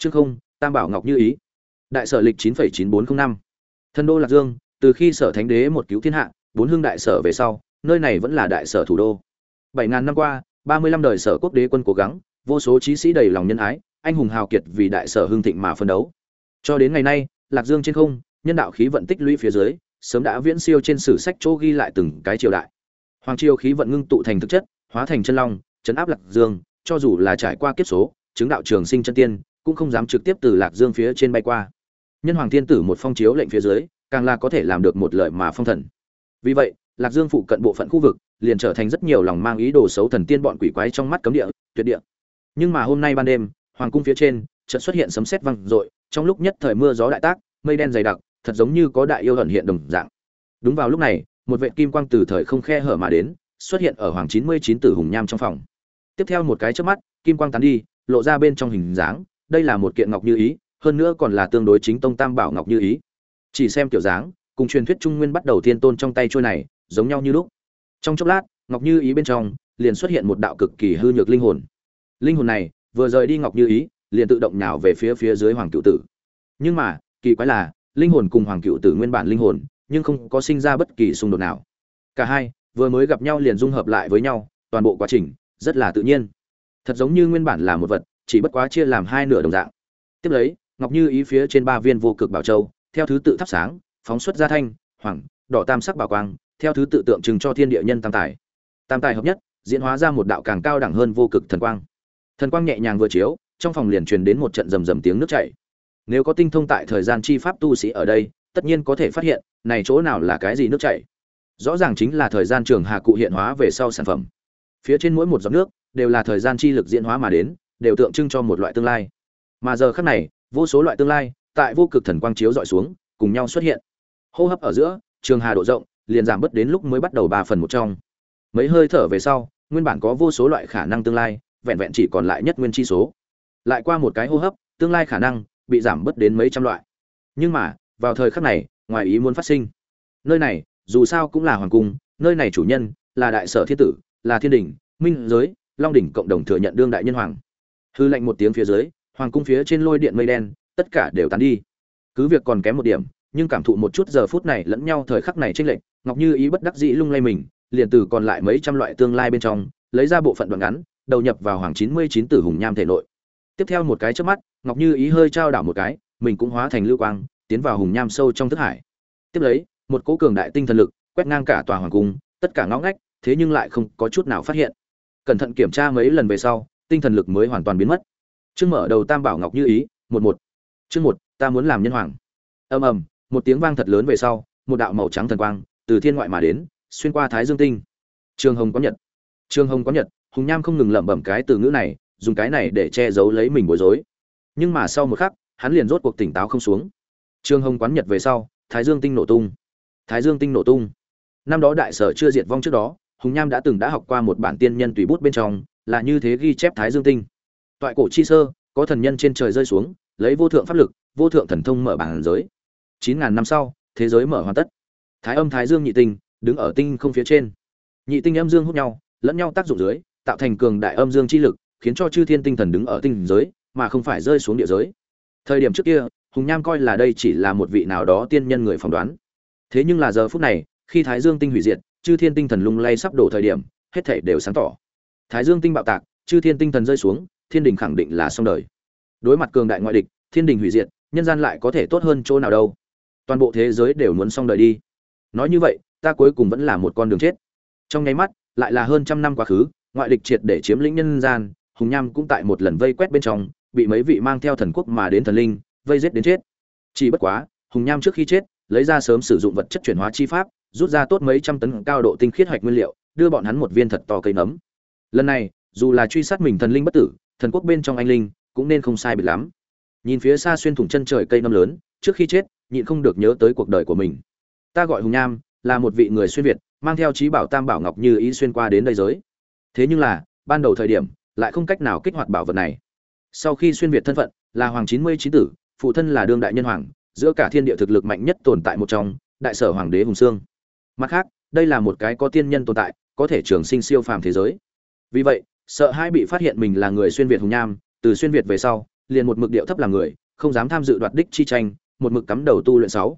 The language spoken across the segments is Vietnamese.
chương không, tam bảo ngọc như ý. Đại sở lịch chín chín bốn t năm. Thân đô lạc dương, từ khi sở thánh đế một cứu thiên hạ, bốn hương đại sở về sau, nơi này vẫn là đại sở thủ đô. Bảy ngàn năm qua, ba mươi lăm đời sở quốc đế quân cố gắng, vô số trí sĩ đầy lòng nhân ái, anh hùng hào kiệt vì đại sở hưng thịnh mà phân đấu. Cho đến ngày nay, lạc dương trên không, nhân đạo khí vận tích lũy phía dưới, sớm đã viễn siêu trên sử sách chỗ ghi lại từng cái triều đại. Hoàng triều khí vận ngưng tụ thành thực chất, hóa thành chân long, chấn áp lạc dương, cho dù là trải qua kiếp số, chứng đạo trường sinh chân tiên cũng không dám trực tiếp từ lạc dương phía trên bay qua. Nhân hoàng thiên tử một phong chiếu lệnh phía dưới, càng là có thể làm được một lợi mà phong thần. Vì vậy, lạc dương phụ cận bộ phận khu vực liền trở thành rất nhiều lòng mang ý đồ xấu thần tiên bọn quỷ quái trong mắt cấm địa, tuyệt địa. Nhưng mà hôm nay ban đêm, hoàng cung phía trên chợt xuất hiện sấm sét vang rội trong lúc nhất thời mưa gió đại tác, mây đen dày đặc, thật giống như có đại yêu ẩn hiện đồng dạng. Đúng vào lúc này, một vệ kim quang từ thời không khe hở mà đến, xuất hiện ở hoàng chín mươi chín tử hùng nham trong phòng. Tiếp theo một cái chớp mắt, kim quang tán đi, lộ ra bên trong hình dáng đây là một kiện ngọc như ý, hơn nữa còn là tương đối chính tông tam bảo ngọc như ý. Chỉ xem kiểu dáng, cùng truyền thuyết trung nguyên bắt đầu thiên tôn trong tay trôi này, giống nhau như lúc. Trong chốc lát, ngọc như ý bên trong, liền xuất hiện một đạo cực kỳ hư nhược linh hồn. Linh hồn này, vừa rời đi ngọc như ý, liền tự động nhào về phía phía dưới hoàng cựu tử. Nhưng mà, kỳ quái là, linh hồn cùng hoàng cựu tử nguyên bản linh hồn, nhưng không có sinh ra bất kỳ xung đột nào. Cả hai, vừa mới gặp nhau liền dung hợp lại với nhau, toàn bộ quá trình, rất là tự nhiên. Thật giống như nguyên bản là một vật chỉ bất quá chia làm hai nửa đồng dạng. Tiếp lấy, ngọc như ý phía trên ba viên vô cực bảo châu, theo thứ tự thắp sáng, phóng xuất ra thanh, hoàng, đỏ tam sắc bảo quang, theo thứ tự tượng trưng cho thiên địa nhân tam tài. Tam tài hợp nhất, diễn hóa ra một đạo càng cao đẳng hơn vô cực thần quang. Thần quang nhẹ nhàng vừa chiếu, trong phòng liền truyền đến một trận rầm rầm tiếng nước chảy. Nếu có tinh thông tại thời gian chi pháp tu sĩ ở đây, tất nhiên có thể phát hiện, này chỗ nào là cái gì nước chảy. Rõ ràng chính là thời gian trường hà cụ hiện hóa về sau sản phẩm. Phía trên mỗi một giọt nước, đều là thời gian chi lực diễn hóa mà đến đều tượng trưng cho một loại tương lai. Mà giờ khắc này, vô số loại tương lai tại vô cực thần quang chiếu dọi xuống, cùng nhau xuất hiện. Hô hấp ở giữa, trường hà độ rộng, liền giảm bớt đến lúc mới bắt đầu ba phần một trong. Mấy hơi thở về sau, nguyên bản có vô số loại khả năng tương lai, vẹn vẹn chỉ còn lại nhất nguyên chi số. Lại qua một cái hô hấp, tương lai khả năng bị giảm bớt đến mấy trăm loại. Nhưng mà, vào thời khắc này, ngoài ý muốn phát sinh. Nơi này, dù sao cũng là hoàng cung, nơi này chủ nhân là đại sở thiên tử, là thiên đình minh giới, long đỉnh cộng đồng thừa nhận đương đại nhân hoàng hư lệnh một tiếng phía dưới, hoàng cung phía trên lôi điện mây đen, tất cả đều tán đi. Cứ việc còn kém một điểm, nhưng cảm thụ một chút giờ phút này lẫn nhau thời khắc này chênh lệch, ngọc như ý bất đắc dĩ lung lay mình, liền từ còn lại mấy trăm loại tương lai bên trong, lấy ra bộ phận đoạn ngắn, đầu nhập vào hoàng chín mươi chín tử hùng nham thể nội. Tiếp theo một cái trước mắt, ngọc như ý hơi trao đảo một cái, mình cũng hóa thành lưu quang, tiến vào hùng nham sâu trong thức hải. Tiếp lấy, một cỗ cường đại tinh thần lực, quét ngang cả tòa hoàng cung, tất cả ngõ ngách, thế nhưng lại không có chút nào phát hiện. Cẩn thận kiểm tra mấy lần về sau tinh thần lực mới hoàn toàn biến mất. Chương mở đầu tam bảo ngọc như ý, một một. Chương một, ta muốn làm nhân hoàng. Ầm ầm, một tiếng vang thật lớn về sau, một đạo màu trắng thần quang, từ thiên ngoại mà đến, xuyên qua thái dương tinh. Trường hồng có nhật. Trường hồng có nhật, hùng nham không ngừng lẩm bẩm cái từ ngữ này, dùng cái này để che giấu lấy mình bối rối. Nhưng mà sau một khắc, hắn liền rốt cuộc tỉnh táo không xuống. Trường hồng quán nhật về sau, thái dương tinh nổ tung. Thái dương tinh nổ tung. Năm đó đại sở chưa diệt vong trước đó, hùng nham đã từng đã học qua một bản tiên nhân tùy bút bên trong là như thế ghi chép thái dương tinh. Toại cổ chi sơ, có thần nhân trên trời rơi xuống, lấy vô thượng pháp lực, vô thượng thần thông mở bản giới. Chín ngàn năm sau, thế giới mở hoàn tất. Thái âm thái dương nhị tinh, đứng ở tinh không phía trên. Nhị tinh âm dương hút nhau, lẫn nhau tác dụng dưới, tạo thành cường đại âm dương chi lực, khiến cho chư thiên tinh thần đứng ở tinh giới, mà không phải rơi xuống địa giới. Thời điểm trước kia, hùng nham coi là đây chỉ là một vị nào đó tiên nhân người phỏng đoán. Thế nhưng là giờ phút này, khi thái dương tinh hủy diệt, chư thiên tinh thần lung lay sắp đổ thời điểm, hết thể đều sáng tỏ thái dương tinh bạo tạc, chư thiên tinh thần rơi xuống, thiên đình khẳng định là xong đời. Đối mặt cường đại ngoại địch, thiên đình hủy diệt, nhân gian lại có thể tốt hơn chỗ nào đâu. Toàn bộ thế giới đều muốn xong đời đi. Nói như vậy, ta cuối cùng vẫn là một con đường chết. Trong nháy mắt, lại là hơn trăm năm quá khứ, ngoại địch triệt để chiếm lĩnh nhân gian, hùng nham cũng tại một lần vây quét bên trong, bị mấy vị mang theo thần quốc mà đến thần linh, vây giết đến chết. Chỉ bất quá, hùng nham trước khi chết, lấy ra sớm sử dụng vật chất chuyển hóa chi pháp, rút ra tốt mấy trăm tấn cao độ tinh khiết hoạch nguyên liệu, đưa bọn hắn một viên thật to cây nấm lần này, dù là truy sát mình thần linh bất tử, thần quốc bên trong anh linh cũng nên không sai biệt lắm. Nhìn phía xa xuyên thủng chân trời cây năm lớn, trước khi chết, nhịn không được nhớ tới cuộc đời của mình. Ta gọi hùng nham, là một vị người xuyên việt, mang theo trí bảo tam bảo ngọc như ý xuyên qua đến đây giới. Thế nhưng là, ban đầu thời điểm, lại không cách nào kích hoạt bảo vật này. Sau khi xuyên việt thân phận, là hoàng chín mươi chín tử, phụ thân là đương đại nhân hoàng, giữa cả thiên địa thực lực mạnh nhất tồn tại một trong, đại sở hoàng đế hùng sương. Mặt khác, đây là một cái có tiên nhân tồn tại, có thể trường sinh siêu phàm thế giới vì vậy, sợ hai bị phát hiện mình là người xuyên việt hùng nham, từ xuyên việt về sau, liền một mực điệu thấp làm người, không dám tham dự đoạt đích chi tranh, một mực cắm đầu tu luyện sáu.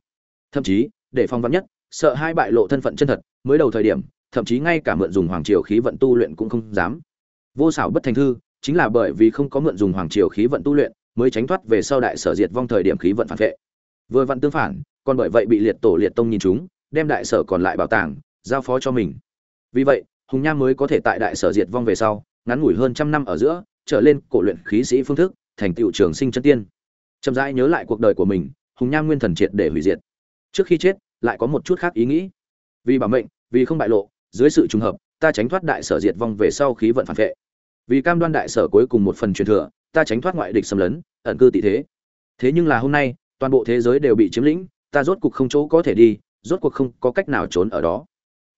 Thậm chí, để phong vắn nhất, sợ hai bại lộ thân phận chân thật, mới đầu thời điểm, thậm chí ngay cả mượn dùng hoàng triều khí vận tu luyện cũng không dám. Vô xảo bất thành thư, chính là bởi vì không có mượn dùng hoàng triều khí vận tu luyện, mới tránh thoát về sau đại sở diệt vong thời điểm khí vận phản vệ. Vừa vặn tương phản, còn bởi vậy bị liệt tổ liệt tông nhìn chúng, đem đại sở còn lại bảo tàng, giao phó cho mình. Vì vậy hùng nham mới có thể tại đại sở diệt vong về sau, ngắn ngủi hơn trăm năm ở giữa, trở lên cổ luyện khí sĩ phương thức, thành tựu trường sinh chân tiên. Chậm rãi nhớ lại cuộc đời của mình, hùng nham nguyên thần triệt để hủy diệt. Trước khi chết, lại có một chút khác ý nghĩ. Vì bảo mệnh, vì không bại lộ, dưới sự trùng hợp, ta tránh thoát đại sở diệt vong về sau khí vận phản vệ. Vì cam đoan đại sở cuối cùng một phần truyền thừa, ta tránh thoát ngoại địch xâm lấn, ẩn cư tị thế. Thế nhưng là hôm nay, toàn bộ thế giới đều bị chiếm lĩnh, ta rốt cuộc không chỗ có thể đi, rốt cuộc không có cách nào trốn ở đó.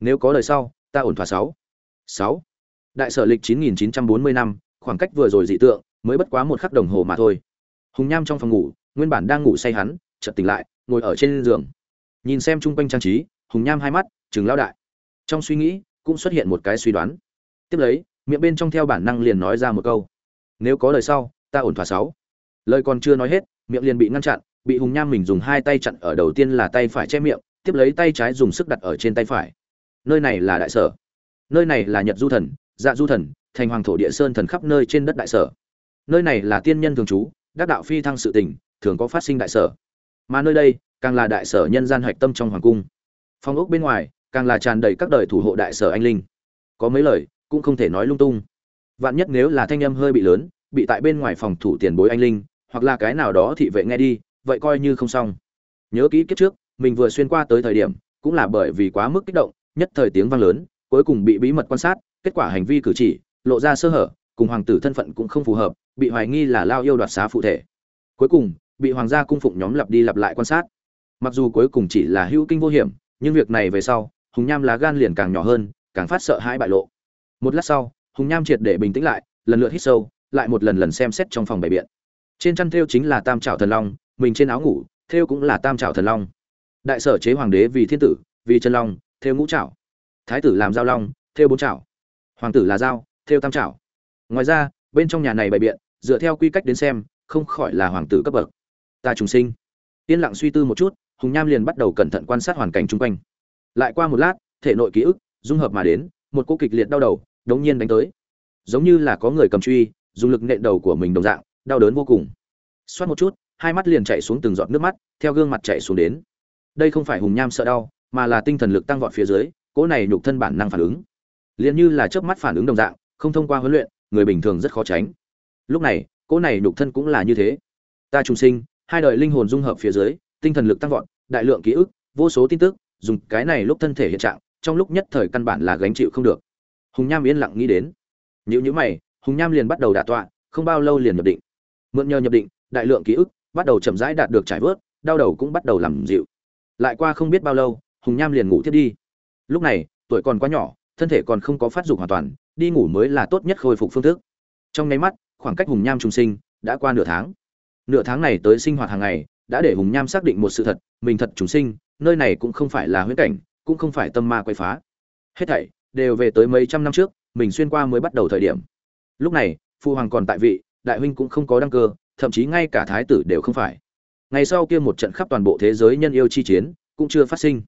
Nếu có đời sau, ta ổn thỏa sáu sáu. Đại sở lịch 9940 năm khoảng cách vừa rồi dị tượng, mới bất quá một khắc đồng hồ mà thôi. Hùng nham trong phòng ngủ, nguyên bản đang ngủ say hắn, chợt tỉnh lại, ngồi ở trên giường. Nhìn xem chung quanh trang trí, hùng nham hai mắt chừng lao đại. Trong suy nghĩ, cũng xuất hiện một cái suy đoán. Tiếp lấy, miệng bên trong theo bản năng liền nói ra một câu. Nếu có lời sau, ta ổn thỏa sáu. Lời còn chưa nói hết, miệng liền bị ngăn chặn, bị hùng nham mình dùng hai tay chặn ở đầu tiên là tay phải che miệng, tiếp lấy tay trái dùng sức đặt ở trên tay phải. Nơi này là đại sở nơi này là nhật du thần dạ du thần, thành hoàng thổ địa sơn thần khắp nơi trên đất đại sở. Nơi này là tiên nhân thường trú, đắc đạo phi thăng sự tình, thường có phát sinh đại sở. Mà nơi đây, càng là đại sở nhân gian hạch tâm trong hoàng cung. Phong ốc bên ngoài, càng là tràn đầy các đời thủ hộ đại sở anh linh. Có mấy lời, cũng không thể nói lung tung. Vạn nhất nếu là thanh âm hơi bị lớn, bị tại bên ngoài phòng thủ tiền bối anh linh, hoặc là cái nào đó thị vệ nghe đi, vậy coi như không xong. Nhớ kỹ kiếp trước, mình vừa xuyên qua tới thời điểm, cũng là bởi vì quá mức kích động, nhất thời tiếng vang lớn cuối cùng bị bí mật quan sát, kết quả hành vi cử chỉ, lộ ra sơ hở, cùng hoàng tử thân phận cũng không phù hợp, bị hoài nghi là lao yêu đoạt xá phụ thể. Cuối cùng, bị hoàng gia cung phụng nhóm lặp đi lặp lại quan sát. Mặc dù cuối cùng chỉ là hữu kinh vô hiểm, nhưng việc này về sau, hùng nham lá gan liền càng nhỏ hơn, càng phát sợ hãi bại lộ. Một lát sau, hùng nham triệt để bình tĩnh lại, lần lượt hít sâu, lại một lần lần xem xét trong phòng bày biện. Trên chăn thêu chính là tam trảo thần long, mình trên áo ngủ, thêu cũng là tam trảo thần long. Đại sở chế hoàng đế vì thiên tử, vì chân long, thêu ngũ trảo thái tử làm giao long, theo bốn chảo. hoàng tử là giao, theo tam chảo. ngoài ra, bên trong nhà này bày biện, dựa theo quy cách đến xem, không khỏi là hoàng tử cấp bậc. Ta trùng sinh. Yên lặng suy tư một chút, hùng nham liền bắt đầu cẩn thận quan sát hoàn cảnh chung quanh. Lại qua một lát, thể nội ký ức, dung hợp mà đến, một cô kịch liệt đau đầu, đống nhiên đánh tới. Giống như là có người cầm truy, dùng lực nện đầu của mình đồng dạng, đau đớn vô cùng. Xoát một chút, hai mắt liền chạy xuống từng giọt nước mắt, theo gương mặt chạy xuống đến. Đây không phải hùng nham sợ đau, mà là tinh thần lực tăng vọt phía dưới cỗ này nhục thân bản năng phản ứng. Liền như là chớp mắt phản ứng đồng dạng, không thông qua huấn luyện, người bình thường rất khó tránh. Lúc này, cỗ này nhục thân cũng là như thế. Ta trùng sinh, hai đời linh hồn dung hợp phía dưới, tinh thần lực tăng vọt, đại lượng ký ức, vô số tin tức, dùng cái này lúc thân thể hiện trạng, trong lúc nhất thời căn bản là gánh chịu không được. Hùng nham yên lặng nghĩ đến. Nhữ nhữ mày, hùng nham liền bắt đầu đả tọa, không bao lâu liền nhập định. Mượn nhờ nhập định, đại lượng ký ức, bắt đầu chậm rãi đạt được trải vớt, đau đầu cũng bắt đầu làm dịu. Lại qua không biết bao lâu, hùng nham liền ngủ thiết đi lúc này, tuổi còn quá nhỏ, thân thể còn không có phát dục hoàn toàn, đi ngủ mới là tốt nhất khôi phục phương thức. Trong nháy mắt, khoảng cách hùng nham trung sinh đã qua nửa tháng. Nửa tháng này tới sinh hoạt hàng ngày, đã để hùng nham xác định một sự thật, mình thật trùng sinh, nơi này cũng không phải là huyễn cảnh, cũng không phải tâm ma quay phá. Hết thảy đều về tới mấy trăm năm trước, mình xuyên qua mới bắt đầu thời điểm. Lúc này, phu hoàng còn tại vị, đại huynh cũng không có đăng cơ, thậm chí ngay cả thái tử đều không phải. Ngày sau kia một trận khắp toàn bộ thế giới nhân yêu chi chiến cũng chưa phát sinh.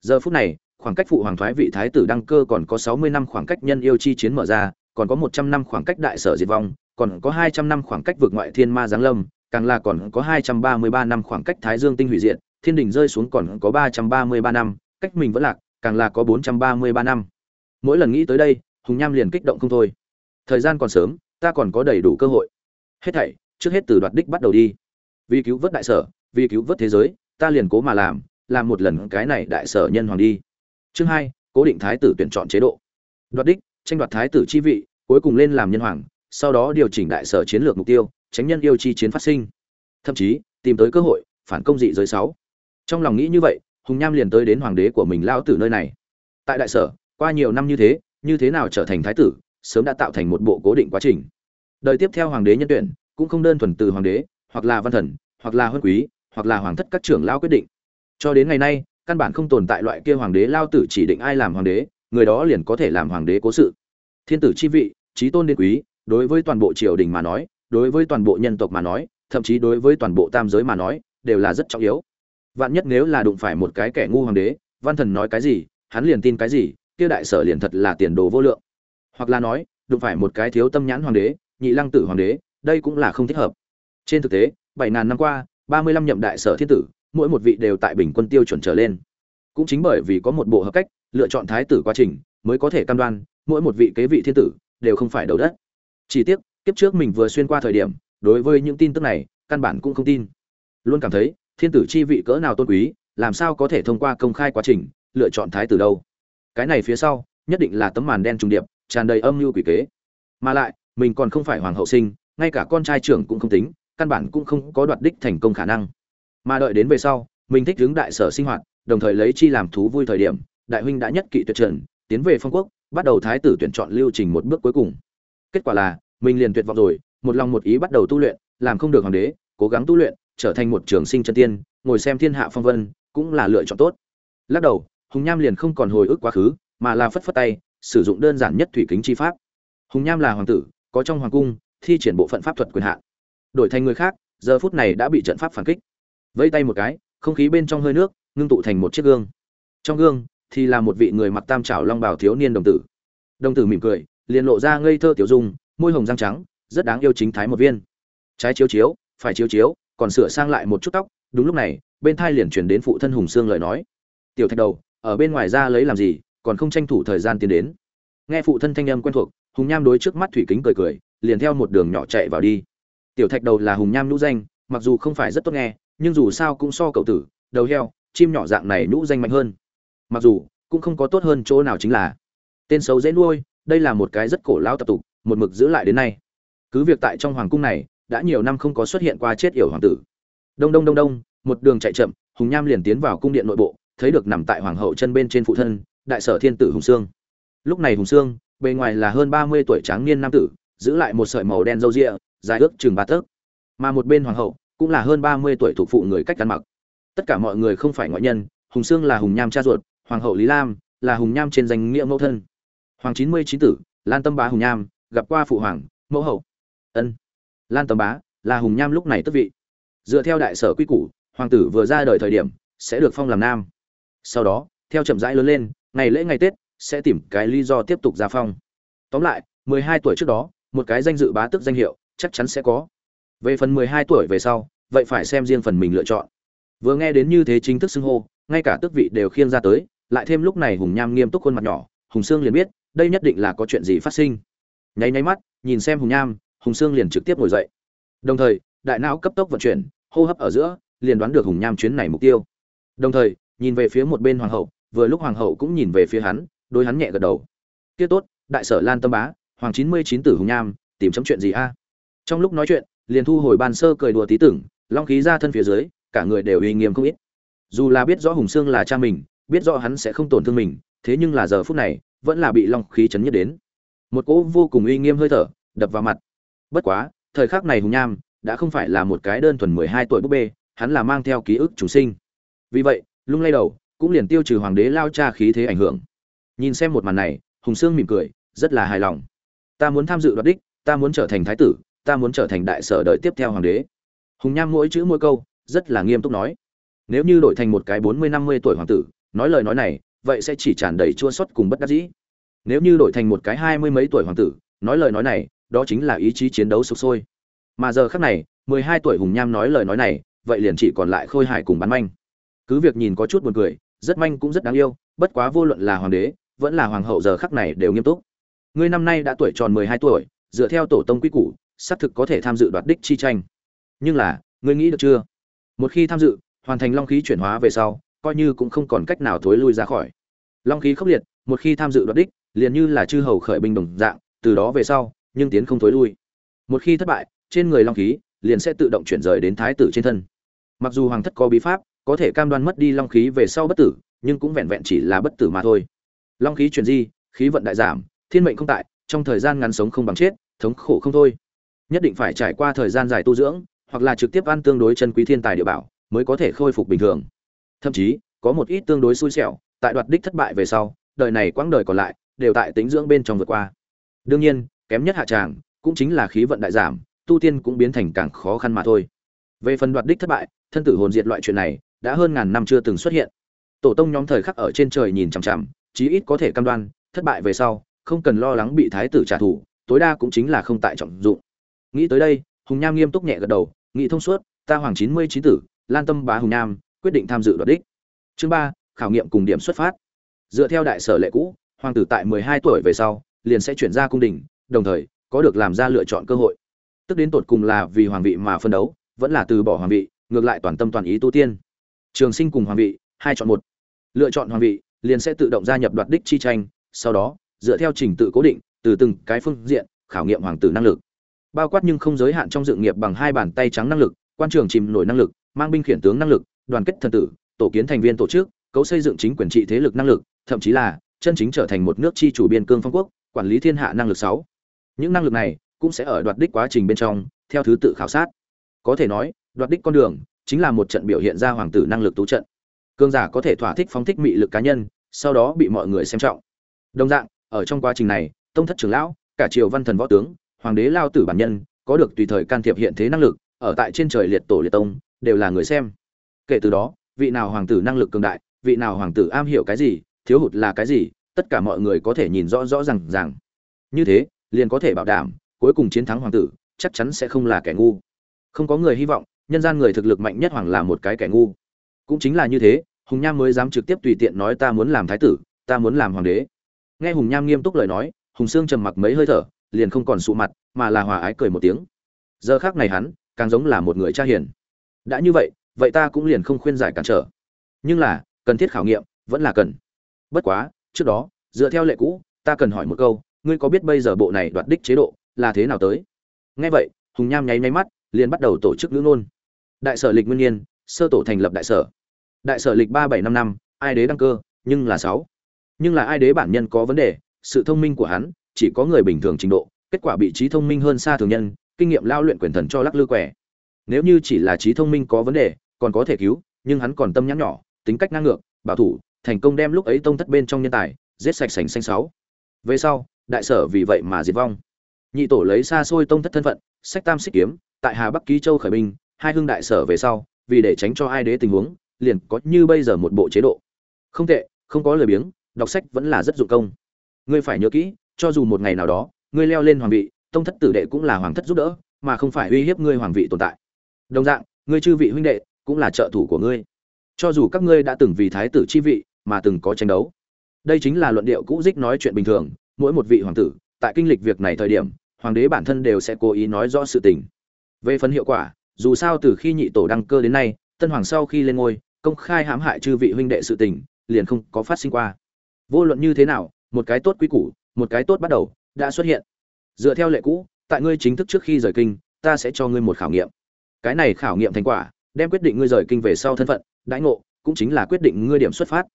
Giờ phút này khoảng cách phụ hoàng thoái vị thái tử đăng cơ còn có sáu mươi năm khoảng cách nhân yêu chi chiến mở ra, còn có một trăm năm khoảng cách đại sở diệt vong, còn có hai trăm năm khoảng cách vượt ngoại thiên ma giáng lâm, càng là còn có hai trăm ba mươi ba năm khoảng cách thái dương tinh hủy diệt, thiên đình rơi xuống còn có ba trăm ba mươi ba năm, cách mình vẫn lạc, càng là có bốn trăm ba mươi ba năm. Mỗi lần nghĩ tới đây, hùng nham liền kích động không thôi. Thời gian còn sớm, ta còn có đầy đủ cơ hội. Hết thảy, trước hết từ đoạt đích bắt đầu đi. Vì cứu vớt đại sở, vì cứu vớt thế giới, ta liền cố mà làm làm một lần cái này đại sở nhân hoàng đi chương hai, cố định thái tử tuyển chọn chế độ. Đoạt đích, tranh đoạt thái tử chi vị, cuối cùng lên làm nhân hoàng, sau đó điều chỉnh đại sở chiến lược mục tiêu, tránh nhân yêu chi chiến phát sinh. Thậm chí, tìm tới cơ hội, phản công dị giới sáu. Trong lòng nghĩ như vậy, hùng nham liền tới đến hoàng đế của mình lao tử nơi này. Tại đại sở, qua nhiều năm như thế như thế nào trở thành thái tử, sớm đã tạo thành một bộ cố định quá trình. Đời tiếp theo hoàng đế nhân tuyển, cũng không đơn thuần từ hoàng đế, hoặc là văn thần, hoặc là huân quý, hoặc là hoàng thất các trưởng lao quyết định. Cho đến ngày nay căn bản không tồn tại loại kia hoàng đế lao tử chỉ định ai làm hoàng đế, người đó liền có thể làm hoàng đế cố sự. Thiên tử chi vị trí tôn đến quý, đối với toàn bộ triều đình mà nói, đối với toàn bộ nhân tộc mà nói, thậm chí đối với toàn bộ tam giới mà nói, đều là rất trọng yếu. Vạn nhất nếu là đụng phải một cái kẻ ngu hoàng đế, văn thần nói cái gì, hắn liền tin cái gì, kia đại sở liền thật là tiền đồ vô lượng. Hoặc là nói, đụng phải một cái thiếu tâm nhãn hoàng đế, nhị lăng tử hoàng đế, đây cũng là không thích hợp. Trên thực tế, bảy ngàn năm qua, ba mươi lăm nhậm đại sở thiên tử mỗi một vị đều tại bình quân tiêu chuẩn trở lên. Cũng chính bởi vì có một bộ hợp cách, lựa chọn thái tử quá trình mới có thể cam đoan, mỗi một vị kế vị thiên tử đều không phải đầu đất. Chỉ tiếc, kiếp trước mình vừa xuyên qua thời điểm, đối với những tin tức này, căn bản cũng không tin. Luôn cảm thấy, thiên tử chi vị cỡ nào tôn quý, làm sao có thể thông qua công khai quá trình, lựa chọn thái tử đâu? Cái này phía sau, nhất định là tấm màn đen trùng điệp, tràn đầy âm mưu quỷ kế. Mà lại, mình còn không phải hoàng hậu sinh, ngay cả con trai trưởng cũng không tính, căn bản cũng không có đoạt đích thành công khả năng mà đợi đến về sau, mình thích hướng đại sở sinh hoạt, đồng thời lấy chi làm thú vui thời điểm, đại huynh đã nhất kỵ tuyệt trần, tiến về phong quốc, bắt đầu thái tử tuyển chọn lưu trình một bước cuối cùng. Kết quả là, mình liền tuyệt vọng rồi, một lòng một ý bắt đầu tu luyện, làm không được hoàng đế, cố gắng tu luyện, trở thành một trường sinh chân tiên, ngồi xem thiên hạ phong vân, cũng là lựa chọn tốt. Lắc đầu, hùng nham liền không còn hồi ức quá khứ, mà là phất phất tay, sử dụng đơn giản nhất thủy kính chi pháp. Hùng nham là hoàng tử, có trong hoàng cung, thi triển bộ phận pháp thuật quyền hạn. Đổi thành người khác, giờ phút này đã bị trận pháp phản kích vẫy tay một cái, không khí bên trong hơi nước ngưng tụ thành một chiếc gương. Trong gương thì là một vị người mặc tam trảo long bào thiếu niên đồng tử. Đồng tử mỉm cười, liền lộ ra ngây thơ tiểu dung, môi hồng răng trắng, rất đáng yêu chính thái một viên. Trái chiếu chiếu, phải chiếu chiếu, còn sửa sang lại một chút tóc. Đúng lúc này, bên thai liền chuyển đến phụ thân hùng sương lời nói. Tiểu thạch đầu, ở bên ngoài ra lấy làm gì, còn không tranh thủ thời gian tiến đến. Nghe phụ thân thanh âm quen thuộc, hùng nham đối trước mắt thủy kính cười cười, liền theo một đường nhỏ chạy vào đi. Tiểu thạch đầu là hùng nham nhũ danh, mặc dù không phải rất tốt nghe nhưng dù sao cũng so cậu tử, đầu heo, chim nhỏ dạng này nhũ danh mạnh hơn. Mặc dù, cũng không có tốt hơn chỗ nào chính là tên xấu dễ nuôi, đây là một cái rất cổ lao tập tục, một mực giữ lại đến nay. Cứ việc tại trong hoàng cung này, đã nhiều năm không có xuất hiện qua chết yểu hoàng tử. Đông đông đông đông, một đường chạy chậm, hùng nham liền tiến vào cung điện nội bộ, thấy được nằm tại hoàng hậu chân bên trên phụ thân, đại sở thiên tử hùng sương. Lúc này hùng sương, bề ngoài là hơn ba mươi tuổi tráng niên nam tử, giữ lại một sợi màu đen râu ria, dài ước chừng ba tấc. Mà một bên hoàng hậu cũng là hơn ba mươi tuổi thuộc phụ người cách ăn mặc. Tất cả mọi người không phải ngoại nhân, hùng sương là hùng nham cha ruột, hoàng hậu lý lam là hùng nham trên danh nghĩa mẫu thân. Hoàng chín mươi chín tử, lan tâm bá hùng nham, gặp qua phụ hoàng, mẫu hậu. Ân. Lan tâm bá là hùng nham lúc này tức vị. Dựa theo đại sở quy củ, hoàng tử vừa ra đời thời điểm sẽ được phong làm nam. Sau đó, theo chậm rãi lớn lên, ngày lễ ngày tết sẽ tìm cái lý do tiếp tục ra phong. Tóm lại, mười hai tuổi trước đó, một cái danh dự bá tước danh hiệu chắc chắn sẽ có. Về phần mười hai tuổi về sau vậy phải xem riêng phần mình lựa chọn. Vừa nghe đến như thế chính thức xưng hô, ngay cả tước vị đều khiêng ra tới, lại thêm lúc này hùng nham nghiêm túc khuôn mặt nhỏ, hùng sương liền biết, đây nhất định là có chuyện gì phát sinh. Nháy nháy mắt, nhìn xem hùng nham, hùng sương liền trực tiếp ngồi dậy. Đồng thời, đại não cấp tốc vận chuyển, hô hấp ở giữa, liền đoán được hùng nham chuyến này mục tiêu. Đồng thời, nhìn về phía một bên hoàng hậu, vừa lúc hoàng hậu cũng nhìn về phía hắn, đôi hắn nhẹ gật đầu. Kia tốt, đại sở lan tâm bá, hoàng chín mươi chín tử hùng nham, tìm chấm chuyện gì a? Trong lúc nói chuyện, liền thu hồi ban sơ cười đùa tí tưởng long khí ra thân phía dưới, cả người đều uy nghiêm không ít. Dù là biết rõ hùng sương là cha mình, biết rõ hắn sẽ không tổn thương mình, thế nhưng là giờ phút này, vẫn là bị long khí chấn nhất đến. Một cỗ vô cùng uy nghiêm hơi thở đập vào mặt. Bất quá, thời khắc này hùng nham đã không phải là một cái đơn thuần mười hai tuổi búp bê, hắn là mang theo ký ức chủ sinh. Vì vậy, lung lay đầu, cũng liền tiêu trừ hoàng đế lao cha khí thế ảnh hưởng. Nhìn xem một màn này, hùng sương mỉm cười, rất là hài lòng. Ta muốn tham dự đoạt đích, ta muốn trở thành thái tử, ta muốn trở thành đại sở đợi tiếp theo hoàng đế hùng nham mỗi chữ mỗi câu, rất là nghiêm túc nói. Nếu như đổi thành một cái bốn mươi năm mươi tuổi hoàng tử, nói lời nói này, vậy sẽ chỉ tràn đầy chua xót cùng bất đắc dĩ. Nếu như đổi thành một cái hai mươi mấy tuổi hoàng tử, nói lời nói này, đó chính là ý chí chiến đấu sục sôi. Mà giờ khác này, mười hai tuổi hùng nham nói lời nói này, vậy liền chỉ còn lại khôi hài cùng bán manh. Cứ việc nhìn có chút buồn cười, rất manh cũng rất đáng yêu, bất quá vô luận là hoàng đế, vẫn là hoàng hậu giờ khắc này đều nghiêm túc. Ngươi năm nay đã tuổi tròn mười hai tuổi, dựa theo tổ tông quy củ, xác thực có thể tham dự đoạt đích chi tranh nhưng là, ngươi nghĩ được chưa? Một khi tham dự, hoàn thành long khí chuyển hóa về sau, coi như cũng không còn cách nào thối lui ra khỏi. Long khí khốc liệt, một khi tham dự đoạt đích, liền như là chư hầu khởi binh đồng dạng, từ đó về sau, nhưng tiến không thối lui. Một khi thất bại, trên người long khí liền sẽ tự động chuyển rời đến thái tử trên thân. Mặc dù hoàng thất có bí pháp, có thể cam đoan mất đi long khí về sau bất tử, nhưng cũng vẹn vẹn chỉ là bất tử mà thôi. Long khí chuyển di, khí vận đại giảm, thiên mệnh không tại, trong thời gian ngắn sống không bằng chết, thống khổ không thôi. Nhất định phải trải qua thời gian dài tu dưỡng hoặc là trực tiếp ăn tương đối chân quý thiên tài địa bảo, mới có thể khôi phục bình thường. Thậm chí, có một ít tương đối xui xẻo, tại đoạt đích thất bại về sau, đời này quãng đời còn lại, đều tại tính dưỡng bên trong vượt qua. Đương nhiên, kém nhất hạ tràng, cũng chính là khí vận đại giảm, tu tiên cũng biến thành càng khó khăn mà thôi. Về phần đoạt đích thất bại, thân tử hồn diệt loại chuyện này, đã hơn ngàn năm chưa từng xuất hiện. Tổ tông nhóm thời khắc ở trên trời nhìn chằm chằm, chí ít có thể cam đoan, thất bại về sau, không cần lo lắng bị thái tử trả thù, tối đa cũng chính là không tại trọng dụng. Nghĩ tới đây, hùng nham nghiêm túc nhẹ gật đầu nghị thông suốt, ta hoàng chín mươi chín tử, lan tâm bá hùng nam, quyết định tham dự đoạt đích. Chương ba, khảo nghiệm cùng điểm xuất phát. Dựa theo đại sở lệ cũ, hoàng tử tại mười hai tuổi về sau, liền sẽ chuyển ra cung đình, đồng thời, có được làm ra lựa chọn cơ hội. Tức đến tột cùng là vì hoàng vị mà phân đấu, vẫn là từ bỏ hoàng vị, ngược lại toàn tâm toàn ý tu tiên. Trường sinh cùng hoàng vị, hai chọn một. Lựa chọn hoàng vị, liền sẽ tự động gia nhập đoạt đích chi tranh, sau đó, dựa theo trình tự cố định, từ từng cái phương diện, khảo nghiệm hoàng tử năng lực bao quát nhưng không giới hạn trong dự nghiệp bằng hai bàn tay trắng năng lực, quan trường chìm nổi năng lực, mang binh khiển tướng năng lực, đoàn kết thần tử, tổ kiến thành viên tổ chức, cấu xây dựng chính quyền trị thế lực năng lực, thậm chí là chân chính trở thành một nước chi chủ biên cương phong quốc, quản lý thiên hạ năng lực sáu. Những năng lực này cũng sẽ ở đoạt đích quá trình bên trong, theo thứ tự khảo sát. Có thể nói, đoạt đích con đường chính là một trận biểu hiện ra hoàng tử năng lực tú trận. Cương giả có thể thỏa thích phóng thích mị lực cá nhân, sau đó bị mọi người xem trọng. Đồng dạng, ở trong quá trình này, tông thất trưởng lão, cả triều văn thần võ tướng hoàng đế lao tử bản nhân, có được tùy thời can thiệp hiện thế năng lực, ở tại trên trời liệt tổ liệt tông, đều là người xem. Kể từ đó, vị nào hoàng tử năng lực cường đại, vị nào hoàng tử am hiểu cái gì, thiếu hụt là cái gì, tất cả mọi người có thể nhìn rõ rõ ràng ràng. Như thế, liền có thể bảo đảm, cuối cùng chiến thắng hoàng tử, chắc chắn sẽ không là kẻ ngu. Không có người hy vọng, nhân gian người thực lực mạnh nhất hoàng là một cái kẻ ngu. Cũng chính là như thế, hùng nham mới dám trực tiếp tùy tiện nói ta muốn làm thái tử, ta muốn làm hoàng đế. Nghe hùng nham nghiêm túc lời nói, hùng sương trầm mặc mấy hơi thở liền không còn sụ mặt, mà là hòa ái cười một tiếng. Giờ khác này hắn, càng giống là một người cha hiền. Đã như vậy vậy ta cũng liền không khuyên giải cản trở. Nhưng là, cần thiết khảo nghiệm, vẫn là cần. Bất quá, trước đó, dựa theo lệ cũ, ta cần hỏi một câu, ngươi có biết bây giờ bộ này đoạt đích chế độ là thế nào tới? Nghe vậy, hùng nham nháy nháy mắt, liền bắt đầu tổ chức ngữ ngôn. Đại sở lịch nguyên nhiên, sơ tổ thành lập đại sở. Đại sở lịch ba bảy năm năm, ai đế đăng cơ, nhưng là sáu. Nhưng là ai đế bản nhân có vấn đề, sự thông minh của hắn chỉ có người bình thường trình độ, kết quả bị trí thông minh hơn xa thường nhân, kinh nghiệm lao luyện quyền thần cho lắc lư quẻ. Nếu như chỉ là trí thông minh có vấn đề, còn có thể cứu, nhưng hắn còn tâm nhắn nhỏ, tính cách ngang ngược, bảo thủ, thành công đem lúc ấy tông thất bên trong nhân tài, giết sạch sành xanh sáu. Về sau, đại sở vì vậy mà diệt vong. Nhị tổ lấy xa xôi tông thất thân phận, sách tam xích kiếm, tại hà bắc ký châu khởi binh, hai hưng đại sở về sau, vì để tránh cho ai đế tình huống, liền có như bây giờ một bộ chế độ. Không tệ, không có lời biếng, đọc sách vẫn là rất dụng công. Ngươi phải nhớ kỹ cho dù một ngày nào đó, ngươi leo lên hoàng vị, tông thất tử đệ cũng là hoàng thất giúp đỡ, mà không phải uy hiếp ngươi hoàng vị tồn tại. Đồng dạng, ngươi chư vị huynh đệ cũng là trợ thủ của ngươi. Cho dù các ngươi đã từng vì thái tử chi vị mà từng có tranh đấu. Đây chính là luận điệu cũ dích nói chuyện bình thường, mỗi một vị hoàng tử, tại kinh lịch việc này thời điểm, hoàng đế bản thân đều sẽ cố ý nói rõ sự tình. Về phần hiệu quả, dù sao từ khi nhị tổ đăng cơ đến nay, tân hoàng sau khi lên ngôi, công khai hãm hại chư vị huynh đệ sự tình, liền không có phát sinh qua. Vô luận như thế nào, một cái tốt quý củ một cái tốt bắt đầu, đã xuất hiện. Dựa theo lệ cũ, tại ngươi chính thức trước khi rời kinh, ta sẽ cho ngươi một khảo nghiệm. Cái này khảo nghiệm thành quả, đem quyết định ngươi rời kinh về sau thân phận, đãi ngộ, cũng chính là quyết định ngươi điểm xuất phát.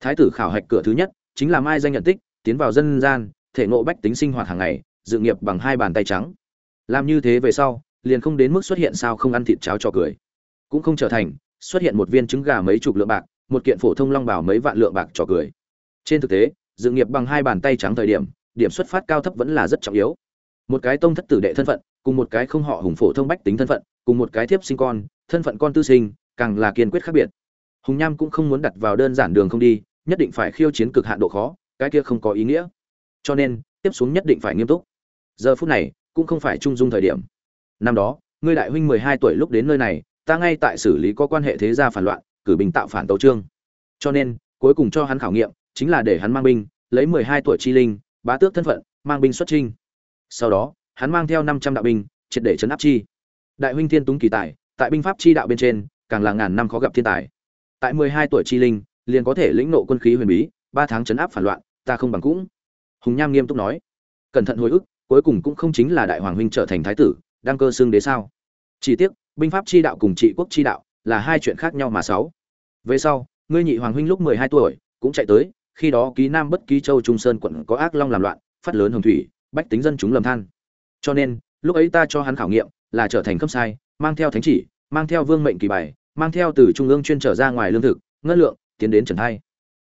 Thái tử khảo hạch cửa thứ nhất, chính là mai danh nhận tích, tiến vào dân gian, thể ngộ bách tính sinh hoạt hàng ngày, dự nghiệp bằng hai bàn tay trắng. Làm như thế về sau, liền không đến mức xuất hiện sao không ăn thịt cháo cho cười. Cũng không trở thành, xuất hiện một viên trứng gà mấy chục lượng bạc, một kiện phổ thông long bảo mấy vạn lượng bạc cho cười. Trên thực tế dự nghiệp bằng hai bàn tay trắng thời điểm điểm xuất phát cao thấp vẫn là rất trọng yếu. Một cái tông thất tử đệ thân phận, cùng một cái không họ hùng phổ thông bách tính thân phận, cùng một cái thiếp sinh con, thân phận con tư sinh, càng là kiên quyết khác biệt. Hùng nham cũng không muốn đặt vào đơn giản đường không đi, nhất định phải khiêu chiến cực hạn độ khó, cái kia không có ý nghĩa. Cho nên, tiếp xuống nhất định phải nghiêm túc. Giờ phút này, cũng không phải trung dung thời điểm. Năm đó, ngươi đại huynh mười hai tuổi lúc đến nơi này, ta ngay tại xử lý có quan hệ thế gia phản loạn, cử binh tạo phản tấu trương. Cho nên, cuối cùng cho hắn khảo nghiệm chính là để hắn mang binh, lấy mười hai tuổi chi linh, bá tước thân phận, mang binh xuất chinh. Sau đó, hắn mang theo năm trăm đạo binh, triệt để chấn áp chi. Đại huynh thiên túng kỳ tài, tại binh pháp chi đạo bên trên, càng là ngàn năm khó gặp thiên tài. Tại mười hai tuổi chi linh, liền có thể lĩnh nộ quân khí huyền bí, ba tháng chấn áp phản loạn, ta không bằng cũng. Hùng nham nghiêm túc nói. Cẩn thận hồi ức, cuối cùng cũng không chính là đại hoàng huynh trở thành thái tử, đăng cơ xương đế sao. Chỉ tiếc, binh pháp chi đạo cùng trị quốc chi đạo là hai chuyện khác nhau mà sáu. Về sau, ngươi nhị hoàng huynh lúc mười hai tuổi, cũng chạy tới khi đó ký nam bất ký châu trung sơn quận có ác long làm loạn, phát lớn hồng thủy, bách tính dân chúng lầm than. Cho nên, lúc ấy ta cho hắn khảo nghiệm là trở thành khâm sai, mang theo thánh chỉ, mang theo vương mệnh kỳ bài, mang theo từ trung ương chuyên trở ra ngoài lương thực, ngân lượng, tiến đến trần hai.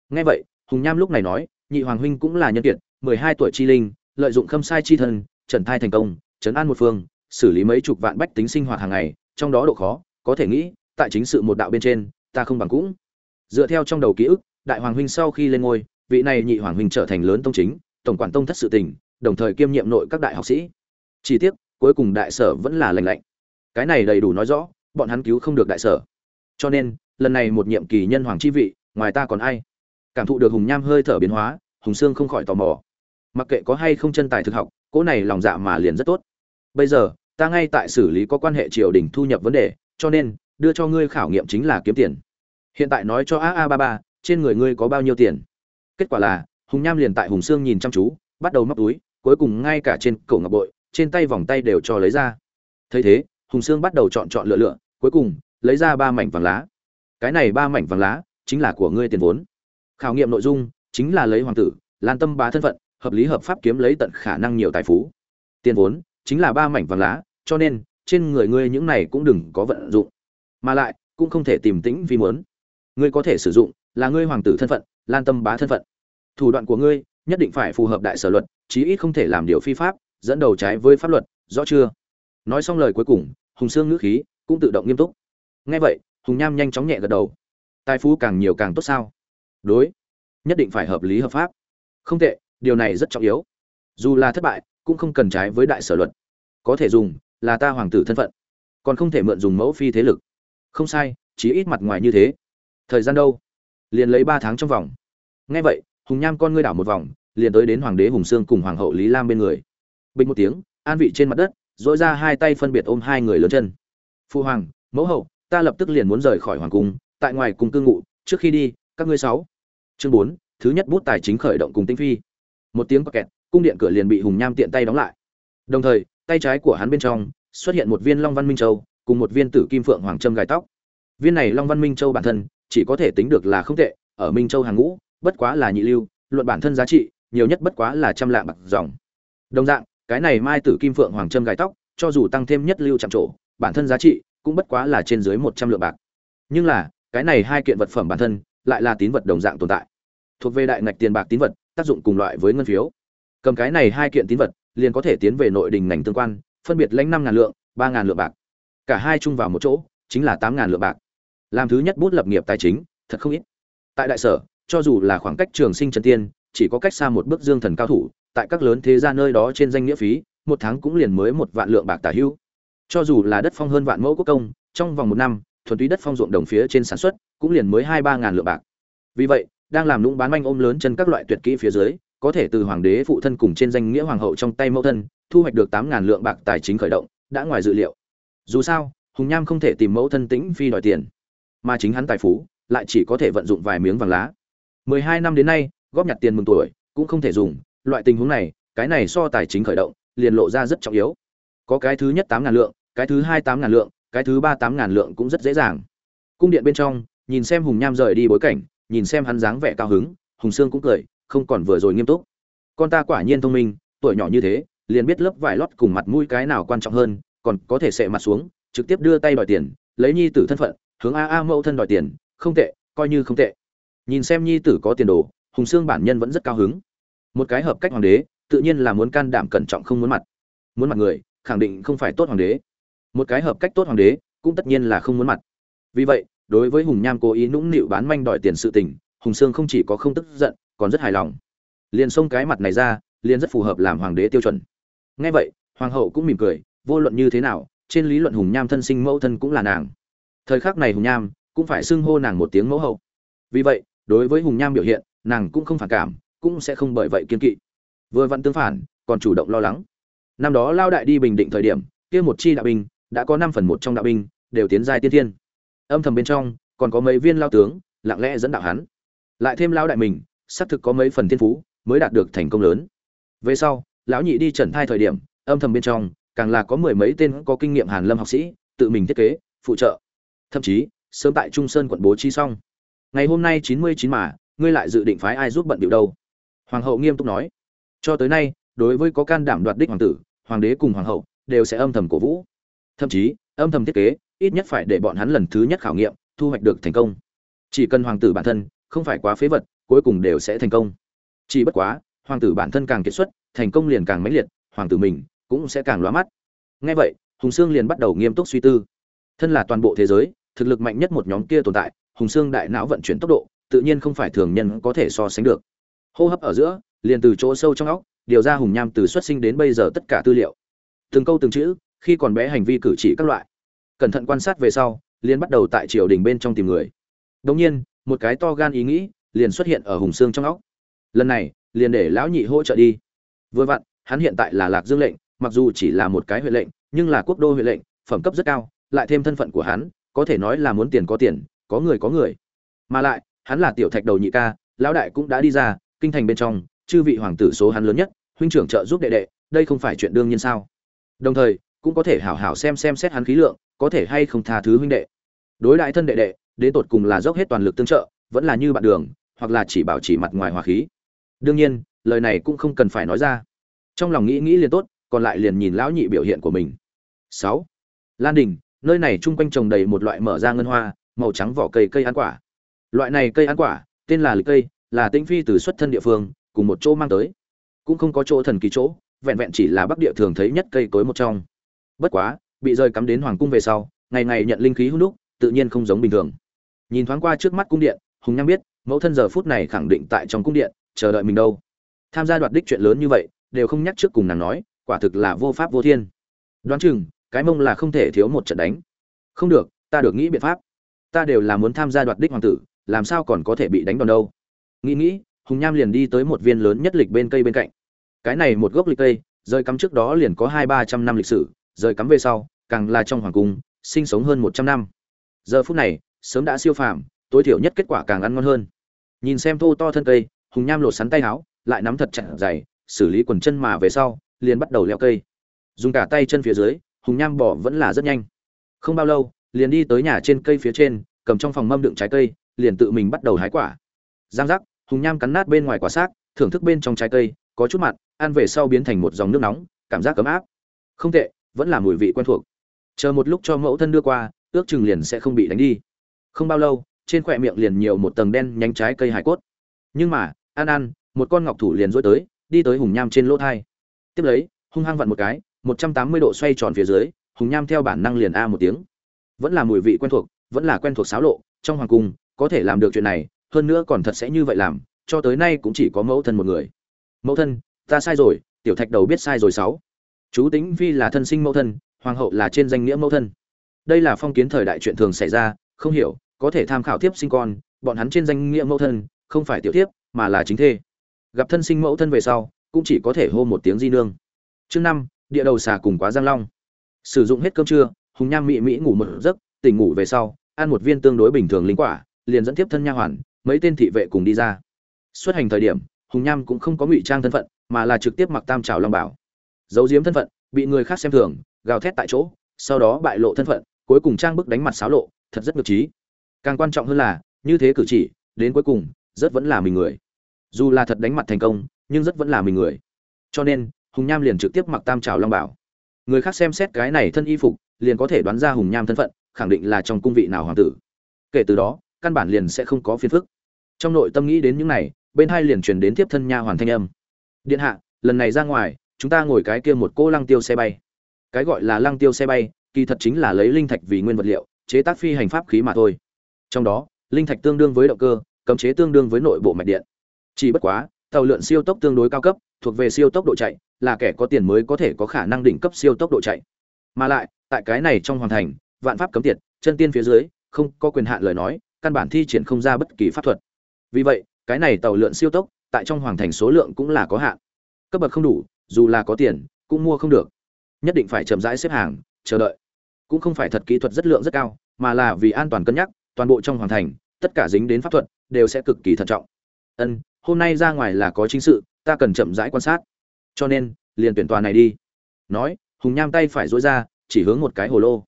Ngay vậy, hùng nham lúc này nói, nhị hoàng huynh cũng là nhân kiệt, mười hai tuổi chi linh, lợi dụng khâm sai chi thân, trần thai thành công, trấn an một phương, xử lý mấy chục vạn bách tính sinh hoạt hàng ngày, trong đó độ khó, có thể nghĩ, tại chính sự một đạo bên trên, ta không bằng cũng. Dựa theo trong đầu ký ức đại hoàng huynh sau khi lên ngôi, vị này nhị hoàng huynh trở thành lớn tông chính, tổng quản tông thất sự tình, đồng thời kiêm nhiệm nội các đại học sĩ. Chi tiết cuối cùng đại sở vẫn là lành lạnh. Cái này đầy đủ nói rõ, bọn hắn cứu không được đại sở. Cho nên, lần này một nhiệm kỳ nhân hoàng chi vị, ngoài ta còn ai? Cảm thụ được hùng nham hơi thở biến hóa, hùng sương không khỏi tò mò. Mặc kệ có hay không chân tài thực học, cỗ này lòng dạ mà liền rất tốt. Bây giờ, ta ngay tại xử lý có quan hệ triều đình thu nhập vấn đề, cho nên, đưa cho ngươi khảo nghiệm chính là kiếm tiền. Hiện tại nói cho a a ba ba trên người ngươi có bao nhiêu tiền? Kết quả là, hùng nham liền tại hùng sương nhìn chăm chú, bắt đầu móc túi, cuối cùng ngay cả trên cổ ngọc bội, trên tay vòng tay đều cho lấy ra. Thấy thế, hùng sương bắt đầu chọn chọn lựa lựa, cuối cùng, lấy ra ba mảnh vàng lá. Cái này ba mảnh vàng lá, chính là của ngươi tiền vốn. Khảo nghiệm nội dung, chính là lấy hoàng tử, lan tâm bá thân phận, hợp lý hợp pháp kiếm lấy tận khả năng nhiều tài phú. Tiền vốn, chính là ba mảnh vàng lá, cho nên, trên người ngươi những này cũng đừng có vận dụng. Mà lại, cũng không thể tìm tĩnh vì muốn ngươi có thể sử dụng, là ngươi hoàng tử thân phận, lan tâm bá thân phận. Thủ đoạn của ngươi nhất định phải phù hợp đại sở luật, chí ít không thể làm điều phi pháp, dẫn đầu trái với pháp luật, rõ chưa? Nói xong lời cuối cùng, hùng sương ngữ khí cũng tự động nghiêm túc. Nghe vậy, hùng nham nhanh chóng nhẹ gật đầu. Tài phú càng nhiều càng tốt sao? Đối, nhất định phải hợp lý hợp pháp. Không tệ, điều này rất trọng yếu. Dù là thất bại, cũng không cần trái với đại sở luật. Có thể dùng, là ta hoàng tử thân phận. Còn không thể mượn dùng mẫu phi thế lực. Không sai, chí ít mặt ngoài như thế thời gian đâu? Liền lấy ba tháng trong vòng. Ngay vậy, hùng nham con ngươi đảo một vòng, liền tới đến hoàng đế hùng sương cùng hoàng hậu lý lam bên người. Bình một tiếng, an vị trên mặt đất dỗi ra hai tay phân biệt ôm hai người lớn chân. Phu hoàng, mẫu hậu, ta lập tức liền muốn rời khỏi hoàng cung, tại ngoài cung cư ngụ, trước khi đi, các ngươi sáu. Chương bốn, thứ nhất bút tài chính khởi động cùng tinh phi. Một tiếng bọc kẹt, cung điện cửa liền bị hùng nham tiện tay đóng lại. Đồng thời, tay trái của hắn bên trong, xuất hiện một viên long văn minh châu, cùng một viên tử kim phượng hoàng trâm gài tóc. Viên này long văn minh châu bản thân chỉ có thể tính được là không tệ, ở minh châu hàng ngũ, bất quá là nhị lưu, luận bản thân giá trị, nhiều nhất bất quá là trăm lạng bạc dòng. Đồng dạng, cái này mai tử kim phượng hoàng trâm gài tóc, cho dù tăng thêm nhất lưu chạm trổ, bản thân giá trị cũng bất quá là trên dưới một trăm lượng bạc. Nhưng là, cái này hai kiện vật phẩm bản thân lại là tín vật đồng dạng tồn tại. Thuộc về đại ngạch tiền bạc tín vật, tác dụng cùng loại với ngân phiếu. Cầm cái này hai kiện tín vật, liền có thể tiến về nội đình ngành tương quan, phân biệt lãnh năm ngàn lượng, ba ngàn lượng bạc. Cả hai chung vào một chỗ, chính là tám ngàn lượng bạc làm thứ nhất bút lập nghiệp tài chính, thật không ít. Tại đại sở, cho dù là khoảng cách trường sinh trần tiên, chỉ có cách xa một bước dương thần cao thủ, tại các lớn thế gia nơi đó trên danh nghĩa phí, một tháng cũng liền mới một vạn lượng bạc tả hữu cho dù là đất phong hơn vạn mẫu quốc công, trong vòng một năm, thuần túy đất phong ruộng đồng phía trên sản xuất cũng liền mới hai ba ngàn lượng bạc. Vì vậy, đang làm lũng bán manh ôm lớn chân các loại tuyệt kỹ phía dưới, có thể từ hoàng đế phụ thân cùng trên danh nghĩa hoàng hậu trong tay mẫu thân, thu hoạch được tám ngàn lượng bạc tài chính khởi động, đã ngoài dự liệu. Dù sao, hùng nham không thể tìm mẫu thân tĩnh phi đòi tiền mà chính hắn tài phú lại chỉ có thể vận dụng vài miếng vàng lá. Mười hai năm đến nay, góp nhặt tiền mừng tuổi cũng không thể dùng, loại tình huống này, cái này so tài chính khởi động, liền lộ ra rất trọng yếu. Có cái thứ nhất tám ngàn lượng, cái thứ hai tám ngàn lượng, cái thứ ba tám ngàn lượng cũng rất dễ dàng. Cung điện bên trong, nhìn xem hùng nham rời đi bối cảnh, nhìn xem hắn dáng vẻ cao hứng, hùng sương cũng cười, không còn vừa rồi nghiêm túc. Con ta quả nhiên thông minh, tuổi nhỏ như thế, liền biết lớp vải lót cùng mặt mũi cái nào quan trọng hơn, còn có thể sệ mặt xuống, trực tiếp đưa tay đòi tiền, lấy nhi tử thân phận hướng a a mẫu thân đòi tiền, không tệ, coi như không tệ. Nhìn xem nhi tử có tiền đồ, hùng sương bản nhân vẫn rất cao hứng. Một cái hợp cách hoàng đế, tự nhiên là muốn can đảm cẩn trọng không muốn mặt. Muốn mặt người, khẳng định không phải tốt hoàng đế. Một cái hợp cách tốt hoàng đế, cũng tất nhiên là không muốn mặt. Vì vậy, đối với hùng nham cố ý nũng nịu bán manh đòi tiền sự tình, hùng sương không chỉ có không tức giận, còn rất hài lòng. Liền xông cái mặt này ra, liền rất phù hợp làm hoàng đế tiêu chuẩn. Ngay vậy, hoàng hậu cũng mỉm cười, vô luận như thế nào, trên lý luận hùng nham thân sinh mẫu thân cũng là nàng thời khắc này hùng nham cũng phải xưng hô nàng một tiếng mẫu hậu. Vì vậy, đối với hùng nham biểu hiện, nàng cũng không phản cảm, cũng sẽ không bởi vậy kiên kỵ. Vừa vặn tương phản, còn chủ động lo lắng. Năm đó lao đại đi bình định thời điểm, kia một chi đạo binh, đã có năm phần một trong đạo binh, đều tiến giai tiên thiên. Âm thầm bên trong, còn có mấy viên lao tướng, lặng lẽ dẫn đạo hắn. Lại thêm lao đại mình, xác thực có mấy phần thiên phú, mới đạt được thành công lớn. Về sau, lão nhị đi trần thai thời điểm, âm thầm bên trong, càng là có mười mấy tên có kinh nghiệm hàn lâm học sĩ, tự mình thiết kế, phụ trợ thậm chí, sớm tại trung sơn quận bố trí xong. Ngày hôm nay chín mươi chín mà, ngươi lại dự định phái ai giúp bận điệu đâu? Hoàng hậu nghiêm túc nói. Cho tới nay, đối với có can đảm đoạt đích hoàng tử, hoàng đế cùng hoàng hậu đều sẽ âm thầm cổ vũ. Thậm chí, âm thầm thiết kế, ít nhất phải để bọn hắn lần thứ nhất khảo nghiệm, thu hoạch được thành công. Chỉ cần hoàng tử bản thân không phải quá phế vật, cuối cùng đều sẽ thành công. Chỉ bất quá, hoàng tử bản thân càng kiệt xuất, thành công liền càng mãnh liệt, hoàng tử mình cũng sẽ càng lóa mắt. Ngay vậy, hùng sương liền bắt đầu nghiêm túc suy tư. Thân là toàn bộ thế giới thực lực mạnh nhất một nhóm kia tồn tại, hùng sương đại não vận chuyển tốc độ, tự nhiên không phải thường nhân có thể so sánh được. Hô hấp ở giữa, liền từ chỗ sâu trong óc, điều ra hùng nham từ xuất sinh đến bây giờ tất cả tư liệu. Từng câu từng chữ, khi còn bé hành vi cử chỉ các loại. Cẩn thận quan sát về sau, liền bắt đầu tại triều đình bên trong tìm người. Đống nhiên, một cái to gan ý nghĩ liền xuất hiện ở hùng xương trong óc. Lần này, liền để lão nhị hỗ trợ đi. Vừa vặn, hắn hiện tại là lạc dương lệnh, mặc dù chỉ là một cái huệ lệnh, nhưng là quốc đô huệ lệnh, phẩm cấp rất cao, lại thêm thân phận của hắn có thể nói là muốn tiền có tiền, có người có người. Mà lại, hắn là tiểu thạch đầu nhị ca, lão đại cũng đã đi ra, kinh thành bên trong, chư vị hoàng tử số hắn lớn nhất, huynh trưởng trợ giúp đệ đệ, đây không phải chuyện đương nhiên sao? Đồng thời, cũng có thể hảo hảo xem xem xét hắn khí lượng, có thể hay không tha thứ huynh đệ. Đối đại thân đệ đệ, đến tột cùng là dốc hết toàn lực tương trợ, vẫn là như bạn đường, hoặc là chỉ bảo chỉ mặt ngoài hòa khí. Đương nhiên, lời này cũng không cần phải nói ra. Trong lòng nghĩ nghĩ liền tốt, còn lại liền nhìn lão nhị biểu hiện của mình. Sáu. Lan đình nơi này chung quanh trồng đầy một loại mở ra ngân hoa, màu trắng vỏ cây cây ăn quả. Loại này cây ăn quả, tên là lịch cây, là tĩnh phi từ xuất thân địa phương, cùng một chỗ mang tới. Cũng không có chỗ thần kỳ chỗ, vẹn vẹn chỉ là bắc địa thường thấy nhất cây cối một trong. Bất quá, bị rơi cắm đến hoàng cung về sau, ngày ngày nhận linh khí hung đúc, tự nhiên không giống bình thường. Nhìn thoáng qua trước mắt cung điện, hùng nham biết, mẫu thân giờ phút này khẳng định tại trong cung điện, chờ đợi mình đâu. Tham gia đoạt đích chuyện lớn như vậy, đều không nhắc trước cùng nàng nói, quả thực là vô pháp vô thiên. Đoán chừng cái mông là không thể thiếu một trận đánh. Không được, ta được nghĩ biện pháp. Ta đều là muốn tham gia đoạt đích hoàng tử, làm sao còn có thể bị đánh đòn đâu? Nghĩ nghĩ, hùng nham liền đi tới một viên lớn nhất lịch bên cây bên cạnh. Cái này một gốc lịch cây rơi cắm trước đó liền có hai ba trăm năm lịch sử rơi cắm về sau, càng là trong hoàng cung, sinh sống hơn một trăm năm. Giờ phút này, sớm đã siêu phàm, tối thiểu nhất kết quả càng ăn ngon hơn. Nhìn xem thô to thân cây, hùng nham lột sắn tay áo, lại nắm thật chặt dày xử lý quần chân mà về sau, liền bắt đầu leo cây. Dùng cả tay chân phía dưới hùng nham bỏ vẫn là rất nhanh. Không bao lâu, liền đi tới nhà trên cây phía trên, cầm trong phòng mâm đựng trái cây, liền tự mình bắt đầu hái quả. Giang giác, hùng nham cắn nát bên ngoài quả xác, thưởng thức bên trong trái cây, có chút mặn, ăn về sau biến thành một dòng nước nóng, cảm giác ấm áp. Không tệ, vẫn là mùi vị quen thuộc. Chờ một lúc cho mẫu thân đưa qua, ước chừng liền sẽ không bị đánh đi. Không bao lâu, trên khỏe miệng liền nhiều một tầng đen nhánh trái cây hải cốt. Nhưng mà, ăn ăn, một con ngọc thủ liền dối tới, đi tới hùng nham trên lỗ thai. Tiếp lấy, hung hăng vặn một cái một trăm tám mươi độ xoay tròn phía dưới, hùng nham theo bản năng liền a một tiếng. Vẫn là mùi vị quen thuộc, vẫn là quen thuộc xáo lộ, trong hoàng cung, có thể làm được chuyện này, hơn nữa còn thật sẽ như vậy làm, cho tới nay cũng chỉ có mẫu thân một người. Mẫu thân, ta sai rồi, tiểu thạch đầu biết sai rồi sáu. Chú tính phi là thân sinh mẫu thân, hoàng hậu là trên danh nghĩa mẫu thân. Đây là phong kiến thời đại chuyện thường xảy ra, không hiểu, có thể tham khảo tiếp sinh con, bọn hắn trên danh nghĩa mẫu thân, không phải tiểu tiếp mà là chính thê. Gặp thân sinh mẫu thân về sau, cũng chỉ có thể hô một tiếng di nương. Chương năm địa đầu xà cùng quá giang long. Sử dụng hết cơm trưa, hùng nham mỹ mỹ ngủ một giấc, tỉnh ngủ về sau, ăn một viên tương đối bình thường linh quả, liền dẫn tiếp thân nha hoàn, mấy tên thị vệ cùng đi ra. Xuất hành thời điểm, hùng nham cũng không có ngụy trang thân phận, mà là trực tiếp mặc tam trào long bảo. Giấu giếm thân phận, bị người khác xem thường, gào thét tại chỗ, sau đó bại lộ thân phận, cuối cùng trang bức đánh mặt xáo lộ, thật rất ngược trí. Càng quan trọng hơn là, như thế cử chỉ, đến cuối cùng, rất vẫn là mình người. Dù là thật đánh mặt thành công, nhưng rất vẫn là mình người. Cho nên hùng nham liền trực tiếp mặc tam trào long bảo. Người khác xem xét cái này thân y phục, liền có thể đoán ra hùng nham thân phận, khẳng định là trong cung vị nào hoàng tử. Kể từ đó, căn bản liền sẽ không có phiền phức. Trong nội tâm nghĩ đến những này, bên hai liền truyền đến tiếp thân nha hoàn thanh âm. Điện hạ, lần này ra ngoài, chúng ta ngồi cái kia một cô lăng tiêu xe bay. Cái gọi là lăng tiêu xe bay, kỳ thật chính là lấy linh thạch vì nguyên vật liệu, chế tác phi hành pháp khí mà thôi. Trong đó, linh thạch tương đương với động cơ, cấm chế tương đương với nội bộ mạch điện. Chỉ bất quá tàu lượn siêu tốc tương đối cao cấp, thuộc về siêu tốc độ chạy, là kẻ có tiền mới có thể có khả năng đỉnh cấp siêu tốc độ chạy. Mà lại, tại cái này trong hoàn thành, vạn pháp cấm tiệt, chân tiên phía dưới, không có quyền hạn lời nói, căn bản thi triển không ra bất kỳ pháp thuật. Vì vậy, cái này tàu lượn siêu tốc, tại trong hoàng thành số lượng cũng là có hạn. Cấp bậc không đủ, dù là có tiền, cũng mua không được. Nhất định phải chậm rãi xếp hàng, chờ đợi. Cũng không phải thật kỹ thuật rất lượng rất cao, mà là vì an toàn cân nhắc, toàn bộ trong hoàng thành, tất cả dính đến pháp thuật, đều sẽ cực kỳ thận trọng. Ân hôm nay ra ngoài là có chính sự, ta cần chậm rãi quan sát. Cho nên, liền tuyển tòa này đi. Nói, hùng nham tay phải dối ra, chỉ hướng một cái hồ lô.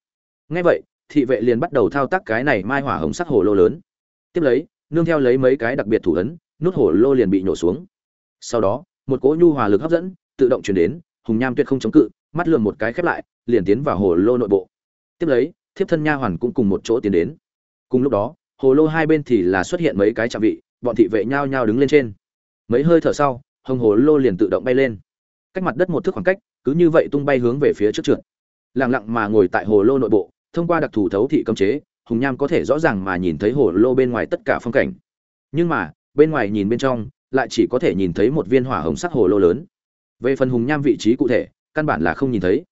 Ngay vậy, thị vệ liền bắt đầu thao tác cái này mai hỏa hồng sắc hồ lô lớn. Tiếp lấy, nương theo lấy mấy cái đặc biệt thủ ấn, nút hồ lô liền bị nhổ xuống. Sau đó, một cỗ nhu hòa lực hấp dẫn, tự động chuyển đến, hùng nham tuyệt không chống cự, mắt lườm một cái khép lại, liền tiến vào hồ lô nội bộ. Tiếp lấy, thiếp thân nha hoàn cũng cùng một chỗ tiến đến. Cùng lúc đó, hồ lô hai bên thì là xuất hiện mấy cái trạm vị bọn thị vệ nhao nhao đứng lên trên. Mấy hơi thở sau, hồng hồ lô liền tự động bay lên. Cách mặt đất một thước khoảng cách, cứ như vậy tung bay hướng về phía trước trượt. Lặng lặng mà ngồi tại hồ lô nội bộ, thông qua đặc thù thấu thị cấm chế, hùng nham có thể rõ ràng mà nhìn thấy hồ lô bên ngoài tất cả phong cảnh. Nhưng mà, bên ngoài nhìn bên trong, lại chỉ có thể nhìn thấy một viên hỏa hồng sắc hồ lô lớn. Về phần hùng nham vị trí cụ thể, căn bản là không nhìn thấy.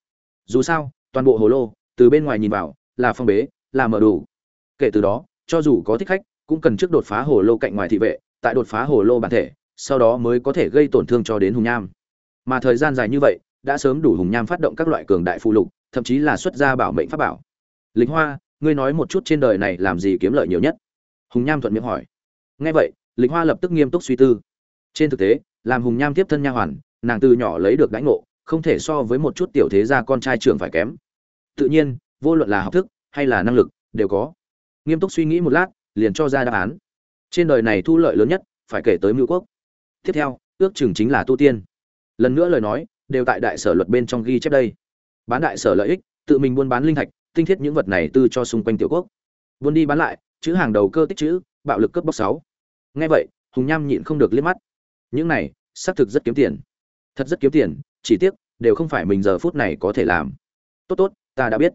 Dù sao, toàn bộ hồ lô, từ bên ngoài nhìn vào, là phong bế, là mở đủ. Kể từ đó, cho dù có thích khách cũng cần trước đột phá hồ lô cạnh ngoài thị vệ, tại đột phá hồ lô bản thể, sau đó mới có thể gây tổn thương cho đến hùng nham. Mà thời gian dài như vậy, đã sớm đủ hùng nham phát động các loại cường đại phụ lục, thậm chí là xuất ra bảo mệnh pháp bảo. Lính hoa, ngươi nói một chút trên đời này làm gì kiếm lợi nhiều nhất? Hùng nham thuận miệng hỏi. Nghe vậy lính hoa lập tức nghiêm túc suy tư. Trên thực tế, làm hùng nham tiếp thân nha hoàn, nàng từ nhỏ lấy được đãi ngộ, không thể so với một chút tiểu thế gia con trai trưởng phải kém. Tự nhiên, vô luận là học thức hay là năng lực, đều có. Nghiêm túc suy nghĩ một lát liền cho ra đáp án. Trên đời này thu lợi lớn nhất, phải kể tới mưu quốc. Tiếp theo, ước chừng chính là tu tiên. Lần nữa lời nói, đều tại đại sở luật bên trong ghi chép đây. Bán đại sở lợi ích, tự mình buôn bán linh thạch, tinh thiết những vật này tư cho xung quanh tiểu quốc. Buôn đi bán lại, chữ hàng đầu cơ tích chữ, bạo lực cướp bóc sáu. Nghe vậy, hùng nham nhịn không được liếc mắt. Những này, xác thực rất kiếm tiền. Thật rất kiếm tiền, chỉ tiếc, đều không phải mình giờ phút này có thể làm. Tốt tốt, ta đã biết.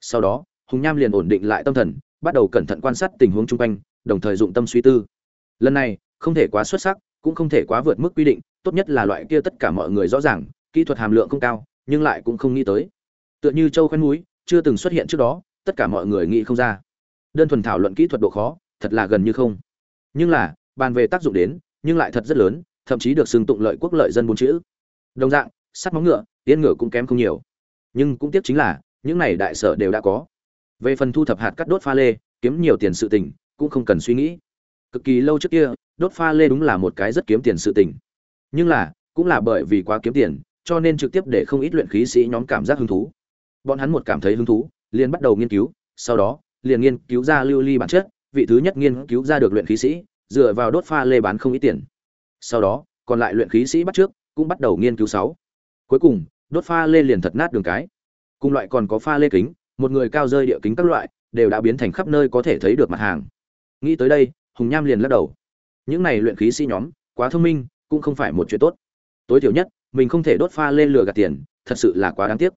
Sau đó, hùng nham liền ổn định lại tâm thần bắt đầu cẩn thận quan sát tình huống chung quanh, đồng thời dụng tâm suy tư. Lần này, không thể quá xuất sắc, cũng không thể quá vượt mức quy định, tốt nhất là loại kia tất cả mọi người rõ ràng, kỹ thuật hàm lượng không cao, nhưng lại cũng không nghĩ tới. Tựa như châu khoen núi, chưa từng xuất hiện trước đó, tất cả mọi người nghĩ không ra. Đơn thuần thảo luận kỹ thuật độ khó, thật là gần như không. Nhưng là, bàn về tác dụng đến, nhưng lại thật rất lớn, thậm chí được xưng tụng lợi quốc lợi dân bốn chữ. Đồng dạng, sắt móng ngựa tiên ngựa cũng kém không nhiều. Nhưng cũng tiếc chính là, những này đại sở đều đã có về phần thu thập hạt cắt đốt pha lê, kiếm nhiều tiền sự tình, cũng không cần suy nghĩ. Cực kỳ lâu trước kia, đốt pha lê đúng là một cái rất kiếm tiền sự tình. Nhưng là, cũng là bởi vì quá kiếm tiền, cho nên trực tiếp để không ít luyện khí sĩ nhóm cảm giác hứng thú. Bọn hắn một cảm thấy hứng thú, liền bắt đầu nghiên cứu, sau đó, liền nghiên cứu ra lưu ly bản chất, vị thứ nhất nghiên cứu ra được luyện khí sĩ, dựa vào đốt pha lê bán không ít tiền. Sau đó, còn lại luyện khí sĩ bắt trước, cũng bắt đầu nghiên cứu sáu. Cuối cùng, đốt pha lê liền thật nát đường cái. Cùng loại còn có pha lê kính một người cao rơi địa kính các loại, đều đã biến thành khắp nơi có thể thấy được mặt hàng. Nghĩ tới đây, hùng nham liền lắc đầu. Những này luyện khí sĩ nhóm, quá thông minh, cũng không phải một chuyện tốt. Tối thiểu nhất, mình không thể đốt pha lên lừa gạt tiền, thật sự là quá đáng tiếc.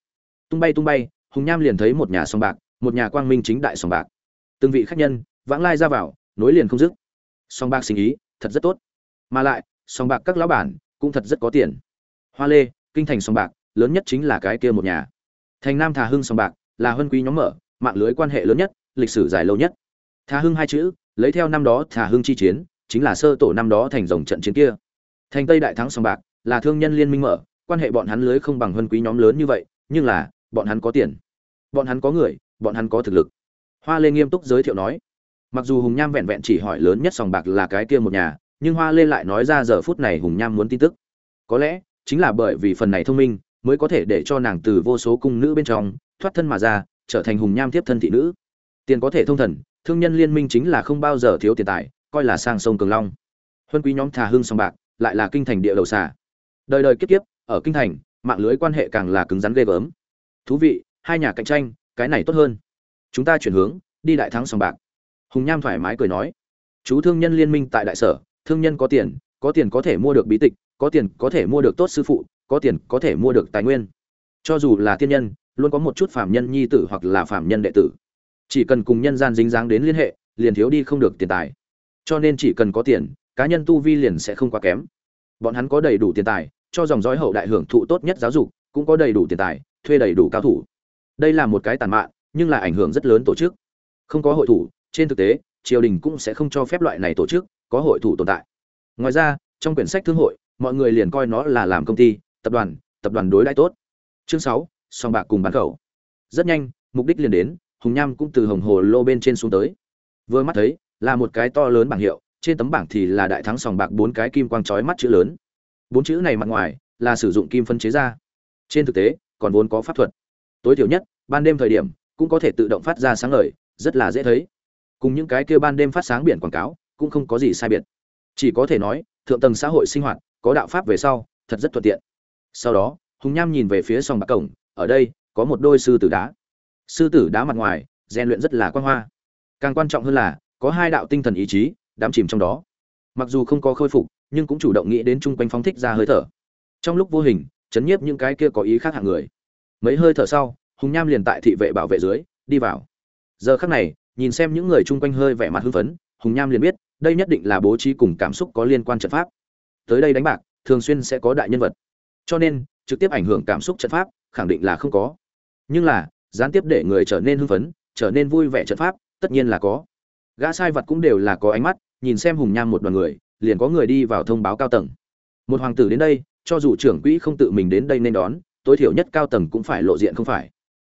Tung bay tung bay, hùng nham liền thấy một nhà sòng bạc, một nhà quang minh chính đại sòng bạc. Từng vị khách nhân, vãng lai ra vào, nối liền không dứt. Sòng bạc sinh ý, thật rất tốt. Mà lại, sòng bạc các lão bản, cũng thật rất có tiền. Hoa lê, kinh thành sòng bạc, lớn nhất chính là cái kia một nhà. Thành nam thà hưng sòng bạc là huân quý nhóm mở, mạng lưới quan hệ lớn nhất, lịch sử dài lâu nhất. Thà hưng hai chữ, lấy theo năm đó thà hưng chi chiến, chính là sơ tổ năm đó thành dòng trận chiến kia. Thành tây đại thắng sòng bạc, là thương nhân liên minh mở, quan hệ bọn hắn lưới không bằng huân quý nhóm lớn như vậy, nhưng là, bọn hắn có tiền. Bọn hắn có người, bọn hắn có thực lực. Hoa lê nghiêm túc giới thiệu nói. Mặc dù hùng nham vẹn vẹn chỉ hỏi lớn nhất sòng bạc là cái kia một nhà, nhưng hoa lê lại nói ra giờ phút này hùng nham muốn tin tức. Có lẽ, chính là bởi vì phần này thông minh, mới có thể để cho nàng từ vô số cung nữ bên trong thoát thân mà ra, trở thành hùng nham tiếp thân thị nữ. Tiền có thể thông thần, thương nhân liên minh chính là không bao giờ thiếu tiền tài, coi là sang sông cường long. Huân quý nhóm thà hương song bạc, lại là kinh thành địa đầu xà. Đời đời kiếp kiếp, ở kinh thành, mạng lưới quan hệ càng là cứng rắn ghê gớm. Thú vị, hai nhà cạnh tranh, cái này tốt hơn. Chúng ta chuyển hướng, đi đại thắng sòng bạc. Hùng nham thoải mái cười nói. Chú thương nhân liên minh tại đại sở, thương nhân có tiền có tiền có thể mua được bí tịch, có tiền có thể mua được tốt sư phụ, có tiền có thể mua được tài nguyên. Cho dù là tiên nhân luôn có một chút phạm nhân nhi tử hoặc là phạm nhân đệ tử. Chỉ cần cùng nhân gian dính dáng đến liên hệ, liền thiếu đi không được tiền tài. Cho nên chỉ cần có tiền, cá nhân tu vi liền sẽ không quá kém. Bọn hắn có đầy đủ tiền tài, cho dòng dõi hậu đại hưởng thụ tốt nhất giáo dục, cũng có đầy đủ tiền tài, thuê đầy đủ cao thủ. Đây là một cái tàn mạn, nhưng là ảnh hưởng rất lớn tổ chức. Không có hội thủ, trên thực tế, triều đình cũng sẽ không cho phép loại này tổ chức có hội thủ tồn tại. Ngoài ra, trong quyển sách thương hội, mọi người liền coi nó là làm công ty, tập đoàn tập đoàn đối đãi tốt. Chương sáu song bạc cùng bán khẩu. Rất nhanh, mục đích liền đến, hùng nham cũng từ hồng hồ lô bên trên xuống tới. Vừa mắt thấy, là một cái to lớn bảng hiệu, trên tấm bảng thì là đại thắng sòng bạc bốn cái kim quang chói mắt chữ lớn. Bốn chữ này mặt ngoài, là sử dụng kim phân chế ra. Trên thực tế, còn vốn có pháp thuật. Tối thiểu nhất, ban đêm thời điểm, cũng có thể tự động phát ra sáng ngời, rất là dễ thấy. Cùng những cái kia ban đêm phát sáng biển quảng cáo, cũng không có gì sai biệt. Chỉ có thể nói, thượng tầng xã hội sinh hoạt, có đạo pháp về sau, thật rất thuận tiện. Sau đó, hùng nham nhìn về phía sòng bạc cổng ở đây, có một đôi sư tử đá. Sư tử đá mặt ngoài, rèn luyện rất là quan hoa. Càng quan trọng hơn là, có hai đạo tinh thần ý chí đám chìm trong đó. Mặc dù không có khôi phục, nhưng cũng chủ động nghĩ đến chung quanh phóng thích ra hơi thở. Trong lúc vô hình, chấn nhiếp những cái kia có ý khác hạng người. Mấy hơi thở sau, hùng nham liền tại thị vệ bảo vệ dưới, đi vào. Giờ khắc này, nhìn xem những người chung quanh hơi vẻ mặt hưng phấn, hùng nham liền biết, đây nhất định là bố trí cùng cảm xúc có liên quan trận pháp. Tới đây đánh bạc, thường xuyên sẽ có đại nhân vật. Cho nên trực tiếp ảnh hưởng cảm xúc trận pháp, khẳng định là không có. Nhưng là, gián tiếp để người trở nên hưng phấn, trở nên vui vẻ trận pháp, tất nhiên là có. Gã sai vật cũng đều là có ánh mắt, nhìn xem hùng nham một đoàn người, liền có người đi vào thông báo cao tầng. Một hoàng tử đến đây, cho dù trưởng quỹ không tự mình đến đây nên đón, tối thiểu nhất cao tầng cũng phải lộ diện không phải.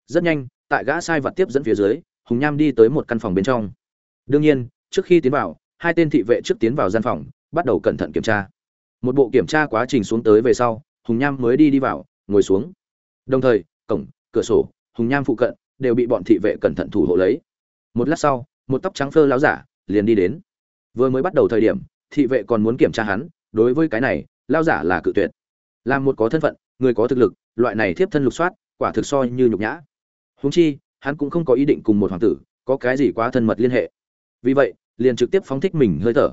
Rất nhanh, tại gã sai vật tiếp dẫn phía dưới, hùng nham đi tới một căn phòng bên trong. Đương nhiên, trước khi tiến vào, hai tên thị vệ trước tiến vào gian phòng, bắt đầu cẩn thận kiểm tra. Một bộ kiểm tra quá trình xuống tới về sau hùng nham mới đi đi vào, ngồi xuống. Đồng thời, cổng, cửa sổ, hùng nham phụ cận đều bị bọn thị vệ cẩn thận thủ hộ lấy. Một lát sau, một tóc trắng phơ láo giả liền đi đến. Vừa mới bắt đầu thời điểm, thị vệ còn muốn kiểm tra hắn, đối với cái này, lao giả là cự tuyệt. Làm một có thân phận, người có thực lực, loại này thiếp thân lục soát, quả thực so như nhục nhã. Húng chi, hắn cũng không có ý định cùng một hoàng tử có cái gì quá thân mật liên hệ. Vì vậy, liền trực tiếp phóng thích mình hơi thở.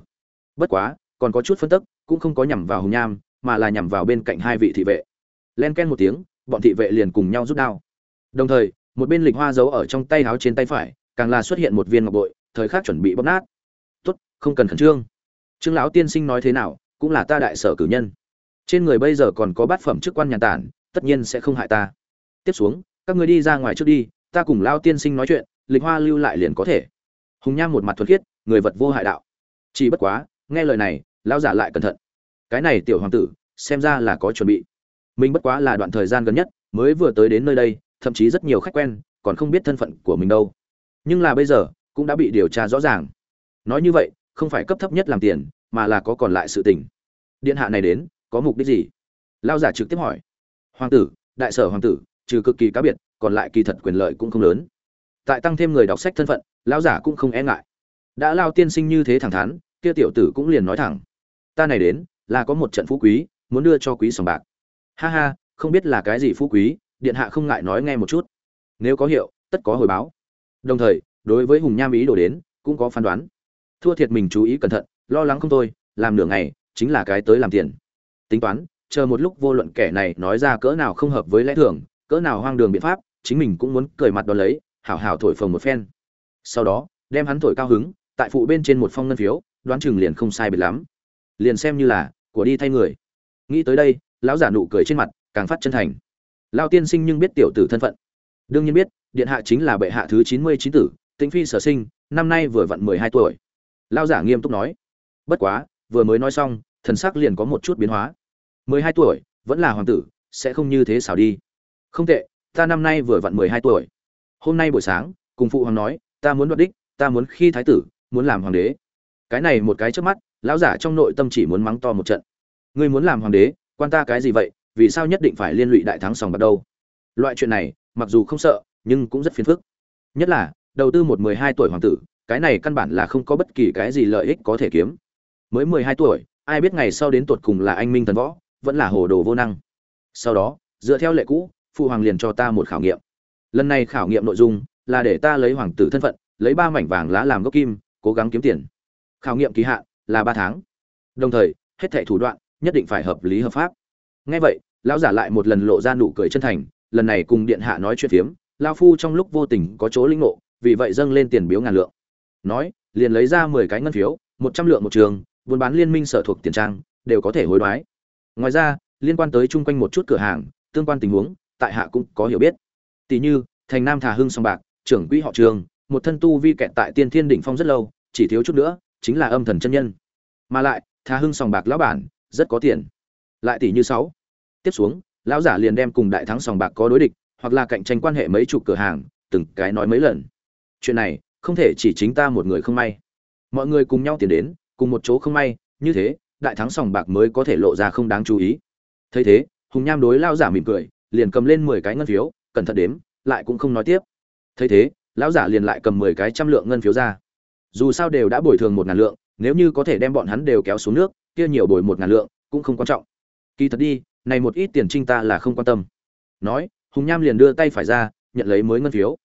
Bất quá, còn có chút phân tức, cũng không có nhằm vào hùng nham mà là nhằm vào bên cạnh hai vị thị vệ. Len ken một tiếng, bọn thị vệ liền cùng nhau rút đao. Đồng thời, một bên lịch hoa giấu ở trong tay áo trên tay phải, càng là xuất hiện một viên ngọc bội, thời khắc chuẩn bị bóp nát. Tốt, không cần khẩn trương. Trương lão tiên sinh nói thế nào, cũng là ta đại sở cử nhân. Trên người bây giờ còn có bát phẩm chức quan nhàn tản, tất nhiên sẽ không hại ta. Tiếp xuống, các người đi ra ngoài trước đi, ta cùng lao tiên sinh nói chuyện, lịch hoa lưu lại liền có thể. Hùng nham một mặt thuật khiết, người vật vô hại đạo. Chỉ bất quá, nghe lời này, lão giả lại cẩn thận cái này tiểu hoàng tử, xem ra là có chuẩn bị. Mình bất quá là đoạn thời gian gần nhất, mới vừa tới đến nơi đây, thậm chí rất nhiều khách quen, còn không biết thân phận của mình đâu. Nhưng là bây giờ, cũng đã bị điều tra rõ ràng. Nói như vậy, không phải cấp thấp nhất làm tiền, mà là có còn lại sự tình. Điện hạ này đến, có mục đích gì? Lao giả trực tiếp hỏi. Hoàng tử, đại sở hoàng tử, trừ cực kỳ cá biệt, còn lại kỳ thật quyền lợi cũng không lớn. Tại tăng thêm người đọc sách thân phận lao giả cũng không e ngại. Đã lao tiên sinh như thế thẳng thắn, kia tiểu tử cũng liền nói thẳng. Ta này đến là có một trận phú quý, muốn đưa cho quý sòng bạc. Ha ha, không biết là cái gì phú quý, điện hạ không ngại nói nghe một chút. Nếu có hiệu, tất có hồi báo. Đồng thời, đối với hùng nham ý đổ đến, cũng có phán đoán. Thua thiệt mình chú ý cẩn thận, lo lắng không thôi, làm nửa ngày, chính là cái tới làm tiền. Tính toán, chờ một lúc vô luận kẻ này nói ra cỡ nào không hợp với lẽ thường, cỡ nào hoang đường biện pháp, chính mình cũng muốn cười mặt đ ó lấy, hảo hảo thổi phồng một phen. Sau đó, đem hắn thổi cao hứng, tại phụ bên trên một phong ngân phiếu, đoán chừng liền không sai biệt lắm. Liền xem như là của đi thay người. Nghĩ tới đây, lão giả nụ cười trên mặt càng phát chân thành. Lao tiên sinh nhưng biết tiểu tử thân phận. Đương nhiên biết, điện hạ chính là bệ hạ thứ chín mươi chín tử, tĩnh phi sở sinh, năm nay vừa vặn mười hai tuổi. Lao giả nghiêm túc nói. Bất quá, vừa mới nói xong, thần sắc liền có một chút biến hóa. mười hai tuổi, vẫn là hoàng tử, sẽ không như thế xảo đi. Không tệ, ta năm nay vừa vặn mười hai tuổi. Hôm nay buổi sáng, cùng phụ hoàng nói, ta muốn đoạt đích, ta muốn khi thái tử, muốn làm hoàng đế. Cái này một cái trước mắt, lão giả trong nội tâm chỉ muốn mắng to một trận ngươi muốn làm hoàng đế, quan ta cái gì vậy, vì sao nhất định phải liên lụy đại thắng sòng bạc đâu? Loại chuyện này, mặc dù không sợ, nhưng cũng rất phiền phức. Nhất là, đầu tư một mười hai tuổi hoàng tử, cái này căn bản là không có bất kỳ cái gì lợi ích có thể kiếm. Mới mười hai tuổi, ai biết ngày sau đến tuột cùng là anh minh thần võ, vẫn là hồ đồ vô năng. Sau đó, dựa theo lệ cũ, phụ hoàng liền cho ta một khảo nghiệm. Lần này khảo nghiệm nội dung là để ta lấy hoàng tử thân phận, lấy ba mảnh vàng lá làm gốc kim, cố gắng kiếm tiền. Khảo nghiệm kỳ hạn là ba tháng. Đồng thời, hết thảy thủ đoạn nhất định phải hợp lý hợp pháp. Ngay vậy, lão giả lại một lần lộ ra nụ cười chân thành, lần này cùng điện hạ nói chuyện phiếm lao phu trong lúc vô tình có chỗ linh ngộ, vì vậy dâng lên tiền biếu ngàn lượng. Nói, liền lấy ra mười cái ngân phiếu, một trăm lượng một trường, buôn bán liên minh sở thuộc tiền trang, đều có thể hối đoái. Ngoài ra, liên quan tới chung quanh một chút cửa hàng, tương quan tình huống, tại hạ cũng có hiểu biết. Tỷ như, thành nam thà hưng song bạc, trưởng quỹ họ trường, một thân tu vi kẹt tại tiên thiên đỉnh phong rất lâu, chỉ thiếu chút nữa, chính là âm thần chân nhân. Mà lại, thà hưng sòng bạc lão bản rất có tiền. Lại tỷ như sáu. Tiếp xuống, lão giả liền đem cùng đại thắng sòng bạc có đối địch, hoặc là cạnh tranh quan hệ mấy chục cửa hàng, từng cái nói mấy lần. Chuyện này, không thể chỉ chính ta một người không may. Mọi người cùng nhau tiến đến, cùng một chỗ không may, như thế, đại thắng sòng bạc mới có thể lộ ra không đáng chú ý. Thấy thế, hùng nham đối lao giả mỉm cười, liền cầm lên mười cái ngân phiếu, cẩn thận đếm, lại cũng không nói tiếp. Thấy thế, lão giả liền lại cầm mười cái trăm lượng ngân phiếu ra. Dù sao đều đã bồi thường một ngàn lượng, nếu như có thể đem bọn hắn đều kéo xuống nước kia nhiều bồi một ngàn lượng, cũng không quan trọng. Kỳ thật đi, này một ít tiền trinh ta là không quan tâm. Nói, hùng nham liền đưa tay phải ra, nhận lấy mới ngân phiếu.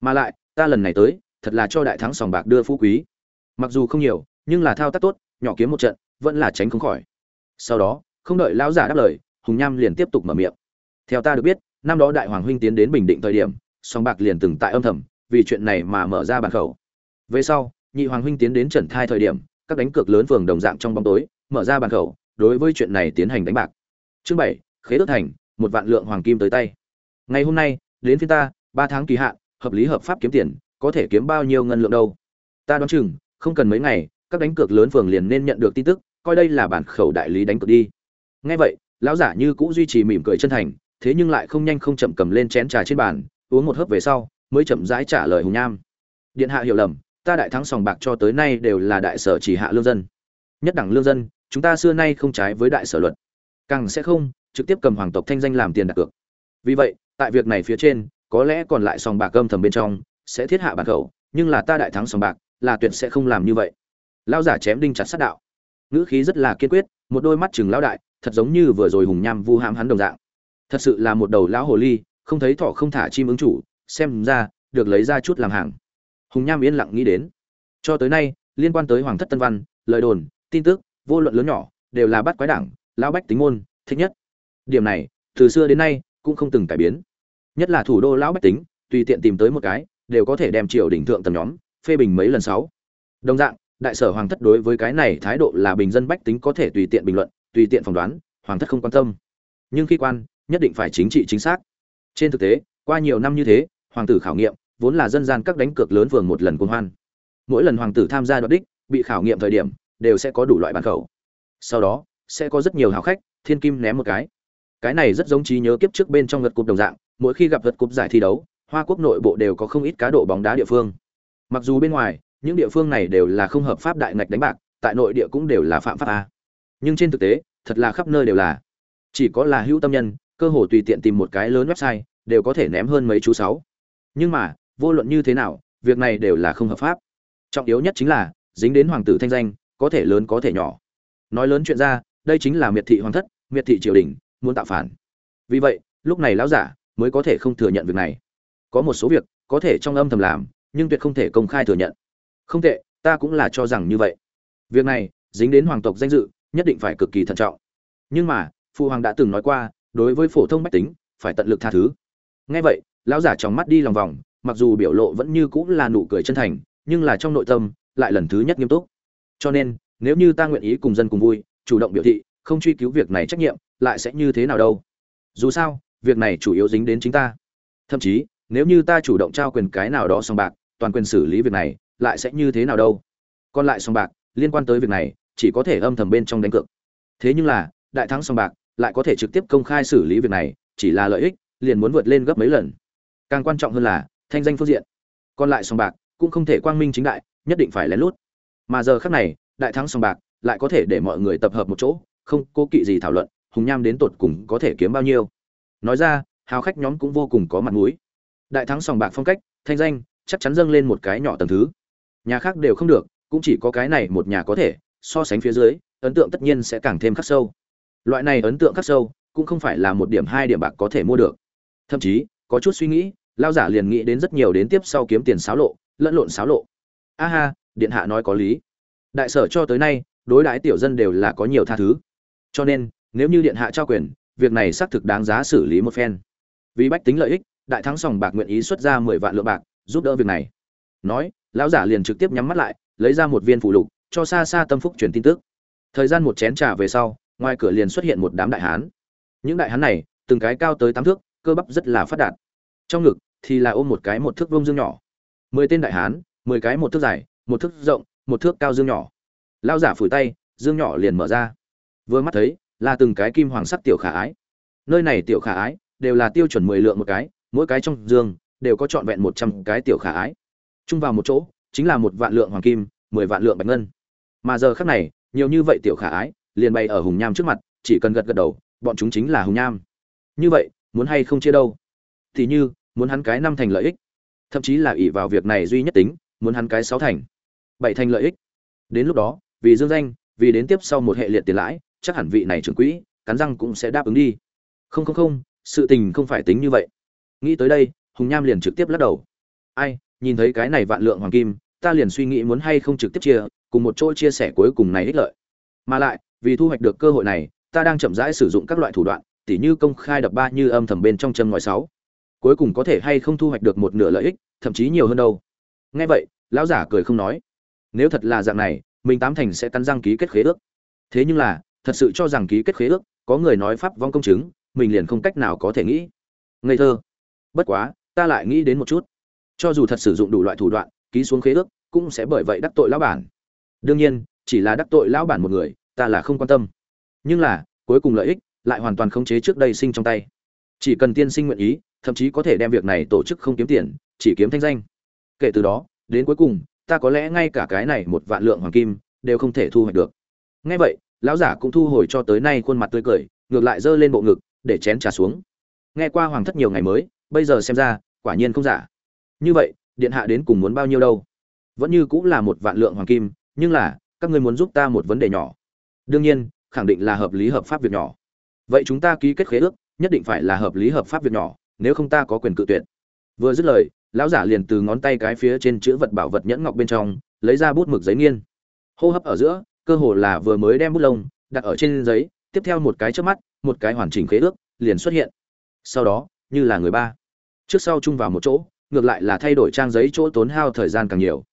Mà lại, ta lần này tới, thật là cho đại thắng sòng bạc đưa phú quý. Mặc dù không nhiều, nhưng là thao tác tốt, nhỏ kiếm một trận, vẫn là tránh không khỏi. Sau đó, không đợi lão giả đáp lời, hùng nham liền tiếp tục mở miệng. Theo ta được biết, năm đó đại hoàng huynh tiến đến bình định thời điểm, sòng bạc liền từng tại âm thầm, vì chuyện này mà mở ra bàn khẩu. Về sau, nhị hoàng huynh tiến đến trần thai thời điểm, các đánh cược lớn phường đồng dạng trong bóng tối mở ra bàn khẩu, đối với chuyện này tiến hành đánh bạc. Chương bảy, khế ước thành, một vạn lượng hoàng kim tới tay. Ngày hôm nay, đến phiên ta, ba tháng kỳ hạn, hợp lý hợp pháp kiếm tiền, có thể kiếm bao nhiêu ngân lượng đâu? Ta đoán chừng, không cần mấy ngày, các đánh cược lớn phường liền nên nhận được tin tức, coi đây là bản khẩu đại lý đánh cược đi. Ngay vậy, lão giả như cũ duy trì mỉm cười chân thành, thế nhưng lại không nhanh không chậm cầm lên chén trà trên bàn, uống một hớp về sau, mới chậm rãi trả lời hùng nham điện hạ hiểu lầm, ta đại thắng sòng bạc cho tới nay đều là đại sở chỉ hạ lương dân. Nhất đẳng lương dân chúng ta xưa nay không trái với đại sở luật. Càng sẽ không, trực tiếp cầm hoàng tộc thanh danh làm tiền đặt cược. Vì vậy, tại việc này phía trên, có lẽ còn lại sòng bạc âm thầm bên trong, sẽ thiết hạ bản khẩu, nhưng là ta đại thắng sòng bạc, là tuyệt sẽ không làm như vậy. Lao giả chém đinh chặt sát đạo. Ngữ khí rất là kiên quyết, một đôi mắt chừng lão đại, thật giống như vừa rồi hùng nham vu hãm hắn đồng dạng. Thật sự là một đầu lão hồ ly, không thấy thỏ không thả chim ứng chủ, xem ra, được lấy ra chút làm hàng. Hùng nham yên lặng nghĩ đến. Cho tới nay, liên quan tới hoàng thất tân văn, lời đồn, tin tức vô luận lớn nhỏ, đều là bắt quái đảng, lão bách tính môn, thích nhất. Điểm này, từ xưa đến nay, cũng không từng cải biến. Nhất là thủ đô lão bách tính, tùy tiện tìm tới một cái, đều có thể đem triều đỉnh thượng tầm nhóm, phê bình mấy lần sáu. Đồng dạng, đại sở hoàng thất đối với cái này thái độ là bình dân bách tính có thể tùy tiện bình luận, tùy tiện phỏng đoán, hoàng thất không quan tâm. Nhưng khi quan, nhất định phải chính trị chính xác. Trên thực tế, qua nhiều năm như thế, hoàng tử khảo nghiệm, vốn là dân gian các đánh cược lớn vườn một lần cuồng hoan. Mỗi lần hoàng tử tham gia đoạt đích, bị khảo nghiệm thời điểm đều sẽ có đủ loại bản khẩu. Sau đó, sẽ có rất nhiều hào khách, thiên kim ném một cái. Cái này rất giống trí nhớ kiếp trước bên trong vật cục đồng dạng, mỗi khi gặp vật cục giải thi đấu, hoa quốc nội bộ đều có không ít cá độ bóng đá địa phương. Mặc dù bên ngoài, những địa phương này đều là không hợp pháp đại ngạch đánh bạc, tại nội địa cũng đều là phạm pháp a. Nhưng trên thực tế, thật là khắp nơi đều là. Chỉ có là hữu tâm nhân, cơ hồ tùy tiện tìm một cái lớn website, đều có thể ném hơn mấy chú sáu. Nhưng mà, vô luận như thế nào, việc này đều là không hợp pháp. Trọng yếu nhất chính là, dính đến hoàng tử thanh danh có thể lớn có thể nhỏ. Nói lớn chuyện ra, đây chính là miệt thị hoàng thất, miệt thị triều đình, muốn tạo phản. Vì vậy, lúc này lão giả mới có thể không thừa nhận việc này. Có một số việc có thể trong âm thầm làm, nhưng tuyệt không thể công khai thừa nhận. Không tệ, ta cũng là cho rằng như vậy. Việc này, dính đến hoàng tộc danh dự, nhất định phải cực kỳ thận trọng. Nhưng mà, phụ hoàng đã từng nói qua, đối với phổ thông bách tính, phải tận lực tha thứ. Ngay vậy, lão giả trong mắt đi lòng vòng, mặc dù biểu lộ vẫn như cũng là nụ cười chân thành, nhưng là trong nội tâm, lại lần thứ nhất nghiêm túc cho nên, nếu như ta nguyện ý cùng dân cùng vui, chủ động biểu thị, không truy cứu việc này trách nhiệm, lại sẽ như thế nào đâu? Dù sao, việc này chủ yếu dính đến chính ta. Thậm chí, nếu như ta chủ động trao quyền cái nào đó song bạc, toàn quyền xử lý việc này, lại sẽ như thế nào đâu? Còn lại song bạc, liên quan tới việc này, chỉ có thể âm thầm bên trong đánh cược. Thế nhưng là, đại thắng song bạc, lại có thể trực tiếp công khai xử lý việc này, chỉ là lợi ích, liền muốn vượt lên gấp mấy lần. Càng quan trọng hơn là, thanh danh phương diện. Còn lại song bạc, cũng không thể quang minh chính đại, nhất định phải lén lút mà giờ khác này, đại thắng sòng bạc, lại có thể để mọi người tập hợp một chỗ, không cố kỵ gì thảo luận, hùng nham đến tột cùng có thể kiếm bao nhiêu. Nói ra, hào khách nhóm cũng vô cùng có mặt mũi. Đại thắng sòng bạc phong cách, thanh danh, chắc chắn dâng lên một cái nhỏ tầng thứ. Nhà khác đều không được, cũng chỉ có cái này một nhà có thể, so sánh phía dưới, ấn tượng tất nhiên sẽ càng thêm khắc sâu. Loại này ấn tượng khắc sâu, cũng không phải là một điểm hai điểm bạc có thể mua được. Thậm chí, có chút suy nghĩ, lao giả liền nghĩ đến rất nhiều đến tiếp sau kiếm tiền xáo lộ, lẫn lộn xáo lộ. Aha điện hạ nói có lý. Đại sở cho tới nay, đối đãi tiểu dân đều là có nhiều tha thứ. Cho nên, nếu như điện hạ trao quyền, việc này xác thực đáng giá xử lý một phen. Vì bách tính lợi ích, đại thắng sòng bạc nguyện ý xuất ra mười vạn lượng bạc, giúp đỡ việc này. Nói, lão giả liền trực tiếp nhắm mắt lại, lấy ra một viên phụ lục, cho xa xa tâm phúc truyền tin tức. Thời gian một chén trà về sau, ngoài cửa liền xuất hiện một đám đại hán. Những đại hán này, từng cái cao tới tám thước, cơ bắp rất là phát đạt. Trong ngực thì là ôm một cái một thước vông dương nhỏ. Mười tên đại hán, mười cái một thước dài một thước rộng, một thước cao dương nhỏ. Lao giả phủi tay, dương nhỏ liền mở ra. Vừa mắt thấy, là từng cái kim hoàng sắc tiểu khả ái. Nơi này tiểu khả ái, đều là tiêu chuẩn mười lượng một cái, mỗi cái trong dương, đều có trọn vẹn một trăm cái tiểu khả ái. Chung vào một chỗ, chính là một vạn lượng hoàng kim, mười vạn lượng bạch ngân. Mà giờ khác này, nhiều như vậy tiểu khả ái, liền bày ở hùng nham trước mặt, chỉ cần gật gật đầu, bọn chúng chính là hùng nham. Như vậy, muốn hay không chia đâu? Thì như, muốn hắn cái năm thành lợi ích. Thậm chí là ỷ vào việc này duy nhất tính, muốn hắn cái sáu thành bảy thành lợi ích. Đến lúc đó, vì dương danh, vì đến tiếp sau một hệ liệt tiền lãi, chắc hẳn vị này trưởng quỹ, cắn răng cũng sẽ đáp ứng đi. Không không không, sự tình không phải tính như vậy. Nghĩ tới đây, hùng nham liền trực tiếp lắc đầu. Ai, nhìn thấy cái này vạn lượng hoàng kim, ta liền suy nghĩ muốn hay không trực tiếp chia, cùng một chỗ chia sẻ cuối cùng này ích lợi. Mà lại, vì thu hoạch được cơ hội này, ta đang chậm rãi sử dụng các loại thủ đoạn, tỉ như công khai đập ba như âm thầm bên trong chân ngoài sáu. Cuối cùng có thể hay không thu hoạch được một nửa lợi ích, thậm chí nhiều hơn đâu. Nghe vậy, lão giả cười không nói nếu thật là dạng này, mình tám thành sẽ cắn răng ký kết khế ước. Thế nhưng là, thật sự cho rằng ký kết khế ước, có người nói pháp vong công chứng, mình liền không cách nào có thể nghĩ. Ngây thơ. Bất quá, ta lại nghĩ đến một chút. Cho dù thật sử dụng đủ loại thủ đoạn, ký xuống khế ước, cũng sẽ bởi vậy đắc tội lão bản. Đương nhiên, chỉ là đắc tội lão bản một người, ta là không quan tâm. Nhưng là, cuối cùng lợi ích lại hoàn toàn khống chế trước đây sinh trong tay. Chỉ cần tiên sinh nguyện ý, thậm chí có thể đem việc này tổ chức không kiếm tiền, chỉ kiếm thanh danh. Kể từ đó, đến cuối cùng ta có lẽ ngay cả cái này một vạn lượng hoàng kim đều không thể thu hoạch được. Ngay vậy, lão giả cũng thu hồi cho tới nay khuôn mặt tươi cười, ngược lại giơ lên bộ ngực, để chén trà xuống. Nghe qua hoàng thất nhiều ngày mới, bây giờ xem ra, quả nhiên không giả. Như vậy, điện hạ đến cùng muốn bao nhiêu đâu? Vẫn như cũng là một vạn lượng hoàng kim, nhưng là, các ngươi muốn giúp ta một vấn đề nhỏ. Đương nhiên, khẳng định là hợp lý hợp pháp việc nhỏ. Vậy chúng ta ký kết khế ước, nhất định phải là hợp lý hợp pháp việc nhỏ, nếu không ta có quyền cự tuyệt. Vừa dứt lời lão giả liền từ ngón tay cái phía trên chữ vật bảo vật nhẫn ngọc bên trong, lấy ra bút mực giấy nghiên. Hô hấp ở giữa, cơ hồ là vừa mới đem bút lông đặt ở trên giấy, tiếp theo một cái trước mắt, một cái hoàn chỉnh khế ước liền xuất hiện. Sau đó, như là người ba. Trước sau chung vào một chỗ, ngược lại là thay đổi trang giấy chỗ tốn hao thời gian càng nhiều.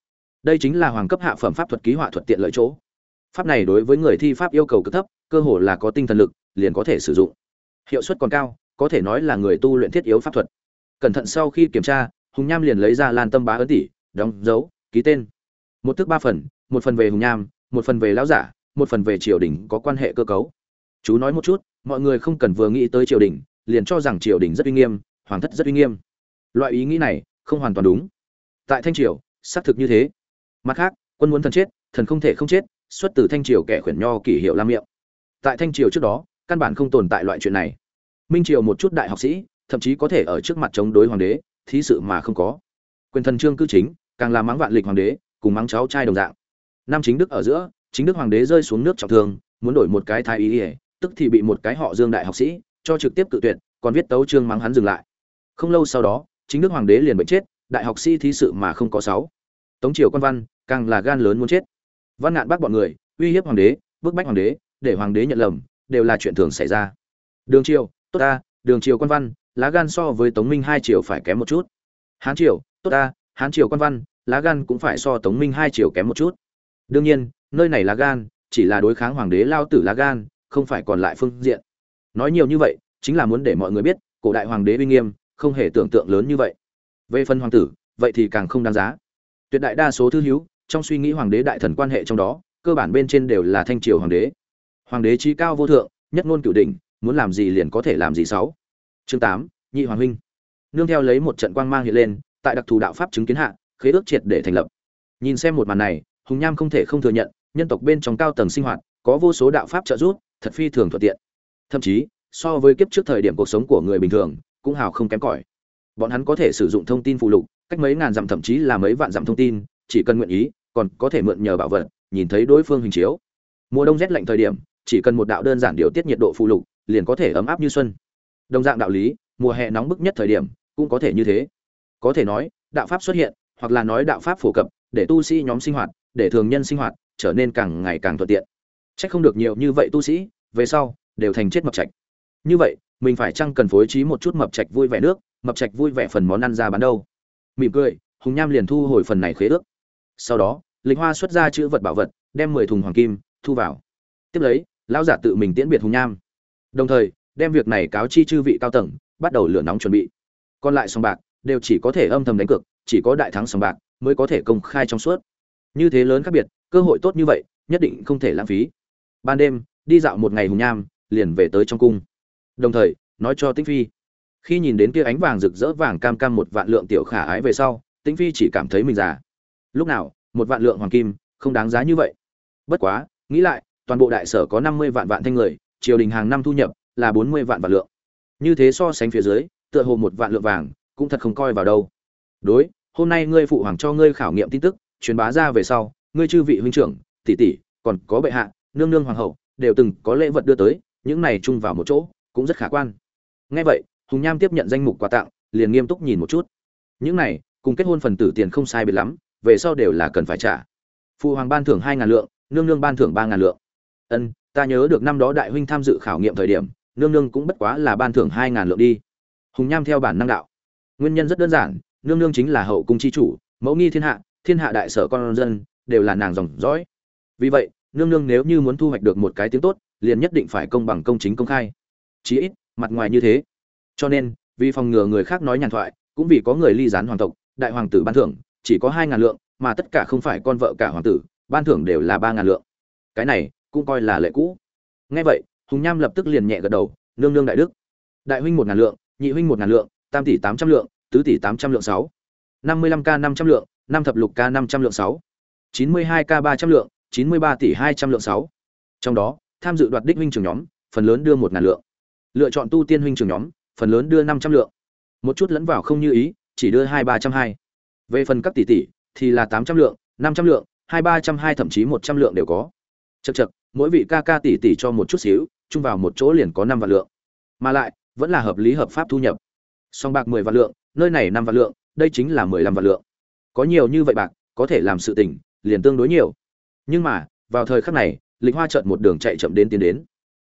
Đây chính là hoàng cấp hạ phẩm pháp thuật ký họa thuật tiện lợi chỗ. Pháp này đối với người thi pháp yêu cầu cực thấp, cơ hồ là có tinh thần lực, liền có thể sử dụng. Hiệu suất còn cao, có thể nói là người tu luyện thiết yếu pháp thuật. Cẩn thận sau khi kiểm tra hùng nham liền lấy ra lan tâm bá ấn tỷ đóng dấu, ký tên. Một thước ba phần, một phần về hùng nham, một phần về lão giả, một phần về triều đình có quan hệ cơ cấu. Chú nói một chút, mọi người không cần vừa nghĩ tới triều đình, liền cho rằng triều đình rất uy nghiêm, hoàng thất rất uy nghiêm. Loại ý nghĩ này không hoàn toàn đúng. Tại thanh triều, xác thực như thế. Mặt khác, quân muốn thần chết, thần không thể không chết, xuất từ thanh triều kẻ khuyển nho kỷ hiệu lam miệng. Tại thanh triều trước đó, căn bản không tồn tại loại chuyện này. Minh triều một chút đại học sĩ, thậm chí có thể ở trước mặt chống đối hoàng đế thí sự mà không có. Quyền thần trương cư chính, càng là mắng vạn lịch hoàng đế, cùng mắng cháu trai đồng dạng. Nam chính đức ở giữa, chính đức hoàng đế rơi xuống nước trọng thương, muốn đổi một cái thái ý ỉa tức thì bị một cái họ dương đại học sĩ, cho trực tiếp cự tuyệt, còn viết tấu trương mắng hắn dừng lại. Không lâu sau đó, chính đức hoàng đế liền bệnh chết, đại học sĩ thí sự mà không có sáu. Tống triều quan văn, càng là gan lớn muốn chết. Văn ngạn bắt bọn người, uy hiếp hoàng đế, bức bách hoàng đế, để hoàng đế nhận lầm, đều là chuyện thường xảy ra. Đường triều, tốt ta, đường triều quan văn lá gan so với tống minh hai triều phải kém một chút. Hán triều, tốt ta, hán triều quan văn, lá gan cũng phải so tống minh hai triều kém một chút. Đương nhiên, nơi này lá gan, chỉ là đối kháng hoàng đế lao tử lá gan, không phải còn lại phương diện. Nói nhiều như vậy, chính là muốn để mọi người biết, cổ đại hoàng đế uy nghiêm, không hề tưởng tượng lớn như vậy. Về phần hoàng tử, vậy thì càng không đáng giá. Tuyệt đại đa số thư hữu, trong suy nghĩ hoàng đế đại thần quan hệ trong đó, cơ bản bên trên đều là thanh triều hoàng đế. Hoàng đế trí cao vô thượng, nhất ngôn cửu đỉnh, muốn làm gì liền có thể làm gì sáu chương tám, nhị hoàng huynh. Nương theo lấy một trận quang mang hiện lên, tại đặc thù đạo pháp chứng kiến hạ, khế ước triệt để thành lập. Nhìn xem một màn này, hùng nham không thể không thừa nhận, nhân tộc bên trong cao tầng sinh hoạt, có vô số đạo pháp trợ giúp, thật phi thường thuận tiện. Thậm chí, so với kiếp trước thời điểm cuộc sống của người bình thường, cũng hào không kém cỏi. Bọn hắn có thể sử dụng thông tin phụ lục, cách mấy ngàn dặm thậm chí là mấy vạn dặm thông tin, chỉ cần nguyện ý, còn có thể mượn nhờ bảo vật, nhìn thấy đối phương hình chiếu. Mùa đông rét lạnh thời điểm, chỉ cần một đạo đơn giản điều tiết nhiệt độ phụ lục, liền có thể ấm áp như xuân đồng dạng đạo lý, mùa hè nóng bức nhất thời điểm cũng có thể như thế. Có thể nói, đạo pháp xuất hiện, hoặc là nói đạo pháp phổ cập, để tu sĩ nhóm sinh hoạt, để thường nhân sinh hoạt trở nên càng ngày càng thuận tiện. Chắc không được nhiều như vậy tu sĩ, về sau đều thành chết mập trạch như vậy, mình phải chăng cần phối trí một chút mập trạch vui vẻ nước, mập trạch vui vẻ phần món ăn ra bán đâu? Mỉm cười, hùng nham liền thu hồi phần này khế ước. Sau đó linh hoa xuất ra chữ vật bảo vật, đem mười thùng hoàng kim thu vào. Tiếp lấy, lão giả tự mình tiễn biệt hùng nham. Đồng thời đem việc này cáo chi chư vị cao tầng, bắt đầu lửa nóng chuẩn bị. Còn lại sòng bạc đều chỉ có thể âm thầm đánh cược, chỉ có đại thắng sòng bạc mới có thể công khai trong suốt. Như thế lớn khác biệt, cơ hội tốt như vậy, nhất định không thể lãng phí. Ban đêm, đi dạo một ngày hùng nham, liền về tới trong cung. Đồng thời, nói cho tĩnh phi. Khi nhìn đến kia ánh vàng rực rỡ vàng cam cam một vạn lượng tiểu khả ái về sau, tĩnh phi chỉ cảm thấy mình già. Lúc nào, một vạn lượng hoàng kim, không đáng giá như vậy. Bất quá, nghĩ lại, toàn bộ đại sở có năm mươi vạn vạn thanh người, triều đình hàng năm thu nhập là bốn mươi vạn vạn lượng. Như thế so sánh phía dưới, tựa hồ một vạn lượng vàng cũng thật không coi vào đâu. Đối, hôm nay ngươi phụ hoàng cho ngươi khảo nghiệm tin tức, truyền bá ra về sau, ngươi chư vị huynh trưởng, tỷ tỷ, còn có bệ hạ, nương nương hoàng hậu, đều từng có lễ vật đưa tới, những này chung vào một chỗ, cũng rất khả quan. Nghe vậy, hùng nham tiếp nhận danh mục quà tặng, liền nghiêm túc nhìn một chút. Những này, cùng kết hôn phần tử tiền không sai biệt lắm, về sau đều là cần phải trả. Phụ hoàng ban thưởng hai ngàn lượng, nương nương ban thưởng ba ngàn lượng. Ân, ta nhớ được năm đó đại huynh tham dự khảo nghiệm thời điểm nương nương cũng bất quá là ban thưởng hai ngàn lượng đi. Hùng nham theo bản năng đạo. Nguyên nhân rất đơn giản, nương nương chính là hậu cung chi chủ, mẫu nghi thiên hạ thiên hạ đại sở con dân, đều là nàng dòng dõi. Vì vậy, nương nương nếu như muốn thu hoạch được một cái tiếng tốt, liền nhất định phải công bằng công chính công khai. Chí ít, mặt ngoài như thế. Cho nên, vì phòng ngừa người khác nói nhàn thoại, cũng vì có người ly gián hoàng tộc, đại hoàng tử ban thưởng, chỉ có hai ngàn lượng, mà tất cả không phải con vợ cả hoàng tử, ban thưởng đều là ba ngàn lượng. Cái này, cũng coi là lệ cũ. Nghe vậy hùng nham lập tức liền nhẹ gật đầu, nương nương đại đức, đại huynh một ngàn lượng, nhị huynh một ngàn lượng, tam tỷ tám trăm lượng, tứ tỷ tám trăm lượng sáu, năm mươi lăm k năm trăm lượng, năm thập lục k năm trăm lượng sáu, chín mươi hai k ba trăm lượng, chín mươi ba tỷ hai trăm lượng sáu. Trong đó, tham dự đoạt đích huynh trưởng nhóm, phần lớn đưa một ngàn lượng. Lựa chọn tu tiên huynh trưởng nhóm, phần lớn đưa năm trăm lượng. Một chút lẫn vào không như ý, chỉ đưa hai ba trăm hai. Về phần các tỷ tỷ, thì là tám trăm lượng, năm trăm lượng, hai ba trăm hai, thậm chí một trăm lượng đều có. Chật chật mỗi vị ca ca tỷ tỷ cho một chút xíu chung vào một chỗ liền có năm vạn lượng. Mà lại, vẫn là hợp lý hợp pháp thu nhập. Song bạc mười vạn lượng, nơi này năm vạn lượng, đây chính là mười lăm vạn lượng. Có nhiều như vậy bạc, có thể làm sự tình, liền tương đối nhiều. Nhưng mà, vào thời khắc này, lịch hoa chợt một đường chạy chậm đến tiến đến.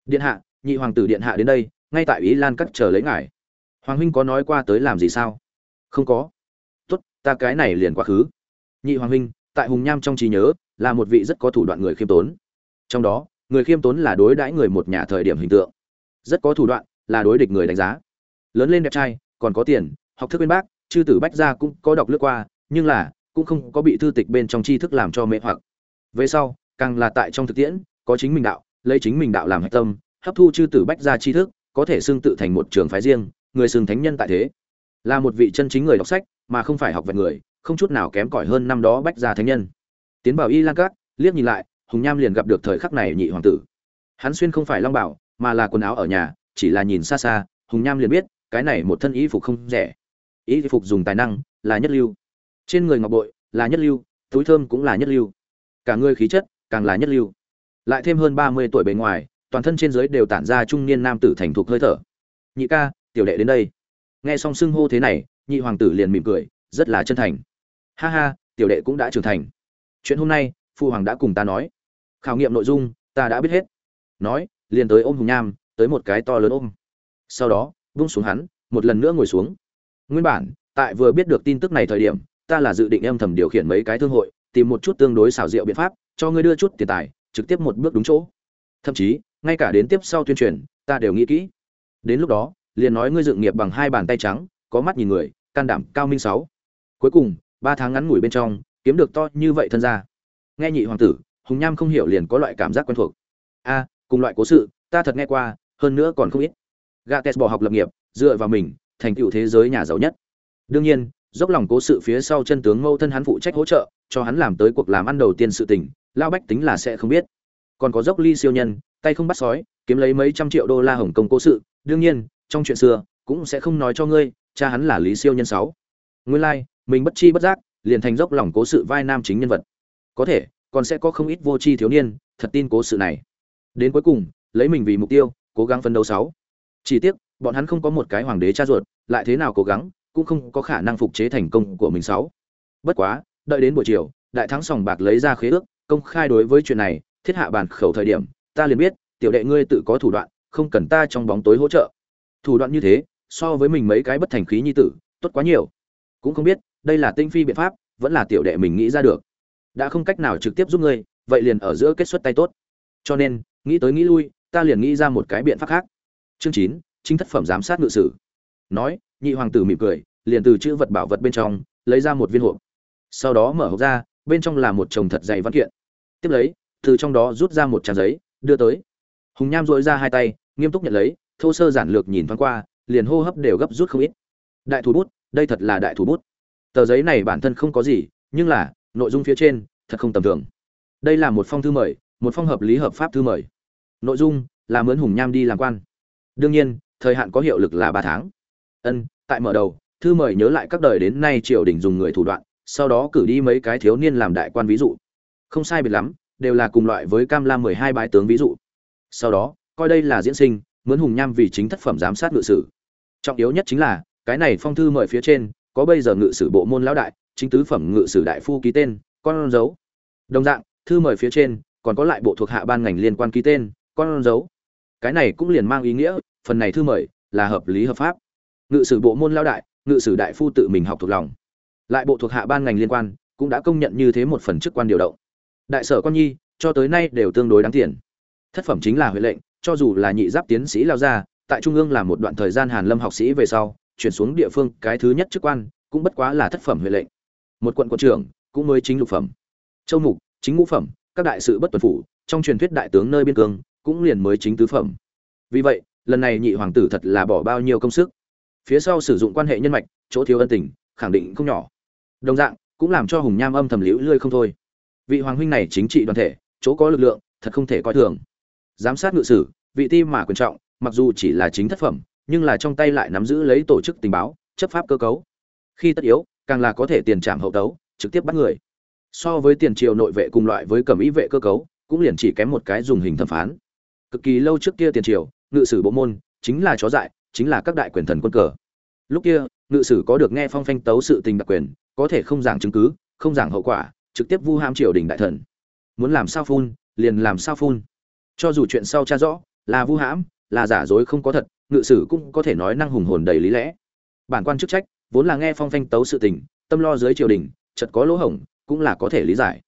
Điện hạ, nhị hoàng tử điện hạ đến đây, ngay tại ý lan cắt chờ lấy ngài. Hoàng huynh có nói qua tới làm gì sao? Không có. Tốt, ta cái này liền quá khứ. Nhị hoàng huynh, tại hùng nham trong trí nhớ, là một vị rất có thủ đoạn người khiêm tốn. Trong đó người khiêm tốn là đối đãi người một nhà thời điểm hình tượng. Rất có thủ đoạn là đối địch người đánh giá. Lớn lên đẹp trai, còn có tiền, học thức bên bác, chư tử bách gia cũng có đọc lướt qua, nhưng là, cũng không có bị thư tịch bên trong tri thức làm cho mê hoặc. Về sau, càng là tại trong thực tiễn, có chính mình đạo, lấy chính mình đạo làm hạch tâm, hấp thu chư tử bách gia tri thức, có thể xưng tự thành một trường phái riêng, người xưng thánh nhân tại thế. Là một vị chân chính người đọc sách, mà không phải học về người, không chút nào kém cỏi hơn năm đó bách gia thánh nhân. Tiến bảo y lan cát liếc nhìn lại hùng nham liền gặp được thời khắc này nhị hoàng tử. Hắn xuyên không phải long bảo, mà là quần áo ở nhà, chỉ là nhìn xa xa, hùng nham liền biết, cái này một thân y phục không rẻ. Y phục dùng tài năng là nhất lưu. Trên người ngọc bội là nhất lưu, túi thơm cũng là nhất lưu. Cả người khí chất càng là nhất lưu. Lại thêm hơn ba mươi tuổi bề ngoài, toàn thân trên dưới đều tản ra trung niên nam tử thành thục hơi thở. Nhị ca, tiểu đệ đến đây. Nghe xong xưng hô thế này, nhị hoàng tử liền mỉm cười, rất là chân thành. Ha ha, tiểu đệ cũng đã trưởng thành. Chuyện hôm nay phụ hoàng đã cùng ta nói khảo nghiệm nội dung, ta đã biết hết. Nói, liền tới ôm hùng nham, tới một cái to lớn ôm. Sau đó vung xuống hắn, một lần nữa ngồi xuống. Nguyên bản, tại vừa biết được tin tức này thời điểm, ta là dự định âm thầm điều khiển mấy cái thương hội, tìm một chút tương đối xảo diệu biện pháp, cho ngươi đưa chút tiền tài, trực tiếp một bước đúng chỗ. Thậm chí, ngay cả đến tiếp sau tuyên truyền, ta đều nghĩ kỹ. Đến lúc đó, liền nói ngươi dựng nghiệp bằng hai bàn tay trắng, có mắt nhìn người, can đảm cao minh sáu. Cuối cùng, ba tháng ngắn ngủi bên trong, kiếm được to như vậy thân ra. Nghe nhị hoàng tử hùng nham không hiểu liền có loại cảm giác quen thuộc. A, cùng loại cố sự, ta thật nghe qua, hơn nữa còn không ít. Gates bỏ học lập nghiệp, dựa vào mình, thành tựu thế giới nhà giàu nhất. Đương nhiên, dốc lòng cố sự phía sau chân tướng mâu thân hắn phụ trách hỗ trợ, cho hắn làm tới cuộc làm ăn đầu tiên sự tình lao bách tính là sẽ không biết. Còn có dốc ly siêu nhân, tay không bắt sói, kiếm lấy mấy trăm triệu đô la hồng kông cố sự, đương nhiên, trong chuyện xưa, cũng sẽ không nói cho ngươi, cha hắn là lý siêu nhân sáu. Nguyên lai, mình bất chi bất giác, liền thành dốc lòng cố sự vai nam chính nhân vật. Có thể còn sẽ có không ít vô tri thiếu niên, thật tin cố sự này. Đến cuối cùng, lấy mình vì mục tiêu, cố gắng phấn đấu sáu. Chỉ tiếc, bọn hắn không có một cái hoàng đế cha ruột, lại thế nào cố gắng, cũng không có khả năng phục chế thành công của mình sáu. Bất quá, đợi đến buổi chiều, đại thắng sòng bạc lấy ra khế ước, công khai đối với chuyện này, thiết hạ bàn khẩu thời điểm, ta liền biết, tiểu đệ ngươi tự có thủ đoạn, không cần ta trong bóng tối hỗ trợ. Thủ đoạn như thế, so với mình mấy cái bất thành khí nhi tử, tốt quá nhiều. Cũng không biết, đây là tinh phi biện pháp, vẫn là tiểu đệ mình nghĩ ra được đã không cách nào trực tiếp giúp ngươi, vậy liền ở giữa kết xuất tay tốt. Cho nên, nghĩ tới nghĩ lui, ta liền nghĩ ra một cái biện pháp khác. Chương chín, chính thất phẩm giám sát ngự sử. Nói, nhị hoàng tử mỉm cười, liền từ chữ vật bảo vật bên trong, lấy ra một viên hộp. Sau đó mở hộp ra, bên trong là một chồng thật dày văn kiện. Tiếp lấy, từ trong đó rút ra một trang giấy, đưa tới. Hùng nham dội ra hai tay, nghiêm túc nhận lấy, thô sơ giản lược nhìn thoáng qua, liền hô hấp đều gấp rút không ít. Đại thủ bút, đây thật là đại thủ bút. Tờ giấy này bản thân không có gì, nhưng là nội dung phía trên, thật không tầm thường. Đây là một phong thư mời, một phong hợp lý hợp pháp thư mời. Nội dung là mướn hùng nham đi làm quan. Đương nhiên, thời hạn có hiệu lực là ba tháng. Ân, tại mở đầu, thư mời nhớ lại các đời đến nay triều đình dùng người thủ đoạn, sau đó cử đi mấy cái thiếu niên làm đại quan ví dụ. Không sai biệt lắm, đều là cùng loại với cam lam mười hai bái tướng ví dụ. Sau đó, coi đây là diễn sinh, mướn hùng nham vì chính thất phẩm giám sát ngự sử. Trọng yếu nhất chính là, cái này phong thư mời phía trên, có bây giờ ngự sử bộ môn lão đại chính tứ phẩm ngự sử đại phu ký tên, con dấu. Đồng dạng, thư mời phía trên còn có lại bộ thuộc hạ ban ngành liên quan ký tên, con dấu. Cái này cũng liền mang ý nghĩa, phần này thư mời là hợp lý hợp pháp. Ngự sử bộ môn lão đại, ngự sử đại phu tự mình học thuộc lòng. Lại bộ thuộc hạ ban ngành liên quan cũng đã công nhận như thế một phần chức quan điều động. Đại sở quan nhi, cho tới nay đều tương đối đáng tiền. Thất phẩm chính là huệ lệnh, cho dù là nhị giáp tiến sĩ lao ra, tại trung ương là một đoạn thời gian hàn lâm học sĩ về sau, chuyển xuống địa phương, cái thứ nhất chức quan cũng bất quá là thất phẩm huệ lệnh một quận quận trưởng, cũng mới chính lục phẩm. Châu mục, chính ngũ phẩm, các đại sự bất tuần phủ, trong truyền thuyết đại tướng nơi biên cương, cũng liền mới chính tứ phẩm. Vì vậy, lần này nhị hoàng tử thật là bỏ bao nhiêu công sức. Phía sau sử dụng quan hệ nhân mạch, chỗ thiếu ân tình, khẳng định không nhỏ. Đồng dạng, cũng làm cho hùng nham âm thầm liễu lươi không thôi. Vị hoàng huynh này chính trị đoàn thể, chỗ có lực lượng, thật không thể coi thường. Giám sát ngự sử, vị ti mà quan trọng, mặc dù chỉ là chính thất phẩm, nhưng là trong tay lại nắm giữ lấy tổ chức tình báo, chấp pháp cơ cấu. Khi tất yếu càng là có thể tiền trảm hậu tấu, trực tiếp bắt người. So với tiền triều nội vệ cùng loại với cẩm ý vệ cơ cấu, cũng liền chỉ kém một cái dùng hình thẩm phán. Cực kỳ lâu trước kia tiền triều, ngự sử bộ môn, chính là chó dại, chính là các đại quyền thần quân cờ. Lúc kia, ngự sử có được nghe phong phanh tấu sự tình đặc quyền, có thể không giảng chứng cứ, không giảng hậu quả, trực tiếp vu ham triều đình đại thần. Muốn làm sao phun, liền làm sao phun. Cho dù chuyện sau tra rõ, là vu hãm, là giả dối không có thật, ngự sử cũng có thể nói năng hùng hồn đầy lý lẽ. Bản quan chức trách vốn là nghe phong phanh tấu sự tình, tâm lo dưới triều đình, chợt có lỗ hổng, cũng là có thể lý giải.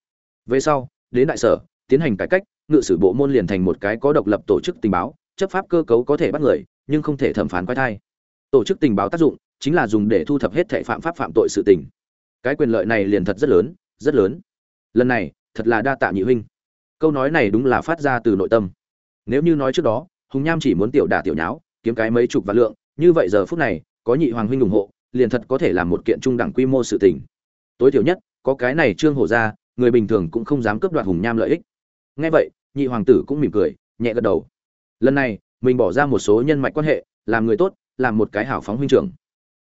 Về sau, đến đại sở, tiến hành cải cách, ngự sử bộ môn liền thành một cái có độc lập tổ chức tình báo, chấp pháp cơ cấu có thể bắt người, nhưng không thể thẩm phán quay thai. Tổ chức tình báo tác dụng chính là dùng để thu thập hết thệ phạm pháp phạm tội sự tình. Cái quyền lợi này liền thật rất lớn rất lớn. Lần này, thật là đa tạ nhị huynh. Câu nói này đúng là phát ra từ nội tâm. Nếu như nói trước đó, hùng nham chỉ muốn tiểu đả tiểu nháo, kiếm cái mấy chục vạn lượng, như vậy giờ phút này, có nhị hoàng huynh ủng hộ liền thật có thể làm một kiện trung đẳng quy mô sự tình. Tối thiểu nhất, có cái này trương hổ ra, người bình thường cũng không dám cướp đoạt hùng nham lợi ích. Ngay vậy, nhị hoàng tử cũng mỉm cười, nhẹ gật đầu. Lần này, mình bỏ ra một số nhân mạch quan hệ, làm người tốt, làm một cái hảo phóng huynh trưởng.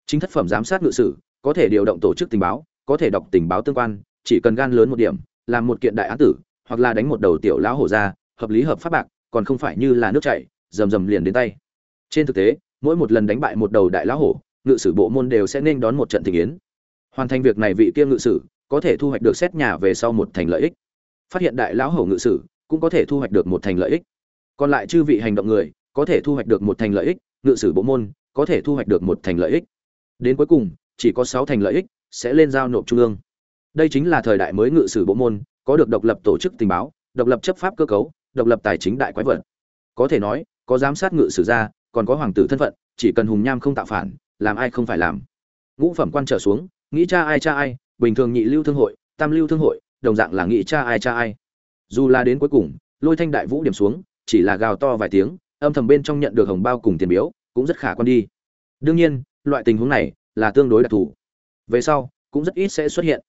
Chính thất phẩm giám sát ngự sử, có thể điều động tổ chức tình báo, có thể đọc tình báo tương quan, chỉ cần gan lớn một điểm, làm một kiện đại án tử, hoặc là đánh một đầu tiểu lão hổ ra, hợp lý hợp pháp bạc, còn không phải như là nước chảy, rầm rầm liền đến tay. Trên thực tế, mỗi một lần đánh bại một đầu đại lão hổ ngự sử bộ môn đều sẽ nên đón một trận tình yến. Hoàn thành việc này vị kia ngự sử có thể thu hoạch được xét nhà về sau một thành lợi ích. Phát hiện đại lão hổ ngự sử cũng có thể thu hoạch được một thành lợi ích. Còn lại chư vị hành động người có thể thu hoạch được một thành lợi ích, ngự sử bộ môn có thể thu hoạch được một thành lợi ích. Đến cuối cùng, chỉ có sáu thành lợi ích sẽ lên giao nộp trung ương. Đây chính là thời đại mới ngự sử bộ môn, có được độc lập tổ chức tình báo, độc lập chấp pháp cơ cấu, độc lập tài chính đại quái vật. Có thể nói, có giám sát ngự sử ra còn có hoàng tử thân phận, chỉ cần hùng nham không tạo phản làm ai không phải làm. Ngũ phẩm quan trở xuống, nghĩ cha ai cha ai, bình thường nhị lưu thương hội, tam lưu thương hội, đồng dạng là nghĩ cha ai cha ai. Dù là đến cuối cùng, lôi thanh đại vũ điểm xuống, chỉ là gào to vài tiếng, âm thầm bên trong nhận được hồng bao cùng tiền biếu, cũng rất khả quan đi. Đương nhiên, loại tình huống này là tương đối đặc thù. Về sau, cũng rất ít sẽ xuất hiện.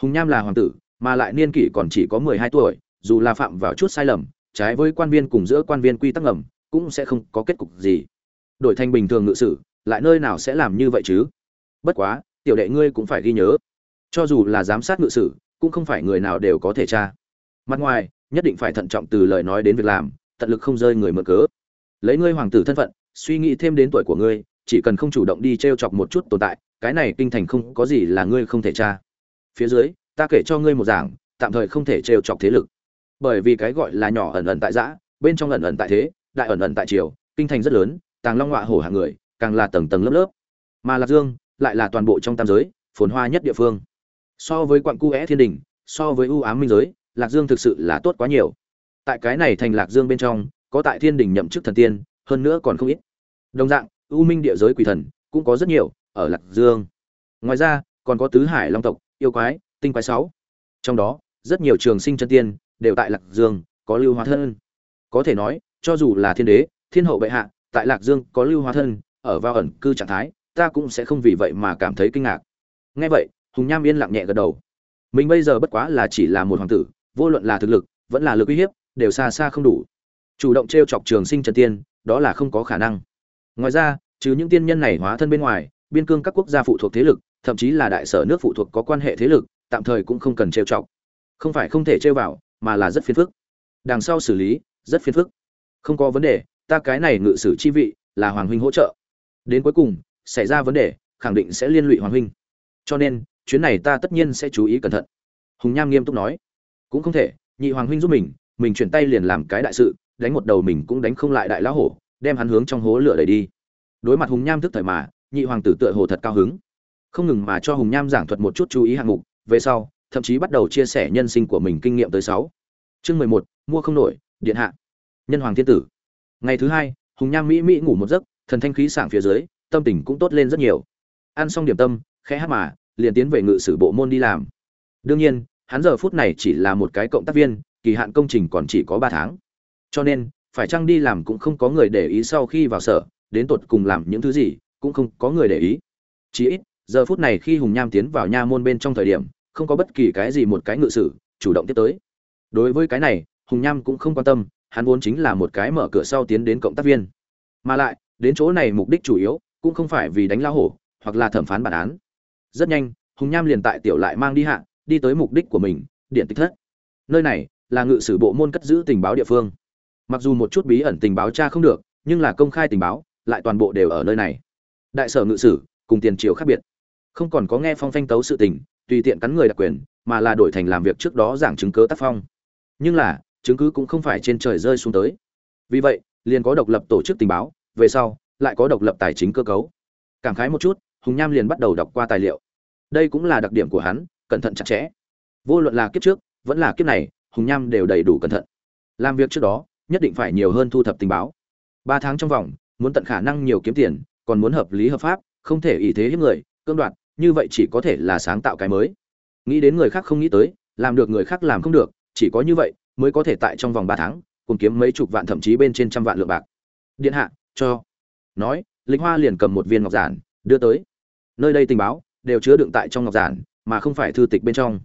Hùng nham là hoàng tử, mà lại niên kỷ còn chỉ có mười hai tuổi, dù là phạm vào chút sai lầm, trái với quan viên cùng giữa quan viên quy tắc ngầm, cũng sẽ không có kết cục gì. Đổi thành bình thường ngự sử lại nơi nào sẽ làm như vậy chứ? Bất quá, tiểu đệ ngươi cũng phải ghi nhớ. Cho dù là giám sát ngự sử, cũng không phải người nào đều có thể tra. Mặt ngoài, nhất định phải thận trọng từ lời nói đến việc làm, tận lực không rơi người mở cớ. Lấy ngươi hoàng tử thân phận, suy nghĩ thêm đến tuổi của ngươi, chỉ cần không chủ động đi t r e o chọc một chút tồn tại, cái này kinh thành không có gì là ngươi không thể tra. Phía dưới, ta kể cho ngươi một giảng, tạm thời không thể t r e o chọc thế lực. Bởi vì cái gọi là nhỏ ẩn ẩn tại giã, bên trong ẩn ẩn tại thế, đại ẩn ẩn tại triều, kinh thành rất lớn, tàng long họa hổ hàng người càng là tầng tầng lớp lớp. Mà lạc dương lại là toàn bộ trong tam giới, phồn hoa nhất địa phương. So với quặng cu é thiên đình, so với ưu ám minh giới, lạc dương thực sự là tốt quá nhiều. Tại cái này thành lạc dương bên trong, có tại thiên đình nhậm chức thần tiên, hơn nữa còn không ít. Đồng dạng ưu minh địa giới quỷ thần cũng có rất nhiều ở lạc dương. Ngoài ra, còn có tứ hải long tộc, yêu quái, tinh quái sáu. Trong đó, rất nhiều trường sinh chân tiên đều tại lạc dương có lưu hóa thân. Có thể nói, cho dù là thiên đế, thiên hậu bệ hạ, tại lạc dương có lưu hóa thân ở vào ẩn cư trạng thái, ta cũng sẽ không vì vậy mà cảm thấy kinh ngạc. Nghe vậy, hùng nham yên lặng nhẹ gật đầu. Mình bây giờ bất quá là chỉ là một hoàng tử, vô luận là thực lực, vẫn là lực uy hiếp, đều xa xa không đủ. Chủ động t r e o chọc trường sinh trần tiên, đó là không có khả năng. Ngoài ra, trừ những tiên nhân này hóa thân bên ngoài, biên cương các quốc gia phụ thuộc thế lực, thậm chí là đại sở nước phụ thuộc có quan hệ thế lực, tạm thời cũng không cần trêu chọc. Không phải không thể trêu vào, mà là rất phiền phức. Đằng sau xử lý, rất phiền phức. Không có vấn đề, ta cái này ngự sử chi vị là hoàng huynh hỗ trợ đến cuối cùng, xảy ra vấn đề, khẳng định sẽ liên lụy hoàng huynh. Cho nên, chuyến này ta tất nhiên sẽ chú ý cẩn thận. Hùng nham nghiêm túc nói. Cũng không thể, nhị hoàng huynh giúp mình mình chuyển tay liền làm cái đại sự, đánh một đầu mình cũng đánh không lại đại lão hổ, đem hắn hướng trong hố lửa đẩy đi. Đối mặt hùng nham thức thời mà, nhị hoàng tử tựa hồ thật cao hứng. Không ngừng mà cho hùng nham giảng thuật một chút chú ý hạng mục, về sau, thậm chí bắt đầu chia sẻ nhân sinh của mình kinh nghiệm tới sáu. Chương mười một, mua không nổi, điện hạ. Nhân hoàng thiên tử. Ngày thứ hai, hùng nham mỹ mỹ ngủ một giấc thần thanh khí sảng phía dưới, tâm tình cũng tốt lên rất nhiều. Ăn xong điểm tâm, khẽ hát mà, liền tiến về ngự sử bộ môn đi làm. Đương nhiên, hắn giờ phút này chỉ là một cái cộng tác viên, kỳ hạn công trình còn chỉ có ba tháng. Cho nên, phải chăng đi làm cũng không có người để ý sau khi vào sở, đến tột cùng làm những thứ gì, cũng không có người để ý. Chỉ ít, giờ phút này khi hùng nham tiến vào nha môn bên trong thời điểm, không có bất kỳ cái gì một cái ngự sử chủ động tiếp tới. Đối với cái này, hùng nham cũng không quan tâm, hắn vốn chính là một cái mở cửa sau tiến đến cộng tác viên. Mà lại đến chỗ này mục đích chủ yếu cũng không phải vì đánh lao hổ hoặc là thẩm phán bản án. Rất nhanh, hùng nham liền tại tiểu lại mang đi hạ, đi tới mục đích của mình, điện tích thất. Nơi này là ngự sử bộ môn cất giữ tình báo địa phương. Mặc dù một chút bí ẩn tình báo tra không được, nhưng là công khai tình báo, lại toàn bộ đều ở nơi này. Đại sở ngự sử cùng tiền triều khác biệt. Không còn có nghe phong phanh tấu sự tình, tùy tiện cắn người đặc quyền, mà là đổi thành làm việc trước đó giảng chứng cớ tác phong. Nhưng là, chứng cứ cũng không phải trên trời rơi xuống tới. Vì vậy, liền có độc lập tổ chức tình báo về sau, lại có độc lập tài chính cơ cấu. Cảm khái một chút, hùng nham liền bắt đầu đọc qua tài liệu. Đây cũng là đặc điểm của hắn, cẩn thận chặt chẽ. Vô luận là kiếp trước, vẫn là kiếp này, hùng nham đều đầy đủ cẩn thận. Làm việc trước đó, nhất định phải nhiều hơn thu thập tình báo. Ba tháng trong vòng, muốn tận khả năng nhiều kiếm tiền, còn muốn hợp lý hợp pháp, không thể ý thế hiếp người cưỡng đoạt, như vậy chỉ có thể là sáng tạo cái mới. Nghĩ đến người khác không nghĩ tới, làm được người khác làm không được, chỉ có như vậy mới có thể tại trong vòng ba tháng, cùng kiếm mấy chục vạn thậm chí bên trên trăm vạn lượng bạc. Điện hạ cho. Nói linh hoa liền cầm một viên ngọc giản, đưa tới. Nơi đây tình báo đều chứa đựng tại trong ngọc giản, mà không phải thư tịch bên trong.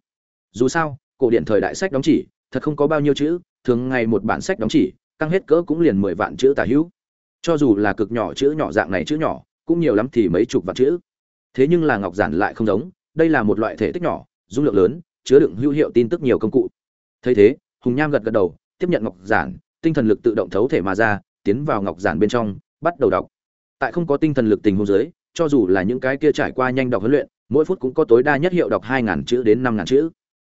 Dù sao, cổ điện thời đại sách đóng chỉ, thật không có bao nhiêu chữ, thường ngày một bản sách đóng chỉ, căng hết cỡ cũng liền mười vạn chữ tả hữu. Cho dù là cực nhỏ chữ nhỏ dạng này chữ nhỏ, cũng nhiều lắm thì mấy chục vạn chữ. Thế nhưng là ngọc giản lại không giống, đây là một loại thể tích nhỏ, dung lượng lớn, chứa đựng hữu hiệu tin tức nhiều công cụ. Thấy thế, hùng nham gật gật đầu, tiếp nhận ngọc giản, tinh thần lực tự động thấu thể mà ra, tiến vào ngọc giản bên trong bắt đầu đọc. Tại không có tinh thần lực tình huống dưới, cho dù là những cái kia trải qua nhanh đọc huấn luyện, mỗi phút cũng có tối đa nhất hiệu đọc hai ngàn chữ đến năm ngàn chữ.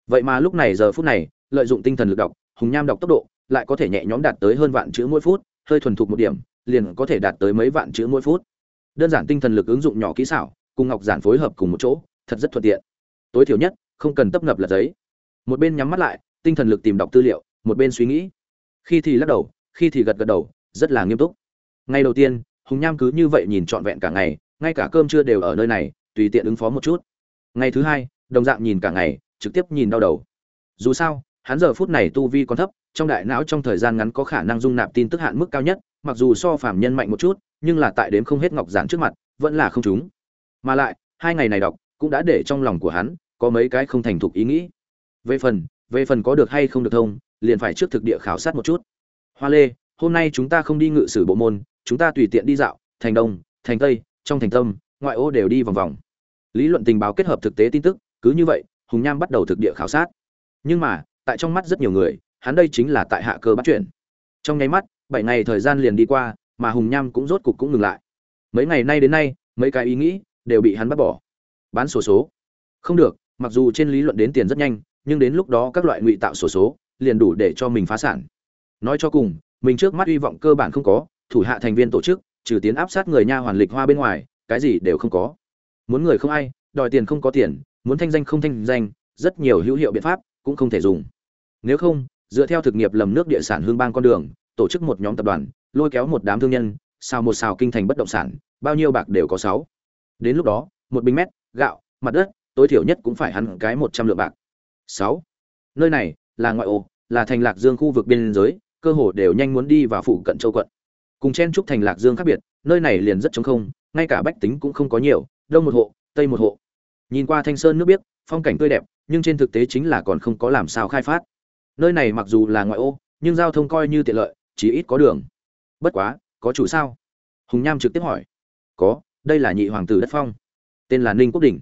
Vậy mà lúc này giờ phút này, lợi dụng tinh thần lực đọc, hùng nham đọc tốc độ, lại có thể nhẹ nhõm đạt tới hơn vạn chữ mỗi phút, hơi thuần thục một điểm, liền có thể đạt tới mấy vạn chữ mỗi phút. Đơn giản tinh thần lực ứng dụng nhỏ kỹ xảo, cùng ngọc giản phối hợp cùng một chỗ, thật rất thuận tiện. Tối thiểu nhất, không cần tấp nập lật giấy. Một bên nhắm mắt lại, tinh thần lực tìm đọc tư liệu, một bên suy nghĩ. Khi thì lắc đầu, khi thì gật gật đầu, rất là nghiêm túc ngày đầu tiên, hùng nham cứ như vậy nhìn trọn vẹn cả ngày, ngay cả cơm trưa đều ở nơi này, tùy tiện ứng phó một chút. Ngày thứ hai, đồng dạng nhìn cả ngày, trực tiếp nhìn đau đầu. Dù sao, hắn giờ phút này tu vi còn thấp, trong đại não trong thời gian ngắn có khả năng dung nạp tin tức hạn mức cao nhất, mặc dù so phàm nhân mạnh một chút, nhưng là tại đếm không hết ngọc giản trước mặt, vẫn là không chúng mà lại, hai ngày này đọc, cũng đã để trong lòng của hắn có mấy cái không thành thục ý nghĩ. Về phần về phần có được hay không được thông, liền phải trước thực địa khảo sát một chút. Hoa lê, hôm nay chúng ta không đi ngự sử bộ môn chúng ta tùy tiện đi dạo thành đông thành tây trong thành tâm ngoại ô đều đi vòng vòng. Lý luận tình báo kết hợp thực tế tin tức cứ như vậy hùng nham bắt đầu thực địa khảo sát. Nhưng mà tại trong mắt rất nhiều người hắn đây chính là tại hạ cơ bắt chuyện. Trong nháy mắt bảy ngày thời gian liền đi qua mà hùng nham cũng rốt cục cũng ngừng lại. Mấy ngày nay đến nay mấy cái ý nghĩ đều bị hắn bắt bỏ. Bán sổ số, số không được mặc dù trên lý luận đến tiền rất nhanh nhưng đến lúc đó các loại ngụy tạo sổ số, số liền đủ để cho mình phá sản. Nói cho cùng mình trước mắt hy vọng cơ bản không có thủ hạ thành viên tổ chức, trừ tiến áp sát người nha hoàn lịch hoa bên ngoài, cái gì đều không có. Muốn người không ai, đòi tiền không có tiền, muốn thanh danh không thanh danh, rất nhiều hữu hiệu biện pháp cũng không thể dùng. Nếu không, dựa theo thực nghiệp lầm nước địa sản hương bang con đường, tổ chức một nhóm tập đoàn, lôi kéo một đám thương nhân, xào một xào kinh thành bất động sản, bao nhiêu bạc đều có sáu. Đến lúc đó, một bình mét, gạo, mặt đất, tối thiểu nhất cũng phải hẳn cái một trăm lượng bạc. Sáu. Nơi này là ngoại ô, là thành lạc dương khu vực biên giới, cơ hồ đều nhanh muốn đi vào phụ cận châu quận cùng chen trúc thành lạc dương khác biệt, nơi này liền rất trống không, ngay cả bách tính cũng không có nhiều, đông một hộ, tây một hộ. Nhìn qua thanh sơn nước biếc, phong cảnh tươi đẹp, nhưng trên thực tế chính là còn không có làm sao khai phát. Nơi này mặc dù là ngoại ô, nhưng giao thông coi như tiện lợi chỉ ít có đường. Bất quá, có chủ sao? Hùng nham trực tiếp hỏi. Có, đây là nhị hoàng tử đất phong. Tên là ninh quốc đình.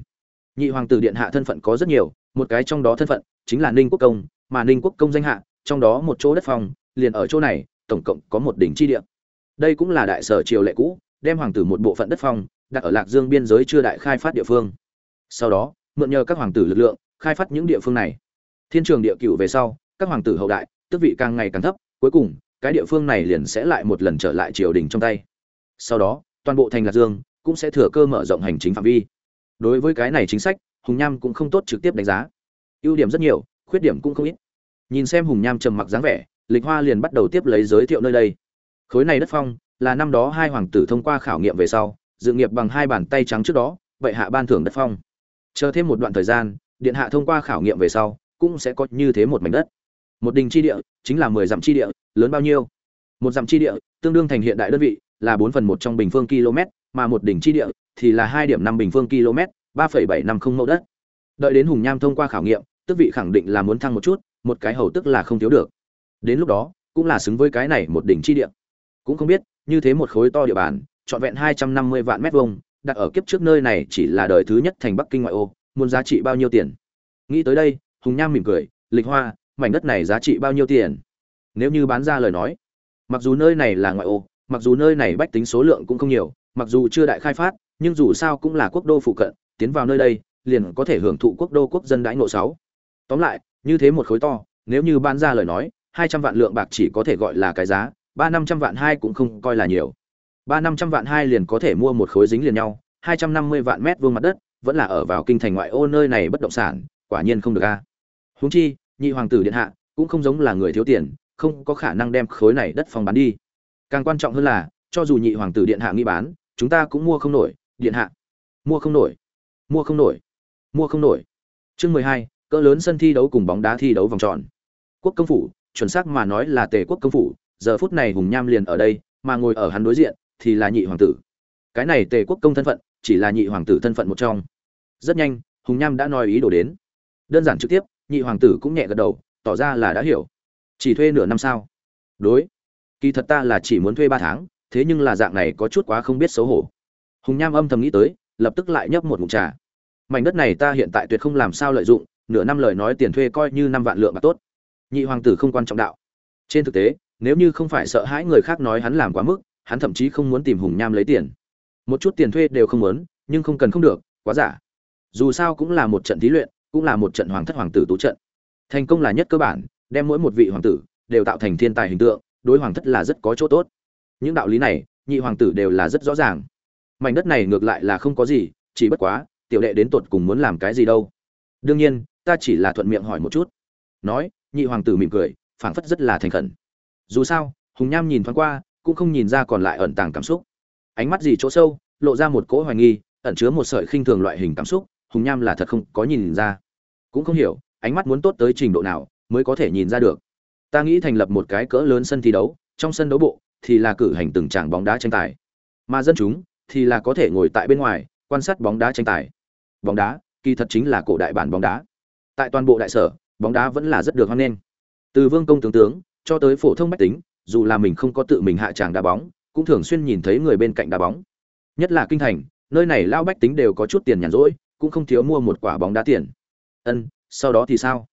Nhị hoàng tử điện hạ thân phận có rất nhiều, một cái trong đó thân phận chính là ninh quốc công, mà ninh quốc công danh hạ, trong đó một chỗ đất phong, liền ở chỗ này, tổng cộng có một đỉnh chi địa đây cũng là đại sở triều lệ cũ, đem hoàng tử một bộ phận đất phong, đặt ở lạc dương biên giới chưa đại khai phát địa phương. Sau đó, mượn nhờ các hoàng tử lực lượng, khai phát những địa phương này. Thiên trường địa cựu về sau, các hoàng tử hậu đại, tước vị càng ngày càng thấp, cuối cùng, cái địa phương này liền sẽ lại một lần trở lại triều đình trong tay. Sau đó, toàn bộ thành lạc dương cũng sẽ thừa cơ mở rộng hành chính phạm vi. Đối với cái này chính sách, hùng nham cũng không tốt trực tiếp đánh giá. Ưu điểm rất nhiều, khuyết điểm cũng không ít. Nhìn xem hùng nham trầm mặc dáng vẻ, lịch hoa liền bắt đầu tiếp lấy giới thiệu nơi đây khối này đất phong là năm đó hai hoàng tử thông qua khảo nghiệm về sau, dự nghiệp bằng hai bàn tay trắng trước đó, vậy hạ ban thưởng đất phong. Chờ thêm một đoạn thời gian, điện hạ thông qua khảo nghiệm về sau, cũng sẽ có như thế một mảnh đất. Một đình chi địa chính là mười dặm chi địa, lớn bao nhiêu? Một dặm chi địa tương đương thành hiện đại đơn vị là bốn phần một trong bình phương km, mà một đỉnh chi địa thì là hai điểm năm bình phương km, ba phẩy bảy năm không mẫu đất. Đợi đến hùng nham thông qua khảo nghiệm, tức vị khẳng định là muốn thăng một chút, một cái hầu tức là không thiếu được. Đến lúc đó, cũng là xứng với cái này một đỉnh chi địa cũng không biết, như thế một khối to địa bàn, trọn vẹn hai trăm năm mươi vạn mét vuông, đặt ở kiếp trước nơi này chỉ là đời thứ nhất thành bắc kinh ngoại ô, muốn giá trị bao nhiêu tiền? Nghĩ tới đây, hùng nham mỉm cười, lịch hoa, mảnh đất này giá trị bao nhiêu tiền? Nếu như bán ra lời nói, mặc dù nơi này là ngoại ô, mặc dù nơi này bách tính số lượng cũng không nhiều, mặc dù chưa đại khai phát, nhưng dù sao cũng là quốc đô phụ cận, tiến vào nơi đây, liền có thể hưởng thụ quốc đô quốc dân đãi ngộ sáu. Tóm lại, như thế một khối to, nếu như bán ra lời nói, hai trăm vạn lượng bạc chỉ có thể gọi là cái giá ba năm trăm vạn hai cũng không coi là nhiều. Ba năm trăm vạn hai liền có thể mua một khối dính liền nhau, hai trăm năm mươi vạn mét vuông mặt đất, vẫn là ở vào kinh thành ngoại ô nơi này bất động sản, quả nhiên không được a. Huống chi, nhị hoàng tử điện hạ cũng không giống là người thiếu tiền, không có khả năng đem khối này đất phòng bán đi. Càng quan trọng hơn là, cho dù nhị hoàng tử điện hạ nghi bán, chúng ta cũng mua không nổi, điện hạ. Mua không nổi. Mua không nổi. Mua không nổi. Chương mười hai, cỡ lớn sân thi đấu cùng bóng đá thi đấu vòng tròn. Quốc công phủ, chuẩn xác mà nói là tề quốc công phủ giờ phút này hùng nham liền ở đây, mà ngồi ở hắn đối diện thì là nhị hoàng tử. Cái này tề quốc công thân phận, chỉ là nhị hoàng tử thân phận một trong. Rất nhanh, hùng nham đã nói ý đồ đến. Đơn giản trực tiếp, nhị hoàng tử cũng nhẹ gật đầu, tỏ ra là đã hiểu. Chỉ thuê nửa năm sao? Đối. Kỳ thật ta là chỉ muốn thuê ba tháng, thế nhưng là dạng này có chút quá không biết xấu hổ. Hùng nham âm thầm nghĩ tới, lập tức lại nhấp một mụn trà. Mảnh đất này ta hiện tại tuyệt không làm sao lợi dụng, nửa năm lời nói tiền thuê coi như năm vạn lượng bạc tốt. Nhị hoàng tử không quan trọng đạo. Trên thực tế nếu như không phải sợ hãi người khác nói hắn làm quá mức, hắn thậm chí không muốn tìm hùng nham lấy tiền. Một chút tiền thuê đều không muốn, nhưng không cần không được, quá giả. Dù sao cũng là một trận thí luyện, cũng là một trận hoàng thất hoàng tử tú trận. Thành công là nhất cơ bản, đem mỗi một vị hoàng tử đều tạo thành thiên tài hình tượng, đối hoàng thất là rất có chỗ tốt. Những đạo lý này, nhị hoàng tử đều là rất rõ ràng. Mảnh đất này ngược lại là không có gì, chỉ bất quá, tiểu đệ đến tột cùng muốn làm cái gì đâu. Đương nhiên, ta chỉ là thuận miệng hỏi một chút. Nói, nhị hoàng tử mỉm cười, phảng phất rất là thành khẩn dù sao, hùng nham nhìn thoáng qua, cũng không nhìn ra còn lại ẩn tàng cảm xúc. Ánh mắt gì chỗ sâu, lộ ra một cỗ hoài nghi, ẩn chứa một sợi khinh thường loại hình cảm xúc, hùng nham là thật không có nhìn ra. Cũng không hiểu, ánh mắt muốn tốt tới trình độ nào mới có thể nhìn ra được. Ta nghĩ thành lập một cái cỡ lớn sân thi đấu, trong sân đấu bộ thì là cử hành từng tràng bóng đá tranh tài. Mà dân chúng thì là có thể ngồi tại bên ngoài, quan sát bóng đá tranh tài. Bóng đá, kỳ thật chính là cổ đại bản bóng đá. Tại toàn bộ đại sở, bóng đá vẫn là rất được hoan nghênh. Từ vương công tướng tướng cho tới phổ thông bách tính, dù là mình không có tự mình hạ tràng đá bóng, cũng thường xuyên nhìn thấy người bên cạnh đá bóng. Nhất là kinh thành, nơi này lao bách tính đều có chút tiền nhàn rỗi, cũng không thiếu mua một quả bóng đá tiền. Ân, sau đó thì sao?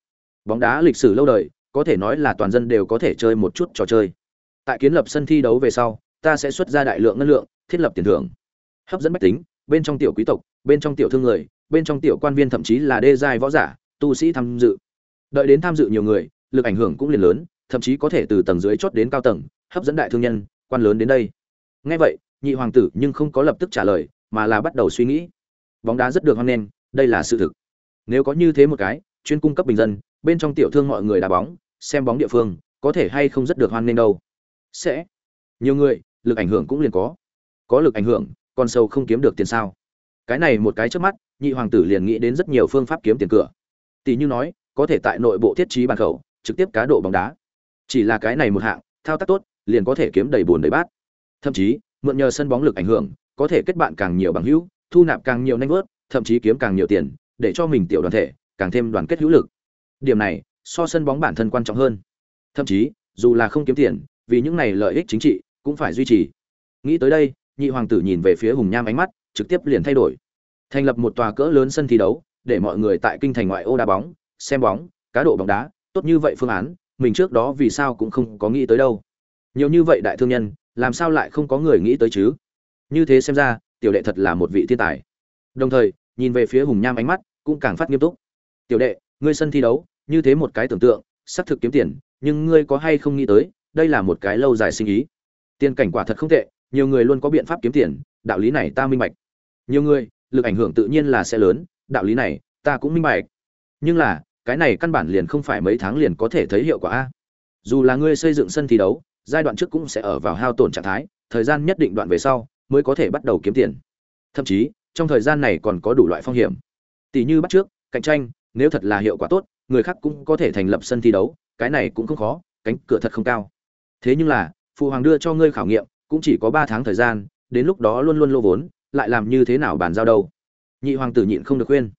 Bóng đá lịch sử lâu đời, có thể nói là toàn dân đều có thể chơi một chút trò chơi. Tại kiến lập sân thi đấu về sau, ta sẽ xuất ra đại lượng ngân lượng, thiết lập tiền thưởng. Hấp dẫn bách tính, bên trong tiểu quý tộc, bên trong tiểu thương người, bên trong tiểu quan viên thậm chí là đê giai võ giả, tu sĩ tham dự. Đợi đến tham dự nhiều người, lực ảnh hưởng cũng liền lớn thậm chí có thể từ tầng dưới chót đến cao tầng, hấp dẫn đại thương nhân, quan lớn đến đây. Ngay vậy, nhị hoàng tử nhưng không có lập tức trả lời, mà là bắt đầu suy nghĩ. Bóng đá rất được hoan nghênh, đây là sự thực. Nếu có như thế một cái, chuyên cung cấp bình dân, bên trong tiểu thương mọi người đá bóng, xem bóng địa phương, có thể hay không rất được hoan nghênh đâu? Sẽ. Nhiều người, lực ảnh hưởng cũng liền có. Có lực ảnh hưởng con sâu không kiếm được tiền sao? Cái này một cái trước mắt, nhị hoàng tử liền nghĩ đến rất nhiều phương pháp kiếm tiền cửa. Tỷ như nói, có thể tại nội bộ thiết trí bàn khẩu, trực tiếp cá độ bóng đá chỉ là cái này một hạng, thao tác tốt, liền có thể kiếm đầy bùn đầy bát. Thậm chí, mượn nhờ sân bóng lực ảnh hưởng, có thể kết bạn càng nhiều bằng hữu, thu nạp càng nhiều nanh vớt, thậm chí kiếm càng nhiều tiền, để cho mình tiểu đoàn thể càng thêm đoàn kết hữu lực. Điểm này, so sân bóng bản thân quan trọng hơn. Thậm chí, dù là không kiếm tiền, vì những này lợi ích chính trị, cũng phải duy trì. Nghĩ tới đây, nhị hoàng tử nhìn về phía hùng nham ánh mắt, trực tiếp liền thay đổi. Thành lập một tòa cỡ lớn sân thi đấu, để mọi người tại kinh thành ngoại ô đá bóng, xem bóng, cá độ bóng đá, tốt như vậy phương án mình trước đó vì sao cũng không có nghĩ tới đâu. Nhiều như vậy đại thương nhân, làm sao lại không có người nghĩ tới chứ? Như thế xem ra, tiểu đệ thật là một vị thiên tài. Đồng thời, nhìn về phía hùng nham ánh mắt cũng càng phát nghiêm túc. Tiểu đệ, ngươi sân thi đấu, như thế một cái tưởng tượng, xác thực kiếm tiền, nhưng ngươi có hay không nghĩ tới, đây là một cái lâu dài sinh ý. Tiền cảnh quả thật không tệ, nhiều người luôn có biện pháp kiếm tiền, đạo lý này ta minh bạch. Nhiều người, lực ảnh hưởng tự nhiên là sẽ lớn, đạo lý này ta cũng minh bạch. Nhưng là cái này căn bản liền không phải mấy tháng liền có thể thấy hiệu quả a. Dù là ngươi xây dựng sân thi đấu, giai đoạn trước cũng sẽ ở vào hao tổn trạng thái, thời gian nhất định đoạn về sau mới có thể bắt đầu kiếm tiền. Thậm chí, trong thời gian này còn có đủ loại phong hiểm. Tỷ như bắt trước, cạnh tranh, nếu thật là hiệu quả tốt, người khác cũng có thể thành lập sân thi đấu, cái này cũng không khó, cánh cửa thật không cao. Thế nhưng là, phụ hoàng đưa cho ngươi khảo nghiệm, cũng chỉ có ba tháng thời gian, đến lúc đó luôn luôn lô vốn, lại làm như thế nào bàn giao đâu? Nhị hoàng tử nhịn không được khuyên.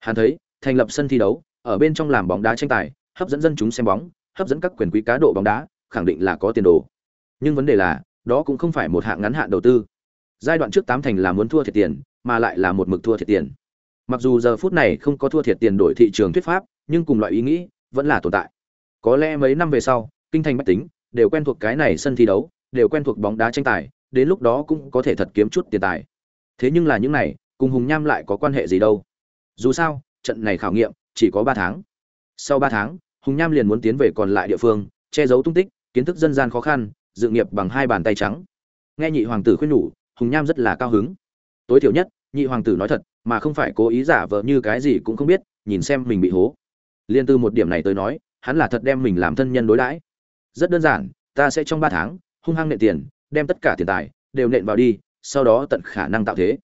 Hắn thấy, thành lập sân thi đấu ở bên trong làm bóng đá tranh tài, hấp dẫn dân chúng xem bóng, hấp dẫn các quyền quý cá độ bóng đá, khẳng định là có tiền đồ. Nhưng vấn đề là, đó cũng không phải một hạng ngắn hạn đầu tư. Giai đoạn trước tám thành là muốn thua thiệt tiền, mà lại là một mực thua thiệt tiền. Mặc dù giờ phút này không có thua thiệt tiền đổi thị trường thuyết pháp, nhưng cùng loại ý nghĩ vẫn là tồn tại. Có lẽ mấy năm về sau, kinh thành bách tính đều quen thuộc cái này sân thi đấu, đều quen thuộc bóng đá tranh tài, đến lúc đó cũng có thể thật kiếm chút tiền tài. Thế nhưng là những này, cùng hùng nham lại có quan hệ gì đâu? Dù sao, trận này khảo nghiệm chỉ có ba tháng. Sau ba tháng, hùng nham liền muốn tiến về còn lại địa phương, che giấu tung tích, kiến thức dân gian khó khăn, dự nghiệp bằng hai bàn tay trắng. Nghe nhị hoàng tử khuyên nhủ, hùng nham rất là cao hứng. Tối thiểu nhất, nhị hoàng tử nói thật, mà không phải cố ý giả vờ như cái gì cũng không biết, nhìn xem mình bị hố. Liên tư một điểm này tới nói, hắn là thật đem mình làm thân nhân đối đãi. Rất đơn giản, ta sẽ trong ba tháng, hung hăng nện tiền, đem tất cả tiền tài, đều nện vào đi, sau đó tận khả năng tạo thế.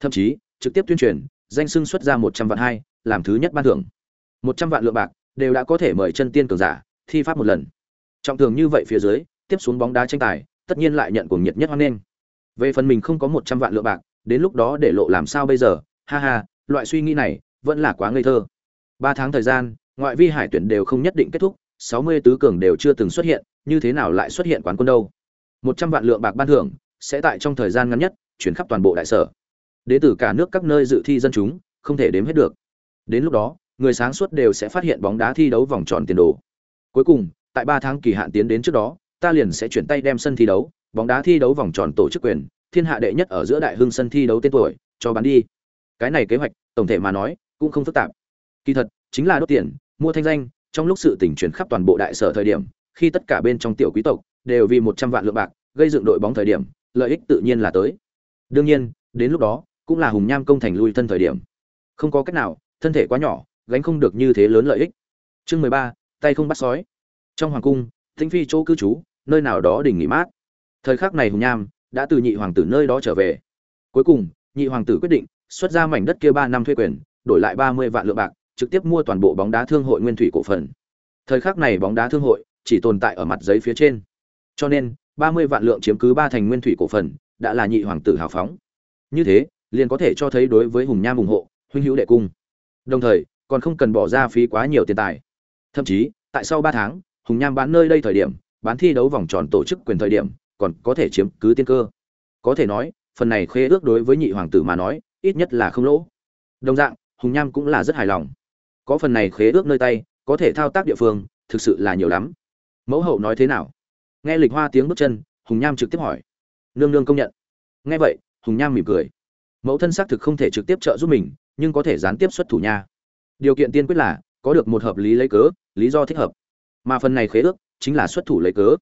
Thậm chí, trực tiếp tuyên truyền, danh sưng xuất ra một trăm vạn hai làm thứ nhất ban thưởng. Một trăm vạn lượng bạc đều đã có thể mời chân tiên cường giả thi pháp một lần. Trọng thường như vậy phía dưới, tiếp xuống bóng đá tranh tài, tất nhiên lại nhận cuồng nhiệt nhất hoan nghênh. Về phần mình không có một trăm vạn lượng bạc, đến lúc đó để lộ làm sao bây giờ? Ha ha, loại suy nghĩ này vẫn là quá ngây thơ. Ba tháng thời gian, ngoại vi hải tuyển đều không nhất định kết thúc, sáu mươi tứ cường đều chưa từng xuất hiện, như thế nào lại xuất hiện quán quân đâu? Một trăm vạn lượng bạc ban thưởng sẽ tại trong thời gian ngắn nhất chuyển khắp toàn bộ đại sở. Đến từ cả nước các nơi dự thi dân chúng, không thể đếm hết được đến lúc đó, người sáng suốt đều sẽ phát hiện bóng đá thi đấu vòng tròn tiền đồ. Cuối cùng, tại ba tháng kỳ hạn tiến đến trước đó, ta liền sẽ chuyển tay đem sân thi đấu, bóng đá thi đấu vòng tròn tổ chức quyền, thiên hạ đệ nhất ở giữa đại hưng sân thi đấu tên tuổi, cho bán đi. Cái này kế hoạch, tổng thể mà nói, cũng không phức tạp. Kỳ thật, chính là đốt tiền, mua thanh danh, trong lúc sự tình chuyển khắp toàn bộ đại sở thời điểm, khi tất cả bên trong tiểu quý tộc đều vì một trăm vạn lượng bạc gây dựng đội bóng thời điểm, lợi ích tự nhiên là tới. Đương nhiên, đến lúc đó, cũng là hùng nham công thành lui thân thời điểm. Không có cách nào thân thể quá nhỏ, gánh không được như thế lớn lợi ích. Chương mười ba, tay không bắt sói. Trong hoàng cung thính phi chỗ cư trú, nơi nào đó đỉnh nghỉ mát. Thời khắc này hùng nham đã từ nhị hoàng tử nơi đó trở về. Cuối cùng, nhị hoàng tử quyết định xuất ra mảnh đất kia ba năm thuê quyền, đổi lại ba mươi vạn lượng bạc, trực tiếp mua toàn bộ bóng đá thương hội nguyên thủy cổ phần. Thời khắc này bóng đá thương hội chỉ tồn tại ở mặt giấy phía trên. Cho nên, ba mươi vạn lượng chiếm cứ ba thành nguyên thủy cổ phần đã là nhị hoàng tử hào phóng. Như thế, liền có thể cho thấy đối với hùng nham ủng hộ, huynh hữu đệ cung đồng thời, còn không cần bỏ ra phí quá nhiều tiền tài. Thậm chí, tại sau ba tháng, hùng nham bán nơi đây thời điểm, bán thi đấu vòng tròn tổ chức quyền thời điểm, còn có thể chiếm cứ tiên cơ. Có thể nói, phần này khế ước đối với nhị hoàng tử mà nói, ít nhất là không lỗ. Đồng dạng, hùng nham cũng là rất hài lòng. Có phần này khế ước nơi tay, có thể thao tác địa phương, thực sự là nhiều lắm. Mẫu hậu nói thế nào? Nghe lịch hoa tiếng bước chân, hùng nham trực tiếp hỏi. Nương nương công nhận. Nghe vậy, hùng nham mỉm cười. Mẫu thân xác thực không thể trực tiếp trợ giúp mình nhưng có thể gián tiếp xuất thủ nha. Điều kiện tiên quyết là, có được một hợp lý lấy cớ, lý do thích hợp. Mà phần này khế ước, chính là xuất thủ lấy cớ.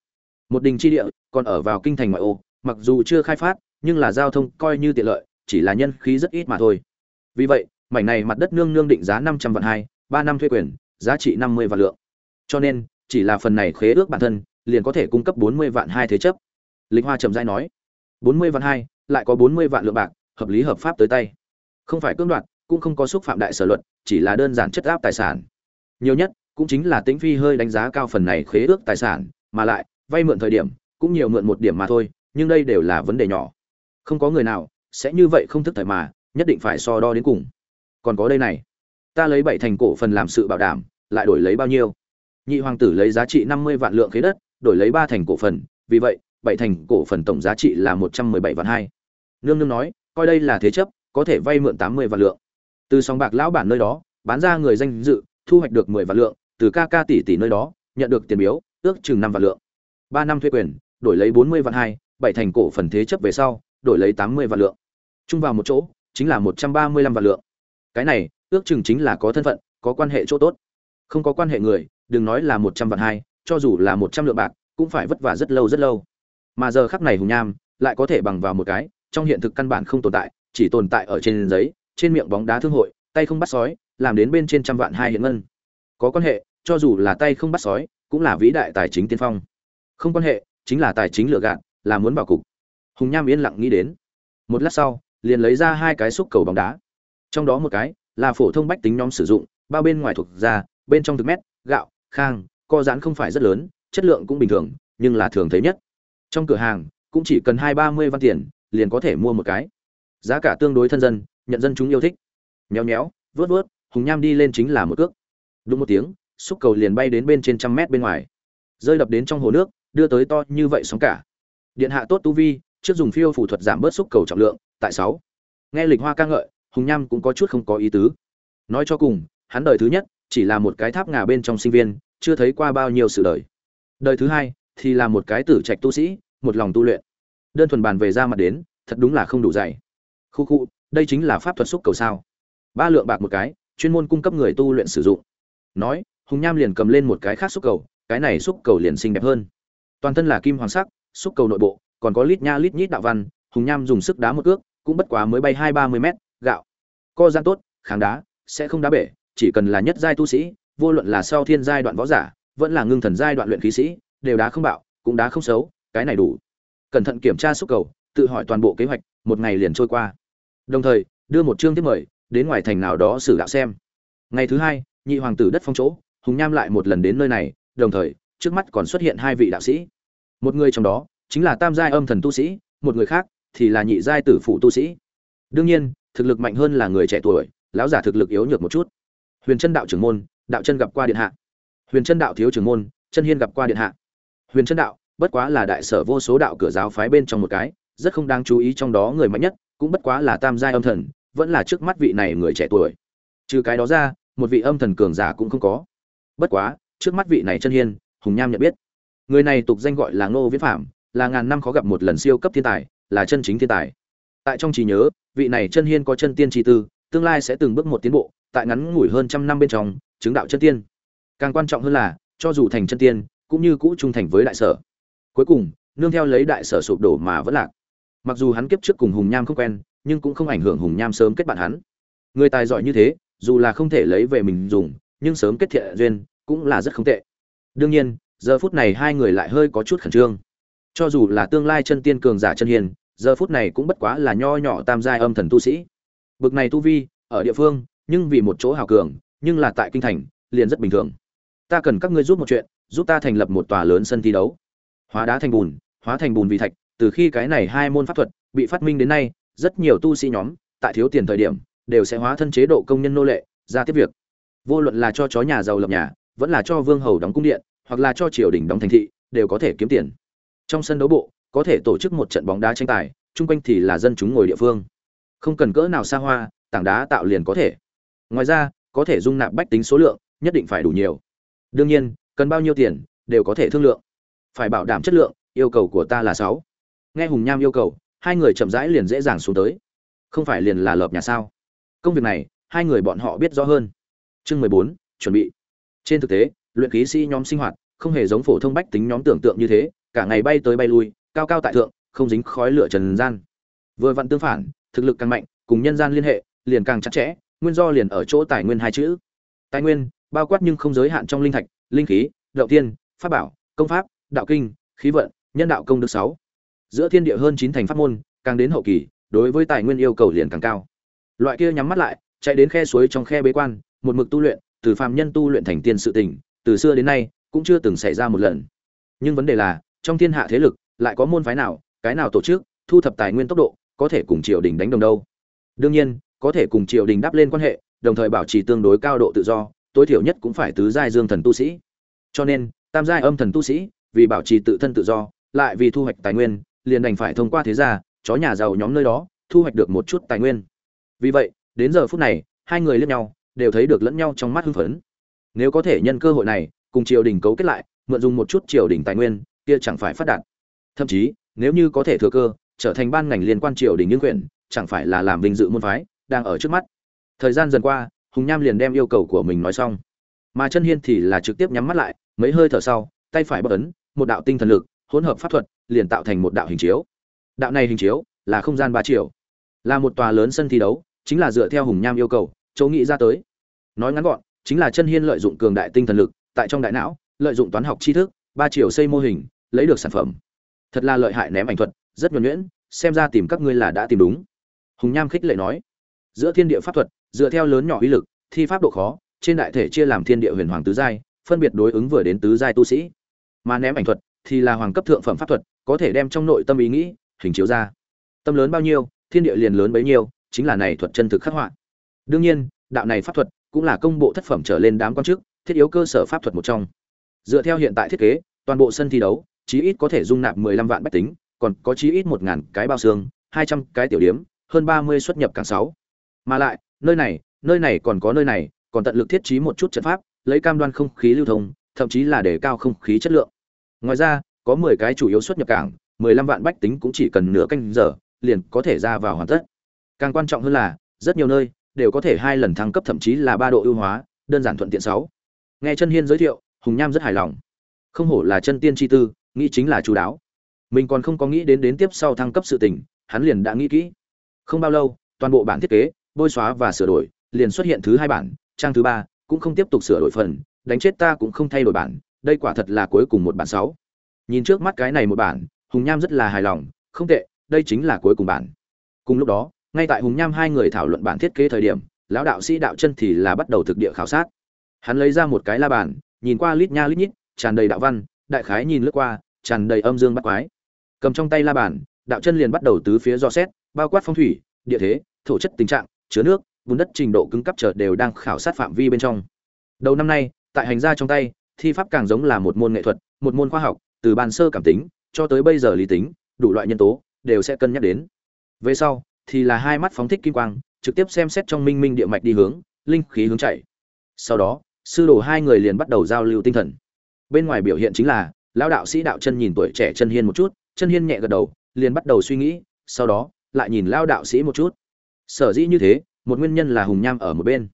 Một đình chi địa, còn ở vào kinh thành ngoại ô, mặc dù chưa khai phát, nhưng là giao thông coi như tiện lợi, chỉ là nhân khí rất ít mà thôi. Vì vậy, mảnh này mặt đất nương nương định giá năm trăm vạn hai, ba năm thuê quyền, giá trị năm mươi vạn lượng. Cho nên, chỉ là phần này khế ước bản thân, liền có thể cung cấp bốn mươi vạn hai thế chấp. Linh hoa trầm dai nói, bốn mươi vạn hai, lại có bốn mươi vạn lượng bạc, hợp lý hợp pháp tới tay. Không phải cưỡng đoạt cũng không có xúc phạm đại sở luật, chỉ là đơn giản chất áp tài sản. Nhiều nhất, cũng chính là tính phi hơi đánh giá cao phần này khế ước tài sản, mà lại, vay mượn thời điểm, cũng nhiều mượn một điểm mà thôi, nhưng đây đều là vấn đề nhỏ. Không có người nào, sẽ như vậy không thức thời mà, nhất định phải so đo đến cùng. Còn có đây này, ta lấy bảy thành cổ phần làm sự bảo đảm, lại đổi lấy bao nhiêu? Nhị hoàng tử lấy giá trị năm mươi vạn lượng khế đất, đổi lấy ba thành cổ phần, vì vậy, bảy thành cổ phần tổng giá trị là một trăm mười bảy vạn hai. Nương nương nói, coi đây là thế chấp, có thể vay mượn tám mươi vạn lượng từ sòng bạc lão bản nơi đó, bán ra người danh dự, thu hoạch được mười vạn lượng, từ ca ca tỷ tỷ nơi đó, nhận được tiền biếu, ước chừng năm vạn lượng. Ba năm thuê quyền, đổi lấy bốn mươi vạn hai, bảy thành cổ phần thế chấp về sau, đổi lấy tám mươi vạn lượng. Chung vào một chỗ, chính là một trăm ba mươi lăm vạn lượng. Cái này, ước chừng chính là có thân phận, có quan hệ chỗ tốt. Không có quan hệ người, đừng nói là một trăm vạn hai, cho dù là một trăm lượng bạc, cũng phải vất vả rất lâu rất lâu. Mà giờ khắc này hùng nham, lại có thể bằng vào một cái, trong hiện thực căn bản không tồn tại, chỉ tồn tại ở trên giấy trên miệng bóng đá thương hội, tay không bắt sói, làm đến bên trên trăm vạn hai hiện ngân. Có quan hệ, cho dù là tay không bắt sói, cũng là vĩ đại tài chính tiên phong. Không quan hệ, chính là tài chính lựa gạt, là muốn vào cục. Hùng nham yên lặng nghĩ đến. Một lát sau, liền lấy ra hai cái xúc cầu bóng đá. Trong đó một cái là phổ thông bách tính nhóm sử dụng, bao bên ngoài thuộc da, bên trong thực mét, gạo, khang, co giãn không phải rất lớn, chất lượng cũng bình thường, nhưng là thường thấy nhất. Trong cửa hàng, cũng chỉ cần hai ba mươi văn tiền, liền có thể mua một cái. Giá cả tương đối thân dân nhận dân chúng yêu thích. Nhéo nhéo vớt vớt, hùng nham đi lên chính là một cước. Đúng một tiếng, xúc cầu liền bay đến bên trên trăm mét bên ngoài. Rơi đập đến trong hồ nước, đưa tới to như vậy sóng cả. Điện hạ tốt tu vi, trước dùng phiêu phủ thuật giảm bớt xúc cầu trọng lượng, tại sáu. Nghe lịch hoa ca ngợi, hùng nham cũng có chút không có ý tứ. Nói cho cùng, hắn đời thứ nhất, chỉ là một cái tháp ngà bên trong sinh viên, chưa thấy qua bao nhiêu sự đời. Đời thứ hai, thì là một cái tử trạch tu sĩ, một lòng tu luyện. Đơn thuần bàn về ra mặt đến, thật đúng là không đủ dày. Khu khu đây chính là pháp thuật xúc cầu sao? Ba lượng bạc một cái, chuyên môn cung cấp người tu luyện sử dụng. Nói, hùng nham liền cầm lên một cái khác xúc cầu, cái này xúc cầu liền xinh đẹp hơn. Toàn thân là kim hoàng sắc, xúc cầu nội bộ, còn có lít nha lít nhít đạo văn, hùng nham dùng sức đá một ước cũng bất quá mới bay hai ba mươi mét, gạo. Co gian tốt, kháng đá, sẽ không đá bể, chỉ cần là nhất giai tu sĩ, vô luận là sau thiên giai đoạn võ giả, vẫn là ngưng thần giai đoạn luyện khí sĩ, đều đá không bạo, cũng đá không xấu, cái này đủ. Cẩn thận kiểm tra xúc cầu, tự hỏi toàn bộ kế hoạch, một ngày liền trôi qua đồng thời, đưa một chương tiếp mời, đến ngoài thành nào đó xử đạo xem. Ngày thứ hai, nhị hoàng tử đất phong chỗ, hùng nham lại một lần đến nơi này, đồng thời, trước mắt còn xuất hiện hai vị đạo sĩ. Một người trong đó, chính là tam giai âm thần tu sĩ, một người khác thì là nhị giai tử phụ tu sĩ. Đương nhiên, thực lực mạnh hơn là người trẻ tuổi, lão giả thực lực yếu nhược một chút. Huyền chân đạo trưởng môn, đạo chân gặp qua điện hạ. Huyền chân đạo thiếu trưởng môn, chân hiên gặp qua điện hạ. Huyền chân đạo, bất quá là đại sở vô số đạo cửa giáo phái bên trong một cái, rất không đáng chú ý trong đó người mạnh nhất cũng bất quá là tam giai âm thần, vẫn là trước mắt vị này người trẻ tuổi. Trừ cái đó ra, một vị âm thần cường giả cũng không có. Bất quá, trước mắt vị này chân hiên, hùng nham nhận biết. Người này tục danh gọi là ngô viễn phạm là ngàn năm khó gặp một lần siêu cấp thiên tài, là chân chính thiên tài. Tại trong trí nhớ, vị này chân hiên có chân tiên tri tư, tương lai sẽ từng bước một tiến bộ, tại ngắn ngủi hơn trăm năm bên trong, chứng đạo chân tiên. Càng quan trọng hơn là, cho dù thành chân tiên, cũng như cũ trung thành với đại sở. Cuối cùng, nương theo lấy đại sở sụp đổ mà vẫn lạc mặc dù hắn kiếp trước cùng hùng nham không quen, nhưng cũng không ảnh hưởng hùng nham sớm kết bạn hắn. Người tài giỏi như thế, dù là không thể lấy về mình dùng, nhưng sớm kết thiện duyên cũng là rất không tệ. Đương nhiên, giờ phút này hai người lại hơi có chút khẩn trương. Cho dù là tương lai chân tiên cường giả chân hiền, giờ phút này cũng bất quá là nho nhỏ tam giai âm thần tu sĩ. Bực này tu vi, ở địa phương, nhưng vì một chỗ hào cường, nhưng là tại kinh thành, liền rất bình thường. Ta cần các ngươi giúp một chuyện, giúp ta thành lập một tòa lớn sân thi đấu. Hóa đá thành bùn, hóa thành bùn vì thạch từ khi cái này hai môn pháp thuật bị phát minh đến nay, rất nhiều tu sĩ nhóm, tại thiếu tiền thời điểm, đều sẽ hóa thân chế độ công nhân nô lệ, ra tiếp việc. Vô luận là cho chó nhà giàu lập nhà, vẫn là cho vương hầu đóng cung điện, hoặc là cho triều đình đóng thành thị, đều có thể kiếm tiền. Trong sân đấu bộ, có thể tổ chức một trận bóng đá tranh tài, chung quanh thì là dân chúng ngồi địa phương. Không cần cỡ nào xa hoa, tảng đá tạo liền có thể. Ngoài ra, có thể dung nạp bách tính số lượng, nhất định phải đủ nhiều. Đương nhiên, cần bao nhiêu tiền, đều có thể thương lượng. Phải bảo đảm chất lượng, yêu cầu của ta là sáu nghe hùng nham yêu cầu, hai người chậm rãi liền dễ dàng xuống tới. Không phải liền là lợp nhà sao? Công việc này, hai người bọn họ biết rõ hơn. Chương mười bốn, chuẩn bị. Trên thực tế, luyện khí sĩ nhóm sinh hoạt không hề giống phổ thông bách tính nhóm tưởng tượng như thế, cả ngày bay tới bay lui, cao cao tại thượng, không dính khói lửa trần gian. Vừa vặn tương phản, thực lực càng mạnh, cùng nhân gian liên hệ, liền càng chặt chẽ, nguyên do liền ở chỗ tài nguyên hai chữ. Tài nguyên, bao quát nhưng không giới hạn trong linh thạch, linh khí đậu tiên, pháp bảo, công pháp, đạo kinh, khí vận, nhân đạo công đức sáu giữa thiên địa hơn chín thành pháp môn, càng đến hậu kỳ, đối với tài nguyên yêu cầu liền càng cao. Loại kia nhắm mắt lại, chạy đến khe suối trong khe bế quan, một mực tu luyện, từ phàm nhân tu luyện thành tiên sự tình, từ xưa đến nay, cũng chưa từng xảy ra một lần. Nhưng vấn đề là, trong thiên hạ thế lực, lại có môn phái nào, cái nào tổ chức, thu thập tài nguyên tốc độ, có thể cùng triều đình đánh đồng đâu? Đương nhiên, có thể cùng triều đình đáp lên quan hệ, đồng thời bảo trì tương đối cao độ tự do, tối thiểu nhất cũng phải tứ giai dương thần tu sĩ. Cho nên, tam giai âm thần tu sĩ, vì bảo trì tự thân tự do, lại vì thu hoạch tài nguyên liền đành phải thông qua thế gia, chó nhà giàu nhóm nơi đó, thu hoạch được một chút tài nguyên. Vì vậy, đến giờ phút này, hai người liếc nhau, đều thấy được lẫn nhau trong mắt hưng phấn. Nếu có thể nhân cơ hội này, cùng triều đình cấu kết lại, mượn dùng một chút triều đình tài nguyên, kia chẳng phải phát đạt. Thậm chí, nếu như có thể thừa cơ, trở thành ban ngành liên quan triều đình những quyền, chẳng phải là làm vinh dự môn phái, đang ở trước mắt. Thời gian dần qua, hùng nham liền đem yêu cầu của mình nói xong. Mà chân hiên thì là trực tiếp nhắm mắt lại, mấy hơi thở sau, tay phải bất ấn, một đạo tinh thần lực hỗn hợp pháp thuật, liền tạo thành một đạo hình chiếu. Đạo này hình chiếu là không gian ba chiều. Là một tòa lớn sân thi đấu, chính là dựa theo hùng nham yêu cầu, chỗ nghĩ ra tới. Nói ngắn gọn, chính là chân hiên lợi dụng cường đại tinh thần lực, tại trong đại não, lợi dụng toán học tri thức, ba chiều xây mô hình, lấy được sản phẩm. Thật là lợi hại ném ảnh thuật, rất nhuẩn nhuyễn, xem ra tìm các ngươi là đã tìm đúng. Hùng nham khích lệ nói, giữa thiên địa pháp thuật, dựa theo lớn nhỏ uy lực, thi pháp độ khó, trên đại thể chia làm thiên địa huyền hoàng tứ giai, phân biệt đối ứng vừa đến tứ giai tu sĩ. Mà ném ảnh thuật thì là hoàng cấp thượng phẩm pháp thuật, có thể đem trong nội tâm ý nghĩ, hình chiếu ra. Tâm lớn bao nhiêu, thiên địa liền lớn bấy nhiêu, chính là này thuật chân thực khắc họa. Đương nhiên, đạo này pháp thuật cũng là công bộ thất phẩm trở lên đám quan chức, thiết yếu cơ sở pháp thuật một trong. Dựa theo hiện tại thiết kế, toàn bộ sân thi đấu, chí ít có thể dung nạp 15 vạn bách tính, còn có chí ít 1000 cái bao xương 200 cái tiểu điểm, hơn 30 xuất nhập càng sáu. Mà lại, nơi này nơi này còn có nơi này, còn tận lực thiết trí một chút trận pháp, lấy cam đoan không khí lưu thông, thậm chí là để cao không khí chất lượng ngoài ra, có 10 cái chủ yếu xuất nhập cảng 15 vạn bách tính cũng chỉ cần nửa canh giờ, liền có thể ra vào hoàn tất. Càng quan trọng hơn là, rất nhiều nơi đều có thể hai lần thăng cấp, thậm chí là ba độ ưu hóa, đơn giản thuận tiện sáu. Nghe chân hiên giới thiệu, hùng nham rất hài lòng. Không hổ là chân tiên chi tư, nghĩ chính là chú đáo. Mình còn không có nghĩ đến đến tiếp sau thăng cấp sự tình, hắn liền đã nghĩ kỹ. Không bao lâu, toàn bộ bản thiết kế, bôi xóa và sửa đổi, liền xuất hiện thứ hai bản, trang thứ ba, cũng không tiếp tục sửa đổi phần, đánh chết ta cũng không thay đổi bản đây quả thật là cuối cùng một bản sáu. Nhìn trước mắt cái này một bản, hùng nham rất là hài lòng, không tệ, đây chính là cuối cùng bản. Cùng lúc đó, ngay tại hùng nham hai người thảo luận bản thiết kế thời điểm, lão đạo sĩ đạo chân thì là bắt đầu thực địa khảo sát. Hắn lấy ra một cái la bàn, nhìn qua lít nha lít nhít, tràn đầy đạo văn, đại khái nhìn lướt qua, tràn đầy âm dương bắt quái. Cầm trong tay la bàn, đạo chân liền bắt đầu tứ phía do xét, bao quát phong thủy, địa thế, thổ chất tình trạng, chứa nước, bùn đất trình độ cứng cấp chợt đều đang khảo sát phạm vi bên trong. Đầu năm nay, tại hành gia trong tay thi pháp càng giống là một môn nghệ thuật, một môn khoa học, từ ban sơ cảm tính, cho tới bây giờ lý tính, đủ loại nhân tố, đều sẽ cân nhắc đến. Về sau, thì là hai mắt phóng thích kim quang, trực tiếp xem xét trong minh minh địa mạch đi hướng, linh khí hướng chạy. Sau đó, sư đồ hai người liền bắt đầu giao lưu tinh thần. Bên ngoài biểu hiện chính là, lão đạo sĩ đạo chân nhìn tuổi trẻ chân hiên một chút, chân hiên nhẹ gật đầu, liền bắt đầu suy nghĩ, sau đó, lại nhìn lao đạo sĩ một chút. Sở dĩ như thế, một nguyên nhân là hùng nham ở một bên.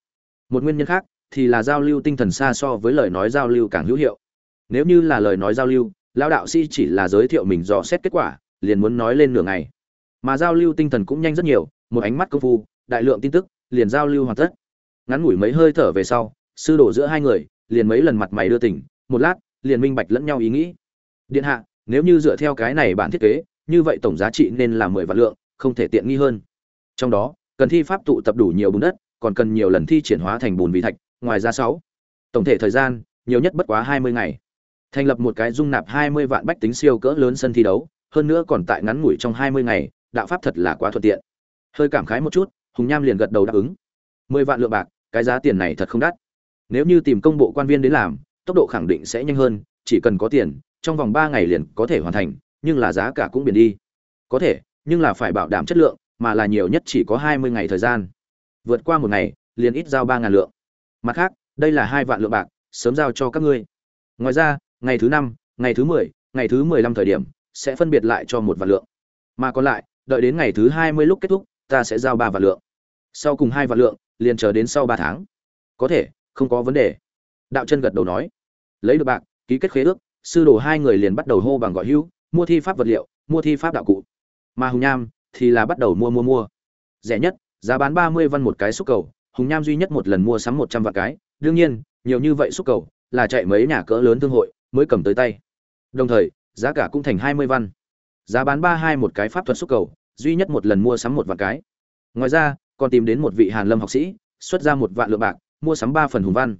Một nguyên nhân khác thì là giao lưu tinh thần xa so với lời nói giao lưu càng hữu hiệu. Nếu như là lời nói giao lưu lao đạo sĩ chỉ là giới thiệu mình dò xét kết quả, liền muốn nói lên nửa ngày. Mà giao lưu tinh thần cũng nhanh rất nhiều, một ánh mắt công phu, đại lượng tin tức, liền giao lưu hoàn tất. Ngắn ngủi mấy hơi thở về sau, sư đổ giữa hai người, liền mấy lần mặt mày đưa tỉnh, một lát, liền minh bạch lẫn nhau ý nghĩ. Điện hạ, nếu như dựa theo cái này bản thiết kế, như vậy tổng giá trị nên là mười vạn lượng, không thể tiện nghi hơn. Trong đó, cần thi pháp tụ tập đủ nhiều bùn đất, còn cần nhiều lần thi triển hóa thành bùn vị thạch ngoài ra sáu. Tổng thể thời gian, nhiều nhất bất quá hai mươi ngày. Thành lập một cái dung nạp hai mươi vạn bách tính siêu cỡ lớn sân thi đấu, hơn nữa còn tại ngắn ngủi trong hai mươi ngày, đạo pháp thật là quá thuận tiện. Hơi cảm khái một chút, hùng nham liền gật đầu đáp ứng. mười vạn lượng bạc, cái giá tiền này thật không đắt. Nếu như tìm công bộ quan viên đến làm, tốc độ khẳng định sẽ nhanh hơn, chỉ cần có tiền, trong vòng ba ngày liền có thể hoàn thành, nhưng là giá cả cũng biển đi. Có thể, nhưng là phải bảo đảm chất lượng, mà là nhiều nhất chỉ có hai mươi ngày thời gian. Vượt qua một ngày, liền ít giao ba ngàn lượng mặt khác, đây là hai vạn lượng bạc, sớm giao cho các ngươi. Ngoài ra, ngày thứ năm, ngày thứ mười, ngày thứ mười lăm thời điểm, sẽ phân biệt lại cho một vạn lượng. Mà còn lại, đợi đến ngày thứ hai mươi lúc kết thúc, ta sẽ giao ba vạn lượng. Sau cùng hai vạn lượng, liền chờ đến sau ba tháng. Có thể, không có vấn đề. Đạo chân gật đầu nói. Lấy được bạc, ký kết khế ước, sư đồ hai người liền bắt đầu hô bằng gọi hữu, mua thi pháp vật liệu, mua thi pháp đạo cụ. Mà hùng nham thì là bắt đầu mua mua mua. Rẻ nhất, giá bán ba mươi văn một cái xúc cầu hùng nham duy nhất một lần mua sắm một trăm vạn cái, đương nhiên, nhiều như vậy xúc cầu là chạy mấy nhà cỡ lớn thương hội mới cầm tới tay. Đồng thời, giá cả cũng thành hai mươi văn. Giá bán ba hai một cái pháp thuật xúc cầu, duy nhất một lần mua sắm một vạn cái. Ngoài ra, còn tìm đến một vị hàn lâm học sĩ, xuất ra một vạn lượng bạc, mua sắm ba phần hùng văn.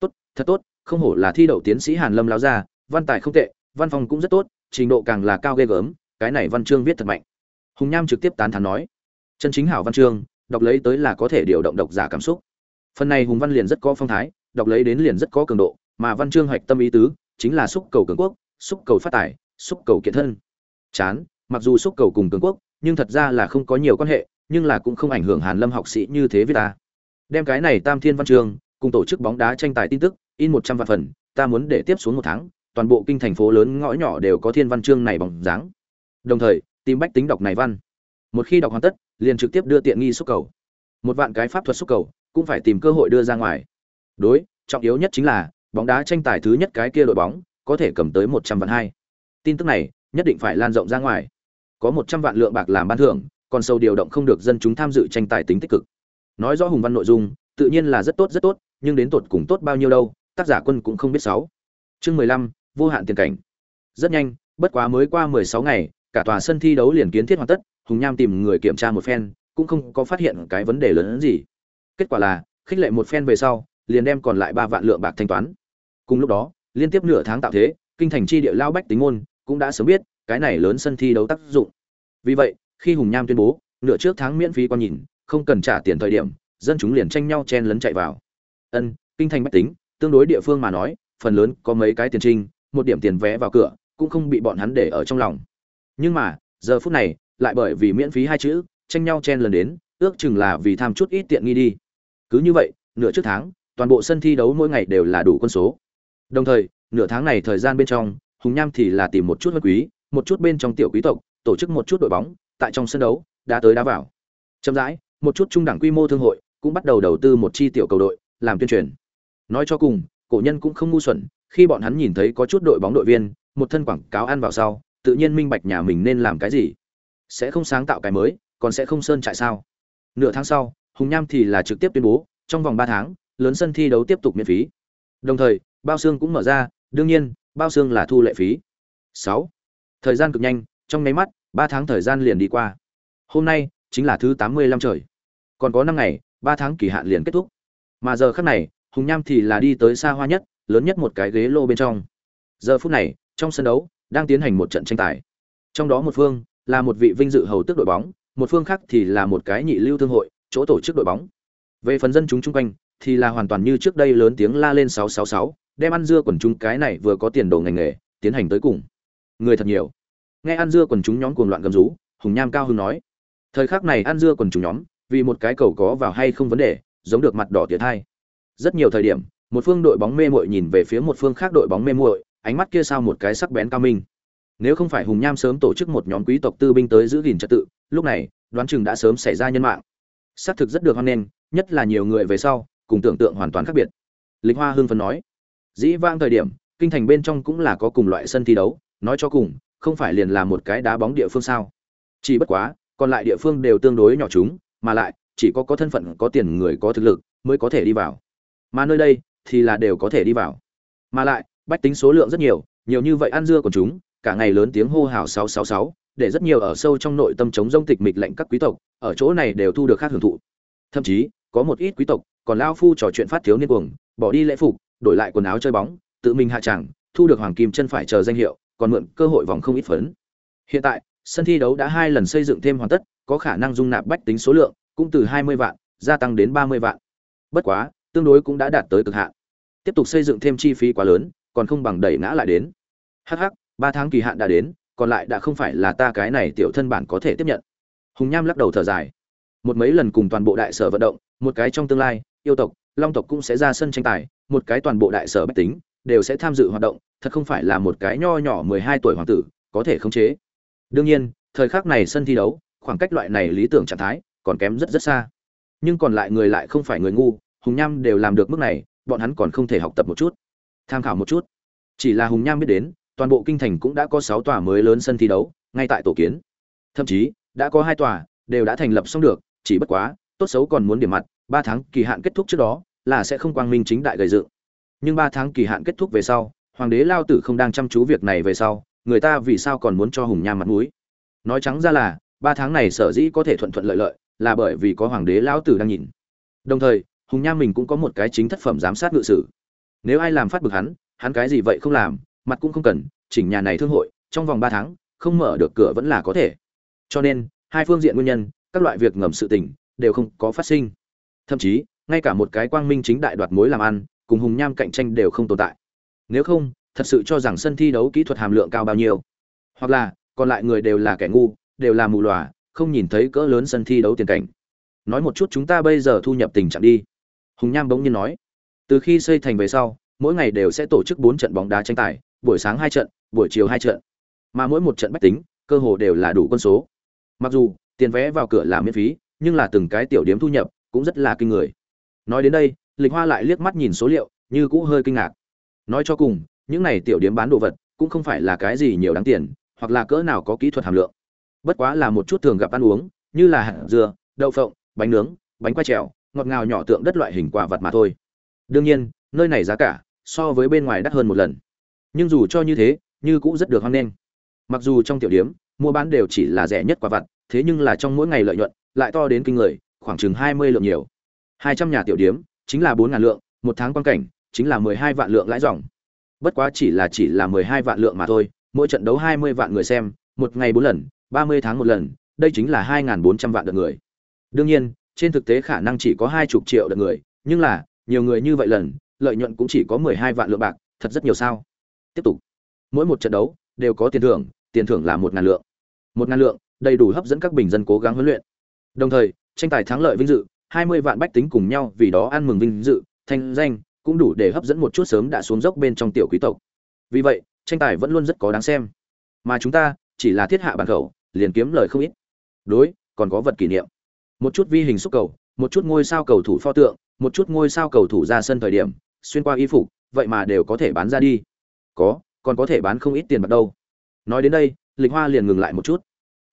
Tốt, thật tốt, không hổ là thi đậu tiến sĩ hàn lâm láo ra văn tài không tệ, văn phòng cũng rất tốt, trình độ càng là cao ghê gớm, cái này văn chương viết thật mạnh. Hùng nham trực tiếp tán thán nói. Chân chính hảo văn chương đọc lấy tới là có thể điều động độc giả cảm xúc. Phần này hùng văn liền rất có phong thái, đọc lấy đến liền rất có cường độ, mà văn chương hoạch tâm ý tứ chính là xúc cầu cường quốc, xúc cầu phát tài, xúc cầu kiện thân. Chán, mặc dù xúc cầu cùng cường quốc, nhưng thật ra là không có nhiều quan hệ, nhưng là cũng không ảnh hưởng hàn lâm học sĩ như thế với ta. Đem cái này tam thiên văn chương cùng tổ chức bóng đá tranh tài tin tức in một trăm vạn phần, ta muốn để tiếp xuống một tháng, toàn bộ kinh thành phố lớn ngõ nhỏ đều có thiên văn chương này bằng dáng. Đồng thời, tìm bách tính đọc này văn. Một khi đọc hoàn tất liền trực tiếp đưa tiện nghi xúc cầu. Một vạn cái pháp thuật xúc cầu, cũng phải tìm cơ hội đưa ra ngoài. Đối, trọng yếu nhất chính là, bóng đá tranh tài thứ nhất cái kia đội bóng, có thể cầm tới một trăm vạn hai. Tin tức này, nhất định phải lan rộng ra ngoài. Có một trăm vạn lượng bạc làm ban thưởng, còn sâu điều động không được dân chúng tham dự tranh tài tính tích cực. Nói rõ hùng văn nội dung, tự nhiên là rất tốt rất tốt, nhưng đến tột cùng tốt bao nhiêu đâu, tác giả quân cũng không biết sáu. Chương mười lăm, vô hạn tiền cảnh. Rất nhanh, bất quá mới qua mười sáu ngày, cả tòa sân thi đấu liền kiến thiết hoàn tất hùng nham tìm người kiểm tra một phen, cũng không có phát hiện cái vấn đề lớn hơn gì. Kết quả là, khích lệ một phen về sau, liền đem còn lại ba vạn lượng bạc thanh toán. Cùng lúc đó, liên tiếp nửa tháng tạo thế, kinh thành chi địa lao bách tính ngôn cũng đã sớm biết cái này lớn sân thi đấu tác dụng. Vì vậy, khi hùng nham tuyên bố, nửa trước tháng miễn phí quan nhìn, không cần trả tiền thời điểm, dân chúng liền tranh nhau chen lấn chạy vào. Ân, kinh thành bách tính, tương đối địa phương mà nói, phần lớn có mấy cái tiền trinh, một điểm tiền vé vào cửa, cũng không bị bọn hắn để ở trong lòng. Nhưng mà, giờ phút này lại bởi vì miễn phí hai chữ, tranh nhau chen lần đến, ước chừng là vì tham chút ít tiện nghi đi. Cứ như vậy, nửa trước tháng, toàn bộ sân thi đấu mỗi ngày đều là đủ quân số. Đồng thời, nửa tháng này thời gian bên trong, hùng nham thì là tìm một chút vân quý, một chút bên trong tiểu quý tộc, tổ chức một chút đội bóng, tại trong sân đấu, đã tới đá vào. Chậm rãi, một chút trung đẳng quy mô thương hội, cũng bắt đầu đầu tư một chi tiểu cầu đội, làm tuyên truyền. Nói cho cùng, cổ nhân cũng không ngu xuẩn, khi bọn hắn nhìn thấy có chút đội bóng đội viên, một thân quảng cáo ăn vào sau, tự nhiên minh bạch nhà mình nên làm cái gì sẽ không sáng tạo cái mới, còn sẽ không sơn trại sao? Nửa tháng sau, hùng nham thì là trực tiếp tuyên bố, trong vòng ba tháng, lớn sân thi đấu tiếp tục miễn phí. Đồng thời, bao xương cũng mở ra, đương nhiên, bao xương là thu lệ phí. Sáu, thời gian cực nhanh, trong nháy mắt, ba tháng thời gian liền đi qua. Hôm nay, chính là thứ tám mươi lăm trời. Còn có năm ngày, ba tháng kỳ hạn liền kết thúc. Mà giờ khắc này, hùng nham thì là đi tới xa hoa nhất, lớn nhất một cái ghế lô bên trong. Giờ phút này, trong sân đấu, đang tiến hành một trận tranh tài. Trong đó một phương là một vị vinh dự hầu tước đội bóng một phương khác thì là một cái nhị lưu thương hội chỗ tổ chức đội bóng. Về phần dân chúng chung quanh thì là hoàn toàn như trước đây lớn tiếng la lên 666, đem ăn dưa quần chúng cái này vừa có tiền đồ ngành nghề tiến hành tới cùng. Người thật nhiều. Nghe ăn dưa quần chúng nhóm cuồng loạn gầm rú hùng nham cao hứng nói. Thời khắc này ăn dưa quần chúng nhóm vì một cái cầu có vào hay không vấn đề giống được mặt đỏ tiệt hai. Rất nhiều thời điểm một phương đội bóng mê muội nhìn về phía một phương khác đội bóng mê muội ánh mắt kia sao một cái sắc bén cao minh nếu không phải hùng nham sớm tổ chức một nhóm quý tộc tư binh tới giữ gìn trật tự, lúc này, đoán chừng đã sớm xảy ra nhân mạng. Xác thực rất được hoan nghênh, nhất là nhiều người về sau, cùng tưởng tượng hoàn toàn khác biệt. Lịch hoa hưng phấn nói, dĩ vãng thời điểm, kinh thành bên trong cũng là có cùng loại sân thi đấu, nói cho cùng, không phải liền là một cái đá bóng địa phương sao? Chỉ bất quá, còn lại địa phương đều tương đối nhỏ chúng, mà lại, chỉ có có thân phận, có tiền người, có thực lực, mới có thể đi vào. Mà nơi đây, thì là đều có thể đi vào. Mà lại, bách tính số lượng rất nhiều nhiều như vậy ăn dưa của chúng cả ngày lớn tiếng hô hào 666, để rất nhiều ở sâu trong nội tâm chống rông tịch mịch lệnh các quý tộc ở chỗ này đều thu được khác hưởng thụ. Thậm chí có một ít quý tộc còn lao phu trò chuyện phát thiếu niên cuồng bỏ đi lễ phục đổi lại quần áo chơi bóng tự mình hạ chẳng thu được hoàng kim chân phải chờ danh hiệu còn mượn cơ hội vòng không ít phấn. Hiện tại sân thi đấu đã hai lần xây dựng thêm hoàn tất có khả năng dung nạp bách tính số lượng cũng từ 20 vạn gia tăng đến 30 vạn. Bất quá tương đối cũng đã đạt tới cực hạn. Tiếp tục xây dựng thêm chi phí quá lớn còn không bằng đẩy ngã lại đến. Hắc hắc ba tháng kỳ hạn đã đến, còn lại đã không phải là ta cái này tiểu thân bản có thể tiếp nhận. Hùng nham lắc đầu thở dài. Một mấy lần cùng toàn bộ đại sở vận động, một cái trong tương lai, yêu tộc, long tộc cũng sẽ ra sân tranh tài, một cái toàn bộ đại sở bách tính đều sẽ tham dự hoạt động, thật không phải là một cái nho nhỏ mười hai tuổi hoàng tử có thể khống chế. Đương nhiên, thời khắc này sân thi đấu, khoảng cách loại này lý tưởng trạng thái còn kém rất rất xa. Nhưng còn lại người lại không phải người ngu, hùng nham đều làm được mức này, bọn hắn còn không thể học tập một chút, tham khảo một chút. Chỉ là hùng nham biết đến toàn bộ kinh thành cũng đã có sáu tòa mới lớn sân thi đấu, ngay tại tổ kiến. Thậm chí, đã có hai tòa, đều đã thành lập xong được, chỉ bất quá, tốt xấu còn muốn điểm mặt, ba tháng kỳ hạn kết thúc trước đó, là sẽ không quang minh chính đại gây dựng. Nhưng ba tháng kỳ hạn kết thúc về sau, hoàng đế lao tử không đang chăm chú việc này về sau, người ta vì sao còn muốn cho hùng nham mặt mũi? Nói trắng ra là, ba tháng này sở dĩ có thể thuận thuận lợi lợi, là bởi vì có hoàng đế lao tử đang nhìn. Đồng thời, hùng nham mình cũng có một cái chính thất phẩm giám sát ngự sử. Nếu ai làm phát bực hắn hắn cái gì vậy không làm mặt cũng không cần, chỉnh nhà này thương hội, trong vòng ba tháng, không mở được cửa vẫn là có thể. Cho nên, hai phương diện nguyên nhân, các loại việc ngầm sự tình, đều không có phát sinh. Thậm chí, ngay cả một cái quang minh chính đại đoạt mối làm ăn, cùng hùng nham cạnh tranh đều không tồn tại. Nếu không, thật sự cho rằng sân thi đấu kỹ thuật hàm lượng cao bao nhiêu. Hoặc là, còn lại người đều là kẻ ngu, đều là mù lòa không nhìn thấy cỡ lớn sân thi đấu tiền cảnh. Nói một chút chúng ta bây giờ thu nhập tình trạng đi. Hùng nham bỗng nhiên nói. Từ khi xây thành về sau, mỗi ngày đều sẽ tổ chức bốn trận bóng đá tranh tài buổi sáng hai trận buổi chiều hai trận. Mà mỗi một trận bách tính cơ hồ đều là đủ quân số. Mặc dù tiền vé vào cửa là miễn phí nhưng là từng cái tiểu điểm thu nhập cũng rất là kinh người. Nói đến đây lịch hoa lại liếc mắt nhìn số liệu như cũ hơi kinh ngạc. Nói cho cùng những này tiểu điểm bán đồ vật cũng không phải là cái gì nhiều đáng tiền hoặc là cỡ nào có kỹ thuật hàm lượng. Bất quá là một chút thường gặp ăn uống như là hạt dừa, đậu phộng bánh nướng bánh quay trèo ngọt ngào nhỏ tượng đất loại hình quả vật mà thôi. Đương nhiên nơi này giá cả so với bên ngoài đắt hơn một lần nhưng dù cho như thế, như cũng rất được hoan nghênh. Mặc dù trong tiểu điếm mua bán đều chỉ là rẻ nhất quả vặt, thế nhưng là trong mỗi ngày lợi nhuận, lại to đến kinh người, khoảng chừng hai mươi lượng nhiều. hai trăm nhà tiểu điếm chính là bốn ngàn lượng, một tháng quan cảnh, chính là mười hai vạn lượng lãi dòng. Bất quá chỉ là chỉ là mười hai vạn lượng mà thôi, mỗi trận đấu hai mươi vạn người xem, một ngày bốn lần, ba mươi tháng một lần, đây chính là hai bốn trăm vạn lượt người. Đương nhiên, trên thực tế khả năng chỉ có hai chục triệu lượt người, nhưng là, nhiều người như vậy lần, lợi nhuận cũng chỉ có mười hai vạn lượng bạc, thật rất nhiều sao tiếp tục. Mỗi một trận đấu đều có tiền thưởng tiền thưởng là một ngàn lượng. Một ngàn lượng, đầy đủ hấp dẫn các bình dân cố gắng huấn luyện. Đồng thời, tranh tài thắng lợi vinh dự, hai mươi vạn bách tính cùng nhau vì đó ăn mừng vinh dự thanh danh cũng đủ để hấp dẫn một chút sớm đã xuống dốc bên trong tiểu quý tộc. Vì vậy, tranh tài vẫn luôn rất có đáng xem. Mà chúng ta chỉ là thiết hạ bản khẩu, liền kiếm lời không ít. Đối, còn có vật kỷ niệm. Một chút vi hình xúc cầu, một chút ngôi sao cầu thủ pho tượng, một chút ngôi sao cầu thủ ra sân thời điểm, xuyên qua y phục, vậy mà đều có thể bán ra đi có, còn có thể bán không ít tiền bạc đâu. Nói đến đây, lịch hoa liền ngừng lại một chút.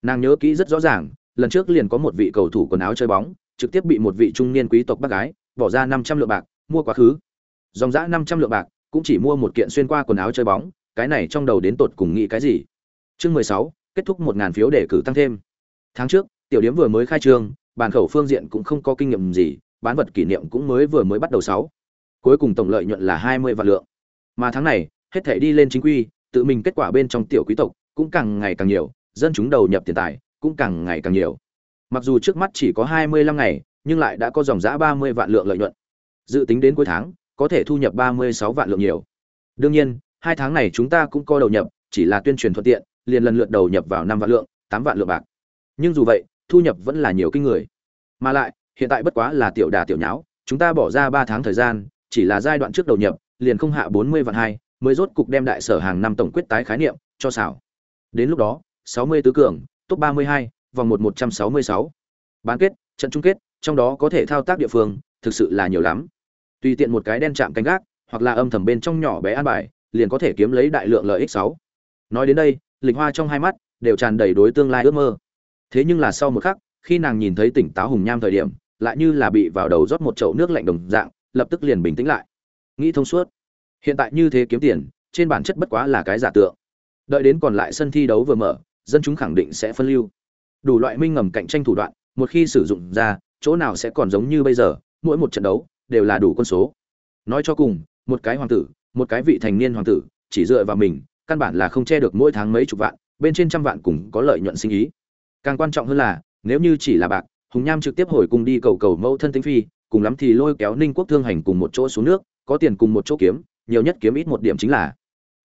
Nàng nhớ kỹ rất rõ ràng, lần trước liền có một vị cầu thủ quần áo chơi bóng, trực tiếp bị một vị trung niên quý tộc bác gái bỏ ra năm trăm lượng bạc, mua quá khứ. Dòng giã năm trăm lượng bạc, cũng chỉ mua một kiện xuyên qua quần áo chơi bóng, cái này trong đầu đến tột cùng nghĩ cái gì? Chương mười sáu, kết thúc một ngàn phiếu để cử tăng thêm. Tháng trước, tiểu điếm vừa mới khai trương, bàn khẩu phương diện cũng không có kinh nghiệm gì, bán vật kỷ niệm cũng mới vừa mới bắt đầu sáu. Cuối cùng tổng lợi nhuận là hai mươi vạn lượng. Mà tháng này hết thể đi lên chính quy, tự mình kết quả bên trong tiểu quý tộc cũng càng ngày càng nhiều, dân chúng đầu nhập tiền tài cũng càng ngày càng nhiều. Mặc dù trước mắt chỉ có hai mươi lăm ngày, nhưng lại đã có dòng giã ba mươi vạn lượng lợi nhuận. Dự tính đến cuối tháng, có thể thu nhập ba mươi sáu vạn lượng nhiều. Đương nhiên, hai tháng này chúng ta cũng có đầu nhập, chỉ là tuyên truyền thuận tiện, liền lần lượt đầu nhập vào năm vạn lượng, tám vạn lượng bạc. Nhưng dù vậy, thu nhập vẫn là nhiều kinh người. Mà lại, hiện tại bất quá là tiểu đà tiểu nháo, chúng ta bỏ ra ba tháng thời gian, chỉ là giai đoạn trước đầu nhập, liền không hạ bốn mươi vạn hai mới rốt cục đem đại sở hàng năm tổng quyết tái khái niệm, cho xảo. Đến lúc đó, sáu mươi tứ cường, top ba mươi hai, vòng một một trăm sáu mươi sáu. Bán kết, trận chung kết, trong đó có thể thao tác địa phương, thực sự là nhiều lắm. Tùy tiện một cái đen chạm canh gác, hoặc là âm thầm bên trong nhỏ bé an bài, liền có thể kiếm lấy đại lượng lợi ích sáu. Nói đến đây, lịch hoa trong hai mắt đều tràn đầy đối tương lai ước mơ. Thế nhưng là sau một khắc, khi nàng nhìn thấy tỉnh táo hùng nham thời điểm, lại như là bị vào đầu rót một chậu nước lạnh đồng dạng, lập tức liền bình tĩnh lại. Nghĩ thông suốt hiện tại như thế kiếm tiền, trên bản chất bất quá là cái giả tượng. Đợi đến còn lại sân thi đấu vừa mở, dân chúng khẳng định sẽ phân lưu. Đủ loại minh ngầm cạnh tranh thủ đoạn, một khi sử dụng ra, chỗ nào sẽ còn giống như bây giờ, mỗi một trận đấu đều là đủ con số. Nói cho cùng, một cái hoàng tử, một cái vị thành niên hoàng tử, chỉ dựa vào mình, căn bản là không che được mỗi tháng mấy chục vạn, bên trên trăm vạn cùng có lợi nhuận sinh ý. Càng quan trọng hơn là, nếu như chỉ là bạc, hùng nham trực tiếp hồi cùng đi cầu cầu mẫu thân tính phi, cùng lắm thì lôi kéo ninh quốc thương hành cùng một chỗ xuống nước, có tiền cùng một chỗ kiếm nhiều nhất kiếm ít một điểm chính là.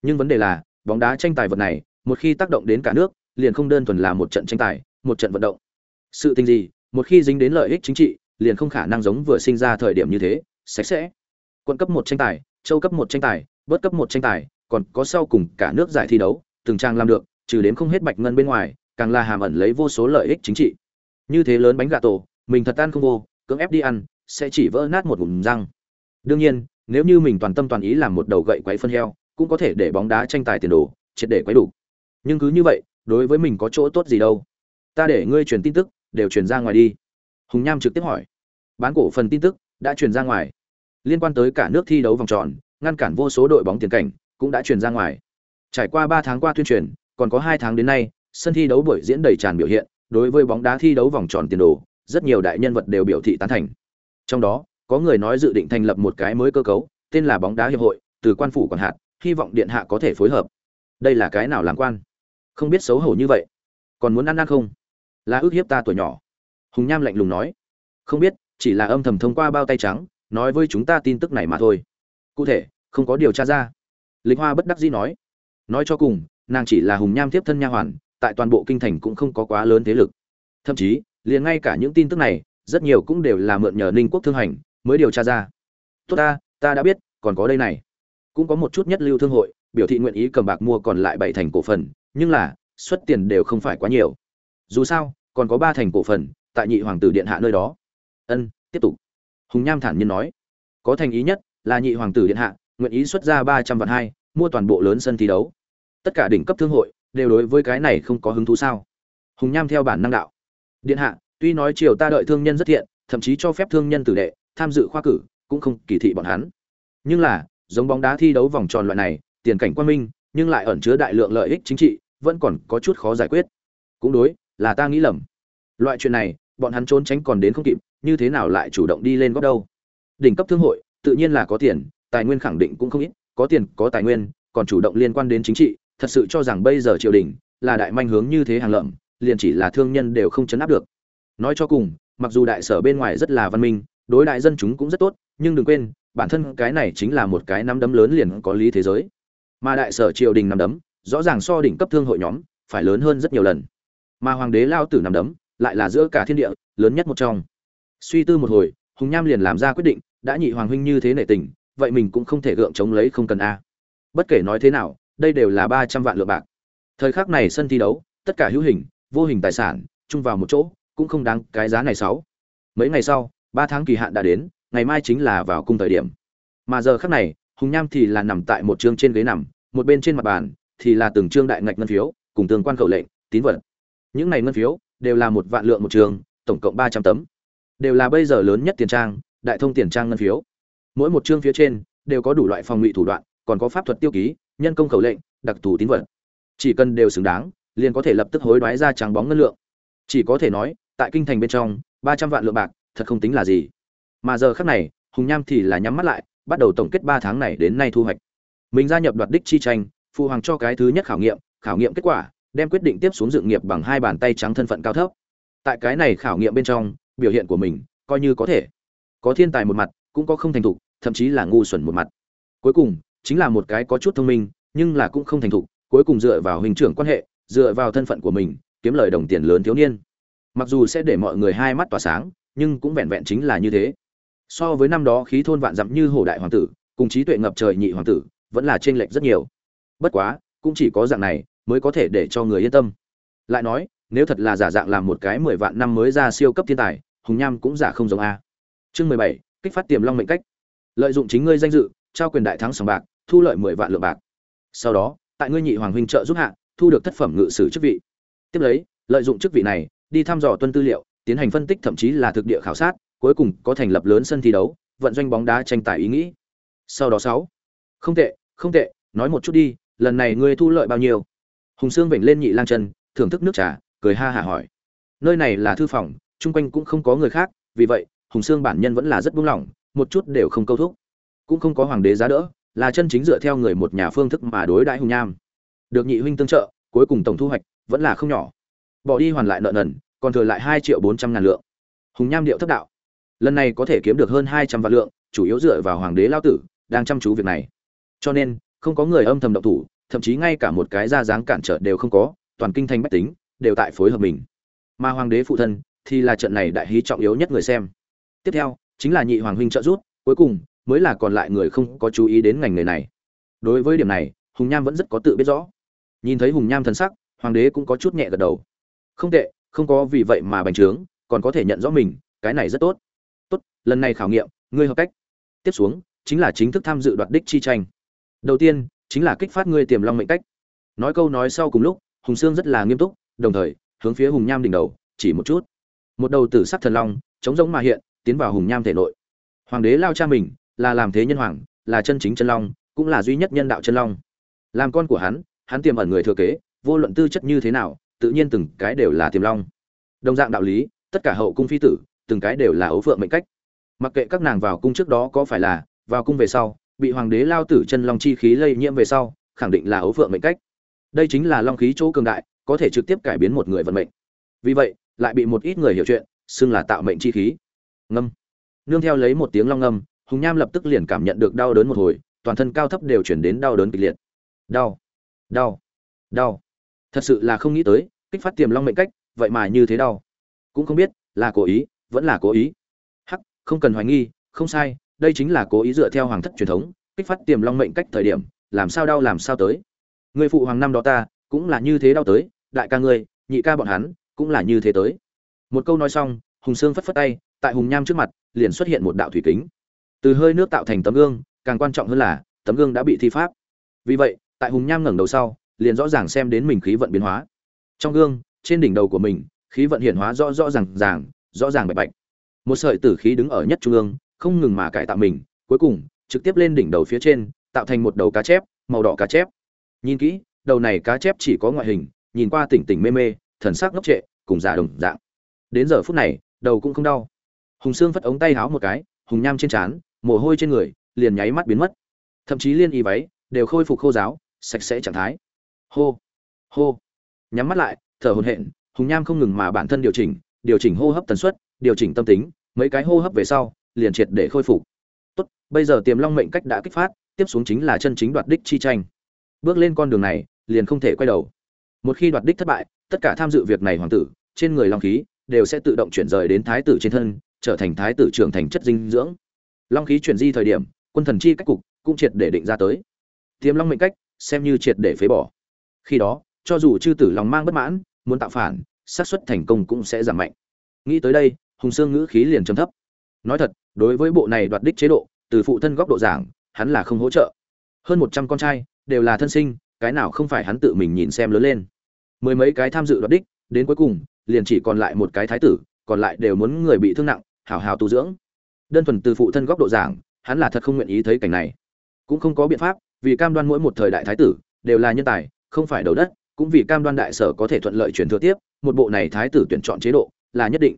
Nhưng vấn đề là, bóng đá tranh tài vật này, một khi tác động đến cả nước, liền không đơn thuần là một trận tranh tài, một trận vận động. Sự tình gì, một khi dính đến lợi ích chính trị, liền không khả năng giống vừa sinh ra thời điểm như thế, sạch sẽ. Quận cấp một tranh tài, châu cấp một tranh tài, bớt cấp một tranh tài, còn có sau cùng cả nước giải thi đấu, từng trang làm được, trừ đến không hết bạch ngân bên ngoài, càng là hàm ẩn lấy vô số lợi ích chính trị. Như thế lớn bánh gà tổ, mình thật ăn không vô, cưỡng ép đi ăn, sẽ chỉ vỡ nát một ngụm răng. Đương nhiên nếu như mình toàn tâm toàn ý làm một đầu gậy quấy phân heo, cũng có thể để bóng đá tranh tài tiền đồ, triệt để quấy đủ. Nhưng cứ như vậy, đối với mình có chỗ tốt gì đâu. Ta để ngươi truyền tin tức, đều truyền ra ngoài đi. Hùng nham trực tiếp hỏi. Bán cổ phần tin tức đã truyền ra ngoài. Liên quan tới cả nước thi đấu vòng tròn, ngăn cản vô số đội bóng tiền cảnh, cũng đã truyền ra ngoài. Trải qua ba tháng qua tuyên truyền, còn có hai tháng đến nay, sân thi đấu buổi diễn đầy tràn biểu hiện, đối với bóng đá thi đấu vòng tròn tiền đồ, rất nhiều đại nhân vật đều biểu thị tán thành. Trong đó có người nói dự định thành lập một cái mới cơ cấu, tên là bóng đá hiệp hội, từ quan phủ còn hạt, hy vọng điện hạ có thể phối hợp. Đây là cái nào làm quan? Không biết xấu hổ như vậy. Còn muốn ăn ăn không? Là ước hiếp ta tuổi nhỏ. Hùng nham lạnh lùng nói. Không biết, chỉ là âm thầm thông qua bao tay trắng, nói với chúng ta tin tức này mà thôi. Cụ thể, không có điều tra ra. Lịch hoa bất đắc dĩ nói. Nói cho cùng, nàng chỉ là hùng nham tiếp thân nha hoàn, tại toàn bộ kinh thành cũng không có quá lớn thế lực. Thậm chí, liền ngay cả những tin tức này, rất nhiều cũng đều là mượn nhờ ninh quốc thương hành mới điều tra ra. Tốt ta ta đã biết, còn có đây này. Cũng có một chút nhất lưu thương hội, biểu thị nguyện ý cầm bạc mua còn lại bảy thành cổ phần, nhưng là, xuất tiền đều không phải quá nhiều. Dù sao, còn có ba thành cổ phần, tại nhị hoàng tử điện hạ nơi đó. Ân, tiếp tục. Hùng nham thản nhiên nói. Có thành ý nhất, là nhị hoàng tử điện hạ, nguyện ý xuất ra ba trăm vạn hai, mua toàn bộ lớn sân thi đấu. Tất cả đỉnh cấp thương hội, đều đối với cái này không có hứng thú sao? Hùng nham theo bản năng đạo. Điện hạ, tuy nói triều ta đợi thương nhân rất thiện, thậm chí cho phép thương nhân tử đệ tham dự khoa cử, cũng không kỳ thị bọn hắn. Nhưng là, giống bóng đá thi đấu vòng tròn loại này, tiền cảnh quan minh, nhưng lại ẩn chứa đại lượng lợi ích chính trị, vẫn còn có chút khó giải quyết. Cũng đối, là ta nghĩ lầm. Loại chuyện này, bọn hắn trốn tránh còn đến không kịp, như thế nào lại chủ động đi lên góp đâu? Đỉnh cấp thương hội, tự nhiên là có tiền, tài nguyên khẳng định cũng không ít, có tiền, có tài nguyên, còn chủ động liên quan đến chính trị, thật sự cho rằng bây giờ triều đình, là đại manh hướng như thế hàng lợm, liền chỉ là thương nhân đều không chấn áp được. Nói cho cùng, mặc dù đại sở bên ngoài rất là văn minh đối đại dân chúng cũng rất tốt, nhưng đừng quên, bản thân cái này chính là một cái nắm đấm lớn liền có lý thế giới. Mà đại sở triều đình nắm đấm, rõ ràng so đỉnh cấp thương hội nhóm, phải lớn hơn rất nhiều lần. Mà hoàng đế lao tử nắm đấm, lại là giữa cả thiên địa, lớn nhất một trong. Suy tư một hồi, hùng nham liền làm ra quyết định, đã nhị hoàng huynh như thế nể tình, vậy mình cũng không thể gượng chống lấy không cần a. Bất kể nói thế nào, đây đều là ba trăm vạn lượng bạc. Thời khắc này sân thi đấu, tất cả hữu hình, vô hình tài sản, chung vào một chỗ, cũng không đáng cái giá này sáu. Mấy ngày sau ba tháng kỳ hạn đã đến, ngày mai chính là vào cung thời điểm. Mà giờ khắc này, hùng nham thì là nằm tại một chương trên ghế nằm, một bên trên mặt bàn thì là từng chương đại ngạch ngân phiếu, cùng tương quan khẩu lệnh, tín vật. Những này ngân phiếu đều là một vạn lượng một trường, tổng cộng ba trăm tấm. Đều là bây giờ lớn nhất tiền trang, đại thông tiền trang ngân phiếu. Mỗi một chương phía trên đều có đủ loại phòng ngụy thủ đoạn, còn có pháp thuật tiêu ký, nhân công khẩu lệnh, đặc thù tín vật. Chỉ cần đều xứng đáng, liền có thể lập tức hối đoái ra trắng bóng ngân lượng. Chỉ có thể nói, tại kinh thành bên trong, ba trăm vạn lượng bạc thật không tính là gì. Mà giờ khác này, hùng nham thì là nhắm mắt lại, bắt đầu tổng kết ba tháng này đến nay thu hoạch. Mình gia nhập đoạt đích chi tranh, phụ hoàng cho cái thứ nhất khảo nghiệm khảo nghiệm kết quả, đem quyết định tiếp xuống dự nghiệp bằng hai bàn tay trắng thân phận cao thấp. Tại cái này khảo nghiệm bên trong, biểu hiện của mình coi như có thể. Có thiên tài một mặt, cũng có không thành thục, thậm chí là ngu xuẩn một mặt. Cuối cùng, chính là một cái có chút thông minh, nhưng là cũng không thành thục, cuối cùng dựa vào hình trưởng quan hệ, dựa vào thân phận của mình, kiếm lời đồng tiền lớn thiếu niên. Mặc dù sẽ để mọi người hai mắt tỏa sáng nhưng cũng vẹn vẹn chính là như thế. So với năm đó khí thôn vạn dặm như hổ đại hoàng tử, cùng trí tuệ ngập trời nhị hoàng tử, vẫn là chênh lệch rất nhiều. Bất quá, cũng chỉ có dạng này mới có thể để cho người yên tâm. Lại nói, nếu thật là giả dạng làm một cái mười vạn năm mới ra siêu cấp thiên tài, hùng nham cũng giả không giống a. Chương mười bảy, kích phát tiềm long mệnh cách. Lợi dụng chính ngươi danh dự, trao quyền đại thắng sòng bạc, thu lợi mười vạn lượng bạc. Sau đó, tại ngươi nhị hoàng huynh trợ giúp hạ, thu được thất phẩm ngự sử chức vị. Tiếp lấy, lợi dụng chức vị này, đi thăm dò tuân tư liệu tiến hành phân tích thậm chí là thực địa khảo sát, cuối cùng có thành lập lớn sân thi đấu, vận doanh bóng đá tranh tài ý nghĩ. Sau đó sáu. Không tệ không tệ, nói một chút đi, lần này ngươi thu lợi bao nhiêu? Hùng sương vểnh lên nhị lang chân, thưởng thức nước trà, cười ha hả hỏi. Nơi này là thư phòng, chung quanh cũng không có người khác, vì vậy, hùng sương bản nhân vẫn là rất buông lỏng, một chút đều không câu thúc. Cũng không có hoàng đế giá đỡ, là chân chính dựa theo người một nhà phương thức mà đối đãi hùng nham. Được nhị huynh tương trợ, cuối cùng tổng thu hoạch vẫn là không nhỏ. Bỏ đi hoàn lại nợ nần còn thừa lại hai triệu bốn trăm ngàn lượng. Hùng nham điệu thất đạo. Lần này có thể kiếm được hơn hai trăm vạn lượng, chủ yếu dựa vào hoàng đế lao tử, đang chăm chú việc này. Cho nên, không có người âm thầm động thủ, thậm chí ngay cả một cái ra dáng cản trở đều không có, toàn kinh thành bách tính, đều tại phối hợp mình. Mà hoàng đế phụ thân, thì là trận này đại hí trọng yếu nhất người xem. Tiếp theo, chính là nhị hoàng huynh trợ rút cuối cùng, mới là còn lại người không có chú ý đến ngành nghề này. Đối với điểm này, hùng nham vẫn rất có tự biết rõ. Nhìn thấy hùng nham thần sắc, hoàng đế cũng có chút nhẹ gật đầu. Không tệ không có vì vậy mà bành trướng, còn có thể nhận rõ mình, cái này rất tốt. Tốt, lần này khảo nghiệm, ngươi hợp cách. Tiếp xuống, chính là chính thức tham dự đoạt đích chi tranh. Đầu tiên, chính là kích phát ngươi tiềm long mệnh cách. Nói câu nói sau cùng lúc, hùng sương rất là nghiêm túc, đồng thời, hướng phía hùng nham đỉnh đầu, chỉ một chút. Một đầu tử sắc thần long, chống giống mà hiện, tiến vào hùng nham thể nội. Hoàng đế lao cha mình, là làm thế nhân hoàng, là chân chính chân long, cũng là duy nhất nhân đạo chân long. Làm con của hắn hắn tiềm ẩn người thừa kế, vô luận tư chất như thế nào tự nhiên từng cái đều là tiềm long. Đồng dạng đạo lý, tất cả hậu cung phi tử, từng cái đều là ấu phượng mệnh cách. Mặc kệ các nàng vào cung trước đó có phải là vào cung về sau, bị hoàng đế lao tử chân long chi khí lây nhiễm về sau, khẳng định là ấu phượng mệnh cách. Đây chính là long khí chỗ cường đại, có thể trực tiếp cải biến một người vận mệnh. Vì vậy, lại bị một ít người hiểu chuyện, xưng là tạo mệnh chi khí. Ngâm. Nương theo lấy một tiếng long ngâm, hùng nham lập tức liền cảm nhận được đau đớn một hồi, toàn thân cao thấp đều chuyển đến đau đớn kịch liệt. Đau. Đau. Đau thật sự là không nghĩ tới, kích phát tiềm long mệnh cách, vậy mà như thế đau. Cũng không biết, là cố ý, vẫn là cố ý. Hắc, không cần hoài nghi, không sai, đây chính là cố ý dựa theo hoàng thất truyền thống, kích phát tiềm long mệnh cách thời điểm, làm sao đau làm sao tới. Người phụ hoàng năm đó ta, cũng là như thế đau tới, đại ca ngươi, nhị ca bọn hắn, cũng là như thế tới. Một câu nói xong, hùng sương phất phất tay, tại hùng nham trước mặt, liền xuất hiện một đạo thủy kính. Từ hơi nước tạo thành tấm gương, càng quan trọng hơn là, tấm gương đã bị thi pháp. Vì vậy, tại hùng nham ngẩng đầu sau liền rõ ràng xem đến mình khí vận biến hóa. Trong gương, trên đỉnh đầu của mình, khí vận hiển hóa rõ rõ ràng ràng, rõ ràng bạch bạch. Một sợi tử khí đứng ở nhất trung ương, không ngừng mà cải tạo mình, cuối cùng, trực tiếp lên đỉnh đầu phía trên, tạo thành một đầu cá chép, màu đỏ cá chép. Nhìn kỹ, đầu này cá chép chỉ có ngoại hình, nhìn qua tỉnh tỉnh mê mê, thần sắc ngốc trệ, cùng giả đồng dạng. Đến giờ phút này, đầu cũng không đau. Hùng sương phất ống tay háo một cái, hùng nham trên trán, mồ hôi trên người, liền nháy mắt biến mất. Thậm chí liên y váy đều khôi phục khô giáo sạch sẽ trạng thái hô hô. Nhắm mắt lại, thở hồn hện hùng nham không ngừng mà bản thân điều chỉnh điều chỉnh hô hấp tần suất, điều chỉnh tâm tính, mấy cái hô hấp về sau, liền triệt để khôi phục. Tốt, bây giờ tiềm long mệnh cách đã kích phát, tiếp xuống chính là chân chính đoạt đích chi tranh. Bước lên con đường này, liền không thể quay đầu. Một khi đoạt đích thất bại, tất cả tham dự việc này hoàng tử, trên người long khí, đều sẽ tự động chuyển rời đến thái tử trên thân, trở thành thái tử trưởng thành chất dinh dưỡng. Long khí chuyển di thời điểm, quân thần chi cách cục cũng triệt để định ra tới. Tiềm long mệnh cách, xem như triệt để phế bỏ khi đó, cho dù chư tử lòng mang bất mãn, muốn tạo phản, xác suất thành công cũng sẽ giảm mạnh. Nghĩ tới đây, hùng sương ngữ khí liền trầm thấp. Nói thật, đối với bộ này đoạt đích chế độ, từ phụ thân góc độ giảng, hắn là không hỗ trợ. Hơn một trăm con trai, đều là thân sinh, cái nào không phải hắn tự mình nhìn xem lớn lên. Mười mấy cái tham dự đoạt đích, đến cuối cùng, liền chỉ còn lại một cái thái tử, còn lại đều muốn người bị thương nặng, hào hào tu dưỡng. Đơn thuần từ phụ thân góc độ giảng, hắn là thật không nguyện ý thấy cảnh này. Cũng không có biện pháp, vì cam đoan mỗi một thời đại thái tử, đều là nhân tài không phải đầu đất, cũng vì cam đoan đại sở có thể thuận lợi chuyển thừa tiếp, một bộ này thái tử tuyển chọn chế độ là nhất định.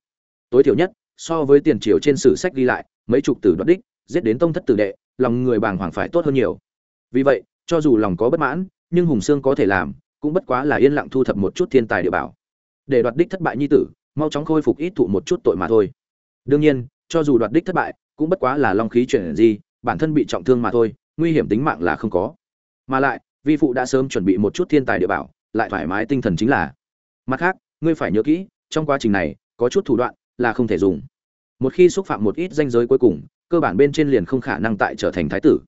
Tối thiểu nhất, so với tiền triều trên sử sách ghi lại, mấy chục tử đoạt đích, giết đến tông thất tử đệ, lòng người bàng hoàng phải tốt hơn nhiều. Vì vậy, cho dù lòng có bất mãn, nhưng hùng sương có thể làm, cũng bất quá là yên lặng thu thập một chút thiên tài địa bảo. Để đoạt đích thất bại nhi tử, mau chóng khôi phục ít thụ một chút tội mà thôi. Đương nhiên, cho dù đoạt đích thất bại, cũng bất quá là long khí chuyển gì bản thân bị trọng thương mà thôi, nguy hiểm tính mạng là không có. Mà lại vi phụ đã sớm chuẩn bị một chút thiên tài địa bảo, lại thoải mái tinh thần chính là. Mặt khác, ngươi phải nhớ kỹ, trong quá trình này, có chút thủ đoạn là không thể dùng. Một khi xúc phạm một ít danh giới cuối cùng, cơ bản bên trên liền không khả năng tại trở thành thái tử.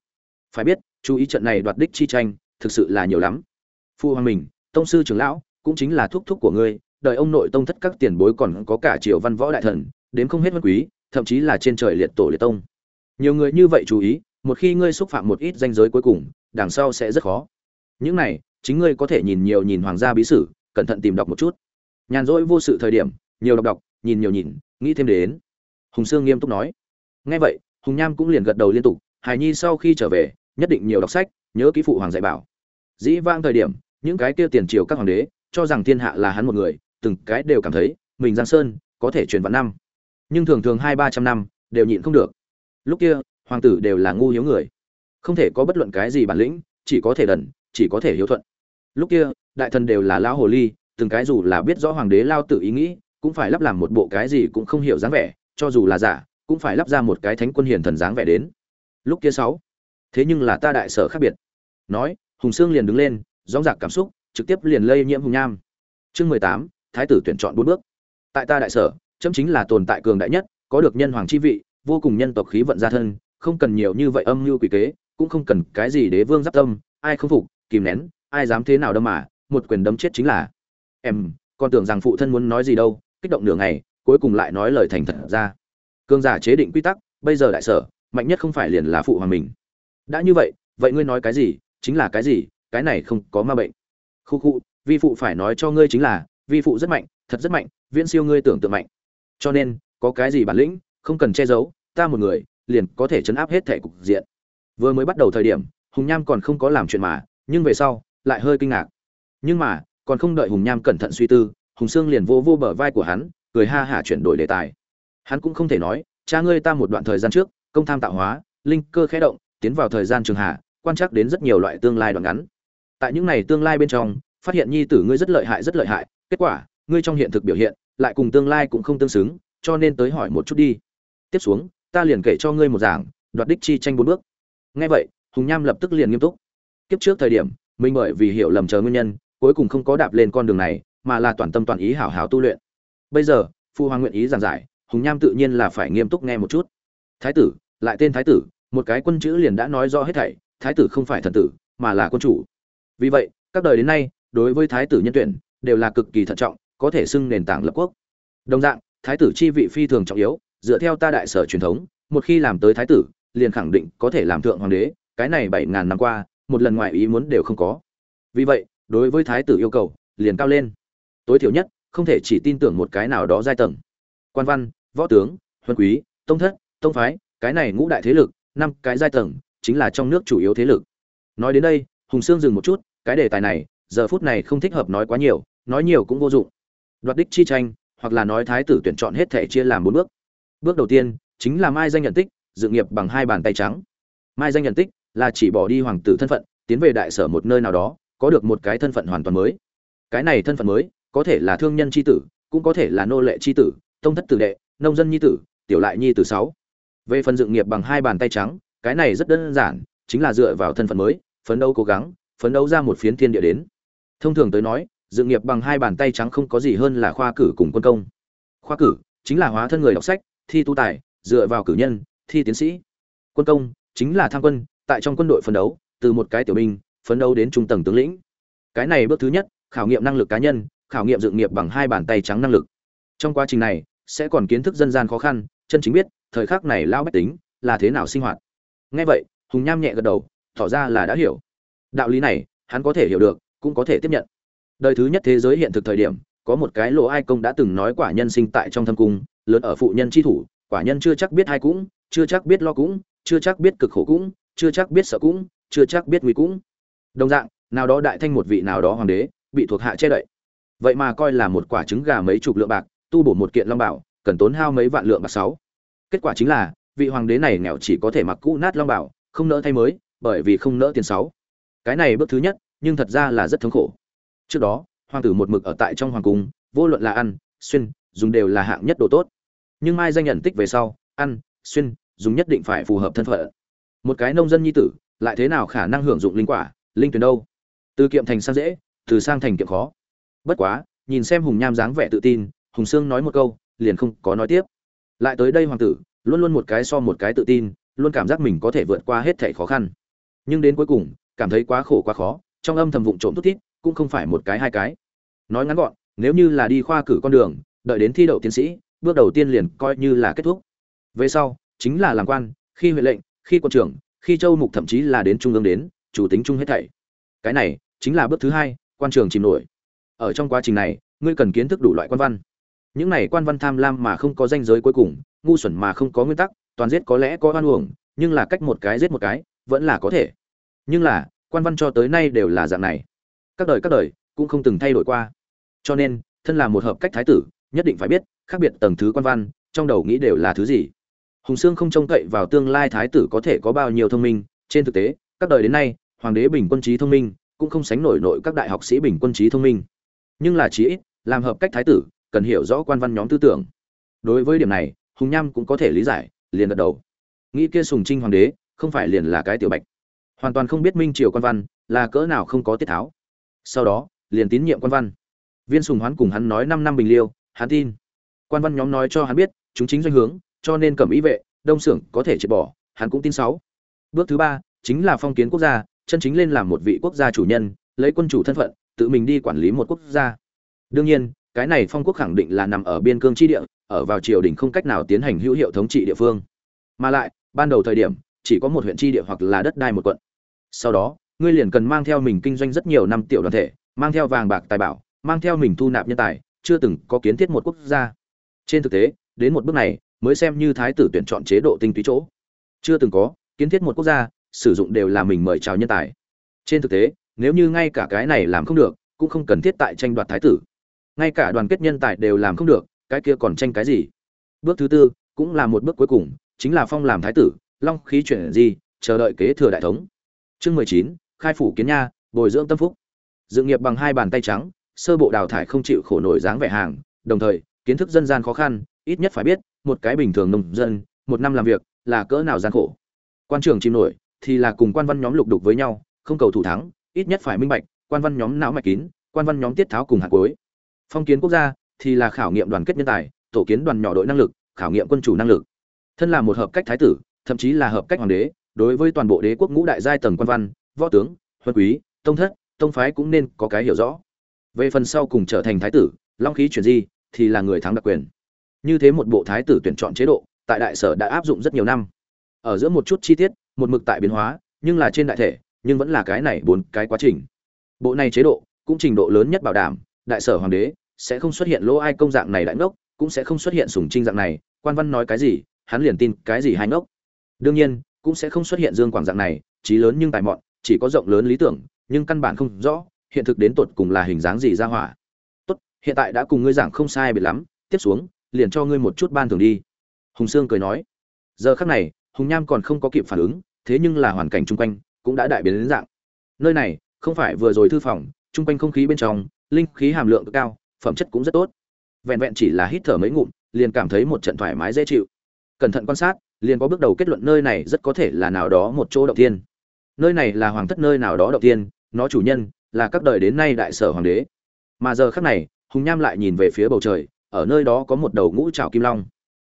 Phải biết, chú ý trận này đoạt đích chi tranh, thực sự là nhiều lắm. Phu hoàng mình, tông sư trưởng lão, cũng chính là thúc thúc của ngươi đợi ông nội tông thất các tiền bối còn có cả triều văn võ đại thần, đến không hết vân quý, thậm chí là trên trời liệt tổ liệt tông. Nhiều người như vậy chú ý, một khi ngươi xúc phạm một ít danh giới cuối cùng, đằng sau sẽ rất khó những này, chính ngươi có thể nhìn nhiều nhìn hoàng gia bí sử, cẩn thận tìm đọc một chút. Nhàn rỗi vô sự thời điểm, nhiều đọc đọc, nhìn nhiều nhìn, nghĩ thêm đến. Hùng sương nghiêm túc nói. Nghe vậy, hùng nham cũng liền gật đầu liên tục, hài nhi sau khi trở về, nhất định nhiều đọc sách, nhớ ký phụ hoàng dạy bảo. Dĩ vang thời điểm, những cái kia tiền triều các hoàng đế, cho rằng thiên hạ là hắn một người, từng cái đều cảm thấy, mình giang sơn, có thể truyền vạn năm. Nhưng thường thường hai ba trăm năm, đều nhịn không được. Lúc kia, hoàng tử đều là ngu hiếu người. Không thể có bất luận cái gì bản lĩnh, chỉ có thể đần chỉ có thể hiếu thuận. Lúc kia, đại thần đều là lão hồ ly, từng cái dù là biết rõ hoàng đế lao tự ý nghĩ, cũng phải lắp làm một bộ cái gì cũng không hiểu dáng vẻ, cho dù là giả, cũng phải lắp ra một cái thánh quân hiền thần dáng vẻ đến. Lúc kia sáu, thế nhưng là ta đại sở khác biệt. Nói, hùng sương liền đứng lên dóng dạc cảm xúc, trực tiếp liền lây nhiễm hùng nham. Chương mười tám, thái tử tuyển chọn bốn bước. Tại ta đại sở, chấm chính là tồn tại cường đại nhất, có được nhân hoàng chi vị, vô cùng nhân tộc khí vận gia thân, không cần nhiều như vậy âm mưu quỷ kế, cũng không cần cái gì đế vương giáp tâm, ai không phục kìm nén, ai dám thế nào đâu mà, một quyền đấm chết chính là. Em còn tưởng rằng phụ thân muốn nói gì đâu, kích động nửa ngày, cuối cùng lại nói lời thành thật ra. Cương giả chế định quy tắc, bây giờ đại sở, mạnh nhất không phải liền là phụ hoàng mình. Đã như vậy vậy ngươi nói cái gì, chính là cái gì, cái này không có ma bệnh. Khu khu, vi phụ phải nói cho ngươi chính là, vi phụ rất mạnh, thật rất mạnh, viễn siêu ngươi tưởng tượng mạnh. Cho nên, có cái gì bản lĩnh, không cần che giấu, ta một người, liền có thể chấn áp hết thể cục diện. Vừa mới bắt đầu thời điểm, hùng nham còn không có làm chuyện mà nhưng về sau, lại hơi kinh ngạc. Nhưng mà, còn không đợi hùng nham cẩn thận suy tư, hùng sương liền vô vô bờ vai của hắn, cười ha hả chuyển đổi đề tài. Hắn cũng không thể nói, cha ngươi ta một đoạn thời gian trước, công tham tạo hóa, linh cơ khẽ động, tiến vào thời gian trường hạ, quan trắc đến rất nhiều loại tương lai đoạn ngắn. Tại những này tương lai bên trong, phát hiện nhi tử ngươi rất lợi hại, rất lợi hại, kết quả, ngươi trong hiện thực biểu hiện, lại cùng tương lai cũng không tương xứng, cho nên tới hỏi một chút đi. Tiếp xuống, ta liền kể cho ngươi một giảng, đoạt đích chi tranh bốn bước. Nghe vậy, hùng nham lập tức liền nghiêm túc kiếp trước thời điểm, mình bởi vì hiểu lầm chờ nguyên nhân, cuối cùng không có đạp lên con đường này, mà là toàn tâm toàn ý hảo hảo tu luyện. Bây giờ, phu hoàng nguyện ý giảng giải, hùng nham tự nhiên là phải nghiêm túc nghe một chút. Thái tử, lại tên thái tử, một cái quân chữ liền đã nói rõ hết thảy, thái tử không phải thần tử, mà là quân chủ. Vì vậy, các đời đến nay, đối với thái tử nhân tuyển, đều là cực kỳ thận trọng, có thể xưng nền tảng lập quốc. Đồng dạng, thái tử chi vị phi thường trọng yếu, dựa theo ta đại sở truyền thống, một khi làm tới thái tử, liền khẳng định có thể làm thượng hoàng đế, cái này bảy ngàn năm qua một lần ngoại ý muốn đều không có. Vì vậy, đối với thái tử yêu cầu, liền cao lên. Tối thiểu nhất, không thể chỉ tin tưởng một cái nào đó giai tầng. Quan văn, võ tướng, huân quý, tông thất, tông phái, cái này ngũ đại thế lực, năm cái giai tầng, chính là trong nước chủ yếu thế lực. Nói đến đây, hùng sương dừng một chút, cái đề tài này, giờ phút này không thích hợp nói quá nhiều, nói nhiều cũng vô dụng. Đoạt đích chi tranh, hoặc là nói thái tử tuyển chọn hết thể chia làm bốn bước. Bước đầu tiên, chính là mai danh nhận tích, dự nghiệp bằng hai bàn tay trắng. Mai danh nhận tích là chỉ bỏ đi hoàng tử thân phận, tiến về đại sở một nơi nào đó, có được một cái thân phận hoàn toàn mới. Cái này thân phận mới, có thể là thương nhân c h i tử, cũng có thể là nô lệ c h i tử, tông thất tử đệ, nông dân nhi tử, tiểu lại nhi tử sáu. Về phần dựng nghiệp bằng hai bàn tay trắng, cái này rất đơn giản, chính là dựa vào thân phận mới, phấn đấu cố gắng, phấn đấu ra một phiến thiên địa đến. Thông thường tới nói dự nghiệp bằng hai bàn tay trắng không có gì hơn là khoa cử cùng quân công. Khoa cử chính là hóa thân người đọc sách, thi tu tài, dựa vào cử nhân, thi tiến sĩ. Quân công chính là tham quân tại trong quân đội phấn đấu, từ một cái tiểu binh, phấn đấu đến trung tầng tướng lĩnh. Cái này bước thứ nhất, khảo nghiệm năng lực cá nhân, khảo nghiệm dự nghiệp bằng hai bàn tay trắng năng lực. Trong quá trình này, sẽ còn kiến thức dân gian khó khăn, chân chính biết, thời khắc này lao bách tính là thế nào sinh hoạt. Ngay vậy, hùng nham nhẹ gật đầu, tỏ ra là đã hiểu. Đạo lý này, hắn có thể hiểu được, cũng có thể tiếp nhận. Đời thứ nhất thế giới hiện thực thời điểm, có một cái lỗ ai công đã từng nói quả nhân sinh tại trong thâm cung, lớn ở phụ nhân chi thủ, quả nhân chưa chắc biết hai cũng, chưa chắc biết lo cũng, chưa chắc biết cực khổ cũng chưa chắc biết sợ cũng, chưa chắc biết nguy cũng. Đồng dạng, nào đó đại thanh một vị nào đó hoàng đế, bị thuộc hạ che đậy. Vậy mà coi là một quả trứng gà mấy chục lượng bạc, tu bổ một kiện long bảo, cần tốn hao mấy vạn lượng bạc sáu. Kết quả chính là, vị hoàng đế này nghèo chỉ có thể mặc cũ nát long bảo, không nỡ thay mới, bởi vì không nỡ tiền sáu. Cái này bước thứ nhất, nhưng thật ra là rất thống khổ. Trước đó, hoàng tử một mực ở tại trong hoàng cung, vô luận là ăn, xuyên, dùng đều là hạng nhất đồ tốt. Nhưng mai danh nhận tích về sau, ăn, xuyên, dùng nhất định phải phù hợp thân phận một cái nông dân nhi tử, lại thế nào khả năng hưởng dụng linh quả, linh tuyền đâu? Từ kiệm thành sang dễ, từ sang thành kiệm khó. Bất quá, nhìn xem hùng nham dáng vẻ tự tin, hùng sương nói một câu, liền không có nói tiếp. Lại tới đây hoàng tử, luôn luôn một cái so một cái tự tin, luôn cảm giác mình có thể vượt qua hết thảy khó khăn. Nhưng đến cuối cùng, cảm thấy quá khổ quá khó, trong âm thầm vụng trộm thút thít, cũng không phải một cái hai cái. Nói ngắn gọn, nếu như là đi khoa cử con đường, đợi đến thi đậu tiến sĩ, bước đầu tiên liền coi như là kết thúc. Về sau, chính là làm quan, khi huệ lệnh khi quân trưởng, khi châu mục thậm chí là đến trung ương đến, chủ tính chung hết thảy. Cái này chính là bước thứ hai, quan trường chìm nổi. Ở trong quá trình này, ngươi cần kiến thức đủ loại quan văn. Những này quan văn tham lam mà không có danh giới cuối cùng, ngu xuẩn mà không có nguyên tắc, toàn giết có lẽ có oan uổng, nhưng là cách một cái giết một cái, vẫn là có thể. Nhưng là, quan văn cho tới nay đều là dạng này. Các đời các đời, cũng không từng thay đổi qua. Cho nên, thân là một hợp cách thái tử, nhất định phải biết, khác biệt tầng thứ quan văn, trong đầu nghĩ đều là thứ gì hùng sương không trông cậy vào tương lai thái tử có thể có bao nhiêu thông minh. Trên thực tế, các đời đến nay, hoàng đế bình quân trí thông minh, cũng không sánh nổi nội các đại học sĩ bình quân trí thông minh. Nhưng là chí ít, làm hợp cách thái tử, cần hiểu rõ quan văn nhóm tư tưởng. Đối với điểm này, hùng nham cũng có thể lý giải, liền gật đầu. Nghĩ kia sùng trinh hoàng đế, không phải liền là cái tiểu bạch. Hoàn toàn không biết minh triều quan văn, là cỡ nào không có tiết tháo. Sau đó, liền tín nhiệm quan văn. Viên sùng hoán cùng hắn nói năm năm bình liêu, hắn tin. Quan văn nhóm nói cho hắn biết, chúng chính doanh hướng cho nên cẩm ý vệ, đông xưởng có thể triệt bỏ, hắn cũng tin sáu. Bước thứ ba, chính là phong kiến quốc gia, chân chính lên làm một vị quốc gia chủ nhân, lấy quân chủ thân phận, tự mình đi quản lý một quốc gia. Đương nhiên, cái này phong quốc khẳng định là nằm ở biên cương tri địa, ở vào triều đình không cách nào tiến hành hữu hiệu thống trị địa phương. Mà lại, ban đầu thời điểm, chỉ có một huyện tri địa hoặc là đất đai một quận. Sau đó, ngươi liền cần mang theo mình kinh doanh rất nhiều năm tiểu đoàn thể, mang theo vàng bạc tài bảo, mang theo mình thu nạp nhân tài, chưa từng có kiến thiết một quốc gia. Trên thực tế, đến một bước này mới xem như thái tử tuyển chọn chế độ tinh túy chỗ. Chưa từng có, kiến thiết một quốc gia, sử dụng đều là mình mời chào nhân tài. Trên thực tế, nếu như ngay cả cái này làm không được, cũng không cần thiết tại tranh đoạt thái tử. Ngay cả đoàn kết nhân tài đều làm không được, cái kia còn tranh cái gì? Bước thứ tư cũng là một bước cuối cùng, chính là phong làm thái tử, long khí chuyển gì chờ đợi kế thừa đại thống. Chương mười chín, khai phủ kiến nha, bồi dưỡng tâm phúc. Dự nghiệp bằng hai bàn tay trắng, sơ bộ đào thải không chịu khổ nổi dáng vẻ hàng, đồng thời, kiến thức dân gian khó khăn ít nhất phải biết, một cái bình thường nông dân, một năm làm việc, là cỡ nào gian khổ. Quan trường chìm nổi, thì là cùng quan văn nhóm lục đục với nhau, không cầu thủ thắng, ít nhất phải minh bạch, quan văn nhóm não mạch kín, quan văn nhóm tiết tháo cùng hạt cuối. Phong kiến quốc gia, thì là khảo nghiệm đoàn kết nhân tài, tổ kiến đoàn nhỏ đội năng lực, khảo nghiệm quân chủ năng lực. Thân là một hợp cách thái tử, thậm chí là hợp cách hoàng đế, đối với toàn bộ đế quốc ngũ đại giai tầng quan văn, võ tướng, huân quý, tông thất, tông phái cũng nên có cái hiểu rõ. Về phần sau cùng trở thành thái tử, long khí chuyển di, thì là người thắng đặc quyền như thế một bộ thái tử tuyển chọn chế độ, tại đại sở đã áp dụng rất nhiều năm. Ở giữa một chút chi tiết, một mực tại biến hóa, nhưng là trên đại thể, nhưng vẫn là cái này bốn cái quá trình. Bộ này chế độ, cũng trình độ lớn nhất bảo đảm, đại sở hoàng đế sẽ không xuất hiện lỗ ai công dạng này đại ngốc, cũng sẽ không xuất hiện sùng trinh dạng này, quan văn nói cái gì, hắn liền tin cái gì hai ngốc. Đương nhiên, cũng sẽ không xuất hiện dương quảng dạng này, trí lớn nhưng tài mọn, chỉ có rộng lớn lý tưởng, nhưng căn bản không rõ, hiện thực đến tột cùng là hình dáng gì ra hỏa. Tốt, hiện tại đã cùng ngươi giảng không sai biệt lắm, tiếp xuống liền cho ngươi một chút ban thưởng đi. Hùng sương cười nói. Giờ khắc này, hùng nham còn không có kịp phản ứng, thế nhưng là hoàn cảnh chung quanh cũng đã đại biến đến dạng. Nơi này, không phải vừa rồi thư phòng, chung quanh không khí bên trong, linh khí hàm lượng cao, phẩm chất cũng rất tốt. Vẹn vẹn chỉ là hít thở mấy ngụm, liền cảm thấy một trận thoải mái dễ chịu. Cẩn thận quan sát, liền có bước đầu kết luận nơi này rất có thể là nào đó một chỗ động tiên nơi này là hoàng thất nơi nào đó động tiên nó chủ nhân là các đời đến nay đại sở hoàng đế. Mà giờ khắc này, hùng nham lại nhìn về phía bầu trời ở nơi đó có một đầu ngũ trảo kim long.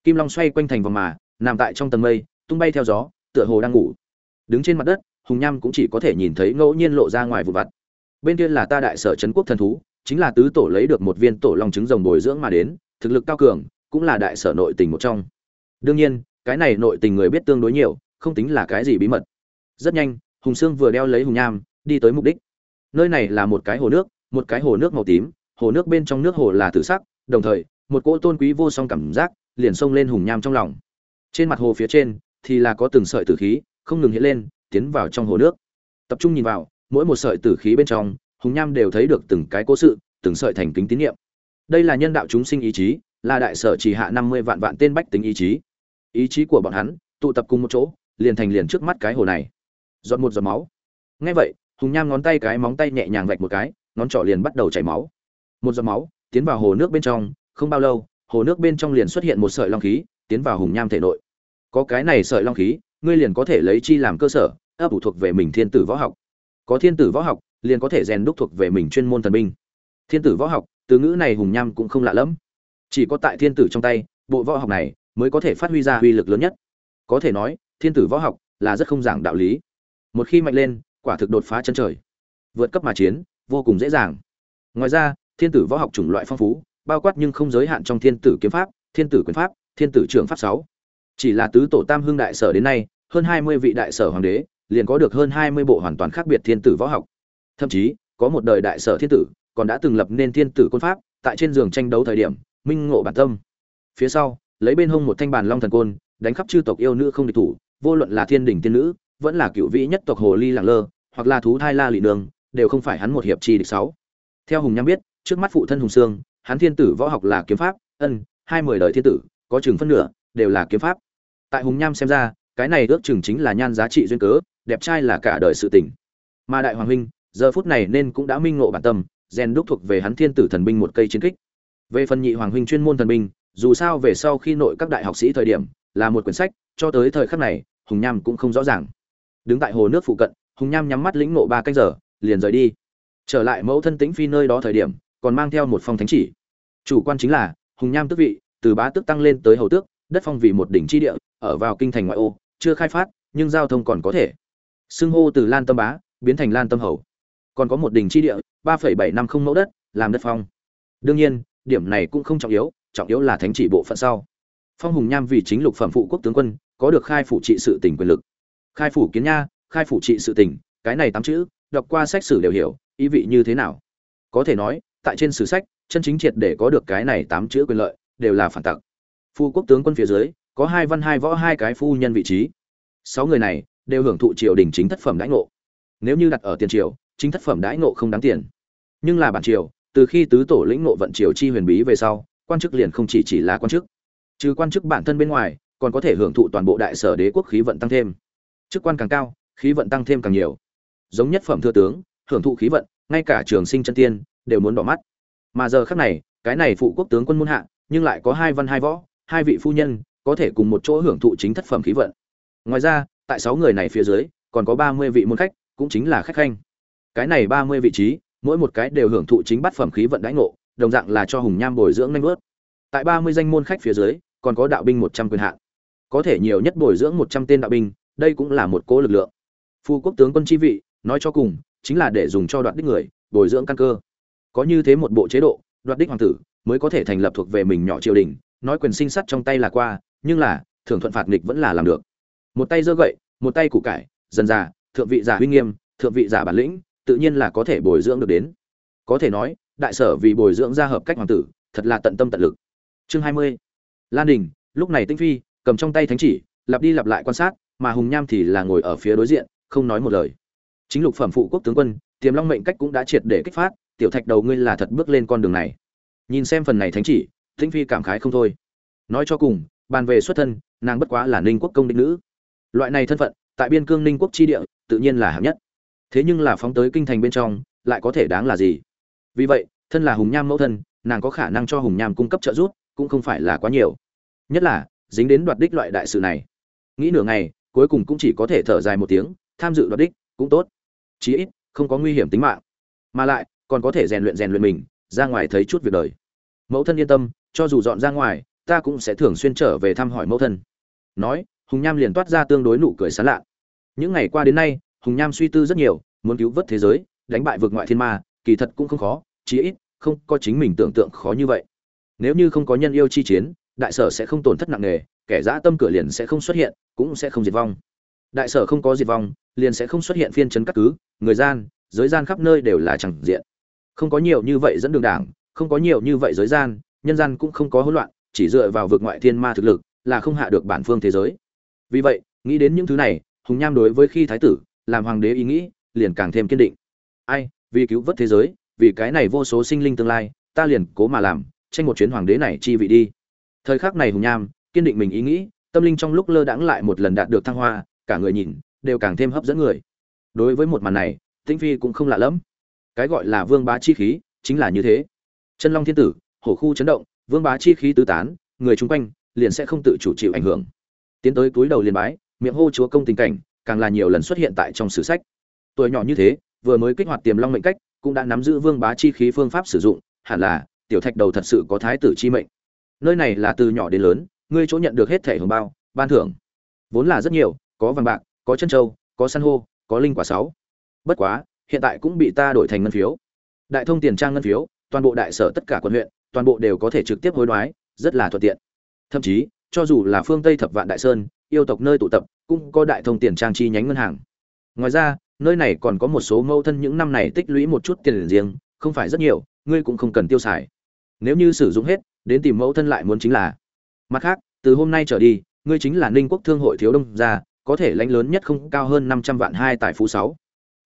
Kim long xoay quanh thành vòng mà, nằm tại trong tầng mây, tung bay theo gió, tựa hồ đang ngủ. Đứng trên mặt đất, hùng nham cũng chỉ có thể nhìn thấy ngẫu nhiên lộ ra ngoài vụ vặt. Bên kia là ta đại sở trấn quốc thần thú, chính là tứ tổ lấy được một viên tổ long trứng rồng bồi dưỡng mà đến, thực lực cao cường, cũng là đại sở nội tình một trong. Đương nhiên, cái này nội tình người biết tương đối nhiều, không tính là cái gì bí mật. Rất nhanh, hùng sương vừa đeo lấy hùng nham, đi tới mục đích. Nơi này là một cái hồ nước, một cái hồ nước màu tím, hồ nước bên trong nước hồ là tử sắc đồng thời, một cỗ tôn quý vô song cảm giác liền xông lên hùng nham trong lòng. Trên mặt hồ phía trên thì là có từng sợi tử khí, không ngừng hiện lên, tiến vào trong hồ nước. Tập trung nhìn vào, mỗi một sợi tử khí bên trong, hùng nham đều thấy được từng cái cố sự, từng sợi thành kính tín nhiệm đây là nhân đạo chúng sinh ý chí, là đại sở chỉ hạ năm mươi vạn vạn tên bách tính ý chí. Ý chí của bọn hắn, tụ tập cùng một chỗ, liền thành liền trước mắt cái hồ này. Dọn một giọt máu. Ngay vậy, hùng nham ngón tay cái móng tay nhẹ nhàng vạch một cái, ngón trỏ liền bắt đầu chảy máu. Một giọt máu tiến vào hồ nước bên trong, không bao lâu, hồ nước bên trong liền xuất hiện một sợi long khí, tiến vào hùng nham thể nội. Có cái này sợi long khí, ngươi liền có thể lấy chi làm cơ sở, ấp ủ thuộc về mình thiên tử võ học. Có thiên tử võ học, liền có thể rèn đúc thuộc về mình chuyên môn thần binh. Thiên tử võ học, từ ngữ này hùng nham cũng không lạ lẫm. Chỉ có tại thiên tử trong tay, bộ võ học này mới có thể phát huy ra uy lực lớn nhất. Có thể nói, thiên tử võ học là rất không giảng đạo lý. Một khi mạnh lên, quả thực đột phá chân trời. Vượt cấp mà chiến, vô cùng dễ dàng. Ngoài ra thiên tử võ học chủng loại phong phú, bao quát nhưng không giới hạn trong thiên tử kiếm pháp, thiên tử quyền pháp, thiên tử trường pháp sáu. Chỉ là tứ tổ tam hương đại sở đến nay, hơn hai mươi vị đại sở hoàng đế, liền có được hơn hai mươi bộ hoàn toàn khác biệt thiên tử võ học. Thậm chí, có một đời đại sở thiên tử, còn đã từng lập nên thiên tử quân pháp, tại trên giường tranh đấu thời điểm, minh ngộ bản tâm. Phía sau, lấy bên hông một thanh bàn long thần côn, đánh khắp chư tộc yêu nữ không địch thủ, vô luận là thiên đình tiên nữ, vẫn là cựu vĩ nhất tộc hồ ly làng lơ, hoặc là thú thai la lị nương, đều không phải hắn một hiệp chi địch sáu. Theo hùng nham biết trước mắt phụ thân hùng sương, hắn thiên tử võ học là kiếm pháp, ân, hai mười đời thiên tử, có chừng phân nửa đều là kiếm pháp. Tại hùng nham xem ra, cái này ước chừng chính là nhan giá trị duyên cớ, đẹp trai là cả đời sự tình. Mà đại hoàng huynh, giờ phút này nên cũng đã minh ngộ bản tâm, rèn đúc thuộc về hắn thiên tử thần binh một cây chiến kích. Về phần nhị hoàng huynh chuyên môn thần binh, dù sao về sau khi nội các đại học sĩ thời điểm, là một quyển sách, cho tới thời khắc này, hùng nham cũng không rõ ràng. Đứng tại hồ nước phụ cận, hùng nham nhắm mắt lĩnh ngộ ba canh giờ, liền rời đi. Trở lại mẫu thân tĩnh phi nơi đó thời điểm còn mang theo một phong thánh chỉ. Chủ quan chính là, hùng nham tước vị, từ bá tước tăng lên tới hầu tước, đất phong vì một đỉnh chi địa, ở vào kinh thành ngoại ô, chưa khai phát, nhưng giao thông còn có thể. Xưng hô từ lan tâm bá, biến thành lan tâm hầu. Còn có một đỉnh chi địa, ba phẩy bảy năm không mẫu đất, làm đất phong. Đương nhiên, điểm này cũng không trọng yếu trọng yếu là thánh chỉ bộ phận sau. Phong hùng nham vì chính lục phẩm phụ quốc tướng quân, có được khai phủ trị sự tỉnh quyền lực. Khai phủ kiến nha, khai phủ trị sự tỉnh cái này tám chữ, đọc qua sách sử đều hiểu, ý vị như thế nào? Có thể nói tại trên sử sách, chân chính triệt để có được cái này tám chữ quyền lợi, đều là phản tặc. Phu quốc tướng quân phía dưới, có hai văn hai võ hai cái phu nhân vị trí. Sáu người này, đều hưởng thụ triều đình chính thất phẩm đãi ngộ. Nếu như đặt ở tiền triều, chính thất phẩm đãi ngộ không đáng tiền. Nhưng là bản triều, từ khi tứ tổ lĩnh ngộ vận triều chi huyền bí về sau, quan chức liền không chỉ chỉ là quan chức. Trừ quan chức bản thân bên ngoài, còn có thể hưởng thụ toàn bộ đại sở đế quốc khí vận tăng thêm. Chức quan càng cao, khí vận tăng thêm càng nhiều. Giống nhất phẩm thừa tướng, hưởng thụ khí vận, ngay cả trường sinh chân tiên đều muốn bỏ mắt. Mà giờ khác này, cái này phụ quốc tướng quân muôn hạ, nhưng lại có hai văn hai võ, hai vị phu nhân, có thể cùng một chỗ hưởng thụ chính thất phẩm khí vận. Ngoài ra, tại sáu người này phía dưới, còn có ba mươi vị môn khách, cũng chính là khách khanh. Cái này ba mươi vị trí, mỗi một cái đều hưởng thụ chính bát phẩm khí vận đãi ngộ, đồng dạng là cho hùng nham bồi dưỡng nhanh vớt tại ba mươi danh môn khách phía dưới, còn có đạo binh một trăm quyền hạn. Có thể nhiều nhất bồi dưỡng một trăm tên đạo binh, đây cũng là một cố lực lượng. Phu quốc tướng quân chi vị, nói cho cùng, chính là để dùng cho đoạt đích người, bồi dưỡng căn cơ có như thế một bộ chế độ, đoạt đích hoàng tử, mới có thể thành lập thuộc về mình nhỏ triều đình, nói quyền sinh sắt trong tay là qua, nhưng là, thưởng thuận phạt nghịch vẫn là làm được. Một tay giơ gậy, một tay củ cải, dần già, thượng vị giả uy nghiêm, thượng vị giả bản lĩnh, tự nhiên là có thể bồi dưỡng được đến. Có thể nói, đại sở vì bồi dưỡng ra hợp cách hoàng tử, thật là tận tâm tận lực. Chương hai mươi. Lan đình, lúc này tinh phi, cầm trong tay thánh chỉ, lặp đi lặp lại quan sát, mà hùng nham thì là ngồi ở phía đối diện, không nói một lời. Chính lục phẩm phụ quốc tướng quân, tiềm long mệnh cách cũng đã triệt để kích phát tiểu thạch đầu ngươi là thật bước lên con đường này. Nhìn xem phần này thánh chỉ, tĩnh phi cảm khái không thôi. Nói cho cùng, bàn về xuất thân, nàng bất quá là ninh quốc công đích nữ. Loại này thân phận, tại biên cương ninh quốc tri địa, tự nhiên là hạng nhất. Thế nhưng là phóng tới kinh thành bên trong, lại có thể đáng là gì? Vì vậy, thân là hùng nham mẫu thân, nàng có khả năng cho hùng nham cung cấp trợ giúp, cũng không phải là quá nhiều. Nhất là, dính đến đoạt đích loại đại sự này. Nghĩ nửa ngày, cuối cùng cũng chỉ có thể thở dài một tiếng, tham dự đoạt đích, cũng tốt. Chí ít, không có nguy hiểm tính mạng. Mà lại còn có thể rèn luyện rèn luyện mình, ra ngoài thấy chút việc đời. Mẫu thân yên tâm, cho dù dọn ra ngoài, ta cũng sẽ thường xuyên trở về thăm hỏi mẫu thân. Nói, hùng nham liền toát ra tương đối nụ cười sán lạ. Những ngày qua đến nay, hùng nham suy tư rất nhiều, muốn cứu vớt thế giới, đánh bại vực ngoại thiên ma, kỳ thật cũng không khó, chí ít không có chính mình tưởng tượng khó như vậy. Nếu như không có nhân yêu chi chiến, đại sở sẽ không tổn thất nặng nề, kẻ dã tâm cửa liền sẽ không xuất hiện, cũng sẽ không diệt vong. Đại sở không có diệt vong, liền sẽ không xuất hiện phiên chấn cắt cứ, người gian, giới gian khắp nơi đều là chẳng diện không có nhiều như vậy dẫn đường đảng, không có nhiều như vậy giới gian, nhân gian cũng không có hỗn loạn, chỉ dựa vào vực ngoại thiên ma thực lực là không hạ được bản phương thế giới. Vì vậy, nghĩ đến những thứ này, hùng nham đối với khi thái tử, làm hoàng đế ý nghĩ, liền càng thêm kiên định. Ai, vì cứu vớt thế giới, vì cái này vô số sinh linh tương lai, ta liền cố mà làm, tranh một chuyến hoàng đế này chi vị đi. Thời khắc này hùng nham, kiên định mình ý nghĩ, tâm linh trong lúc lơ đãng lại một lần đạt được thăng hoa, cả người nhìn, đều càng thêm hấp dẫn người. Đối với một màn này, tĩnh phi cũng không lạ lẫm cái gọi là vương bá chi khí, chính là như thế. Chân long thiên tử, hổ khu chấn động, vương bá chi khí tứ tán, người chung quanh liền sẽ không tự chủ chịu ảnh hưởng. Tiến tới túi đầu liền bái, miệng hô chúa công tình cảnh, càng là nhiều lần xuất hiện tại trong sử sách. Tuổi nhỏ như thế, vừa mới kích hoạt tiềm long mệnh cách, cũng đã nắm giữ vương bá chi khí phương pháp sử dụng, hẳn là tiểu thạch đầu thật sự có thái tử chi mệnh. Nơi này là từ nhỏ đến lớn, ngươi chỗ nhận được hết thẻ hưởng bao, ban thưởng. Vốn là rất nhiều, có vàng bạc, có chân trâu có san hô, có linh quả sáu. Bất quá hiện tại cũng bị ta đổi thành ngân phiếu. Đại thông tiền trang ngân phiếu, toàn bộ đại sở tất cả quận huyện, toàn bộ đều có thể trực tiếp hối đoái, rất là thuận tiện. Thậm chí, cho dù là phương tây thập vạn đại sơn, yêu tộc nơi tụ tập, cũng có đại thông tiền trang chi nhánh ngân hàng. Ngoài ra, nơi này còn có một số mâu thân những năm này tích lũy một chút tiền riêng, không phải rất nhiều, ngươi cũng không cần tiêu xài. Nếu như sử dụng hết, đến tìm mẫu thân lại muốn chính là. Mặt khác, từ hôm nay trở đi, ngươi chính là ninh quốc thương hội thiếu đông gia, có thể lãnh lớn nhất không cao hơn năm trăm vạn hai tại phú sáu.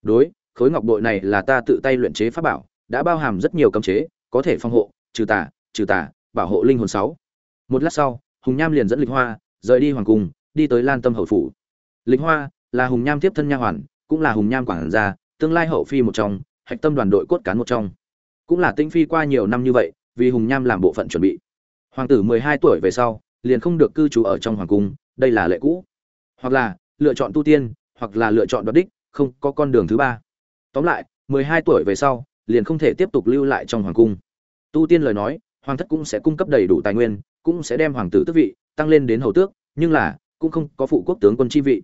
Đối khối ngọc bội này là ta tự tay luyện chế pháp bảo, đã bao hàm rất nhiều cấm chế, có thể phòng hộ, trừ tà trừ tà, bảo hộ linh hồn sáu. Một lát sau, hùng nham liền dẫn lịch hoa, rời đi hoàng cung, đi tới lan tâm hậu phủ. Lịch hoa là hùng nham tiếp thân nha hoàn, cũng là hùng nham quản gia, tương lai hậu phi một trong, hạch tâm đoàn đội cốt cán một trong. Cũng là tinh phi qua nhiều năm như vậy, vì hùng nham làm bộ phận chuẩn bị. Hoàng tử mười hai tuổi về sau, liền không được cư trú ở trong hoàng cung, đây là lệ cũ. Hoặc là lựa chọn tu tiên, hoặc là lựa chọn đoạt đích, không có con đường thứ ba tóm lại, mười hai tuổi về sau, liền không thể tiếp tục lưu lại trong hoàng cung. Tu tiên lời nói, hoàng thất cũng sẽ cung cấp đầy đủ tài nguyên, cũng sẽ đem hoàng tử tước vị, tăng lên đến hầu tước, nhưng là, cũng không có phụ quốc tướng quân chi vị.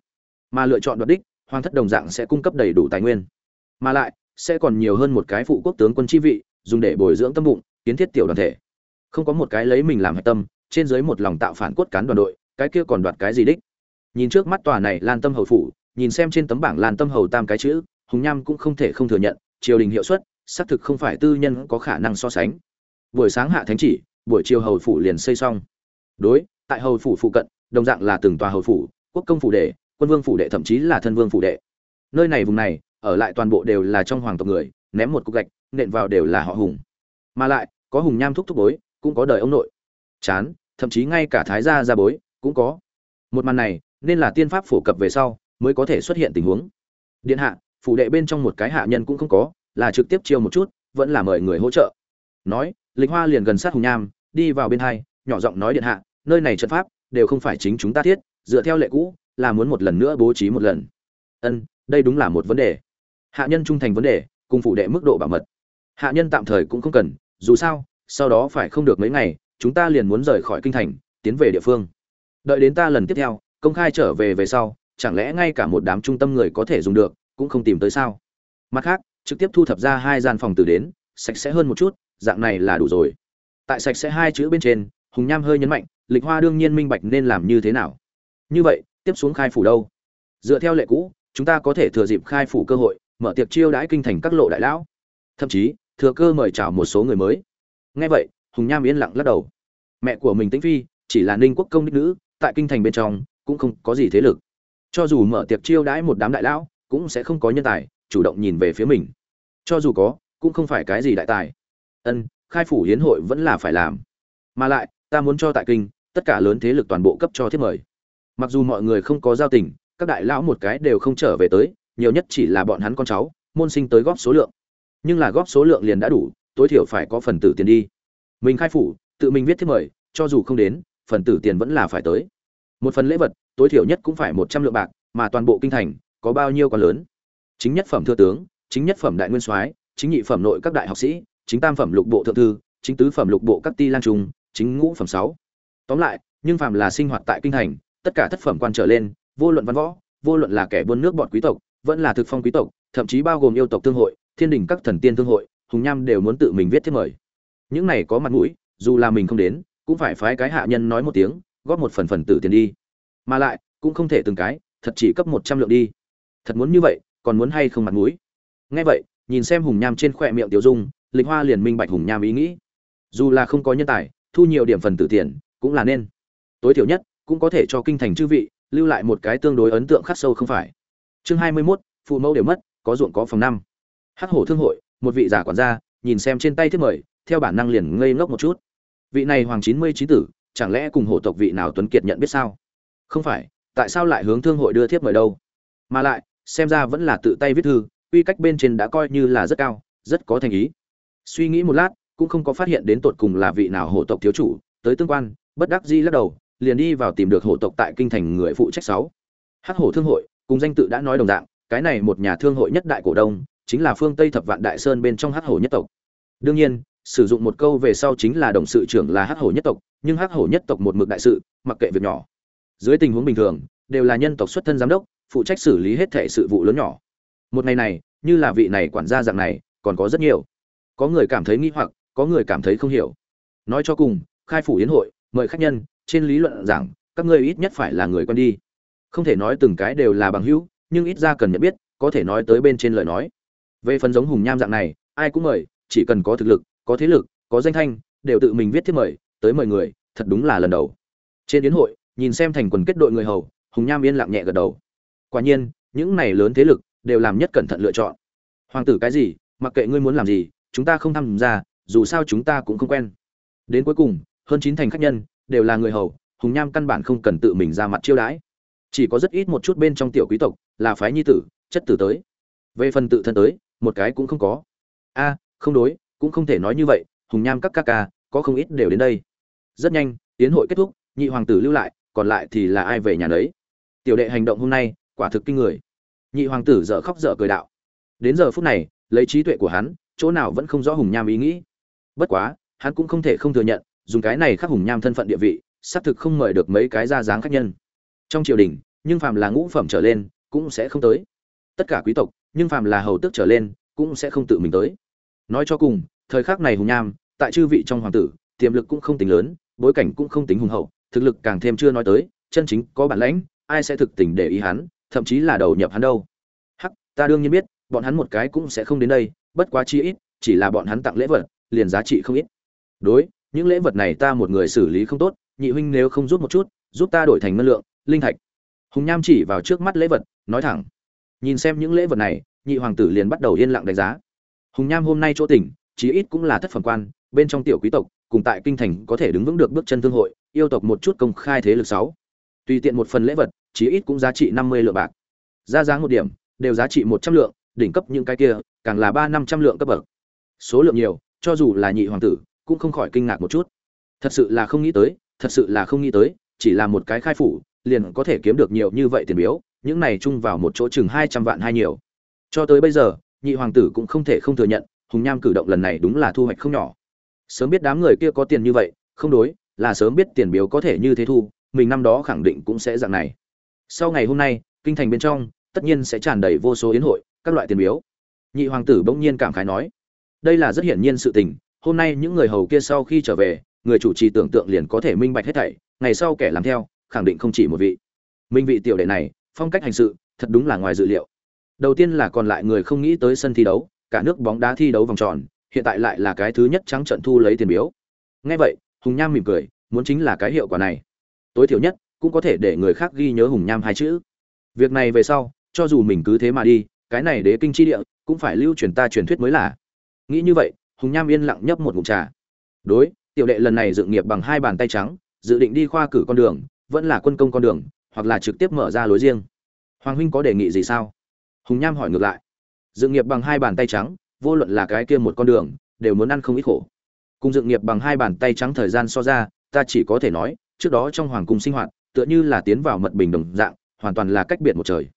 Mà lựa chọn đoạt đích, hoàng thất đồng dạng sẽ cung cấp đầy đủ tài nguyên. Mà lại, sẽ còn nhiều hơn một cái phụ quốc tướng quân chi vị, dùng để bồi dưỡng tâm bụng, kiến thiết tiểu đoàn thể. Không có một cái lấy mình làm hạch tâm, trên dưới một lòng tạo phản cốt cán đoàn đội, cái kia còn đoạt cái gì đích? Nhìn trước mắt tòa này lan tâm hầu phủ, nhìn xem trên tấm bảng lan tâm hầu tam cái chữ hùng nham cũng không thể không thừa nhận, triều đình hiệu suất, xác thực không phải tư nhân có khả năng so sánh. Buổi sáng hạ thánh chỉ, buổi chiều hầu phủ liền xây xong. Đối, tại hầu phủ phụ cận, đồng dạng là từng tòa hầu phủ, quốc công phủ đệ, quân vương phủ đệ, thậm chí là thân vương phủ đệ. Nơi này vùng này, ở lại toàn bộ đều là trong hoàng tộc người, ném một cục gạch, nện vào đều là họ hùng. Mà lại, có hùng nham thúc thúc bối, cũng có đời ông nội. Chán, thậm chí ngay cả thái gia gia bối, cũng có. Một màn này, nên là tiên pháp phổ cập về sau, mới có thể xuất hiện tình huống. Điện hạ phủ đệ bên trong một cái hạ nhân cũng không có, là trực tiếp chiêu một chút, vẫn là mời người hỗ trợ. Nói, lịch hoa liền gần sát hùng nham, đi vào bên hai, nhỏ giọng nói điện hạ, nơi này trận pháp đều không phải chính chúng ta thiết, dựa theo lệ cũ, là muốn một lần nữa bố trí một lần. Ân, đây đúng là một vấn đề. Hạ nhân trung thành vấn đề, cùng phủ đệ mức độ bảo mật. Hạ nhân tạm thời cũng không cần, dù sao, sau đó phải không được mấy ngày, chúng ta liền muốn rời khỏi kinh thành, tiến về địa phương. Đợi đến ta lần tiếp theo, công khai trở về về sau, chẳng lẽ ngay cả một đám trung tâm người có thể dùng được cũng không tìm tới sao. Mặt khác, trực tiếp thu thập ra hai gian phòng từ đến, sạch sẽ hơn một chút, dạng này là đủ rồi. Tại sạch sẽ hai chữ bên trên, hùng nham hơi nhấn mạnh, lịch hoa đương nhiên minh bạch nên làm như thế nào. Như vậy, tiếp xuống khai phủ đâu? Dựa theo lệ cũ, chúng ta có thể thừa dịp khai phủ cơ hội, mở tiệc chiêu đãi kinh thành các lộ đại lão. Thậm chí, thừa cơ mời chào một số người mới. Nghe vậy, hùng nham yên lặng lắc đầu. Mẹ của mình tĩnh phi, chỉ là ninh quốc công đích nữ, tại kinh thành bên trong, cũng không có gì thế lực. Cho dù mở tiệc chiêu đãi một đám đại lão cũng sẽ không có nhân tài, chủ động nhìn về phía mình. Cho dù có, cũng không phải cái gì đại tài. Ân, khai phủ hiến hội vẫn là phải làm. Mà lại, ta muốn cho tại kinh, tất cả lớn thế lực toàn bộ cấp cho thiết mời. Mặc dù mọi người không có giao tình, các đại lão một cái đều không trở về tới, nhiều nhất chỉ là bọn hắn con cháu, môn sinh tới góp số lượng. Nhưng là góp số lượng liền đã đủ, tối thiểu phải có phần tử tiền đi. Mình khai phủ, tự mình viết thiết mời, cho dù không đến, phần tử tiền vẫn là phải tới. Một phần lễ vật, tối thiểu nhất cũng phải một trăm lượng bạc, mà toàn bộ kinh thành có bao nhiêu còn lớn? Chính nhất phẩm thưa tướng, chính nhất phẩm đại nguyên soái, chính nhị phẩm nội các đại học sĩ, chính tam phẩm lục bộ thượng thư, chính tứ phẩm lục bộ các ti lan trung, chính ngũ phẩm sáu. Tóm lại, nhưng phàm là sinh hoạt tại kinh thành, tất cả thất phẩm quan trở lên, vô luận văn võ, vô luận là kẻ buôn nước bọn quý tộc, vẫn là thực phong quý tộc, thậm chí bao gồm yêu tộc thương hội, thiên đình các thần tiên thương hội, hùng nham đều muốn tự mình viết thiết mời. Những này có mặt mũi, dù là mình không đến, cũng phải phái cái hạ nhân nói một tiếng, góp một phần phần tử tiền đi. Mà lại, cũng không thể từng cái, thật chỉ cấp một trăm lượng đi thật muốn như vậy còn muốn hay không mặt mũi? Nghe vậy nhìn xem hùng nham trên khỏe miệng tiểu dung lịch hoa liền minh bạch hùng nham ý nghĩ. Dù là không có nhân tài thu nhiều điểm phần tử tiền cũng là nên. Tối thiểu nhất cũng có thể cho kinh thành chư vị lưu lại một cái tương đối ấn tượng khắc sâu không phải. Chương hai mươi 21, phụ mẫu đều mất có ruộng có phòng năm. Hắc hổ thương hội một vị giả quản gia nhìn xem trên tay thiết mời theo bản năng liền ngây ngốc một chút. Vị này hoàng chín mươi trí tử chẳng lẽ cùng hổ tộc vị nào tuấn kiệt nhận biết sao? Không phải tại sao lại hướng thương hội đưa thiếp mời đâu? Mà lại xem ra vẫn là tự tay viết thư, quy cách bên trên đã coi như là rất cao, rất có thành ý. Suy nghĩ một lát, cũng không có phát hiện đến tột cùng là vị nào hộ tộc thiếu chủ, tới tương quan, bất đắc di lắc đầu, liền đi vào tìm được hộ tộc tại kinh thành người phụ trách sáu. Hắc hổ thương hội, cùng danh tự đã nói đồng dạng, cái này một nhà thương hội nhất đại cổ đông, chính là phương tây thập vạn đại sơn bên trong hắc hổ nhất tộc. Đương nhiên, sử dụng một câu về sau chính là đồng sự trưởng là hắc hổ nhất tộc, nhưng hắc hổ nhất tộc một mực đại sự, mặc kệ việc nhỏ. Dưới tình huống bình thường, đều là nhân tộc xuất thân giám đốc phụ trách xử lý hết thảy sự vụ lớn nhỏ. Một ngày này, như là vị này quản gia dạng này, còn có rất nhiều. Có người cảm thấy nghi hoặc, có người cảm thấy không hiểu. Nói cho cùng, khai phủ yến hội, mời khách nhân, trên lý luận rằng các ngươi ít nhất phải là người quen đi. Không thể nói từng cái đều là bằng hữu, nhưng ít ra cần nhận biết, có thể nói tới bên trên lời nói. Về phần giống hùng nham dạng này, ai cũng mời, chỉ cần có thực lực, có thế lực, có danh thanh, đều tự mình viết thiết mời, tới mời người, thật đúng là lần đầu. Trên yến hội, nhìn xem thành quần kết đội người hầu, hùng nham yên lặng nhẹ gật đầu quả nhiên, những này lớn thế lực đều làm nhất cẩn thận lựa chọn. Hoàng tử cái gì, mặc kệ ngươi muốn làm gì, chúng ta không tham gia, dù sao chúng ta cũng không quen. Đến cuối cùng, hơn chín thành khách nhân đều là người hầu, hùng nham căn bản không cần tự mình ra mặt chiêu đãi. Chỉ có rất ít một chút bên trong tiểu quý tộc là phái nhi tử, chất tử tới. Về phần tự thân tới, một cái cũng không có. A, không đối, cũng không thể nói như vậy, hùng nham các ca ca, có không ít đều đến đây. Rất nhanh, tiến hội kết thúc, nhị hoàng tử lưu lại, còn lại thì là ai về nhà đấy tiểu đệ hành động hôm nay quả thực kinh người. Nhị hoàng tử dở khóc dở cười đạo. Đến giờ phút này, lấy trí tuệ của hắn, chỗ nào vẫn không rõ hùng nham ý nghĩ. Bất quá, hắn cũng không thể không thừa nhận, dùng cái này khắc hùng nham thân phận địa vị, xác thực không mời được mấy cái ra dáng khách nhân. Trong triều đình, nhưng phàm là ngũ phẩm trở lên, cũng sẽ không tới. Tất cả quý tộc, nhưng phàm là hầu tước trở lên, cũng sẽ không tự mình tới. Nói cho cùng, thời khắc này hùng nham, tại chư vị trong hoàng tử, tiềm lực cũng không tính lớn, bối cảnh cũng không tính hùng hậu, thực lực càng thêm chưa nói tới, chân chính có bản lãnh, ai sẽ thực tình để ý hắn thậm chí là đầu nhập hắn đâu. Hắc, ta đương nhiên biết, bọn hắn một cái cũng sẽ không đến đây, bất quá chi ít, chỉ là bọn hắn tặng lễ vật, liền giá trị không ít. Đối, những lễ vật này ta một người xử lý không tốt, nhị huynh nếu không giúp một chút, giúp ta đổi thành ngân lượng, linh thạch. Hùng nham chỉ vào trước mắt lễ vật, nói thẳng. Nhìn xem những lễ vật này, nhị hoàng tử liền bắt đầu yên lặng đánh giá. Hùng nham hôm nay chỗ tỉnh, chí ít cũng là thất phẩm quan, bên trong tiểu quý tộc, cùng tại kinh thành có thể đứng vững được bước chân thương hội, yêu tộc một chút công khai thế lực sáu. Tùy tiện một phần lễ vật chí ít cũng giá trị năm mươi lượng bạc. Ra dáng một điểm, đều giá trị một trăm lượng, đỉnh cấp những cái kia, càng là ba năm trăm lượng cấp bậc. Số lượng nhiều, cho dù là nhị hoàng tử, cũng không khỏi kinh ngạc một chút. Thật sự là không nghĩ tới, thật sự là không nghĩ tới, chỉ là một cái khai phủ, liền có thể kiếm được nhiều như vậy tiền biếu, những này chung vào một chỗ chừng hai trăm vạn hay nhiều. Cho tới bây giờ, nhị hoàng tử cũng không thể không thừa nhận, hùng nham cử động lần này đúng là thu hoạch không nhỏ. Sớm biết đám người kia có tiền như vậy, không đối, là sớm biết tiền biếu có thể như thế thu, mình năm đó khẳng định cũng sẽ dạng này sau ngày hôm nay, kinh thành bên trong, tất nhiên sẽ tràn đầy vô số yến hội, các loại tiền biếu. Nhị hoàng tử bỗng nhiên cảm khái nói, đây là rất hiển nhiên sự tình, hôm nay những người hầu kia sau khi trở về, người chủ trì tưởng tượng liền có thể minh bạch hết thảy, ngày sau kẻ làm theo, khẳng định không chỉ một vị. Minh vị tiểu đệ này, phong cách hành sự, thật đúng là ngoài dự liệu. Đầu tiên là còn lại người không nghĩ tới sân thi đấu, cả nước bóng đá thi đấu vòng tròn, hiện tại lại là cái thứ nhất trắng trận thu lấy tiền biếu. Ngay vậy, hùng nham mỉm cười, muốn chính là cái hiệu quả này. Tối thiểu nhất cũng có thể để người khác ghi nhớ hùng nham hai chữ. Việc này về sau, cho dù mình cứ thế mà đi, cái này đế kinh chi địa, cũng phải lưu truyền ta truyền thuyết mới là. Nghĩ như vậy, hùng nham yên lặng nhấp một ngụm trà. Đối, tiểu đệ lần này dựng nghiệp bằng hai bàn tay trắng, dự định đi khoa cử con đường, vẫn là quân công con đường, hoặc là trực tiếp mở ra lối riêng. Hoàng huynh có đề nghị gì sao? Hùng nham hỏi ngược lại. Dựng nghiệp bằng hai bàn tay trắng, vô luận là cái kia một con đường, đều muốn ăn không ít khổ. Cùng dựng nghiệp bằng hai bàn tay trắng thời gian so ra, ta chỉ có thể nói, trước đó trong hoàng cung sinh hoạt tựa như là tiến vào mật bình đồng dạng, hoàn toàn là cách biệt một trời.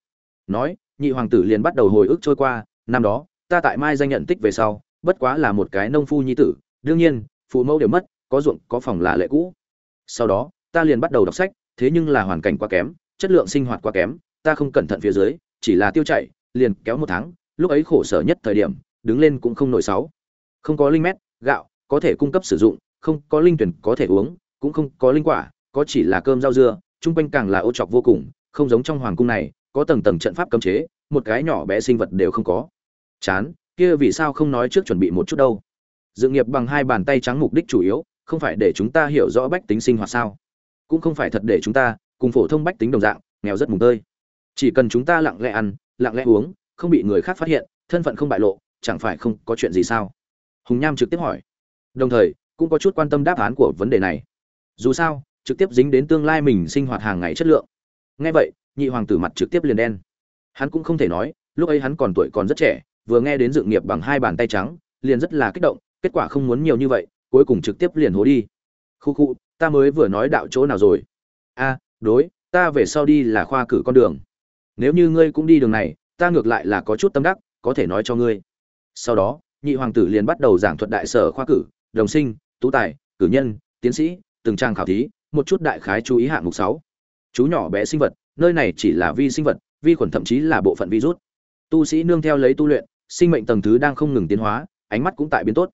Nói, nhị hoàng tử liền bắt đầu hồi ức trôi qua, năm đó, ta tại mai danh nhận tích về sau, bất quá là một cái nông phu nhi tử, đương nhiên, phụ mẫu đều mất, có ruộng, có phòng là lệ cũ. Sau đó, ta liền bắt đầu đọc sách, thế nhưng là hoàn cảnh quá kém, chất lượng sinh hoạt quá kém, ta không cẩn thận phía dưới, chỉ là tiêu chạy, liền kéo một tháng, lúc ấy khổ sở nhất thời điểm, đứng lên cũng không nổi sáu. Không có linh mét, gạo, có thể cung cấp sử dụng, không có linh tuyển có thể uống, cũng không có linh quả, có chỉ là cơm rau dưa trung quanh càng là ô trọc vô cùng, không giống trong hoàng cung này, có tầng tầng trận pháp cấm chế, một cái nhỏ bé sinh vật đều không có. Chán, kia vì sao không nói trước chuẩn bị một chút đâu? Dự nghiệp bằng hai bàn tay trắng mục đích chủ yếu, không phải để chúng ta hiểu rõ bách tính sinh hoạt sao? Cũng không phải thật để chúng ta, cùng phổ thông bách tính đồng dạng, nghèo rất mùng tơi. Chỉ cần chúng ta lặng lẽ ăn, lặng lẽ uống, không bị người khác phát hiện, thân phận không bại lộ, chẳng phải không có chuyện gì sao? Hùng nham trực tiếp hỏi. Đồng thời, cũng có chút quan tâm đáp án của vấn đề này. Dù sao trực tiếp dính đến tương lai mình sinh hoạt hàng ngày chất lượng. Ngay vậy, nhị hoàng tử mặt trực tiếp liền đen. Hắn cũng không thể nói, lúc ấy hắn còn tuổi còn rất trẻ, vừa nghe đến dự nghiệp bằng hai bàn tay trắng, liền rất là kích động, kết quả không muốn nhiều như vậy, cuối cùng trực tiếp liền hố đi. Khu khu, ta mới vừa nói đạo chỗ nào rồi? A, đối, ta về sau đi là khoa cử con đường. Nếu như ngươi cũng đi đường này, ta ngược lại là có chút tâm đắc, có thể nói cho ngươi. Sau đó, nhị hoàng tử liền bắt đầu giảng thuật đại sở khoa cử, đồng sinh, tú tài, cử nhân, tiến sĩ, từng trang khảo thí một chút đại khái chú ý hạng mục sáu. Chú nhỏ bé sinh vật, nơi này chỉ là vi sinh vật, vi khuẩn thậm chí là bộ phận virus. Tu sĩ nương theo lấy tu luyện, sinh mệnh tầng thứ đang không ngừng tiến hóa, ánh mắt cũng tại biến tốt.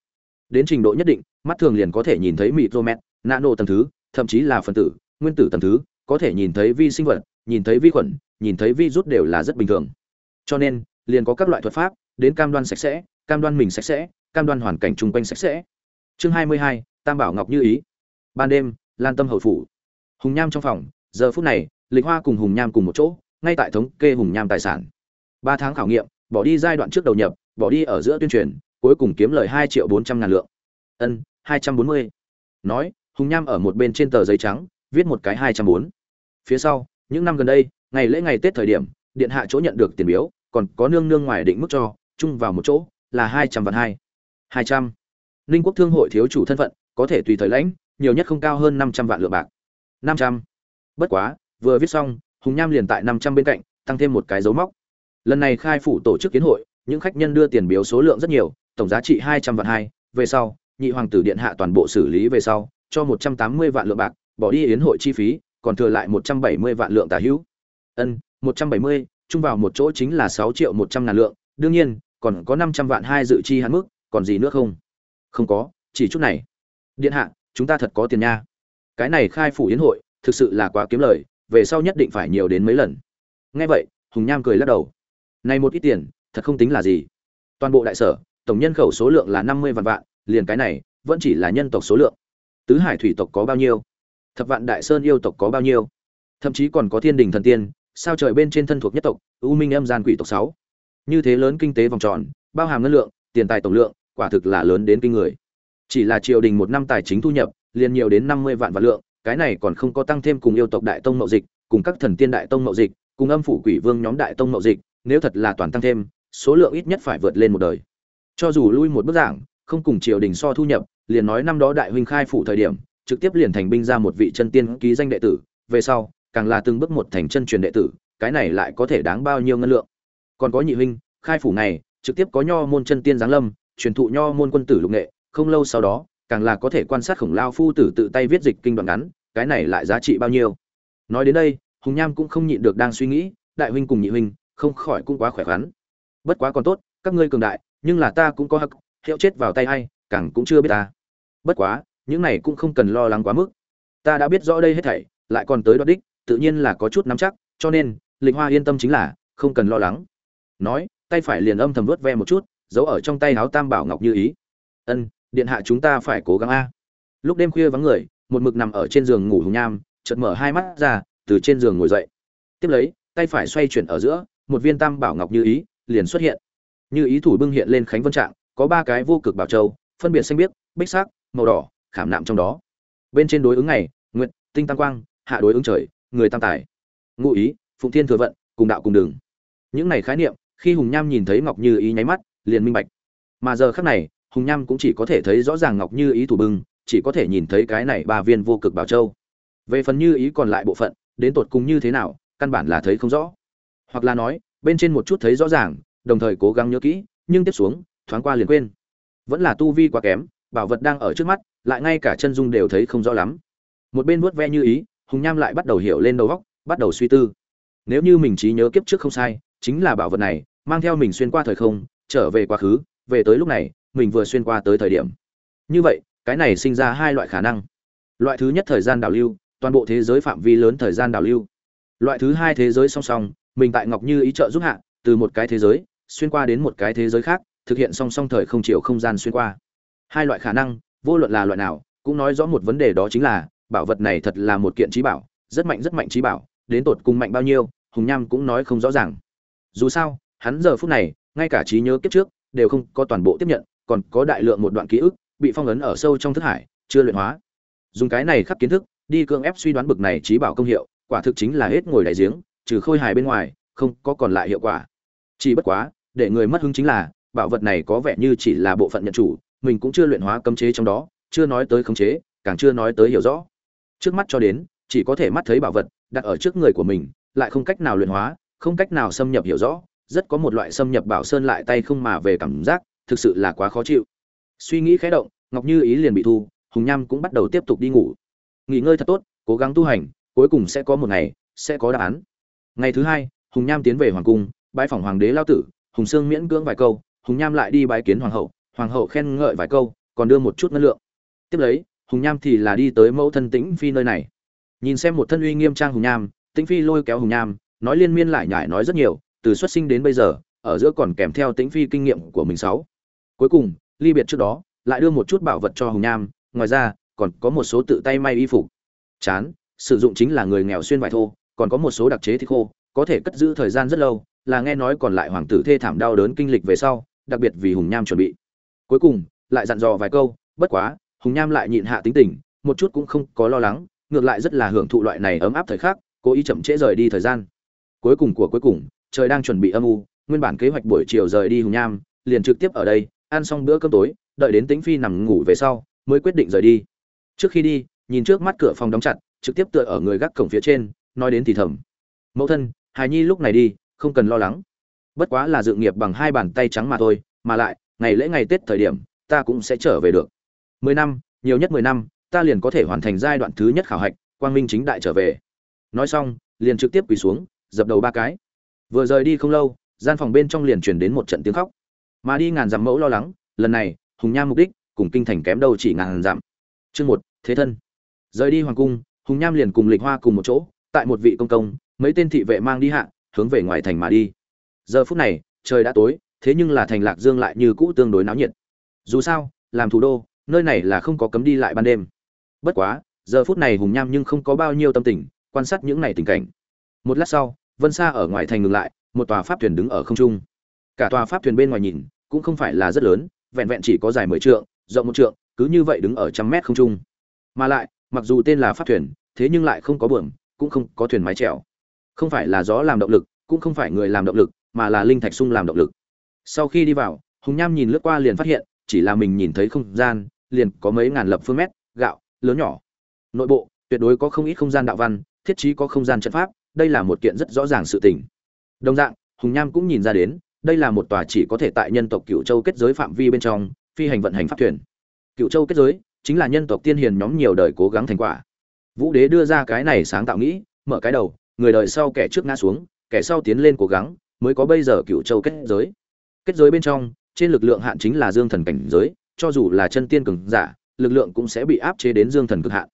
Đến trình độ nhất định, mắt thường liền có thể nhìn thấy micromet, nano tầng thứ, thậm chí là phân tử, nguyên tử tầng thứ, có thể nhìn thấy vi sinh vật, nhìn thấy vi khuẩn, nhìn thấy virus đều là rất bình thường. Cho nên, liền có các loại thuật pháp, đến cam đoan sạch sẽ, cam đoan mình sạch sẽ, cam đoan hoàn cảnh chung quanh sạch sẽ. Chương hai mươi hai, tam bảo ngọc như ý. Ban đêm lan tâm hậu phủ. Hùng nham trong phòng, giờ phút này, lịch hoa cùng hùng nham cùng một chỗ, ngay tại thống kê hùng nham tài sản. Ba tháng khảo nghiệm, bỏ đi giai đoạn trước đầu nhập, bỏ đi ở giữa tuyên truyền, cuối cùng kiếm lời hai triệu bốn trăm ngàn lượng. Ân, hai trăm bốn mươi. Nói, hùng nham ở một bên trên tờ giấy trắng, viết một cái hai trăm bốn. Phía sau, những năm gần đây, ngày lễ ngày tết thời điểm, điện hạ chỗ nhận được tiền biếu, còn có nương nương ngoài định mức cho, chung vào một chỗ, là hai trăm vạn hai. Hai trăm. Ninh quốc thương hội thiếu chủ thân phận, có thể tùy thời lãnh nhiều nhất không cao hơn năm trăm vạn lượng bạc. năm trăm. Bất quá, vừa viết xong, hùng nham liền tại năm trăm bên cạnh, tăng thêm một cái dấu móc. Lần này khai phủ tổ chức kiến hội, những khách nhân đưa tiền biếu số lượng rất nhiều, tổng giá trị hai trăm vạn hai, về sau, nhị hoàng tử điện hạ toàn bộ xử lý về sau, cho một trăm tám mươi vạn lượng bạc, bỏ đi yến hội chi phí, còn thừa lại một trăm bảy mươi vạn lượng tả hữu. Ân, một trăm bảy mươi, chung vào một chỗ chính là sáu triệu một trăm ngàn lượng, đương nhiên, còn có năm trăm vạn hai dự chi hạn mức, còn gì nữa không? Không có, chỉ chút này. Điện hạ chúng ta thật có tiền nha. Cái này khai phủ yến hội, thực sự là quá kiếm lời, về sau nhất định phải nhiều đến mấy lần. Nghe vậy, hùng nham cười lắc đầu. Này một ít tiền, thật không tính là gì. Toàn bộ đại sở, tổng nhân khẩu số lượng là năm mươi vạn vạn, liền cái này, vẫn chỉ là nhân tộc số lượng. Tứ hải thủy tộc có bao nhiêu? Thập vạn đại sơn yêu tộc có bao nhiêu? Thậm chí còn có thiên đình thần tiên, sao trời bên trên thân thuộc nhất tộc, u minh âm gian quỷ tộc sáu? Như thế lớn kinh tế vòng tròn, bao hàm ngân lượng, tiền tài tổng lượng, quả thực là lớn đến kinh người chỉ là triều đình một năm tài chính thu nhập, liền nhiều đến năm mươi vạn vạn lượng, cái này còn không có tăng thêm cùng yêu tộc đại tông mậu dịch, cùng các thần tiên đại tông mậu dịch, cùng âm phủ quỷ vương nhóm đại tông mậu dịch, nếu thật là toàn tăng thêm, số lượng ít nhất phải vượt lên một đời. Cho dù lui một bước giảng, không cùng triều đình so thu nhập, liền nói năm đó đại huynh khai phủ thời điểm, trực tiếp liền thành binh ra một vị chân tiên ký danh đệ tử, về sau, càng là từng bước một thành chân truyền đệ tử, cái này lại có thể đáng bao nhiêu ngân lượng. Còn có nhị huynh, khai phủ này, trực tiếp có nho môn chân tiên giáng lâm, truyền thụ nho môn quân tử lục nghệ không lâu sau đó, càng là có thể quan sát khổng lao phu tử tự tay viết dịch kinh đoạn ngắn, cái này lại giá trị bao nhiêu. Nói đến đây, hùng nham cũng không nhịn được đang suy nghĩ, đại huynh cùng nhị huynh, không khỏi cũng quá khỏe khoắn. Bất quá còn tốt, các ngươi cường đại, nhưng là ta cũng có hắc, hiệu chết vào tay hay càng cũng chưa biết ta. Bất quá, những này cũng không cần lo lắng quá mức. Ta đã biết rõ đây hết thảy, lại còn tới đoạt đích, tự nhiên là có chút nắm chắc, cho nên, lịch hoa yên tâm chính là, không cần lo lắng. Nói, tay phải liền âm thầm vớt ve một chút, giấu ở trong tay áo tam bảo ngọc như ý. Ân điện hạ chúng ta phải cố gắng a. Lúc đêm khuya vắng người, một mực nằm ở trên giường ngủ hùng nham, chợt mở hai mắt ra, từ trên giường ngồi dậy. Tiếp lấy, tay phải xoay chuyển ở giữa, một viên tam bảo ngọc như ý liền xuất hiện. Như ý thủ bưng hiện lên khánh vân trạng, có ba cái vô cực bảo châu, phân biệt xanh biếc, bích sắc, màu đỏ, khảm nạm trong đó. Bên trên đối ứng ngày nguyện tinh tam quang, hạ đối ứng trời, người tam tài. Ngụ ý, phụng thiên thừa vận, cùng đạo cùng đường. Những này khái niệm, khi hùng nham nhìn thấy ngọc như ý nháy mắt, liền minh bạch. Mà giờ khắc này hùng nham cũng chỉ có thể thấy rõ ràng ngọc như ý thủ bưng, chỉ có thể nhìn thấy cái này ba viên vô cực bảo châu. Về phần như ý còn lại bộ phận, đến tột cùng như thế nào, căn bản là thấy không rõ. Hoặc là nói, bên trên một chút thấy rõ ràng, đồng thời cố gắng nhớ kỹ, nhưng tiếp xuống, thoáng qua liền quên. Vẫn là tu vi quá kém, bảo vật đang ở trước mắt, lại ngay cả chân dung đều thấy không rõ lắm. Một bên vuốt ve như ý, hùng nham lại bắt đầu hiểu lên đầu góc bắt đầu suy tư. Nếu như mình trí nhớ kiếp trước không sai, chính là bảo vật này, mang theo mình xuyên qua thời không, trở về quá khứ, về tới lúc này mình vừa xuyên qua tới thời điểm. Như vậy, cái này sinh ra hai loại khả năng. Loại thứ nhất thời gian đảo lưu, toàn bộ thế giới phạm vi lớn thời gian đảo lưu. Loại thứ hai thế giới song song, mình tại ngọc như ý trợ giúp hạ, từ một cái thế giới, xuyên qua đến một cái thế giới khác, thực hiện song song thời không chiều không gian xuyên qua. Hai loại khả năng, vô luận là loại nào, cũng nói rõ một vấn đề đó chính là, bảo vật này thật là một kiện trí bảo, rất mạnh rất mạnh trí bảo, đến tột cùng mạnh bao nhiêu, hùng nham cũng nói không rõ ràng. Dù sao, hắn giờ phút này, ngay cả trí nhớ kiếp trước, đều không có toàn bộ tiếp nhận còn có đại lượng một đoạn ký ức bị phong ấn ở sâu trong thức hải, chưa luyện hóa. Dùng cái này khắc kiến thức, đi cưỡng ép suy đoán bực này trí bảo công hiệu, quả thực chính là hết ngồi đại giếng, trừ khôi hài bên ngoài, không có còn lại hiệu quả. Chỉ bất quá, để người mất hứng chính là, bảo vật này có vẻ như chỉ là bộ phận nhận chủ, mình cũng chưa luyện hóa cấm chế trong đó, chưa nói tới khống chế, càng chưa nói tới hiểu rõ. Trước mắt cho đến, chỉ có thể mắt thấy bảo vật, đặt ở trước người của mình, lại không cách nào luyện hóa, không cách nào xâm nhập hiểu rõ, rất có một loại xâm nhập bảo sơn lại tay không mà về cảm giác thực sự là quá khó chịu. Suy nghĩ khẽ động, ngọc như ý liền bị thu, hùng nham cũng bắt đầu tiếp tục đi ngủ. Nghỉ ngơi thật tốt, cố gắng tu hành, cuối cùng sẽ có một ngày, sẽ có đáp án. Ngày thứ hai, hùng nham tiến về hoàng cung bãi phỏng hoàng đế lao tử, hùng sương miễn cưỡng vài câu, hùng nham lại đi bái kiến hoàng hậu hoàng hậu khen ngợi vài câu, còn đưa một chút ngân lượng. Tiếp lấy, hùng nham thì là đi tới mẫu thân tĩnh phi nơi này. Nhìn xem một thân uy nghiêm trang hùng nham, tĩnh phi lôi kéo hùng nham, nói liên miên lại nhải nói rất nhiều, từ xuất sinh đến bây giờ, ở giữa còn kèm theo tĩnh phi kinh nghiệm của mình sáu cuối cùng, ly biệt trước đó, lại đưa một chút bảo vật cho hùng nham, ngoài ra, còn có một số tự tay may y phục. Chán, sử dụng chính là người nghèo xuyên vải thô, còn có một số đặc chế thì khô, có thể cất giữ thời gian rất lâu, là nghe nói còn lại hoàng tử thê thảm đau đớn kinh lịch về sau, đặc biệt vì hùng nham chuẩn bị. Cuối cùng, lại dặn dò vài câu, bất quá, hùng nham lại nhịn hạ tính tình, một chút cũng không có lo lắng, ngược lại rất là hưởng thụ loại này ấm áp thời khắc, cố ý chậm trễ rời đi thời gian. Cuối cùng của cuối cùng, trời đang chuẩn bị âm u, nguyên bản kế hoạch buổi chiều rời đi hùng nham, liền trực tiếp ở đây ăn xong bữa cơm tối, đợi đến tính phi nằm ngủ về sau, mới quyết định rời đi. Trước khi đi, nhìn trước mắt cửa phòng đóng chặt, trực tiếp tựa ở người gác cổng phía trên, nói đến thì thầm. Mẫu thân hài nhi lúc này đi, không cần lo lắng. Bất quá là dự nghiệp bằng hai bàn tay trắng mà thôi, mà lại, ngày lễ ngày tết thời điểm, ta cũng sẽ trở về được. Mười năm, nhiều nhất mười năm, ta liền có thể hoàn thành giai đoạn thứ nhất khảo hạch, quang minh chính đại trở về. Nói xong, liền trực tiếp quỳ xuống, dập đầu ba cái. Vừa rời đi không lâu, gian phòng bên trong liền chuyển đến một trận tiếng khóc mà đi ngàn dặm mẫu lo lắng, lần này, hùng nham mục đích, cùng kinh thành kém đâu chỉ ngàn dặm. Chương một, thế thân. Rời đi hoàng cung, hùng nham liền cùng lịch hoa cùng một chỗ, tại một vị công công, mấy tên thị vệ mang đi hạ, hướng về ngoài thành mà đi. Giờ phút này, trời đã tối, thế nhưng là thành lạc dương lại như cũ tương đối náo nhiệt. Dù sao, làm thủ đô, nơi này là không có cấm đi lại ban đêm. Bất quá, giờ phút này hùng nham nhưng không có bao nhiêu tâm tình, quan sát những này tình cảnh. Một lát sau, vân xa ở ngoài thành ngừng lại, một tòa pháp thuyền đứng ở không trung. Cả tòa pháp thuyền bên ngoài nhìn cũng không phải là rất lớn, vẹn vẹn chỉ có dài mười trượng, rộng một trượng, cứ như vậy đứng ở trăm mét không trung. Mà lại, mặc dù tên là pháp thuyền, thế nhưng lại không có buồm, cũng không có thuyền mái chèo. Không phải là gió làm động lực, cũng không phải người làm động lực, mà là linh thạch sung làm động lực. Sau khi đi vào, hùng nham nhìn lướt qua liền phát hiện, chỉ là mình nhìn thấy không gian, liền có mấy ngàn lập phương mét, gạo, lớn nhỏ. Nội bộ, tuyệt đối có không ít không gian đạo văn, thiết trí có không gian trận pháp, đây là một kiện rất rõ ràng sự tình. Đồng dạng, hùng nham cũng nhìn ra đến đây là một tòa chỉ có thể tại nhân tộc cựu châu kết giới phạm vi bên trong, phi hành vận hành pháp thuyền. Cựu châu kết giới chính là nhân tộc tiên hiền nhóm nhiều đời cố gắng thành quả. Vũ đế đưa ra cái này sáng tạo nghĩ, mở cái đầu, người đời sau kẻ trước ngã xuống, kẻ sau tiến lên cố gắng, mới có bây giờ cựu châu kết giới. Kết giới bên trong, trên lực lượng hạn chính là dương thần cảnh giới, cho dù là chân tiên cường giả, lực lượng cũng sẽ bị áp chế đến dương thần cực hạn.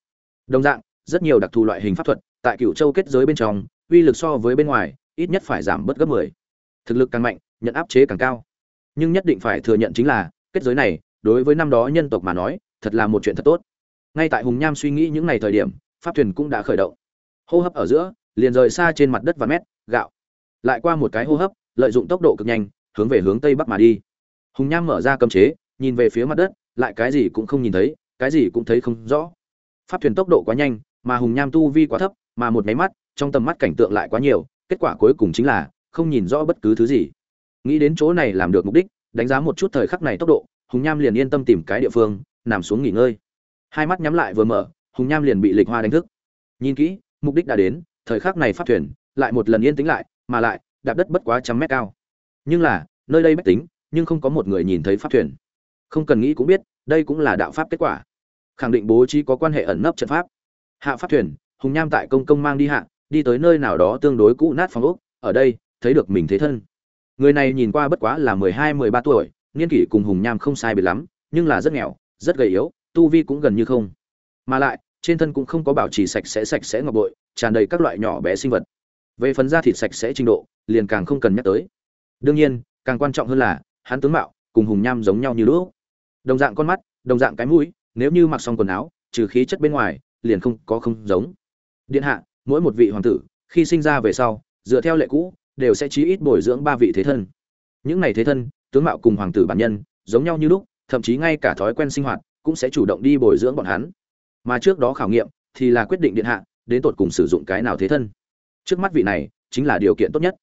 Đồng dạng, rất nhiều đặc thù loại hình pháp thuật tại cựu châu kết giới bên trong, uy lực so với bên ngoài, ít nhất phải giảm bớt gấp 10. thực lực càng mạnh nhận áp chế càng cao. Nhưng nhất định phải thừa nhận chính là, kết giới này, đối với năm đó nhân tộc mà nói, thật là một chuyện thật tốt. Ngay tại hùng nham suy nghĩ những ngày thời điểm, pháp thuyền cũng đã khởi động. Hô hấp ở giữa, liền rời xa trên mặt đất và mét, gạo. Lại qua một cái hô hấp, lợi dụng tốc độ cực nhanh, hướng về hướng tây bắc mà đi. Hùng nham mở ra cấm chế, nhìn về phía mặt đất, lại cái gì cũng không nhìn thấy, cái gì cũng thấy không rõ. Pháp thuyền tốc độ quá nhanh, mà hùng nham tu vi quá thấp, mà một máy mắt, trong tầm mắt cảnh tượng lại quá nhiều, kết quả cuối cùng chính là, không nhìn rõ bất cứ thứ gì nghĩ đến chỗ này làm được mục đích, đánh giá một chút thời khắc này tốc độ, hùng nham liền yên tâm tìm cái địa phương, nằm xuống nghỉ ngơi. Hai mắt nhắm lại vừa mở, hùng nham liền bị lịch hoa đánh thức. Nhìn kỹ, mục đích đã đến, thời khắc này phát thuyền, lại một lần yên tĩnh lại, mà lại, đạp đất bất quá trăm mét cao. Nhưng là, nơi đây bách tính, nhưng không có một người nhìn thấy pháp thuyền. Không cần nghĩ cũng biết, đây cũng là đạo pháp kết quả. Khẳng định bố trí có quan hệ ẩn nấp trận pháp. Hạ pháp thuyền, hùng nham tại công công mang đi hạ, đi tới nơi nào đó tương đối cũ nát phòng ốc, ở đây, thấy được mình thế thân người này nhìn qua bất quá là mười hai, mười ba tuổi, niên kỷ cùng hùng nham không sai biệt lắm, nhưng là rất nghèo, rất gầy yếu, tu vi cũng gần như không. Mà lại, trên thân cũng không có bảo trì sạch sẽ sạch sẽ ngọc bội, tràn đầy các loại nhỏ bé sinh vật. Về phần da thịt sạch sẽ trình độ, liền càng không cần nhắc tới. Đương nhiên, càng quan trọng hơn là, hắn tướng mạo cùng hùng nham giống nhau như lũ đồng dạng con mắt, đồng dạng cái mũi, nếu như mặc xong quần áo, trừ khí chất bên ngoài, liền không có không giống. Điện hạ, mỗi một vị hoàng tử, khi sinh ra về sau, dựa theo lệ cũ đều sẽ chí ít bồi dưỡng ba vị thế thân. Những này thế thân, tướng mạo cùng hoàng tử bản nhân, giống nhau như lúc, thậm chí ngay cả thói quen sinh hoạt cũng sẽ chủ động đi bồi dưỡng bọn hắn. Mà trước đó khảo nghiệm thì là quyết định điện hạ, đến tột cùng sử dụng cái nào thế thân. Trước mắt vị này chính là điều kiện tốt nhất.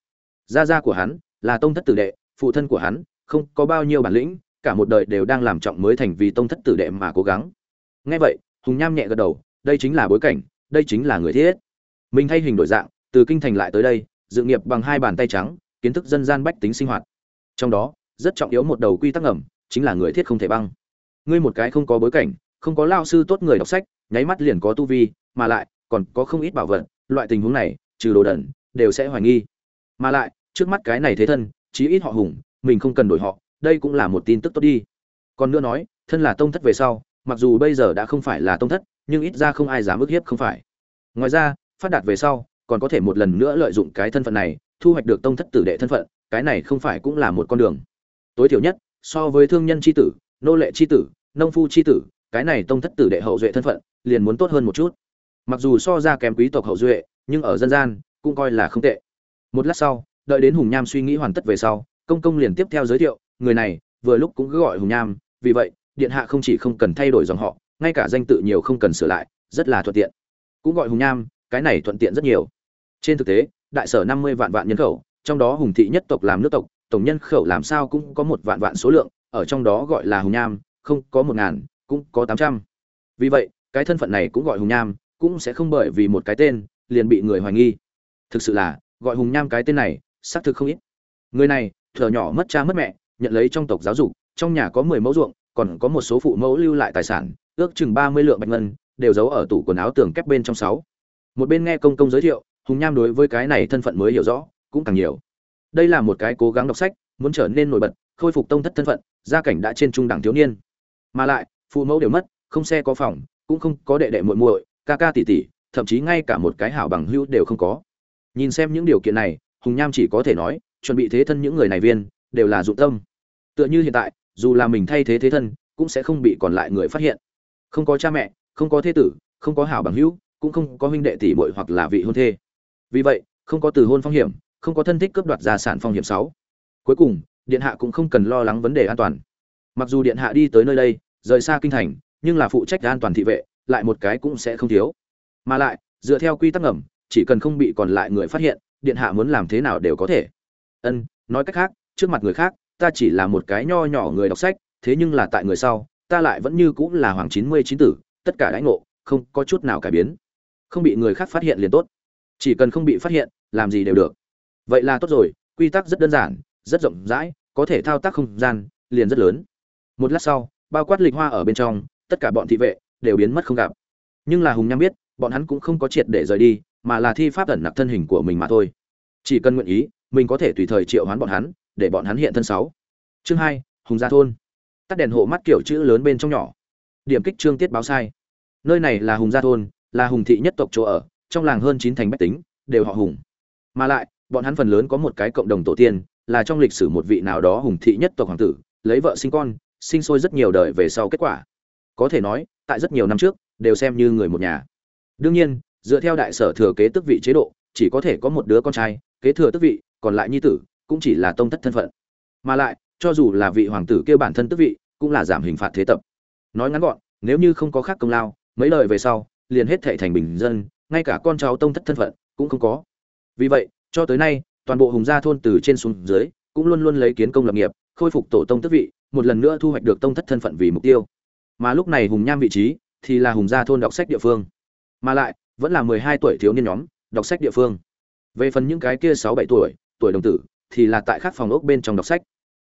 Gia gia của hắn là tông thất tử đệ, phụ thân của hắn không có bao nhiêu bản lĩnh, cả một đời đều đang làm trọng mới thành vì tông thất tử đệ mà cố gắng. Nghe vậy, hùng nham nhẹ gật đầu, đây chính là bối cảnh, đây chính là người thiết. Mình thay hình đổi dạng, từ kinh thành lại tới đây dự nghiệp bằng hai bàn tay trắng, kiến thức dân gian bách tính sinh hoạt. Trong đó, rất trọng yếu một đầu quy tắc ngầm, chính là người thiết không thể băng. Ngươi một cái không có bối cảnh, không có lao sư tốt người đọc sách, nháy mắt liền có tu vi, mà lại, còn có không ít bảo vật, loại tình huống này, trừ đồ đẩn đều sẽ hoài nghi. Mà lại, trước mắt cái này thế thân, chí ít họ hùng, mình không cần đổi họ, đây cũng là một tin tức tốt đi. Còn nữa nói, thân là tông thất về sau, mặc dù bây giờ đã không phải là tông thất, nhưng ít ra không ai dám ức hiếp không phải. Ngoài ra, phát đạt về sau còn có thể một lần nữa lợi dụng cái thân phận này, thu hoạch được tông thất tử đệ thân phận, cái này không phải cũng là một con đường. Tối thiểu nhất, so với thương nhân c h i tử, nô lệ c h i tử, nông phu c h i tử, cái này tông thất tử đệ hậu duệ thân phận, liền muốn tốt hơn một chút. Mặc dù so ra kém quý tộc hậu duệ, nhưng ở dân gian, cũng coi là không tệ. Một lát sau, đợi đến hùng nham suy nghĩ hoàn tất về sau, công công liền tiếp theo giới thiệu, người này, vừa lúc cũng cứ gọi hùng nham, vì vậy, điện hạ không chỉ không cần thay đổi dòng họ, ngay cả danh tự nhiều không cần sửa lại, rất là thuận tiện. Cũng gọi hùng nham, cái này thuận tiện rất nhiều trên thực tế, đại sở năm mươi vạn vạn nhân khẩu, trong đó hùng thị nhất tộc làm nước tộc, tổng nhân khẩu làm sao cũng có một vạn vạn số lượng, ở trong đó gọi là hùng nham, không có một ngàn, cũng có tám trăm. Vì vậy, cái thân phận này cũng gọi hùng nham, cũng sẽ không bởi vì một cái tên, liền bị người hoài nghi. Thực sự là, gọi hùng nham cái tên này, xác thực không ít. Người này thở nhỏ mất cha mất mẹ, nhận lấy trong tộc giáo dục, trong nhà có mười mẫu ruộng, còn có một số phụ mẫu lưu lại tài sản, ước chừng ba mươi lượng bạch ngân, đều giấu ở tủ quần áo tường kép bên trong sáu. Một bên nghe công công giới thiệu hùng nham đối với cái này thân phận mới hiểu rõ, cũng càng nhiều. Đây là một cái cố gắng đọc sách, muốn trở nên nổi bật, khôi phục tông thất thân phận, gia cảnh đã trên trung đẳng thiếu niên. Mà lại, phụ mẫu đều mất, không xe có phòng, cũng không có đệ đệ muội muội, ca ca tỷ tỷ, thậm chí ngay cả một cái hảo bằng hữu đều không có. Nhìn xem những điều kiện này, hùng nham chỉ có thể nói, chuẩn bị thế thân những người này viên, đều là dụng tâm. Tựa như hiện tại, dù là mình thay thế thế thân, cũng sẽ không bị còn lại người phát hiện. Không có cha mẹ, không có thế tử, không có hảo bằng hữu, cũng không có huynh đệ tỷ muội hoặc là vị hôn thê vì vậy, không có từ hôn phong hiểm, không có thân thích cướp đoạt gia sản phong hiểm sáu. Cuối cùng, điện hạ cũng không cần lo lắng vấn đề an toàn. Mặc dù điện hạ đi tới nơi đây, rời xa kinh thành, nhưng là phụ trách an toàn thị vệ, lại một cái cũng sẽ không thiếu. Mà lại, dựa theo quy tắc ngầm, chỉ cần không bị còn lại người phát hiện, điện hạ muốn làm thế nào đều có thể. Ân, nói cách khác, trước mặt người khác, ta chỉ là một cái nho nhỏ người đọc sách, thế nhưng là tại người sau, ta lại vẫn như cũng là hoàng chín mươi chín tử, tất cả đãi ngộ, không có chút nào cải biến. Không bị người khác phát hiện liền tốt chỉ cần không bị phát hiện, làm gì đều được. Vậy là tốt rồi, quy tắc rất đơn giản, rất rộng rãi, có thể thao tác không gian, liền rất lớn. Một lát sau, bao quát lịch hoa ở bên trong, tất cả bọn thị vệ đều biến mất không gặp. Nhưng là hùng nham biết, bọn hắn cũng không có triệt để rời đi, mà là thi pháp ẩn nặc thân hình của mình mà thôi. Chỉ cần nguyện ý, mình có thể tùy thời triệu hoán bọn hắn, để bọn hắn hiện thân sáu. Chương hai, hùng gia thôn. Tắt đèn hộ mắt kiểu chữ lớn bên trong nhỏ. Điểm kích trương tiết báo sai. Nơi này là hùng gia thôn, là hùng thị nhất tộc chỗ ở trong làng hơn chín thành bách tính, đều họ hùng. Mà lại, bọn hắn phần lớn có một cái cộng đồng tổ tiên, là trong lịch sử một vị nào đó hùng thị nhất tộc hoàng tử, lấy vợ sinh con, sinh sôi rất nhiều đời về sau kết quả. Có thể nói, tại rất nhiều năm trước, đều xem như người một nhà. Đương nhiên, dựa theo đại sở thừa kế tước vị chế độ, chỉ có thể có một đứa con trai, kế thừa tước vị, còn lại nhi tử, cũng chỉ là tông thất thân phận. Mà lại, cho dù là vị hoàng tử kia bản thân tước vị, cũng là giảm hình phạt thế tập. Nói ngắn gọn, nếu như không có khác công lao, mấy lời về sau, liền hết thệ thành bình dân ngay cả con cháu tông thất thân phận cũng không có. Vì vậy, cho tới nay, toàn bộ hùng gia thôn từ trên xuống dưới cũng luôn luôn lấy kiến công lập nghiệp, khôi phục tổ tông tước vị, một lần nữa thu hoạch được tông thất thân phận vì mục tiêu. Mà lúc này hùng nham vị trí thì là hùng gia thôn đọc sách địa phương. Mà lại, vẫn là mười hai tuổi thiếu niên nhóm, đọc sách địa phương. Về phần những cái kia sáu bảy tuổi tuổi đồng tử thì là tại các phòng ốc bên trong đọc sách.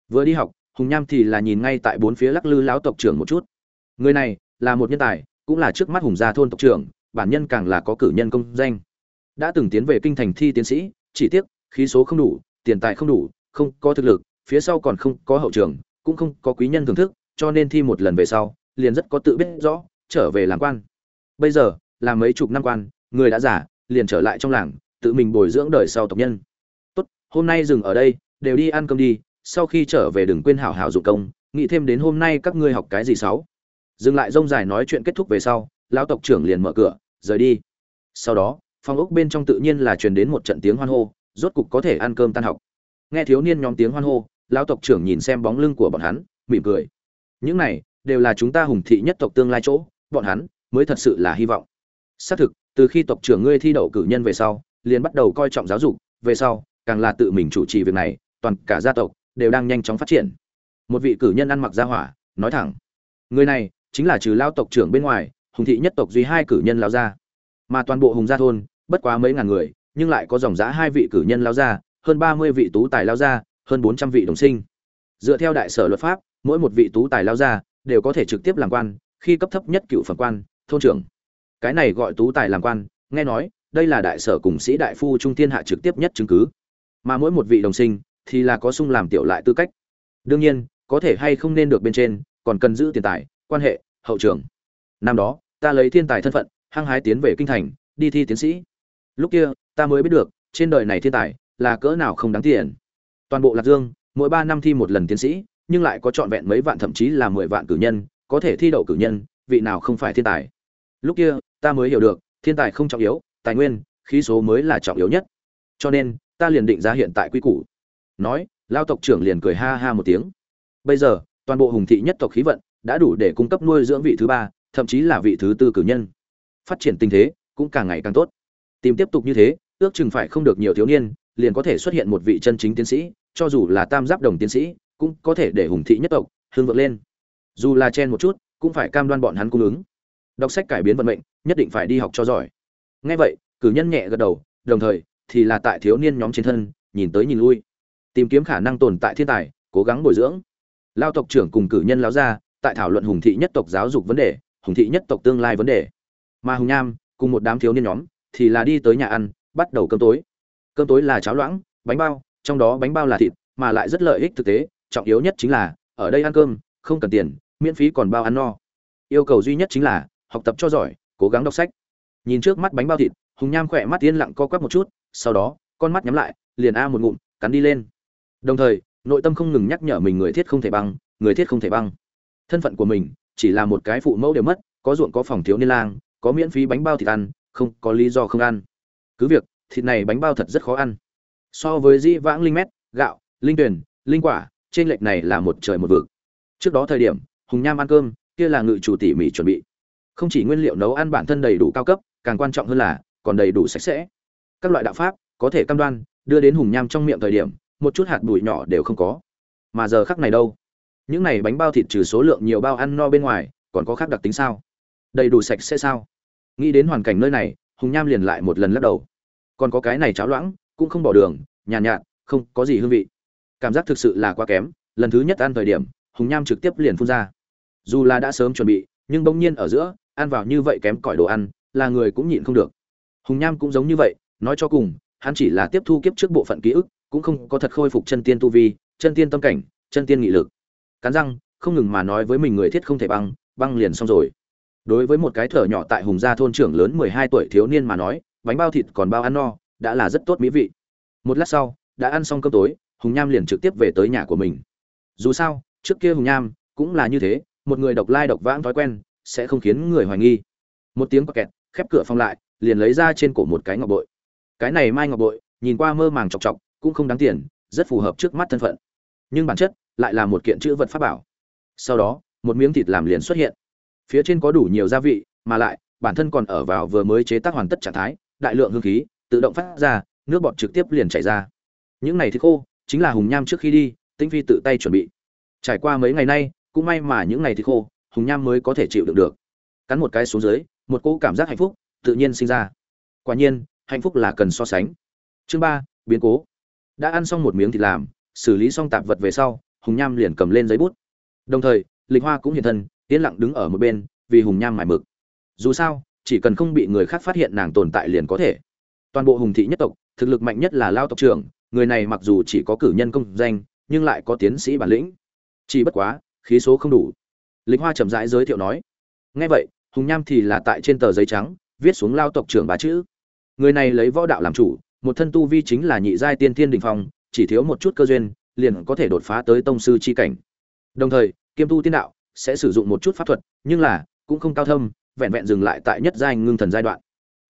Vừa đi học, hùng nham thì là nhìn ngay tại bốn phía lắc lư lão tộc trưởng một chút. Người này là một nhân tài, cũng là trước mắt hùng gia thôn tộc trưởng bản nhân càng là có cử nhân công danh. Đã từng tiến về kinh thành thi tiến sĩ, chỉ tiếc, khí số không đủ, tiền tài không đủ, không có thực lực, phía sau còn không có hậu trường, cũng không có quý nhân thưởng thức, cho nên thi một lần về sau, liền rất có tự biết rõ, trở về làm quan. Bây giờ, là mấy chục năm quan, người đã giả liền trở lại trong làng, tự mình bồi dưỡng đời sau tộc nhân. Tốt, hôm nay dừng ở đây, đều đi ăn cơm đi, sau khi trở về đừng quên hảo hảo dụng công, nghĩ thêm đến hôm nay các ngươi học cái gì sáu? Dừng lại rông dài nói chuyện kết thúc về sau, lão tộc trưởng liền mở cửa rời đi. Sau đó, phòng ốc bên trong tự nhiên là truyền đến một trận tiếng hoan hô, rốt cục có thể ăn cơm tan học. Nghe thiếu niên nhóm tiếng hoan hô, lão tộc trưởng nhìn xem bóng lưng của bọn hắn, mỉm cười. Những này đều là chúng ta hùng thị nhất tộc tương lai chỗ, bọn hắn mới thật sự là hy vọng. Xác thực, từ khi tộc trưởng ngươi thi đậu cử nhân về sau, liền bắt đầu coi trọng giáo dục, về sau, càng là tự mình chủ trì việc này, toàn cả gia tộc đều đang nhanh chóng phát triển. Một vị cử nhân ăn mặc gia hỏa, nói thẳng, người này chính là trừ lao tộc trưởng bên ngoài hùng thị nhất tộc duy hai cử nhân lao ra, mà toàn bộ hùng gia thôn bất quá mấy ngàn người nhưng lại có dòng giã hai vị cử nhân lao ra, hơn ba mươi vị tú tài lao ra, hơn bốn trăm vị đồng sinh. Dựa theo đại sở luật pháp mỗi một vị tú tài lao ra đều có thể trực tiếp làm quan khi cấp thấp nhất cựu phẩm quan thôn trưởng. Cái này gọi tú tài làm quan nghe nói đây là đại sở cùng sĩ đại phu trung thiên hạ trực tiếp nhất chứng cứ. Mà mỗi một vị đồng sinh thì là có sung làm tiểu lại tư cách. Đương nhiên có thể hay không nên được bên trên còn cần giữ tiền tài quan hệ hậu trường năm đó ta lấy thiên tài thân phận, hăng hái tiến về kinh thành, đi thi tiến sĩ. Lúc kia, ta mới biết được, trên đời này thiên tài là cỡ nào không đáng tiền. Toàn bộ lạc dương, mỗi ba năm thi một lần tiến sĩ, nhưng lại có trọn vẹn mấy vạn thậm chí là mười vạn cử nhân, có thể thi đậu cử nhân, vị nào không phải thiên tài. Lúc kia, ta mới hiểu được, thiên tài không trọng yếu, tài nguyên, khí số mới là trọng yếu nhất. Cho nên, ta liền định ra hiện tại quy củ. Nói, lao tộc trưởng liền cười ha ha một tiếng. Bây giờ, toàn bộ hùng thị nhất tộc khí vận đã đủ để cung cấp nuôi dưỡng vị thứ ba thậm chí là vị thứ tư cử nhân. Phát triển tình thế cũng càng ngày càng tốt. Tìm tiếp tục như thế, ước chừng phải không được nhiều thiếu niên, liền có thể xuất hiện một vị chân chính tiến sĩ, cho dù là tam giáp đồng tiến sĩ, cũng có thể để hùng thị nhất tộc hương vượng lên. Dù là chen một chút, cũng phải cam đoan bọn hắn cung ứng. Đọc sách cải biến vận mệnh, nhất định phải đi học cho giỏi. Ngay vậy, cử nhân nhẹ gật đầu, đồng thời thì là tại thiếu niên nhóm trên thân, nhìn tới nhìn lui. Tìm kiếm khả năng tồn tại thiên tài, cố gắng bồi dưỡng. Lao tộc trưởng cùng cử nhân lão ra tại thảo luận hùng thị nhất tộc giáo dục vấn đề hùng thị nhất tộc tương lai vấn đề. Mà hùng nham, cùng một đám thiếu niên nhóm, thì là đi tới nhà ăn, bắt đầu cơm tối. Cơm tối là cháo loãng, bánh bao, trong đó bánh bao là thịt, mà lại rất lợi ích thực tế, trọng yếu nhất chính là, ở đây ăn cơm, không cần tiền, miễn phí còn bao ăn no. Yêu cầu duy nhất chính là, học tập cho giỏi, cố gắng đọc sách. Nhìn trước mắt bánh bao thịt, hùng nham khỏe mắt yên lặng co quắp một chút, sau đó, con mắt nhắm lại, liền a một ngụm, cắn đi lên. Đồng thời, nội tâm không ngừng nhắc nhở mình người thiết không thể băng người thiết không thể băng thân phận của mình chỉ là một cái phụ mẫu đều mất, có ruộng có phòng thiếu niên lang, có miễn phí bánh bao thịt ăn, không có lý do không ăn. Cứ việc, thịt này bánh bao thật rất khó ăn. So với di vãng linh mét, gạo, linh tuyển, linh quả, trên lệch này là một trời một vực. Trước đó thời điểm, hùng nham ăn cơm, kia là ngự chủ tỉ mỉ chuẩn bị. Không chỉ nguyên liệu nấu ăn bản thân đầy đủ cao cấp, càng quan trọng hơn là, còn đầy đủ sạch sẽ. Các loại đạo pháp, có thể cam đoan, đưa đến hùng nham trong miệng thời điểm, một chút hạt bụi nhỏ đều không có. Mà giờ khắc này đâu? Những này bánh bao thịt trừ số lượng nhiều bao ăn no bên ngoài còn có khác đặc tính sao? Đầy đủ sạch sẽ sao? Nghĩ đến hoàn cảnh nơi này hùng nham liền lại một lần lắc đầu. Còn có cái này cháo loãng cũng không bỏ đường nhàn nhạt, nhạt không có gì hương vị. Cảm giác thực sự là quá kém lần thứ nhất ăn thời điểm hùng nham trực tiếp liền phun ra. Dù là đã sớm chuẩn bị nhưng bỗng nhiên ở giữa ăn vào như vậy kém cỏi đồ ăn là người cũng nhịn không được. Hùng nham cũng giống như vậy nói cho cùng hắn chỉ là tiếp thu kiếp trước bộ phận ký ức cũng không có thật khôi phục chân tiên tu vi chân tiên tâm cảnh chân tiên nghị lực cắn răng, không ngừng mà nói với mình người thiết không thể băng băng liền xong rồi. Đối với một cái thở nhỏ tại hùng gia thôn trưởng lớn mười hai tuổi thiếu niên mà nói, bánh bao thịt còn bao ăn no, đã là rất tốt mỹ vị. Một lát sau, đã ăn xong cơm tối, hùng nham liền trực tiếp về tới nhà của mình. Dù sao, trước kia hùng nham cũng là như thế, một người độc lai độc vãng thói quen, sẽ không khiến người hoài nghi. Một tiếng kẹt khép cửa phòng lại, liền lấy ra trên cổ một cái ngọc bội. Cái này mai ngọc bội, nhìn qua mơ màng chọc chọc, cũng không đáng tiền, rất phù hợp trước mắt thân phận. Nhưng bản chất lại là một kiện chữ vật pháp bảo. Sau đó, một miếng thịt làm liền xuất hiện. Phía trên có đủ nhiều gia vị, mà lại, bản thân còn ở vào vừa mới chế tác hoàn tất trạng thái, đại lượng hương khí, tự động phát ra, nước bọt trực tiếp liền chảy ra. Những này thì khô, chính là hùng nham trước khi đi tinh phi tự tay chuẩn bị. Trải qua mấy ngày nay, cũng may mà những ngày thì khô, hùng nham mới có thể chịu đựng được. Cắn một cái xuống dưới, một cỗ cảm giác hạnh phúc, tự nhiên sinh ra. Quả nhiên, hạnh phúc là cần so sánh. Chương ba, biến cố. Đã ăn xong một miếng thịt làm, xử lý xong tạp vật về sau hùng nham liền cầm lên giấy bút. Đồng thời, lịch hoa cũng hiện thân, yên lặng đứng ở một bên, vì hùng nham mải mực. Dù sao, chỉ cần không bị người khác phát hiện nàng tồn tại liền có thể. Toàn bộ hùng thị nhất tộc, thực lực mạnh nhất là lao tộc trưởng, người này mặc dù chỉ có cử nhân công danh, nhưng lại có tiến sĩ bản lĩnh. Chỉ bất quá, khí số không đủ. Lịch hoa chậm rãi giới thiệu nói ngay vậy, hùng nham thì là tại trên tờ giấy trắng, viết xuống lao tộc trưởng ba chữ. Người này lấy võ đạo làm chủ, một thân tu vi chính là nhị giai tiên thiên đình phong, chỉ thiếu một chút cơ duyên liền có thể đột phá tới tông sư chi cảnh. Đồng thời kiêm tu tiên đạo sẽ sử dụng một chút pháp thuật, nhưng là cũng không cao thâm, vẹn vẹn dừng lại tại nhất giai ngưng thần giai đoạn.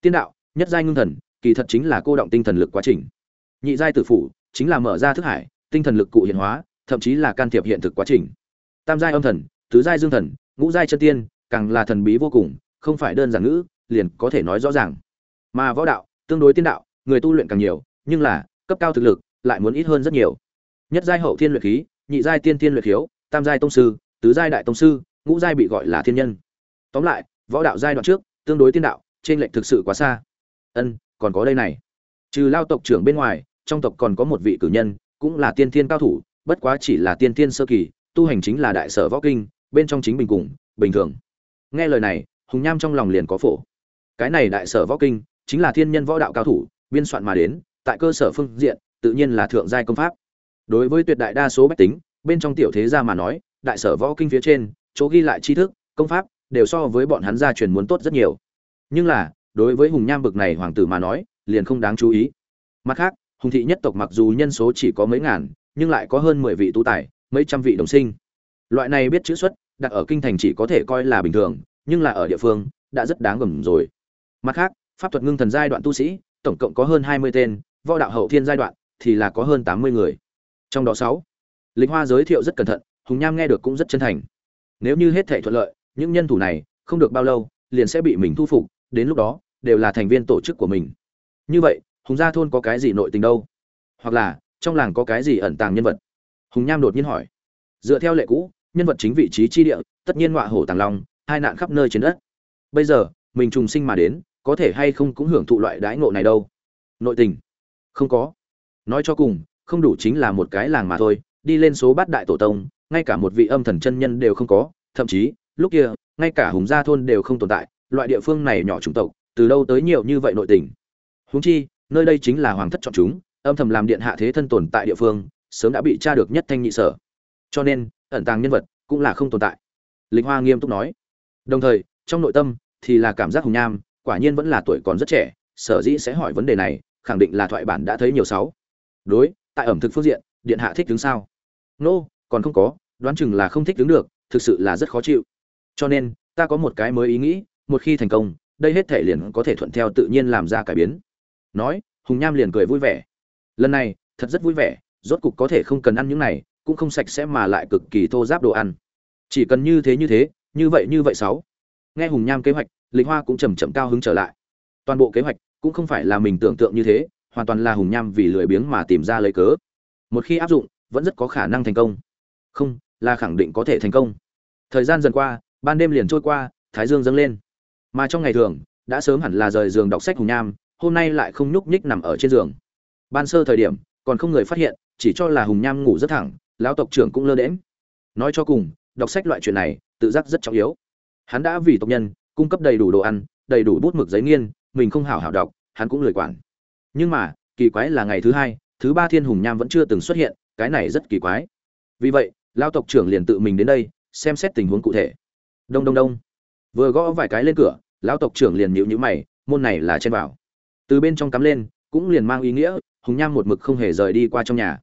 Tiên đạo, nhất giai ngưng thần, kỳ thật chính là cô động tinh thần lực quá trình. Nhị giai tử phủ chính là mở ra thức hải, tinh thần lực cụ hiện hóa, thậm chí là can thiệp hiện thực quá trình. Tam giai âm thần, tứ giai dương thần, ngũ giai chân tiên, càng là thần bí vô cùng, không phải đơn giản ngữ, liền có thể nói rõ ràng. Mà võ đạo, tương đối tiên đạo, người tu luyện càng nhiều, nhưng là cấp cao thực lực lại muốn ít hơn rất nhiều nhất giai hậu thiên luyện khí, nhị giai tiên thiên luyện khiếu, tam giai tông sư, tứ giai đại tông sư, ngũ giai bị gọi là thiên nhân. Tóm lại, võ đạo giai đoạn trước, tương đối tiên đạo, trên lệnh thực sự quá xa. Ân, còn có đây này. Trừ lao tộc trưởng bên ngoài, trong tộc còn có một vị cử nhân, cũng là tiên thiên cao thủ, bất quá chỉ là tiên thiên sơ kỳ, tu hành chính là đại sở võ kinh, bên trong chính bình cùng, bình thường. Nghe lời này, hùng nham trong lòng liền có phổ. Cái này đại sở võ kinh, chính là thiên nhân võ đạo cao thủ, biên soạn mà đến, tại cơ sở phương diện, tự nhiên là thượng giai công pháp đối với tuyệt đại đa số bách tính, bên trong tiểu thế gia mà nói, đại sở võ kinh phía trên, chỗ ghi lại tri thức, công pháp, đều so với bọn hắn gia truyền muốn tốt rất nhiều. Nhưng là, đối với hùng nham bực này hoàng tử mà nói, liền không đáng chú ý. Mặt khác, hùng thị nhất tộc mặc dù nhân số chỉ có mấy ngàn, nhưng lại có hơn mười vị tu tài, mấy trăm vị đồng sinh. Loại này biết chữ xuất, đặt ở kinh thành chỉ có thể coi là bình thường, nhưng là ở địa phương, đã rất đáng gầm rồi. Mặt khác, pháp thuật ngưng thần giai đoạn tu sĩ, tổng cộng có hơn hai mươi tên, võ đạo hậu thiên giai đoạn, thì là có hơn tám mươi người trong đó sáu. Lịch hoa giới thiệu rất cẩn thận, hùng nham nghe được cũng rất chân thành. Nếu như hết thể thuận lợi, những nhân thủ này, không được bao lâu, liền sẽ bị mình thu phục, đến lúc đó, đều là thành viên tổ chức của mình. Như vậy, hùng gia thôn có cái gì nội tình đâu? Hoặc là, trong làng có cái gì ẩn tàng nhân vật? Hùng nham đột nhiên hỏi. Dựa theo lệ cũ, nhân vật chính vị trí chi địa, tất nhiên ngọa hổ tàng long, hai nạn khắp nơi trên đất. Bây giờ, mình trùng sinh mà đến, có thể hay không cũng hưởng thụ loại đãi ngộ này đâu? Nội tình? Không có. Nói cho cùng không đủ chính là một cái làng mà thôi, đi lên số bát đại tổ tông, ngay cả một vị âm thần chân nhân đều không có, thậm chí, lúc kia, ngay cả hùng gia thôn đều không tồn tại, loại địa phương này nhỏ chủng tộc, từ đâu tới nhiều như vậy nội tình. Huống chi, nơi đây chính là hoàng thất chọn chúng, âm thầm làm điện hạ thế thân tồn tại địa phương, sớm đã bị tra được nhất thanh nhị sở. Cho nên, ẩn tàng nhân vật cũng là không tồn tại. Lịch hoa nghiêm túc nói. Đồng thời, trong nội tâm thì là cảm giác hùng nham, quả nhiên vẫn là tuổi còn rất trẻ, sở dĩ sẽ hỏi vấn đề này, khẳng định là thoại bản đã thấy nhiều sáu. Đối tại ẩm thực phương diện điện hạ thích đứng sao? Nô、no, còn không có đoán chừng là không thích đứng được thực sự là rất khó chịu. Cho nên ta có một cái mới ý nghĩ một khi thành công đây hết thể liền có thể thuận theo tự nhiên làm ra cải biến. Nói hùng nham liền cười vui vẻ. Lần này thật rất vui vẻ rốt cục có thể không cần ăn những này cũng không sạch sẽ mà lại cực kỳ thô giáp đồ ăn. Chỉ cần như thế như thế như vậy như vậy sáu. Nghe hùng nham kế hoạch lịch hoa cũng chầm chậm cao hứng trở lại. Toàn bộ kế hoạch cũng không phải là mình tưởng tượng như thế hoàn toàn là hùng nham vì lười biếng mà tìm ra lấy cớ. Một khi áp dụng, vẫn rất có khả năng thành công. Không, là khẳng định có thể thành công. Thời gian dần qua, ban đêm liền trôi qua, thái dương dâng lên. Mà trong ngày thường, đã sớm hẳn là rời giường đọc sách hùng nham, hôm nay lại không nhúc nhích nằm ở trên giường. Ban sơ thời điểm, còn không người phát hiện, chỉ cho là hùng nham ngủ rất thẳng, lão tộc trưởng cũng lơ đễm nói cho cùng, đọc sách loại chuyện này, tự giác rất trọng yếu. Hắn đã vì tộc nhân, cung cấp đầy đủ đồ ăn, đầy đủ bút mực giấy nghiên, mình không hảo hảo đọc, hắn cũng lười quản nhưng mà, kỳ quái là ngày thứ hai, thứ ba thiên hùng nham vẫn chưa từng xuất hiện, cái này rất kỳ quái. Vì vậy lao tộc trưởng liền tự mình đến đây, xem xét tình huống cụ thể. Đông đông đông. Vừa gõ vài cái lên cửa, lão tộc trưởng liền nhịu nhữ mày, môn này là trên vào từ bên trong cắm lên, cũng liền mang ý nghĩa, hùng nham một mực không hề rời đi qua trong nhà.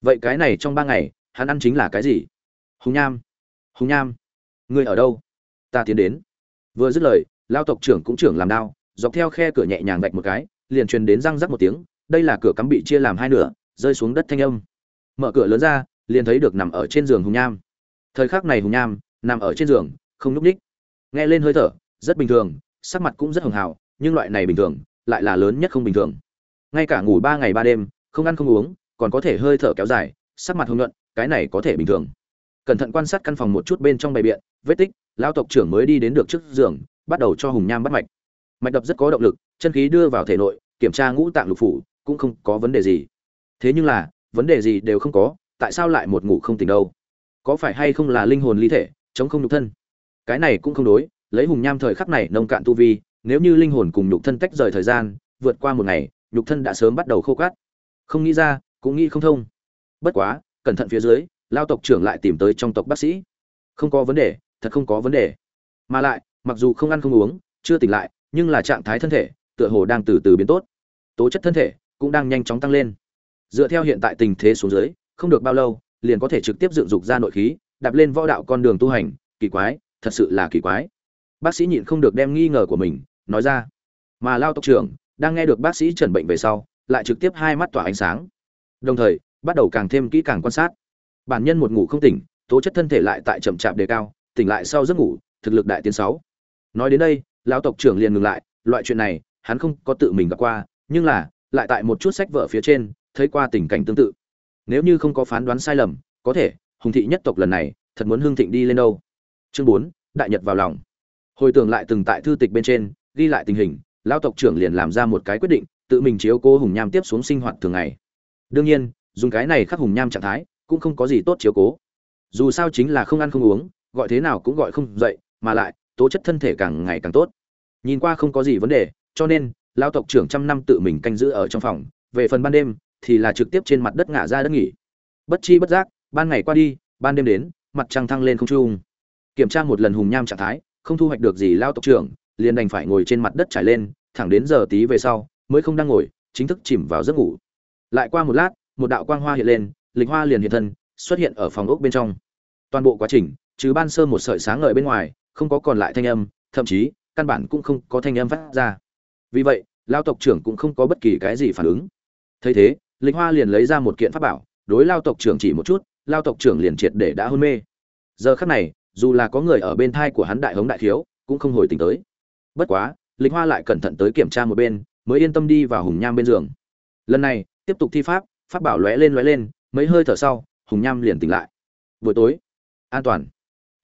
Vậy cái này trong ba ngày, hắn ăn chính là cái gì? Hùng nham hùng nham, ngươi ở đâu? Ta tiến đến. Vừa dứt lời lao tộc trưởng cũng trưởng làm đao, dọc theo khe cửa nhẹ nhàng vạch một cái liền truyền đến răng rắc một tiếng, đây là cửa cắm bị chia làm hai nửa, rơi xuống đất thanh âm. Mở cửa lớn ra, liền thấy được nằm ở trên giường hùng nham. Thời khắc này hùng nham nằm ở trên giường, không nhúc ních nghe lên hơi thở, rất bình thường, sắc mặt cũng rất hường hào, nhưng loại này bình thường, lại là lớn nhất không bình thường. Ngay cả ngủ ba ngày ba đêm, không ăn không uống, còn có thể hơi thở kéo dài, sắc mặt hồng nhuận, cái này có thể bình thường. Cẩn thận quan sát căn phòng một chút bên trong bày biện, vết tích, Lão tộc trưởng mới đi đến được trước giường, bắt đầu cho hùng nham bắt mạch mạch đập rất có động lực, chân khí đưa vào thể nội, kiểm tra ngũ tạng lục phủ, cũng không có vấn đề gì. Thế nhưng là, vấn đề gì đều không có, tại sao lại một ngủ không tỉnh đâu? Có phải hay không là linh hồn ly thể, chống không nhục thân? Cái này cũng không đối, lấy hùng nham thời khắc này nông cạn tu vi, nếu như linh hồn cùng nhục thân tách rời thời gian, vượt qua một ngày, nhục thân đã sớm bắt đầu khô cát. Không nghĩ ra, cũng nghĩ không thông. Bất quá, cẩn thận phía dưới, lao tộc trưởng lại tìm tới trong tộc bác sĩ. Không có vấn đề, thật không có vấn đề. Mà lại, mặc dù không ăn không uống, chưa tỉnh lại nhưng là trạng thái thân thể, tựa hồ đang từ từ biến tốt. Tố chất thân thể cũng đang nhanh chóng tăng lên. Dựa theo hiện tại tình thế xuống dưới, không được bao lâu, liền có thể trực tiếp dựng dục ra nội khí, đạp lên võ đạo con đường tu hành. Kỳ quái, thật sự là kỳ quái. Bác sĩ nhịn không được đem nghi ngờ của mình nói ra. Mà lao tộc trưởng đang nghe được bác sĩ trần bệnh về sau, lại trực tiếp hai mắt tỏa ánh sáng. Đồng thời, bắt đầu càng thêm kỹ càng quan sát. Bản nhân một ngủ không tỉnh, tố chất thân thể lại tại chậm chạp đề cao, tỉnh lại sau giấc ngủ, thực lực đại tiến sáu. Nói đến đây lão tộc trưởng liền ngừng lại, loại chuyện này, hắn không có tự mình gặp qua, nhưng là, lại tại một chút sách vở phía trên, thấy qua tình cảnh tương tự. Nếu như không có phán đoán sai lầm, có thể, hùng thị nhất tộc lần này, thật muốn hương thịnh đi lên đâu. Chương bốn, đại nhật vào lòng. Hồi tưởng lại từng tại thư tịch bên trên, ghi lại tình hình, lão tộc trưởng liền làm ra một cái quyết định, tự mình chiếu cố hùng nham tiếp xuống sinh hoạt thường ngày. Đương nhiên, dùng cái này khắc hùng nham trạng thái, cũng không có gì tốt chiếu cố. Dù sao chính là không ăn không uống, gọi thế nào cũng gọi không dậy, mà lại tố chất thân thể càng ngày càng tốt. Nhìn qua không có gì vấn đề, cho nên lao tộc trưởng trăm năm tự mình canh giữ ở trong phòng, về phần ban đêm, thì là trực tiếp trên mặt đất ngả ra đất nghỉ. Bất chi bất giác, ban ngày qua đi, ban đêm đến, mặt trăng thăng lên không trung. Kiểm tra một lần hùng nham trạng thái, không thu hoạch được gì lao tộc trưởng, liền đành phải ngồi trên mặt đất trải lên, thẳng đến giờ tí về sau, mới không đang ngồi, chính thức chìm vào giấc ngủ. Lại qua một lát, một đạo quang hoa hiện lên, lịch hoa liền hiện thân, xuất hiện ở phòng ốc bên trong. Toàn bộ quá trình, trừ ban sơ một sợi sáng ngời bên ngoài không có còn lại thanh âm, thậm chí, căn bản cũng không có thanh âm phát ra. Vì vậy, lao tộc trưởng cũng không có bất kỳ cái gì phản ứng. Thấy thế, lịch hoa liền lấy ra một kiện pháp bảo, đối lao tộc trưởng chỉ một chút, lao tộc trưởng liền triệt để đã hôn mê. Giờ khắc này, dù là có người ở bên thai của hắn đại hống đại thiếu, cũng không hồi tỉnh tới. Bất quá, lịch hoa lại cẩn thận tới kiểm tra một bên, mới yên tâm đi vào hùng nham bên giường. Lần này, tiếp tục thi pháp pháp bảo lóe lên lóe lên, mấy hơi thở sau, hùng nham liền tỉnh lại. Buổi tối, an toàn.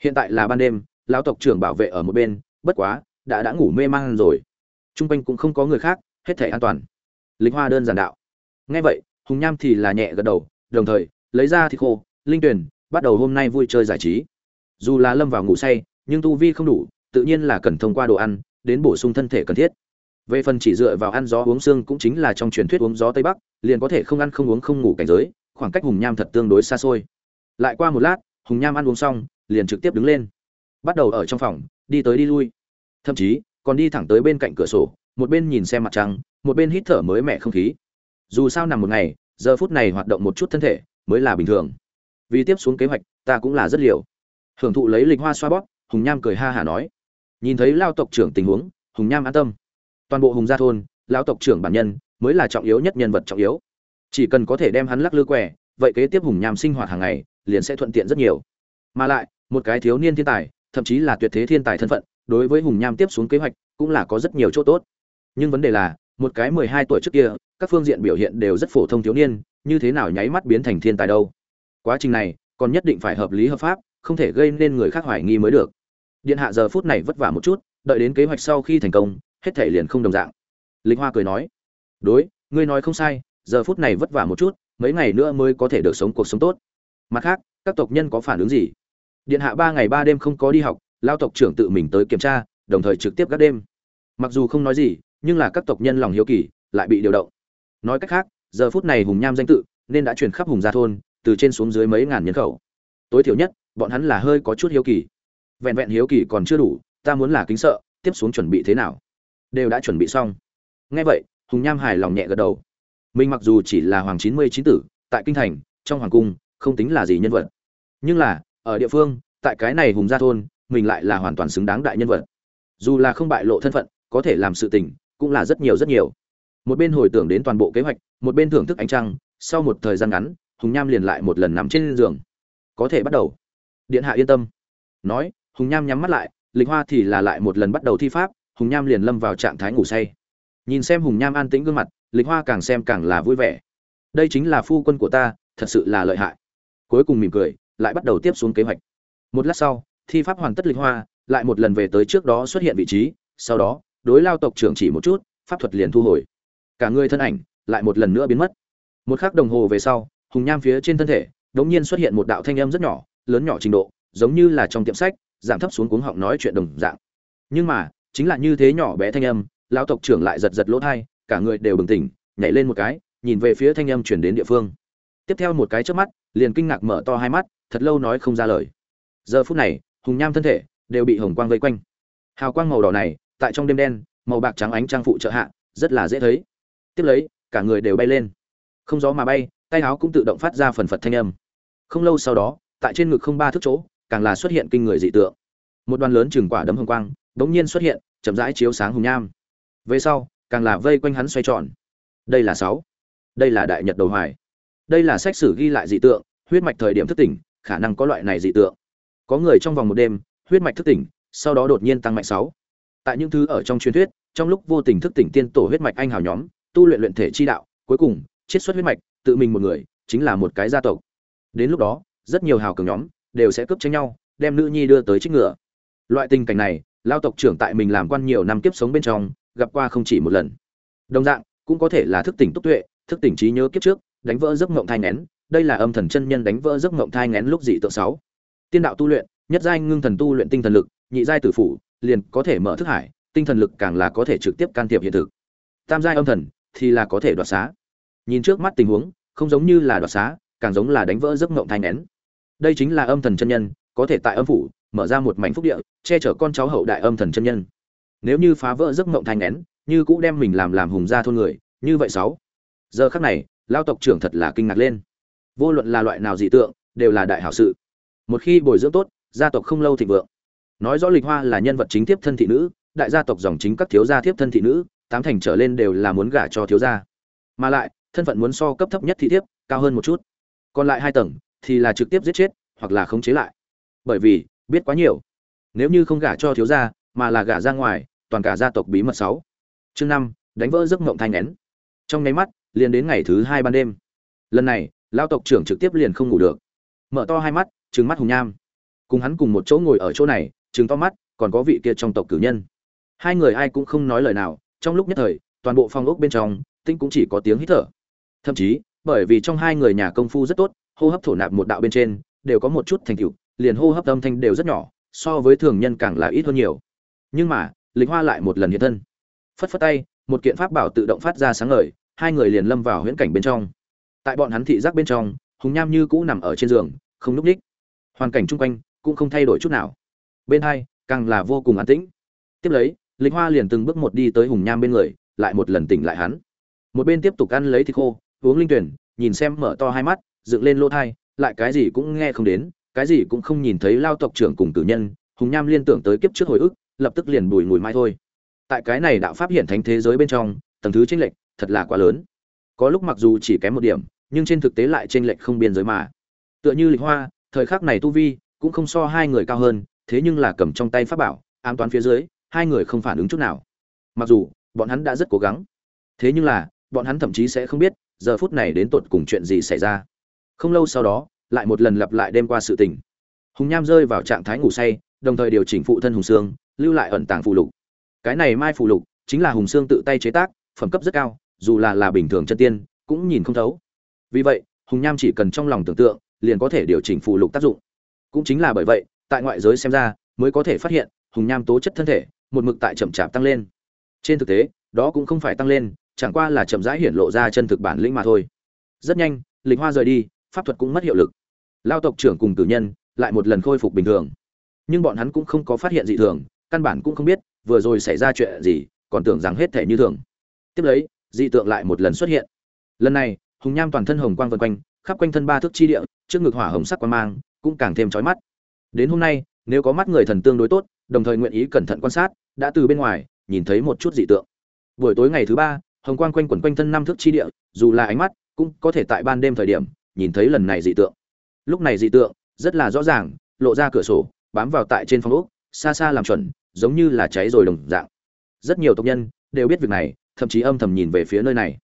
Hiện tại là ban đêm lão tộc trưởng bảo vệ ở một bên, bất quá, đã đã ngủ mê man rồi. T r u n g quanh cũng không có người khác, hết thể an toàn. Lính hoa đơn giản đạo. Ngay vậy, hùng nham thì là nhẹ gật đầu, đồng thời, lấy ra thịt khô, linh tuyển, bắt đầu hôm nay vui chơi giải trí. Dù là lâm vào ngủ say, nhưng tu vi không đủ, tự nhiên là cần thông qua đồ ăn, đến bổ sung thân thể cần thiết. Về phần chỉ dựa vào ăn gió uống xương cũng chính là trong truyền thuyết uống gió tây bắc, liền có thể không ăn không uống không ngủ cảnh giới, khoảng cách hùng nham thật tương đối xa xôi. Lại qua một lát, hùng nham ăn uống xong, liền trực tiếp đứng lên bắt đầu ở trong phòng, đi tới đi lui. Thậm chí, còn đi thẳng tới bên cạnh cửa sổ, một bên nhìn xem mặt trăng, một bên hít thở mới mẻ không khí. Dù sao nằm một ngày, giờ phút này hoạt động một chút thân thể mới là bình thường. Vì tiếp xuống kế hoạch, ta cũng là rất liều. Hưởng thụ lấy lịch hoa xoa bóp, hùng nham cười ha hả nói. Nhìn thấy lao tộc trưởng tình huống, hùng nham an tâm. Toàn bộ hùng gia thôn, lao tộc trưởng bản nhân mới là trọng yếu nhất nhân vật trọng yếu. Chỉ cần có thể đem hắn lắc lư quẻ vậy kế tiếp hùng nham sinh hoạt hàng ngày liền sẽ thuận tiện rất nhiều. Mà lại, một cái thiếu niên thiên tài thậm chí là tuyệt thế thiên tài thân phận, đối với hùng nham tiếp xuống kế hoạch cũng là có rất nhiều chỗ tốt. Nhưng vấn đề là, một cái mười hai tuổi trước kia, các phương diện biểu hiện đều rất phổ thông thiếu niên, như thế nào nháy mắt biến thành thiên tài đâu? Quá trình này, còn nhất định phải hợp lý hợp pháp, không thể gây nên người khác hoài nghi mới được. Điện hạ giờ phút này vất vả một chút, đợi đến kế hoạch sau khi thành công, hết thể liền không đồng dạng. Linh hoa cười nói, đối, ngươi nói không sai, giờ phút này vất vả một chút, mấy ngày nữa mới có thể được sống cuộc sống tốt. Mặt khác, các tộc nhân có phản ứng gì? Điện hạ ba ngày ba đêm không có đi học, lao tộc trưởng tự mình tới kiểm tra, đồng thời trực tiếp gác đêm. Mặc dù không nói gì, nhưng là các tộc nhân lòng hiếu kỳ, lại bị điều động. Nói cách khác, giờ phút này hùng nham danh tự, nên đã truyền khắp hùng gia thôn, từ trên xuống dưới mấy ngàn nhân khẩu. Tối thiểu nhất, bọn hắn là hơi có chút hiếu kỳ. Vẹn vẹn hiếu kỳ còn chưa đủ, ta muốn là kính sợ, tiếp xuống chuẩn bị thế nào? Đều đã chuẩn bị xong. Ngay vậy, hùng nham hài lòng nhẹ gật đầu. Mình mặc dù chỉ là hoàng chín mươi chín tử, tại kinh thành, trong hoàng cung, không tính là gì nhân vật. Nhưng là ở địa phương, tại cái này hùng gia thôn, mình lại là hoàn toàn xứng đáng đại nhân vật. Dù là không bại lộ thân phận, có thể làm sự tình, cũng là rất nhiều rất nhiều. Một bên hồi tưởng đến toàn bộ kế hoạch, một bên thưởng thức ánh trăng, sau một thời gian ngắn, hùng nham liền lại một lần nằm trên giường. Có thể bắt đầu. Điện hạ yên tâm. Nói, hùng nham nhắm mắt lại, lịch hoa thì là lại một lần bắt đầu thi pháp, hùng nham liền lâm vào trạng thái ngủ say. Nhìn xem hùng nham an tĩnh gương mặt, lịch hoa càng xem càng là vui vẻ. Đây chính là phu quân của ta, thật sự là lợi hại. Cuối cùng mỉm cười lại bắt đầu tiếp xuống kế hoạch. Một lát sau, thi pháp hoàn tất lịch hoa, lại một lần về tới trước đó xuất hiện vị trí, sau đó, đối lao tộc trưởng chỉ một chút, pháp thuật liền thu hồi. Cả người thân ảnh lại một lần nữa biến mất. Một khắc đồng hồ về sau, hùng nham phía trên thân thể đột nhiên xuất hiện một đạo thanh âm rất nhỏ, lớn nhỏ trình độ, giống như là trong tiệm sách, giảm thấp xuống cuống họng nói chuyện đồng dạng. Nhưng mà, chính là như thế nhỏ bé thanh âm lão tộc trưởng lại giật giật lỗ thai, cả người đều bừng tỉnh, nhảy lên một cái, nhìn về phía thanh âm chuyển đến địa phương. Tiếp theo một cái trước mắt, liền kinh ngạc mở to hai mắt thật lâu nói không ra lời. Giờ phút này, hùng nham thân thể đều bị hồng quang vây quanh. Hào quang màu đỏ này, tại trong đêm đen, màu bạc trắng ánh trang phụ trợ hạ, rất là dễ thấy. Tiếp lấy, cả người đều bay lên. Không gió mà bay, tay áo cũng tự động phát ra phần phật thanh âm. Không lâu sau đó, tại trên ngực không ba thước chỗ, càng là xuất hiện kinh người dị tượng. Một đoàn lớn chừng quả đấm hồng quang bỗng nhiên xuất hiện, chậm rãi chiếu sáng hùng nham. Về sau, càng là vây quanh hắn xoay tròn. Đây là sáu. Đây là đại nhật đầu hoài. Đây là sách sử ghi lại dị tượng, huyết mạch thời điểm thức tỉnh khả năng có loại này dị tượng. Có người trong vòng một đêm, huyết mạch thức tỉnh, sau đó đột nhiên tăng mạnh sáu. Tại những thứ ở trong truyền thuyết, trong lúc vô tình thức tỉnh tiên tổ huyết mạch anh hào nhóm, tu luyện luyện thể chi đạo, cuối cùng, chiết xuất huyết mạch, tự mình một người, chính là một cái gia tộc. Đến lúc đó, rất nhiều hào cường nhóm đều sẽ cướp tranh nhau, đem nữ nhi đưa tới trích ngựa. Loại tình cảnh này, lao tộc trưởng tại mình làm quan nhiều năm kiếp sống bên trong, gặp qua không chỉ một lần. Đồng dạng, cũng có thể là thức tỉnh túc tuệ, thức tỉnh trí nhớ kiếp trước, đánh vỡ giấc mộng thai nén đây là âm thần chân nhân đánh vỡ giấc ngộng thai ngén lúc dị tượng sáu. Tiên đạo tu luyện, nhất giai ngưng thần tu luyện tinh thần lực, nhị giai tử phủ, liền có thể mở thức hải, tinh thần lực càng là có thể trực tiếp can thiệp hiện thực. Tam giai âm thần thì là có thể đoạt xá. Nhìn trước mắt tình huống, không giống như là đoạt xá, càng giống là đánh vỡ giấc ngộng thai nén đây chính là âm thần chân nhân, có thể tại âm phủ, mở ra một mảnh phúc địa, che chở con cháu hậu đại âm thần chân nhân. Nếu như phá vỡ giấc ngộng thai nén như cũ đem mình làm làm hùng gia thôn người, như vậy sáu. Giờ khắc này lao tộc trưởng thật là kinh ngạc lên vô luận là loại nào dị tượng, đều là đại hảo sự. Một khi bồi dưỡng tốt, gia tộc không lâu thịnh vượng. Nói rõ lịch hoa là nhân vật chính tiếp thân thị nữ, đại gia tộc dòng chính các thiếu gia tiếp thân thị nữ, tám thành trở lên đều là muốn gả cho thiếu gia. Mà lại, thân phận muốn so cấp thấp nhất thị thiếp, cao hơn một chút. Còn lại hai tầng, thì là trực tiếp giết chết, hoặc là khống chế lại. Bởi vì, biết quá nhiều. Nếu như không gả cho thiếu gia, mà là gả ra ngoài, toàn cả gia tộc bí mật sáu. Chương năm, đánh vỡ giấc mộng thanh nén. Trong nháy mắt, liền đến ngày thứ hai ban đêm. Lần này lao tộc trưởng trực tiếp liền không ngủ được. Mở to hai mắt, trừng mắt hùng nham. Cùng hắn cùng một chỗ ngồi ở chỗ này, trừng to mắt, còn có vị kia trong tộc cử nhân. Hai người ai cũng không nói lời nào, trong lúc nhất thời, toàn bộ phòng ốc bên trong tinh cũng chỉ có tiếng hít thở. Thậm chí, bởi vì trong hai người nhà công phu rất tốt, hô hấp thổ nạp một đạo bên trên, đều có một chút thành tựu, liền hô hấp âm thanh đều rất nhỏ, so với thường nhân càng là ít hơn nhiều. Nhưng mà, lịch hoa lại một lần hiện thân. Phất phất tay, một kiện pháp bảo tự động phát ra sáng ngời, hai người liền lâm vào huyễn cảnh bên trong tại bọn hắn thị giác bên trong, hùng nham như cũ nằm ở trên giường, không núp ních. Hoàn cảnh chung quanh cũng không thay đổi chút nào. Bên hai, càng là vô cùng an tĩnh. Tiếp lấy, lịch hoa liền từng bước một đi tới hùng nham bên người, lại một lần tỉnh lại hắn. Một bên tiếp tục ăn lấy thịt khô, uống linh tuyển, nhìn xem mở to hai mắt, dựng lên lỗ thai, lại cái gì cũng nghe không đến, cái gì cũng không nhìn thấy lao tộc trưởng cùng tử nhân. Hùng nham liên tưởng tới kiếp trước hồi ức, lập tức liền bùi ngùi mai thôi. Tại cái này đạo pháp hiện thánh thế giới bên trong, tầng thứ chênh lệch thật là quá lớn có lúc mặc dù chỉ kém một điểm, nhưng trên thực tế lại tranh lệch không biên giới mà. Tựa như lịch hoa, thời khắc này tu vi cũng không so hai người cao hơn, thế nhưng là cầm trong tay pháp bảo, ám toán phía dưới, hai người không phản ứng chút nào. Mặc dù, bọn hắn đã rất cố gắng. Thế nhưng là, bọn hắn thậm chí sẽ không biết, giờ phút này đến tột cùng chuyện gì xảy ra. Không lâu sau đó, lại một lần lặp lại đêm qua sự tình. Hùng nham rơi vào trạng thái ngủ say, đồng thời điều chỉnh phụ thân hùng sương, lưu lại ẩn tàng phụ lục. Cái này mai phụ lục chính là hùng sương tự tay chế tác, phẩm cấp rất cao dù là là bình thường chân tiên, cũng nhìn không thấu. Vì vậy, hùng nham chỉ cần trong lòng tưởng tượng, liền có thể điều chỉnh phụ lục tác dụng. Cũng chính là bởi vậy, tại ngoại giới xem ra, mới có thể phát hiện, hùng nham tố chất thân thể, một mực tại chậm chạp tăng lên. Trên thực tế, đó cũng không phải tăng lên, chẳng qua là chậm rãi hiển lộ ra chân thực bản lĩnh mà thôi. Rất nhanh, lịch hoa rời đi, pháp thuật cũng mất hiệu lực. Lao tộc trưởng cùng tử nhân lại một lần khôi phục bình thường. Nhưng bọn hắn cũng không có phát hiện dị thường, căn bản cũng không biết, vừa rồi xảy ra chuyện gì, còn tưởng rằng hết thể như thường. Tiếp lấy dị tượng lại một lần xuất hiện. Lần này, hùng nham toàn thân hồng quang vân quanh, khắp quanh thân ba thước chi địa, trước ngực hỏa hồng sắc quang mang, cũng càng thêm chói mắt. Đến hôm nay, nếu có mắt người thần tương đối tốt, đồng thời nguyện ý cẩn thận quan sát, đã từ bên ngoài, nhìn thấy một chút dị tượng. Buổi tối ngày thứ ba, hồng quang quanh quẩn quanh thân năm thước chi địa, dù là ánh mắt, cũng có thể tại ban đêm thời điểm, nhìn thấy lần này dị tượng. Lúc này dị tượng, rất là rõ ràng, lộ ra cửa sổ, bám vào tại trên phòng ốc, xa xa làm chuẩn, giống như là cháy rồi đồng dạng. Rất nhiều tộc nhân, đều biết việc này thậm chí âm thầm nhìn về phía nơi này.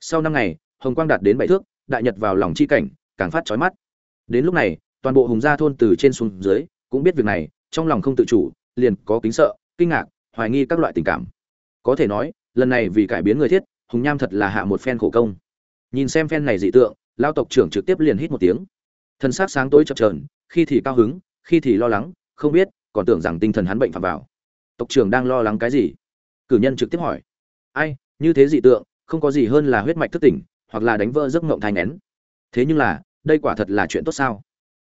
Sau năm ngày, hồng quang đạt đến bảy thước, đại nhật vào lòng chi cảnh, càng phát chói mắt. Đến lúc này, toàn bộ hùng gia thôn từ trên xuống dưới cũng biết việc này, trong lòng không tự chủ, liền có kính sợ, kinh ngạc, hoài nghi các loại tình cảm. Có thể nói, lần này vì cải biến người thiết, hùng nham thật là hạ một phen khổ công. Nhìn xem phen này dị tượng lao tộc trưởng trực tiếp liền hít một tiếng. Thân xác sáng tối chập trờn khi thì cao hứng, khi thì lo lắng, không biết, còn tưởng rằng tinh thần hắn bệnh phạm vào. Tộc trưởng đang lo lắng cái gì? Cử nhân trực tiếp hỏi ai, như thế dị tượng, không có gì hơn là huyết mạch thức tỉnh, hoặc là đánh vỡ giấc ngộng thai nén thế nhưng là, đây quả thật là chuyện tốt sao?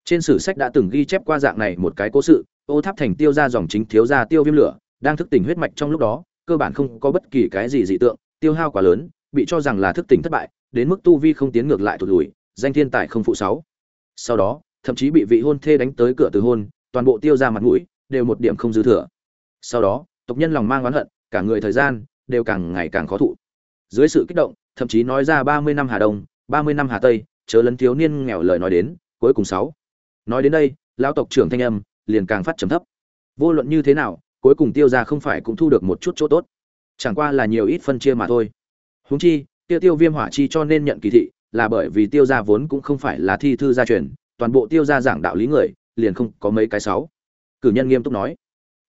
Trên sử sách đã từng ghi chép qua dạng này một cái cố sự, ô tháp thành tiêu ra dòng chính thiếu ra tiêu viêm lửa, đang thức tỉnh huyết mạch trong lúc đó, cơ bản không có bất kỳ cái gì dị tượng, tiêu hao quá lớn, bị cho rằng là thức tỉnh thất bại, đến mức tu vi không tiến ngược lại thụt lùi, danh thiên tài không phụ sáu. Sau đó, thậm chí bị vị hôn thê đánh tới cửa từ hôn, toàn bộ tiêu ra mặt mũi, đều một điểm không dư thừa. Sau đó, tộc nhân lòng mang oán hận, cả người thời gian đều càng ngày càng khó thụ. Dưới sự kích động, thậm chí nói ra ba mươi năm hà đông, ba mươi năm hà tây, chớ lấn thiếu niên nghèo lời nói đến, cuối cùng sáu. Nói đến đây, lão tộc trưởng thanh âm liền càng phát trầm thấp. Vô luận như thế nào, cuối cùng tiêu ra không phải cũng thu được một chút chỗ tốt. Chẳng qua là nhiều ít phân chia mà thôi. Huống chi, tiêu tiêu viêm hỏa chi cho nên nhận kỳ thị, là bởi vì tiêu gia vốn cũng không phải là thi thư gia truyền, toàn bộ tiêu gia giảng đạo lý người, liền không có mấy cái sáu. Cử nhân nghiêm túc nói.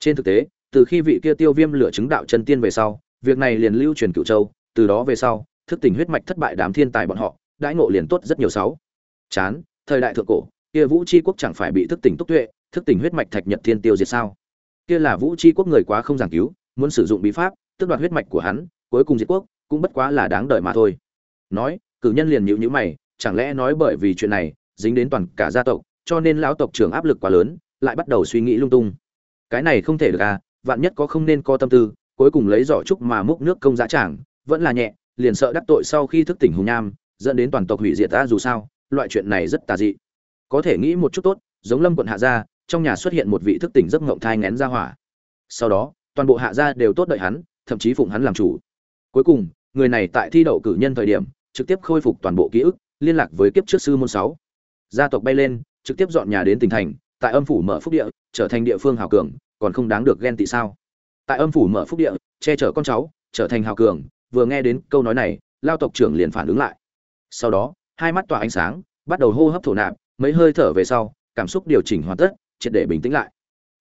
Trên thực tế, từ khi vị kia tiêu viêm lửa chứng đạo chân tiên về sau việc này liền lưu truyền cựu châu, từ đó về sau, thức tỉnh huyết mạch thất bại đám thiên tài bọn họ, đãi ngộ liền tốt rất nhiều sáu. Chán, thời đại thượng cổ, kia vũ chi quốc chẳng phải bị thức tỉnh túc tuệ, thức tỉnh huyết mạch thạch nhật thiên tiêu diệt sao? Kia là vũ chi quốc người quá không giảng cứu, muốn sử dụng bí pháp, tước đoạt huyết mạch của hắn, cuối cùng diệt quốc, cũng bất quá là đáng đợi mà thôi. Nói, cử nhân liền nhịu nhữ mày, chẳng lẽ nói bởi vì chuyện này, dính đến toàn cả gia tộc, cho nên lão tộc trưởng áp lực quá lớn, lại bắt đầu suy nghĩ lung tung. Cái này không thể được à vạn nhất có không nên co tâm tư cuối cùng lấy giỏ trúc mà múc nước công giá trảng vẫn là nhẹ, liền sợ đắc tội sau khi thức tỉnh hùng nham, dẫn đến toàn tộc hủy diệt ta dù sao, loại chuyện này rất tà dị. Có thể nghĩ một chút tốt, giống lâm quận hạ gia, trong nhà xuất hiện một vị thức tỉnh giấc ngộng thai ngén ra hỏa. Sau đó, toàn bộ hạ gia đều tốt đợi hắn, thậm chí phụng hắn làm chủ. Cuối cùng, người này tại thi đậu cử nhân thời điểm, trực tiếp khôi phục toàn bộ ký ức, liên lạc với kiếp trước sư môn sáu. Gia tộc bay lên, trực tiếp dọn nhà đến tỉnh thành, tại âm phủ mở phúc địa, trở thành địa phương hào cường, còn không đáng được ghen tị sao? Tại âm phủ mở phúc địa, che chở con cháu, trở thành hào cường, vừa nghe đến câu nói này, lao tộc trưởng liền phản ứng lại. Sau đó, hai mắt tỏa ánh sáng, bắt đầu hô hấp thổ nạp, mấy hơi thở về sau, cảm xúc điều chỉnh hoàn tất, triệt để bình tĩnh lại.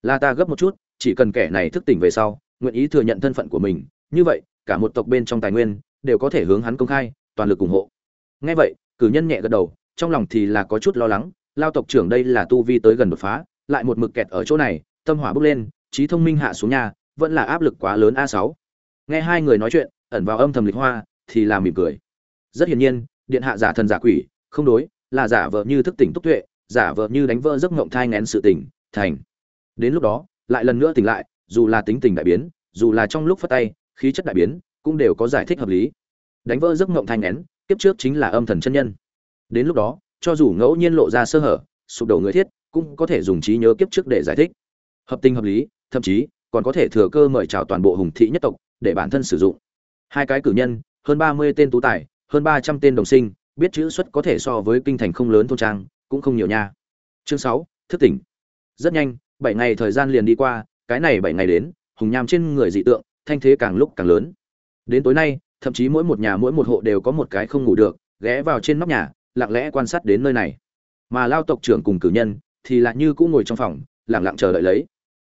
Là ta gấp một chút, chỉ cần kẻ này thức tỉnh về sau, nguyện ý thừa nhận thân phận của mình, như vậy, cả một tộc bên trong tài nguyên, đều có thể hướng hắn công khai, toàn lực ủng hộ. Ngay vậy, cử nhân nhẹ gật đầu, trong lòng thì là có chút lo lắng, lao tộc trưởng đây là tu vi tới gần đột phá, lại một mực kẹt ở chỗ này, tâm hỏa bốc lên, trí thông minh hạ xuống nhà vẫn là áp lực quá lớn a sáu. Nghe hai người nói chuyện, ẩn vào âm thầm lịch hoa, thì là mỉm cười. Rất hiển nhiên, điện hạ giả thần giả quỷ, không đối, là giả vợ như thức tỉnh túc tuệ, giả vợ như đánh vỡ giấc ngộng thai ngén sự tỉnh thành. Đến lúc đó, lại lần nữa tỉnh lại, dù là tính tình đại biến, dù là trong lúc phát tay, khí chất đại biến, cũng đều có giải thích hợp lý. Đánh vỡ giấc ngộng thai ngén, kiếp trước chính là âm thần chân nhân. Đến lúc đó, cho dù ngẫu nhiên lộ ra sơ hở, sụp đổ người thiết, cũng có thể dùng trí nhớ kiếp trước để giải thích. Hợp tình hợp lý, thậm chí còn có thể thừa cơ mời chào toàn bộ hùng thị nhất tộc, để bản thân sử dụng. Hai cái cử nhân, hơn ba mươi tên tú tài, hơn ba trăm tên đồng sinh, biết chữ xuất có thể so với kinh thành không lớn thôn trang, cũng không nhiều nha. Chương sáu, thức tỉnh. Rất nhanh, bảy ngày thời gian liền đi qua, cái này bảy ngày đến, hùng nham trên người dị tượng, thanh thế càng lúc càng lớn. Đến tối nay, thậm chí mỗi một nhà mỗi một hộ đều có một cái không ngủ được, ghé vào trên nóc nhà, lặng lẽ quan sát đến nơi này. Mà lao tộc trưởng cùng cử nhân, thì lại như cũng ngồi trong phòng, lặng lặng chờ đợi lấy.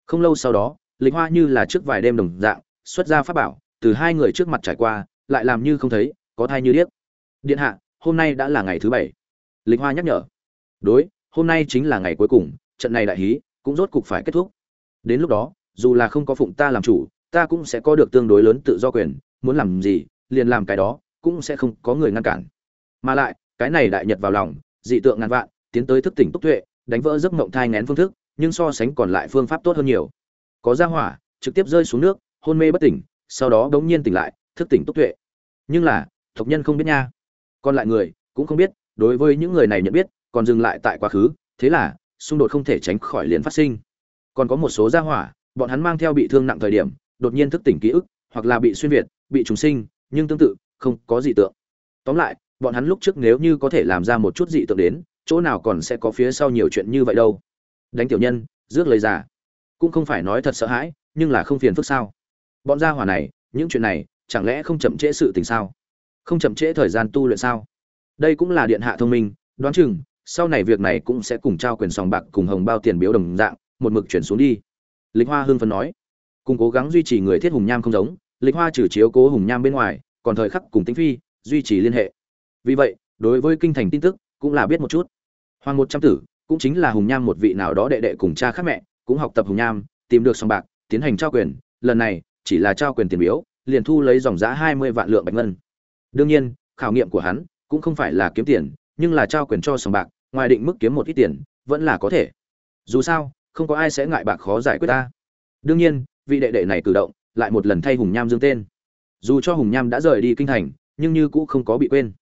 Không lâu sau đó lịch hoa như là trước vài đêm đồng dạng, xuất ra pháp bảo, từ hai người trước mặt trải qua, lại làm như không thấy, có thai như điếc. Điện hạ, hôm nay đã là ngày thứ bảy. Lịch hoa nhắc nhở. Đối, hôm nay chính là ngày cuối cùng, trận này đại hí, cũng rốt cục phải kết thúc. Đến lúc đó, dù là không có phụng ta làm chủ, ta cũng sẽ có được tương đối lớn tự do quyền, muốn làm gì, liền làm cái đó, cũng sẽ không có người ngăn cản. Mà lại, cái này đại nhật vào lòng, dị tượng ngàn vạn, tiến tới thức tỉnh túc tuệ, đánh vỡ giấc mộng thai ngén phương thức, nhưng so sánh còn lại phương pháp tốt hơn nhiều có ra hỏa, trực tiếp rơi xuống nước, hôn mê bất tỉnh, sau đó đống nhiên tỉnh lại, thức tỉnh túc tuệ. Nhưng là, tộc nhân không biết nha. Còn lại người, cũng không biết, đối với những người này nhận biết, còn dừng lại tại quá khứ, thế là, xung đột không thể tránh khỏi liền phát sinh. Còn có một số gia hỏa, bọn hắn mang theo bị thương nặng thời điểm, đột nhiên thức tỉnh ký ức, hoặc là bị xuyên việt, bị trùng sinh, nhưng tương tự, không có dị tượng. Tóm lại, bọn hắn lúc trước nếu như có thể làm ra một chút dị tượng đến, chỗ nào còn sẽ có phía sau nhiều chuyện như vậy đâu. Đánh tiểu nhân, rước lời giả cũng không phải nói thật sợ hãi, nhưng là không phiền phức sao? Bọn gia hỏa này, những chuyện này, chẳng lẽ không chậm trễ sự tình sao? Không chậm trễ thời gian tu luyện sao? Đây cũng là điện hạ thông minh, đoán chừng, sau này việc này cũng sẽ cùng trao quyền sòng bạc cùng hồng bao tiền biếu đồng dạng, một mực chuyển xuống đi. Lịch hoa hưng phân nói. Cùng cố gắng duy trì người thiết hùng nham không giống, lịch hoa trừ chiếu cố hùng nham bên ngoài, còn thời khắc cùng tĩnh phi, duy trì liên hệ. Vì vậy, đối với kinh thành tin tức, cũng là biết một chút. Hoàng một trăm tử, cũng chính là hùng nham một vị nào đó đệ đệ cùng cha khác mẹ cũng học tập hùng nham, tìm được sòng bạc, tiến hành trao quyền. Lần này, chỉ là trao quyền tiền biếu, liền thu lấy dòng giá hai mươi vạn lượng bạch ngân. Đương nhiên, khảo nghiệm của hắn cũng không phải là kiếm tiền, nhưng là trao quyền cho sòng bạc, ngoài định mức kiếm một ít tiền, vẫn là có thể. Dù sao, không có ai sẽ ngại bạc khó giải quyết ta. Đương nhiên, vị đệ đệ này cử động lại một lần thay hùng nham dương tên. Dù cho hùng nham đã rời đi kinh thành, nhưng như cũ không có bị quên.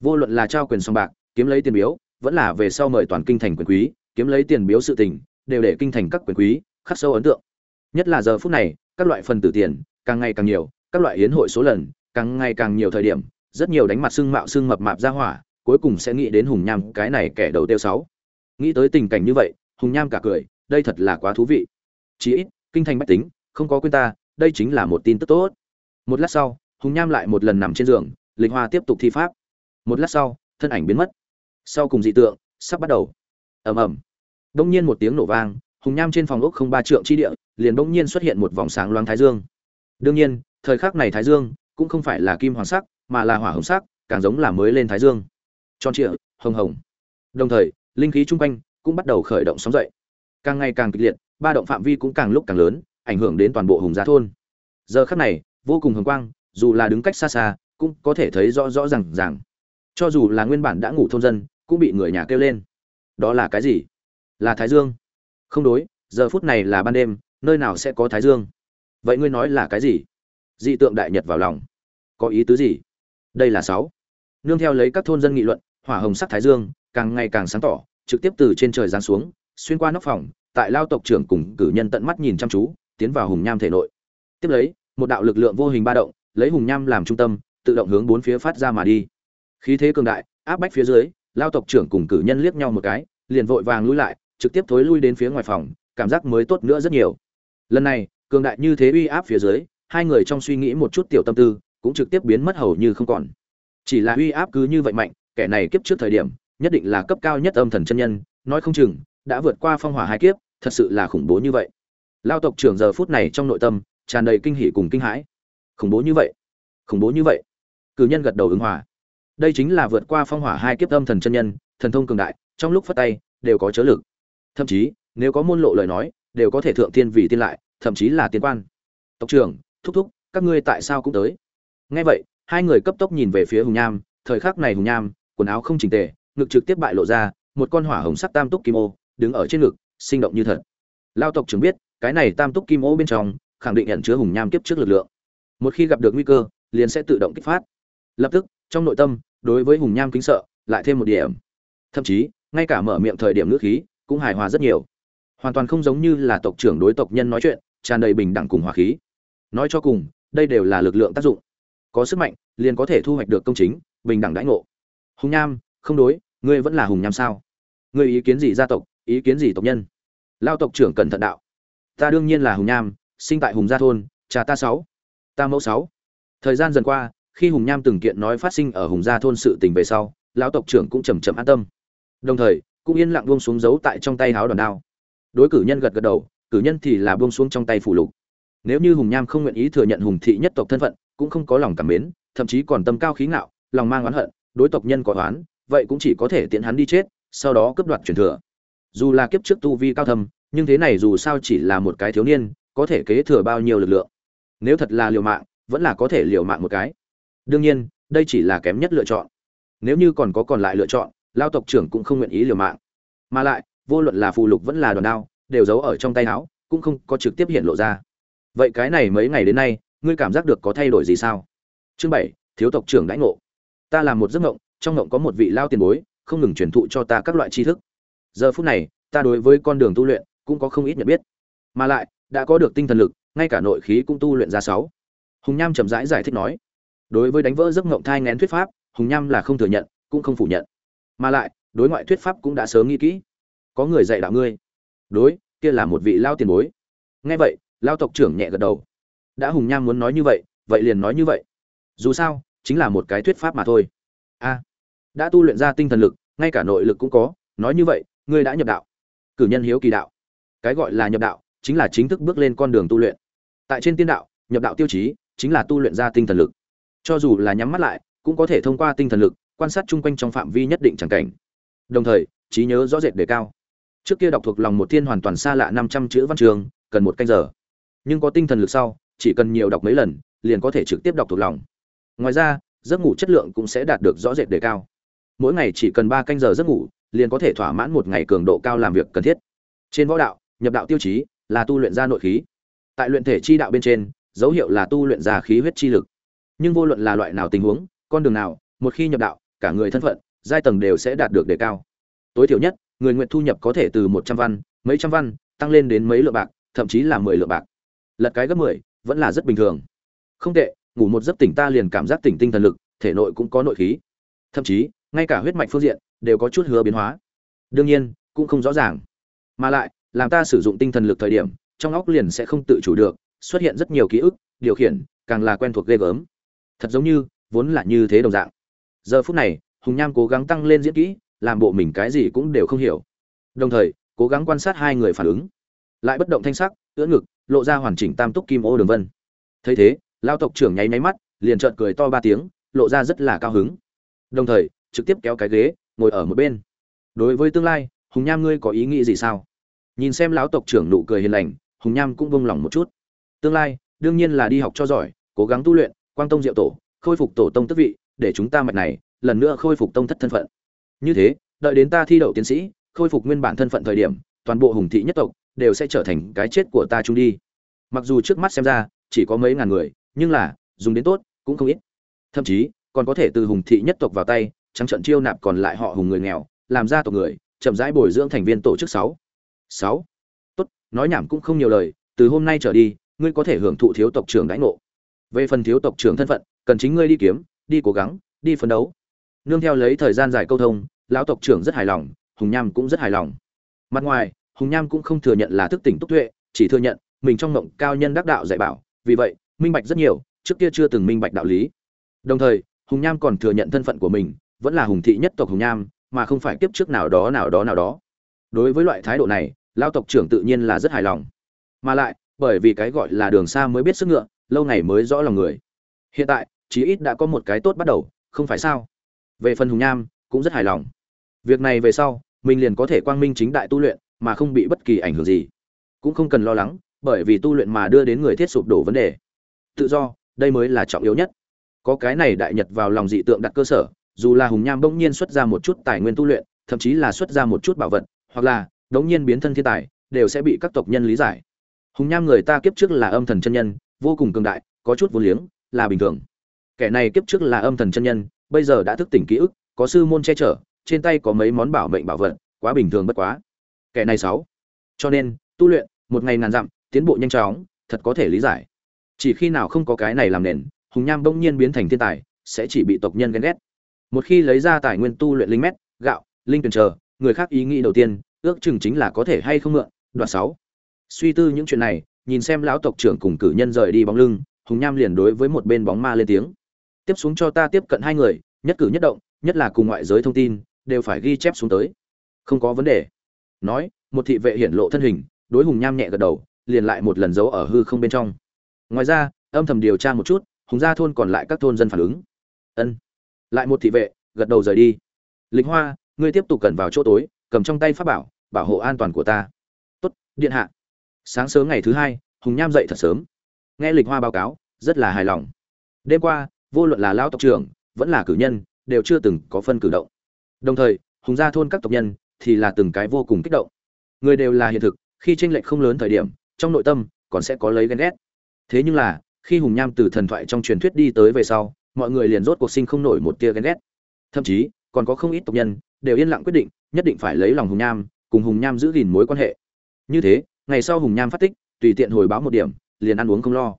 Vô luận là trao quyền sòng bạc, kiếm lấy tiền biếu, vẫn là về sau mời toàn kinh thành quyền quý, kiếm lấy tiền biếu sự tình đều để kinh thành các quyền quý, khắc sâu ấn tượng. Nhất là giờ phút này, các loại phần tử tiền, càng ngày càng nhiều, các loại hiến hội số lần, càng ngày càng nhiều thời điểm, rất nhiều đánh mặt xương mạo xương mập mạp ra hỏa, cuối cùng sẽ nghĩ đến hùng nham, cái này kẻ đầu tiêu sáu. Nghĩ tới tình cảnh như vậy, hùng nham cả cười, đây thật là quá thú vị. Chí ít, kinh thành bách tính, không có quên ta, đây chính là một tin tức tốt. Một lát sau, hùng nham lại một lần nằm trên giường linh hoa tiếp tục thi pháp. Một lát sau, thân ảnh biến mất. Sau cùng dị tượng, sắp bắt đầu. Ầm ầm đông nhiên một tiếng nổ vang, hùng nham trên phòng ốc không ba trượng chi địa, liền đông nhiên xuất hiện một vòng sáng loáng thái dương. Đương nhiên, thời khắc này thái dương cũng không phải là kim hoàng sắc, mà là hỏa hồng sắc, càng giống là mới lên thái dương. Tròn trịa, hồng hồng. Đồng thời, linh khí chung quanh cũng bắt đầu khởi động sóng dậy. Càng ngày càng kịch liệt, ba động phạm vi cũng càng lúc càng lớn, ảnh hưởng đến toàn bộ hùng gia thôn. Giờ khắc này, vô cùng hồng quang, dù là đứng cách xa xa, cũng có thể thấy rõ rõ ràng ràng. Cho dù là nguyên bản đã ngủ thôn dân, cũng bị người nhà kêu lên. Đó là cái gì? Là thái dương. Không đối, giờ phút này là ban đêm, nơi nào sẽ có thái dương? Vậy ngươi nói là cái gì? Dị tượng đại nhật vào lòng. Có ý tứ gì? Đây là sáu. Nương theo lấy các thôn dân nghị luận, hỏa hồng sắc thái dương, càng ngày càng sáng tỏ, trực tiếp từ trên trời giáng xuống, xuyên qua nóc phòng, tại lao tộc trưởng cùng cử nhân tận mắt nhìn chăm chú, tiến vào hùng nham thể nội. Tiếp lấy, một đạo lực lượng vô hình ba động, lấy hùng nham làm trung tâm, tự động hướng bốn phía phát ra mà đi. Khí thế cường đại, áp bách phía dưới, lao tộc trưởng cùng cử nhân liếc nhau một cái, liền vội vàng lui lại trực tiếp thối lui đến phía ngoài phòng, cảm giác mới tốt nữa rất nhiều. Lần này, cường đại như thế uy áp phía dưới, hai người trong suy nghĩ một chút tiểu tâm tư, cũng trực tiếp biến mất hầu như không còn. Chỉ là uy áp cứ như vậy mạnh, kẻ này kiếp trước thời điểm, nhất định là cấp cao nhất âm thần chân nhân, nói không chừng, đã vượt qua phong hỏa hai kiếp, thật sự là khủng bố như vậy. Lao tộc trưởng giờ phút này trong nội tâm, tràn đầy kinh hỉ cùng kinh hãi. Khủng bố như vậy? Khủng bố như vậy? Cử nhân gật đầu ứng hòa. Đây chính là vượt qua phong hỏa hai kiếp âm thần chân nhân, thần thông cường đại, trong lúc phát tay, đều có chớ lực thậm chí, nếu có môn lộ lời nói, đều có thể thượng tiên vì tiên lại, thậm chí là tiên quan. Tộc trưởng, thúc thúc, các ngươi tại sao cũng tới? Nghe vậy, hai người cấp tốc nhìn về phía hùng nham, thời khắc này hùng nham, quần áo không chỉnh tề, ngực trực tiếp bại lộ ra, một con hỏa hồng sắc tam túc kim ô, đứng ở trên ngực, sinh động như thật. Lao tộc trưởng biết, cái này tam túc kim ô bên trong, khẳng định nhận chứa hùng nham kiếp trước lực lượng. Một khi gặp được nguy cơ, liền sẽ tự động kích phát. Lập tức, trong nội tâm, đối với hùng nham kính sợ, lại thêm một điểm. Thậm chí, ngay cả mở miệng thời điểm nước khí cũng hài hòa rất nhiều. Hoàn toàn không giống như là tộc trưởng đối tộc nhân nói chuyện, tràn đầy bình đẳng cùng hòa khí. Nói cho cùng, đây đều là lực lượng tác dụng. Có sức mạnh, liền có thể thu hoạch được công chính, bình đẳng đãi ngộ. Hùng nham, không đối, ngươi vẫn là hùng nham sao? Ngươi ý kiến gì gia tộc, ý kiến gì tộc nhân? Lao tộc trưởng cần thận đạo. Ta đương nhiên là hùng nham, sinh tại hùng gia thôn, cha ta sáu, ta mẫu sáu. Thời gian dần qua, khi hùng nham từng kiện nói phát sinh ở hùng gia thôn sự tình về sau, lão tộc trưởng cũng chầm chậm an tâm. Đồng thời cũng yên lặng buông xuống giấu tại trong tay háo đòn đao. Đối cử nhân gật gật đầu, cử nhân thì là buông xuống trong tay phủ lục. Nếu như hùng nham không nguyện ý thừa nhận hùng thị nhất tộc thân phận, cũng không có lòng cảm mến, thậm chí còn tâm cao khí ngạo, lòng mang oán hận, đối tộc nhân có oán, vậy cũng chỉ có thể tiện hắn đi chết, sau đó cướp đoạt truyền thừa. Dù là kiếp trước tu vi cao thâm, nhưng thế này dù sao chỉ là một cái thiếu niên, có thể kế thừa bao nhiêu lực lượng? Nếu thật là liều mạng, vẫn là có thể liều mạng một cái. Đương nhiên, đây chỉ là kém nhất lựa chọn. Nếu như còn có còn lại lựa chọn lao tộc trưởng cũng không nguyện ý liều mạng. Mà lại, vô luận là phù lục vẫn là đòn đao, đều giấu ở trong tay áo, cũng không có trực tiếp hiện lộ ra. Vậy cái này mấy ngày đến nay, ngươi cảm giác được có thay đổi gì sao? Chương bảy, thiếu tộc trưởng đãi ngộ. Ta làm một giấc ngộng trong ngộng có một vị lao tiền bối, không ngừng truyền thụ cho ta các loại tri thức. Giờ phút này, ta đối với con đường tu luyện cũng có không ít nhận biết. Mà lại, đã có được tinh thần lực, ngay cả nội khí cũng tu luyện ra sáu. Hùng nham chậm rãi giải thích nói. Đối với đánh vỡ giấc ngộng thai ngén thuyết pháp, hùng nham là không thừa nhận, cũng không phủ nhận mà lại, đối ngoại thuyết pháp cũng đã sớm nghĩ kỹ. Có người dạy đạo ngươi. Đối, kia là một vị lao tiền bối. Nghe vậy, lao tộc trưởng nhẹ gật đầu. Đã hùng nham muốn nói như vậy vậy liền nói như vậy. Dù sao, chính là một cái thuyết pháp mà thôi. A, đã tu luyện ra tinh thần lực, ngay cả nội lực cũng có, nói như vậy, ngươi đã nhập đạo. Cử nhân hiếu kỳ đạo. Cái gọi là nhập đạo, chính là chính thức bước lên con đường tu luyện. Tại trên tiên đạo, nhập đạo tiêu chí, chính là tu luyện ra tinh thần lực. Cho dù là nhắm mắt lại, cũng có thể thông qua tinh thần lực quan sát chung quanh trong phạm vi nhất định chẳng cảnh. Đồng thời, trí nhớ rõ rệt đề cao. Trước kia đọc thuộc lòng một thiên hoàn toàn xa lạ năm trăm chữ văn trường, cần một canh giờ. Nhưng có tinh thần lực sau, chỉ cần nhiều đọc mấy lần, liền có thể trực tiếp đọc thuộc lòng. Ngoài ra, giấc ngủ chất lượng cũng sẽ đạt được rõ rệt đề cao. Mỗi ngày chỉ cần ba canh giờ giấc ngủ, liền có thể thỏa mãn một ngày cường độ cao làm việc cần thiết. Trên võ đạo, nhập đạo tiêu chí là tu luyện ra nội khí. Tại luyện thể chi đạo bên trên, dấu hiệu là tu luyện ra khí huyết chi lực. Nhưng vô luận là loại nào tình huống, con đường nào, một khi nhập đạo cả người thân phận, giai tầng đều sẽ đạt được đề cao. Tối thiểu nhất, người nguyện thu nhập có thể từ một trăm văn, mấy trăm văn, tăng lên đến mấy lượng bạc, thậm chí là mười lượng bạc. Lật cái gấp mười, vẫn là rất bình thường. Không tệ, ngủ một giấc tỉnh ta liền cảm giác tỉnh tinh thần lực, thể nội cũng có nội khí. Thậm chí, ngay cả huyết mạch phương diện, đều có chút hứa biến hóa. Đương nhiên, cũng không rõ ràng. Mà lại, làm ta sử dụng tinh thần lực thời điểm, trong óc liền sẽ không tự chủ được, xuất hiện rất nhiều ký ức, điều khiển, càng là quen thuộc ghê gớm. Thật giống như, vốn là như thế đồng dạng giờ phút này, hùng nham cố gắng tăng lên diễn kỹ, làm bộ mình cái gì cũng đều không hiểu. Đồng thời, cố gắng quan sát hai người phản ứng. Lại bất động thanh sắc, ưỡn ngực, lộ ra hoàn chỉnh tam túc kim ô đường vân. Thấy thế, lao tộc trưởng nháy máy mắt, liền trợn cười to ba tiếng, lộ ra rất là cao hứng. Đồng thời, trực tiếp kéo cái ghế, ngồi ở một bên. Đối với tương lai, hùng nham ngươi có ý nghĩ gì sao? Nhìn xem lão tộc trưởng nụ cười hiền lành, hùng nham cũng vung lòng một chút. Tương lai, đương nhiên là đi học cho giỏi, cố gắng tu luyện, quang tông diệu tổ, khôi phục tổ tông tức vị để chúng ta mạch này lần nữa khôi phục tông thất thân phận. Như thế, đợi đến ta thi đậu tiến sĩ, khôi phục nguyên bản thân phận thời điểm, toàn bộ hùng thị nhất tộc đều sẽ trở thành cái chết của ta chung đi. Mặc dù trước mắt xem ra chỉ có mấy ngàn người, nhưng là dùng đến tốt cũng không ít. Thậm chí, còn có thể từ hùng thị nhất tộc vào tay, trắng trận chiêu nạp còn lại họ hùng người nghèo, làm ra tộc người, chậm rãi bồi dưỡng thành viên tổ chức sáu. Sáu. Tốt, nói nhảm cũng không nhiều lời, từ hôm nay trở đi, ngươi có thể hưởng thụ thiếu tộc trưởng đãi ngộ. Về phần thiếu tộc trưởng thân phận, cần chính ngươi đi kiếm đi cố gắng, đi phấn đấu. Nương theo lấy thời gian dài câu thông, lão tộc trưởng rất hài lòng, hùng nham cũng rất hài lòng. Mặt ngoài, hùng nham cũng không thừa nhận là thức tỉnh túc tuệ, chỉ thừa nhận mình trong mộng cao nhân đắc đạo dạy bảo. Vì vậy, minh bạch rất nhiều, trước kia chưa từng minh bạch đạo lý. Đồng thời, hùng nham còn thừa nhận thân phận của mình, vẫn là hùng thị nhất tộc hùng nham, mà không phải kiếp trước nào đó nào đó nào đó. Đối với loại thái độ này lao tộc trưởng tự nhiên là rất hài lòng. Mà lại, bởi vì cái gọi là đường xa mới biết sức ngựa, lâu ngày mới rõ lòng người. Hiện tại chí ít đã có một cái tốt bắt đầu, không phải sao? Về phần hùng nham, cũng rất hài lòng. Việc này về sau, mình liền có thể quang minh chính đại tu luyện, mà không bị bất kỳ ảnh hưởng gì. Cũng không cần lo lắng, bởi vì tu luyện mà đưa đến người thiết sụp đổ vấn đề. Tự do, đây mới là trọng yếu nhất. Có cái này đại nhật vào lòng dị tượng đặt cơ sở, dù là hùng nham bỗng nhiên xuất ra một chút tài nguyên tu luyện, thậm chí là xuất ra một chút bảo vật, hoặc là, đống nhiên biến thân thiên tài, đều sẽ bị các tộc nhân lý giải. Hùng nham người ta kiếp trước là âm thần chân nhân, vô cùng cường đại, có chút vô liếng, là bình thường kẻ này kiếp trước là âm thần chân nhân, bây giờ đã thức tỉnh ký ức, có sư môn che chở, trên tay có mấy món bảo mệnh bảo vật, quá bình thường bất quá. Kẻ này sáu. Cho nên, tu luyện, một ngày ngàn dặm, tiến bộ nhanh chóng, thật có thể lý giải. Chỉ khi nào không có cái này làm nền, hùng nham bỗng nhiên biến thành thiên tài, sẽ chỉ bị tộc nhân ghen ghét. Một khi lấy ra tài nguyên tu luyện linh mét, gạo, linh tuyển chờ người khác ý nghĩ đầu tiên, ước chừng chính là có thể hay không mượn, đoạn sáu. Suy tư những chuyện này, nhìn xem lão tộc trưởng cùng cử nhân rời đi bóng lưng, hùng nham liền đối với một bên bóng ma lên tiếng tiếp xuống cho ta tiếp cận hai người, nhất cử nhất động, nhất là cùng ngoại giới thông tin, đều phải ghi chép xuống tới. Không có vấn đề. Nói, một thị vệ hiển lộ thân hình, đối hùng nham nhẹ gật đầu, liền lại một lần giấu ở hư không bên trong. Ngoài ra, âm thầm điều tra một chút, hùng gia thôn còn lại các thôn dân phản ứng. Ân. Lại một thị vệ, gật đầu rời đi. Lịch hoa, ngươi tiếp tục cần vào chỗ tối, cầm trong tay pháp bảo bảo hộ an toàn của ta. Tốt, điện hạ. Sáng sớm ngày thứ hai, hùng nham dậy thật sớm. Nghe lịch hoa báo cáo, rất là hài lòng. Đêm qua vô luận là lao tộc trưởng, vẫn là cử nhân, đều chưa từng có phân cử động. Đồng thời, hùng gia thôn các tộc nhân thì là từng cái vô cùng kích động. Người đều là hiện thực, khi tranh lệch không lớn thời điểm, trong nội tâm còn sẽ có lấy ghen ghét. Thế nhưng là, khi hùng nham từ thần thoại trong truyền thuyết đi tới về sau, mọi người liền rốt cuộc sinh không nổi một tia ghen ghét. Thậm chí, còn có không ít tộc nhân đều yên lặng quyết định, nhất định phải lấy lòng hùng nham, cùng hùng nham giữ gìn mối quan hệ. Như thế, ngày sau hùng nham phát tích, tùy tiện hồi báo một điểm, liền ăn uống không lo.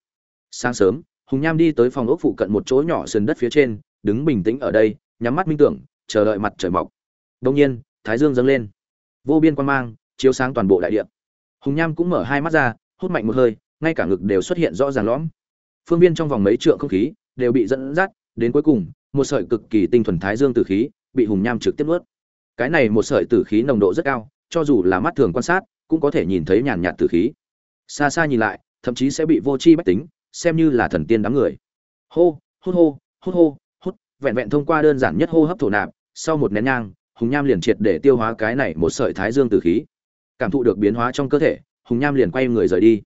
Sáng sớm hùng nham đi tới phòng ốc phụ cận một chỗ nhỏ sườn đất phía trên, đứng bình tĩnh ở đây, nhắm mắt minh tưởng, chờ đợi mặt trời mọc. Đông nhiên, thái dương dâng lên. Vô biên quan mang, chiếu sáng toàn bộ đại địa. Hùng nham cũng mở hai mắt ra, hút mạnh một hơi, ngay cả ngực đều xuất hiện rõ ràng lõm. Phương viên trong vòng mấy trượng không khí đều bị dẫn dắt, đến cuối cùng, một sợi cực kỳ tinh thuần thái dương tử khí bị hùng nham trực tiếp nuốt. Cái này một sợi tử khí nồng độ rất cao, cho dù là mắt thường quan sát, cũng có thể nhìn thấy nhàn nhạt tử khí. Xa xa nhìn lại, thậm chí sẽ bị vô chi bách tính xem như là thần tiên đám người. Hô, hút hô hút hô, hút, vẹn vẹn thông qua đơn giản nhất hô hấp thổ nạp, sau một nén nhang, hùng nham liền triệt để tiêu hóa cái này một sợi thái dương tử khí. Cảm thụ được biến hóa trong cơ thể, hùng nham liền quay người rời đi.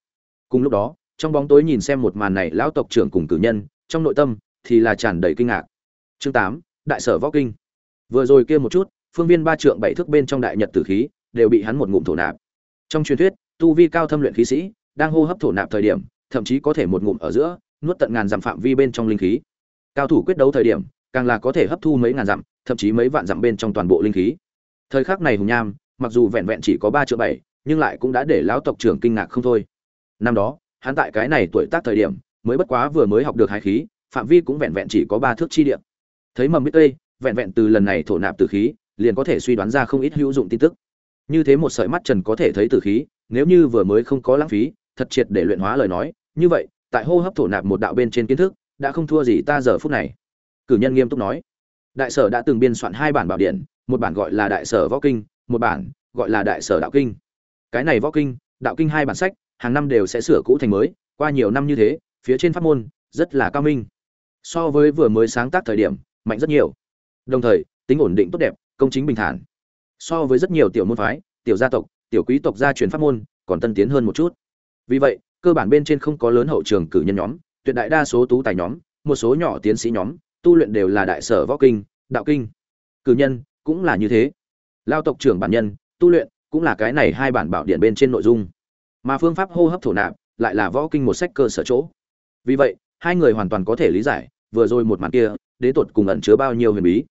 Cùng lúc đó, trong bóng tối nhìn xem một màn này lão tộc trưởng cùng cử nhân, trong nội tâm thì là tràn đầy kinh ngạc. Chương tám, đại sở võ kinh. Vừa rồi kia một chút, phương viên ba trượng bảy thước bên trong đại nhật tử khí đều bị hắn một ngụm thổ nạp. Trong truyền thuyết, tu vi cao thâm luyện khí sĩ, đang hô hấp thổ nạp thời điểm thậm chí có thể một ngụm ở giữa, nuốt tận ngàn dặm phạm vi bên trong linh khí. Cao thủ quyết đấu thời điểm, càng là có thể hấp thu mấy ngàn dặm, thậm chí mấy vạn dặm bên trong toàn bộ linh khí. Thời khắc này hùng nham, mặc dù vẹn vẹn chỉ có ba triệu bảy, nhưng lại cũng đã để lão tộc trưởng kinh ngạc không thôi. Năm đó, hắn tại cái này tuổi tác thời điểm, mới bất quá vừa mới học được hai khí, phạm vi cũng vẹn vẹn chỉ có ba thước chi điểm thấy mầm biết tây vẹn vẹn từ lần này thổ nạp tử khí, liền có thể suy đoán ra không ít hữu dụng tin tức. Như thế một sợi mắt trần có thể thấy tử khí, nếu như vừa mới không có lãng phí, thật triệt để luyện hóa lời nói như vậy, tại hô hấp thổ nạp một đạo bên trên kiến thức, đã không thua gì ta giờ phút này. Cử nhân nghiêm túc nói. Đại sở đã từng biên soạn hai bản bảo điện, một bản gọi là đại sở võ kinh, một bản gọi là đại sở đạo kinh. Cái này võ kinh, đạo kinh hai bản sách, hàng năm đều sẽ sửa cũ thành mới, qua nhiều năm như thế, phía trên pháp môn rất là cao minh. So với vừa mới sáng tác thời điểm, mạnh rất nhiều. Đồng thời, tính ổn định tốt đẹp, công chính bình thản. So với rất nhiều tiểu môn phái, tiểu gia tộc, tiểu quý tộc gia truyền pháp môn, còn tân tiến hơn một chút. Vì vậy cơ bản bên trên không có lớn hậu trường cử nhân nhóm, tuyệt đại đa số tú tài nhóm, một số nhỏ tiến sĩ nhóm, tu luyện đều là đại sở võ kinh, đạo kinh. Cử nhân cũng là như thế. Lao tộc trưởng bản nhân, tu luyện cũng là cái này hai bản bảo điện bên trên nội dung. Mà phương pháp hô hấp thổ nạp lại là võ kinh một sách cơ sở chỗ. Vì vậy, hai người hoàn toàn có thể lý giải, vừa rồi một màn kia đến tột cùng ẩn chứa bao nhiêu huyền bí.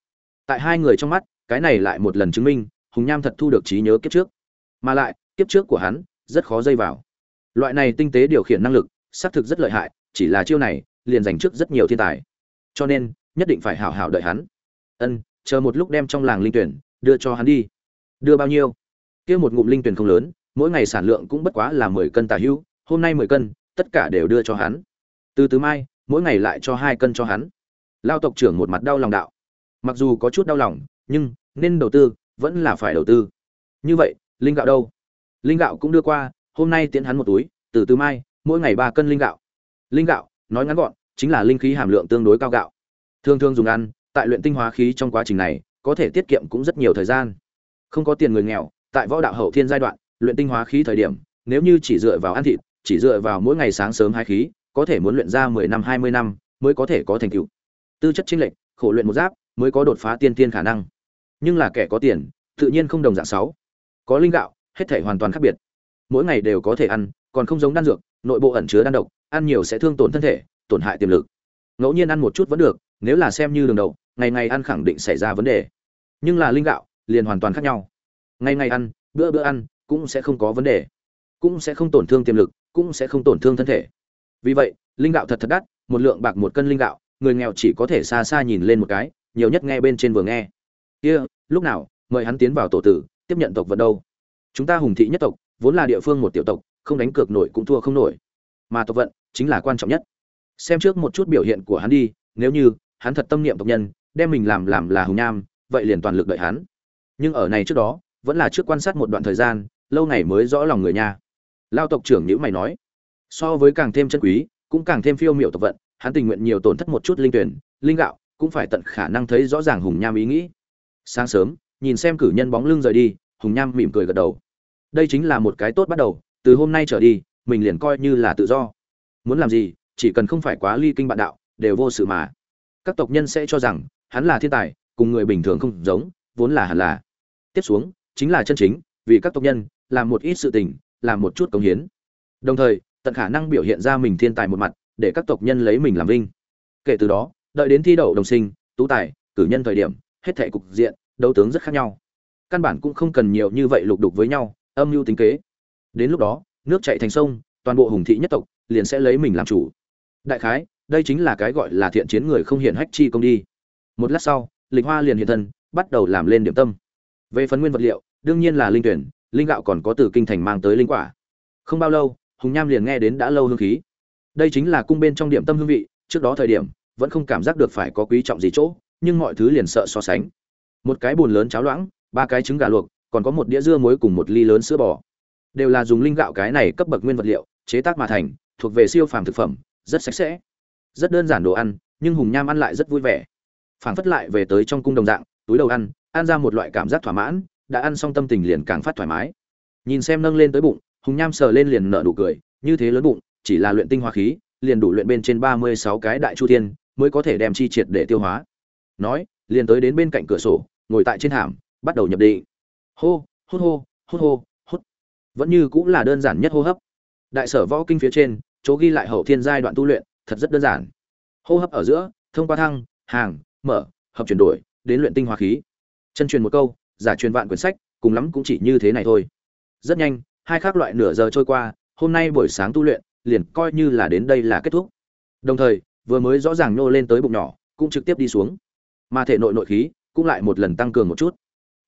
Tại hai người trong mắt, cái này lại một lần chứng minh, hùng nham thật thu được trí nhớ kiếp trước. Mà lại, kiếp trước của hắn, rất khó dây vào loại này tinh tế điều khiển năng lực, xác thực rất lợi hại, chỉ là chiêu này, liền dành trước rất nhiều thiên tài. Cho nên, nhất định phải hảo hảo đợi hắn. Ân, chờ một lúc đem trong làng linh tuyển, đưa cho hắn đi. Đưa bao nhiêu? Kia một ngụm linh tuyển không lớn, mỗi ngày sản lượng cũng bất quá là mười cân tà hữu, hôm nay mười cân, tất cả đều đưa cho hắn. Từ từ mai, mỗi ngày lại cho hai cân cho hắn. Lao tộc trưởng một mặt đau lòng đạo. Mặc dù có chút đau lòng, nhưng, nên đầu tư, vẫn là phải đầu tư. Như vậy, linh gạo đâu? Linh gạo cũng đưa qua hôm nay tiến hắn một túi, từ từ mai, mỗi ngày ba cân linh gạo. Linh gạo, nói ngắn gọn, chính là linh khí hàm lượng tương đối cao gạo. Thường thường dùng ăn, tại luyện tinh hóa khí trong quá trình này, có thể tiết kiệm cũng rất nhiều thời gian. Không có tiền người nghèo, tại võ đạo hậu thiên giai đoạn, luyện tinh hóa khí thời điểm, nếu như chỉ dựa vào ăn thịt, chỉ dựa vào mỗi ngày sáng sớm hai khí, có thể muốn luyện ra mười năm, hai mươi năm mới có thể có thành tựu. Tư chất chính lệnh khổ luyện một giáp mới có đột phá tiên tiên khả năng. Nhưng là kẻ có tiền, tự nhiên không đồng dạng sáu. Có linh gạo, hết thể hoàn toàn khác biệt mỗi ngày đều có thể ăn còn không giống đan dược nội bộ ẩn chứa đan độc ăn nhiều sẽ thương tổn thân thể tổn hại tiềm lực. Ngẫu nhiên ăn một chút vẫn được nếu là xem như đường đậu, ngày ngày ăn khẳng định xảy ra vấn đề. Nhưng là linh gạo liền hoàn toàn khác nhau. Ngày ngày ăn bữa bữa ăn cũng sẽ không có vấn đề. Cũng sẽ không tổn thương tiềm lực cũng sẽ không tổn thương thân thể. Vì vậy linh gạo thật thật đắt một lượng bạc một cân linh gạo người nghèo chỉ có thể xa xa nhìn lên một cái nhiều nhất nghe bên trên vừa nghe. Kia lúc nào mời hắn tiến vào tổ tử tiếp nhận tộc vận đâu. Chúng ta hùng thị nhất tộc vốn là địa phương một tiểu tộc, không đánh cược nổi cũng thua không nổi. Mà tộc vận chính là quan trọng nhất. Xem trước một chút biểu hiện của hắn đi, nếu như hắn thật tâm niệm tộc nhân, đem mình làm làm là hùng nham, vậy liền toàn lực đợi hắn. Nhưng ở này trước đó, vẫn là trước quan sát một đoạn thời gian, lâu ngày mới rõ lòng người nha. Lao tộc trưởng nhữ mày nói, so với càng thêm chân quý, cũng càng thêm phiêu miệu tộc vận, hắn tình nguyện nhiều tổn thất một chút linh tuyển, linh gạo, cũng phải tận khả năng thấy rõ ràng hùng nham ý nghĩ. Sáng sớm, nhìn xem cử nhân bóng lưng rời đi, hùng nham mỉm cười gật đầu đây chính là một cái tốt bắt đầu, từ hôm nay trở đi, mình liền coi như là tự do. Muốn làm gì, chỉ cần không phải quá ly kinh bạn đạo, đều vô sự mà. Các tộc nhân sẽ cho rằng, hắn là thiên tài, cùng người bình thường không giống, vốn là hẳn là. Tiếp xuống, chính là chân chính, vì các tộc nhân, làm một ít sự tình, làm một chút công hiến. Đồng thời, tận khả năng biểu hiện ra mình thiên tài một mặt, để các tộc nhân lấy mình làm vinh. Kể từ đó, đợi đến thi đậu đồng sinh, tú tài, cử nhân thời điểm, hết thệ cục diện, đấu tướng rất khác nhau. Căn bản cũng không cần nhiều như vậy lục đục với nhau âm mưu tính kế. Đến lúc đó, nước chạy thành sông, toàn bộ hùng thị nhất tộc liền sẽ lấy mình làm chủ. Đại khái, đây chính là cái gọi là thiện chiến người không hiện hách chi công đi. Một lát sau, lịch hoa liền hiện thân, bắt đầu làm lên điểm tâm. Về phần nguyên vật liệu, đương nhiên là linh tuyển, linh gạo còn có từ kinh thành mang tới linh quả. Không bao lâu, hùng nham liền nghe đến đã lâu hương khí. Đây chính là cung bên trong điểm tâm hương vị, trước đó thời điểm, vẫn không cảm giác được phải có quý trọng gì chỗ, nhưng mọi thứ liền sợ so sánh. Một cái bùn lớn cháo loãng, ba cái trứng gà luộc còn có một đĩa dưa muối cùng một ly lớn sữa bò. Đều là dùng linh gạo cái này cấp bậc nguyên vật liệu, chế tác mà thành, thuộc về siêu phàm thực phẩm, rất sạch sẽ, rất đơn giản đồ ăn, nhưng hùng nham ăn lại rất vui vẻ. Phảng phất lại về tới trong cung đồng dạng, túi đầu ăn ăn ra một loại cảm giác thỏa mãn, đã ăn xong tâm tình liền càng phát thoải mái. Nhìn xem nâng lên tới bụng, hùng nham sờ lên liền nở nụ cười, như thế lớn bụng, chỉ là luyện tinh hoa khí, liền đủ luyện bên trên ba mươi sáu cái đại chu thiên, mới có thể đem chi triệt để tiêu hóa. Nói, liền tới đến bên cạnh cửa sổ, ngồi tại trên hàm, bắt đầu nhập định hô, hút hô hút hô, hút. Vẫn như cũng là đơn giản nhất hô hấp. Đại sở võ kinh phía trên, chỗ ghi lại hậu thiên giai đoạn tu luyện, thật rất đơn giản. Hô hấp ở giữa, thông qua thăng, hàng, mở, hợp chuyển đổi, đến luyện tinh hoa khí. Chân truyền một câu, giả truyền vạn quyển sách, cùng lắm cũng chỉ như thế này thôi. Rất nhanh, hai khác loại nửa giờ trôi qua, hôm nay buổi sáng tu luyện, liền coi như là đến đây là kết thúc. Đồng thời, vừa mới rõ ràng nô lên tới bụng nhỏ, cũng trực tiếp đi xuống. Mà thể nội nội khí, cũng lại một lần tăng cường một chút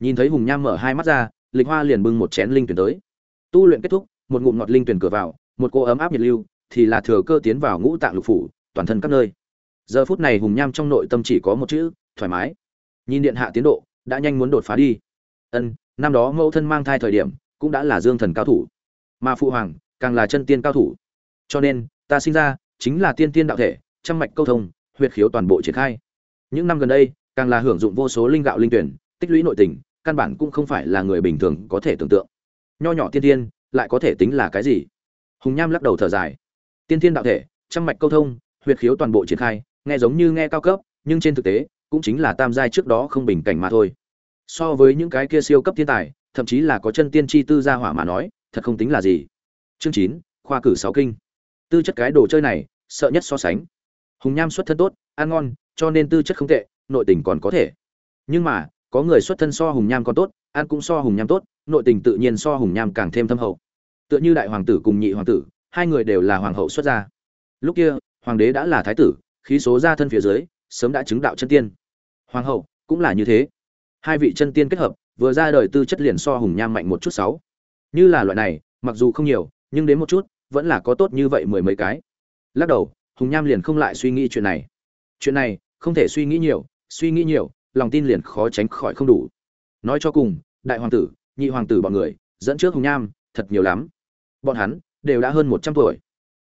nhìn thấy hùng nham mở hai mắt ra, lịch hoa liền bưng một chén linh tuyển tới. Tu luyện kết thúc, một ngụm ngọt linh tuyển cửa vào, một cô ấm áp nhiệt lưu, thì là thừa cơ tiến vào ngũ tạng lục phủ, toàn thân các nơi. Giờ phút này hùng nham trong nội tâm chỉ có một chữ, thoải mái. Nhìn điện hạ tiến độ, đã nhanh muốn đột phá đi. Ân, năm đó mẫu thân mang thai thời điểm, cũng đã là dương thần cao thủ. Mà phụ hoàng, càng là chân tiên cao thủ. Cho nên, ta sinh ra, chính là tiên tiên đạo thể, trăm mạch câu thông, huyệt khiếu toàn bộ triển khai. Những năm gần đây, càng là hưởng dụng vô số linh gạo linh tuyển, tích lũy nội tình căn bản cũng không phải là người bình thường có thể tưởng tượng. Nho nhỏ tiên tiên lại có thể tính là cái gì? Hùng nham lắc đầu thở dài. Tiên tiên đạo thể, trăm mạch câu thông, huyệt khiếu toàn bộ triển khai, nghe giống như nghe cao cấp, nhưng trên thực tế, cũng chính là tam giai trước đó không bình cảnh mà thôi. So với những cái kia siêu cấp thiên tài, thậm chí là có chân tiên chi tư gia hỏa mà nói, thật không tính là gì. Chương chín, khoa cử sáu kinh. Tư chất cái đồ chơi này, sợ nhất so sánh. Hùng nham xuất thân tốt, ăn ngon, cho nên tư chất không tệ, nội tình còn có thể. Nhưng mà có người xuất thân so hùng nham còn tốt, ăn cũng so hùng nham tốt, nội tình tự nhiên so hùng nham càng thêm thâm hậu. Tựa như đại hoàng tử cùng nhị hoàng tử, hai người đều là hoàng hậu xuất gia. Lúc kia, hoàng đế đã là thái tử, khí số ra thân phía dưới, sớm đã chứng đạo chân tiên. Hoàng hậu cũng là như thế. Hai vị chân tiên kết hợp, vừa ra đời tư chất liền so hùng nham mạnh một chút sáu. Như là loại này, mặc dù không nhiều, nhưng đến một chút, vẫn là có tốt như vậy mười mấy cái. Lắc đầu, hùng nham liền không lại suy nghĩ chuyện này. Chuyện này không thể suy nghĩ nhiều, suy nghĩ nhiều lòng tin liền khó tránh khỏi không đủ. Nói cho cùng, đại hoàng tử, nhị hoàng tử bọn người, dẫn trước hùng nham thật nhiều lắm. Bọn hắn đều đã hơn một trăm tuổi.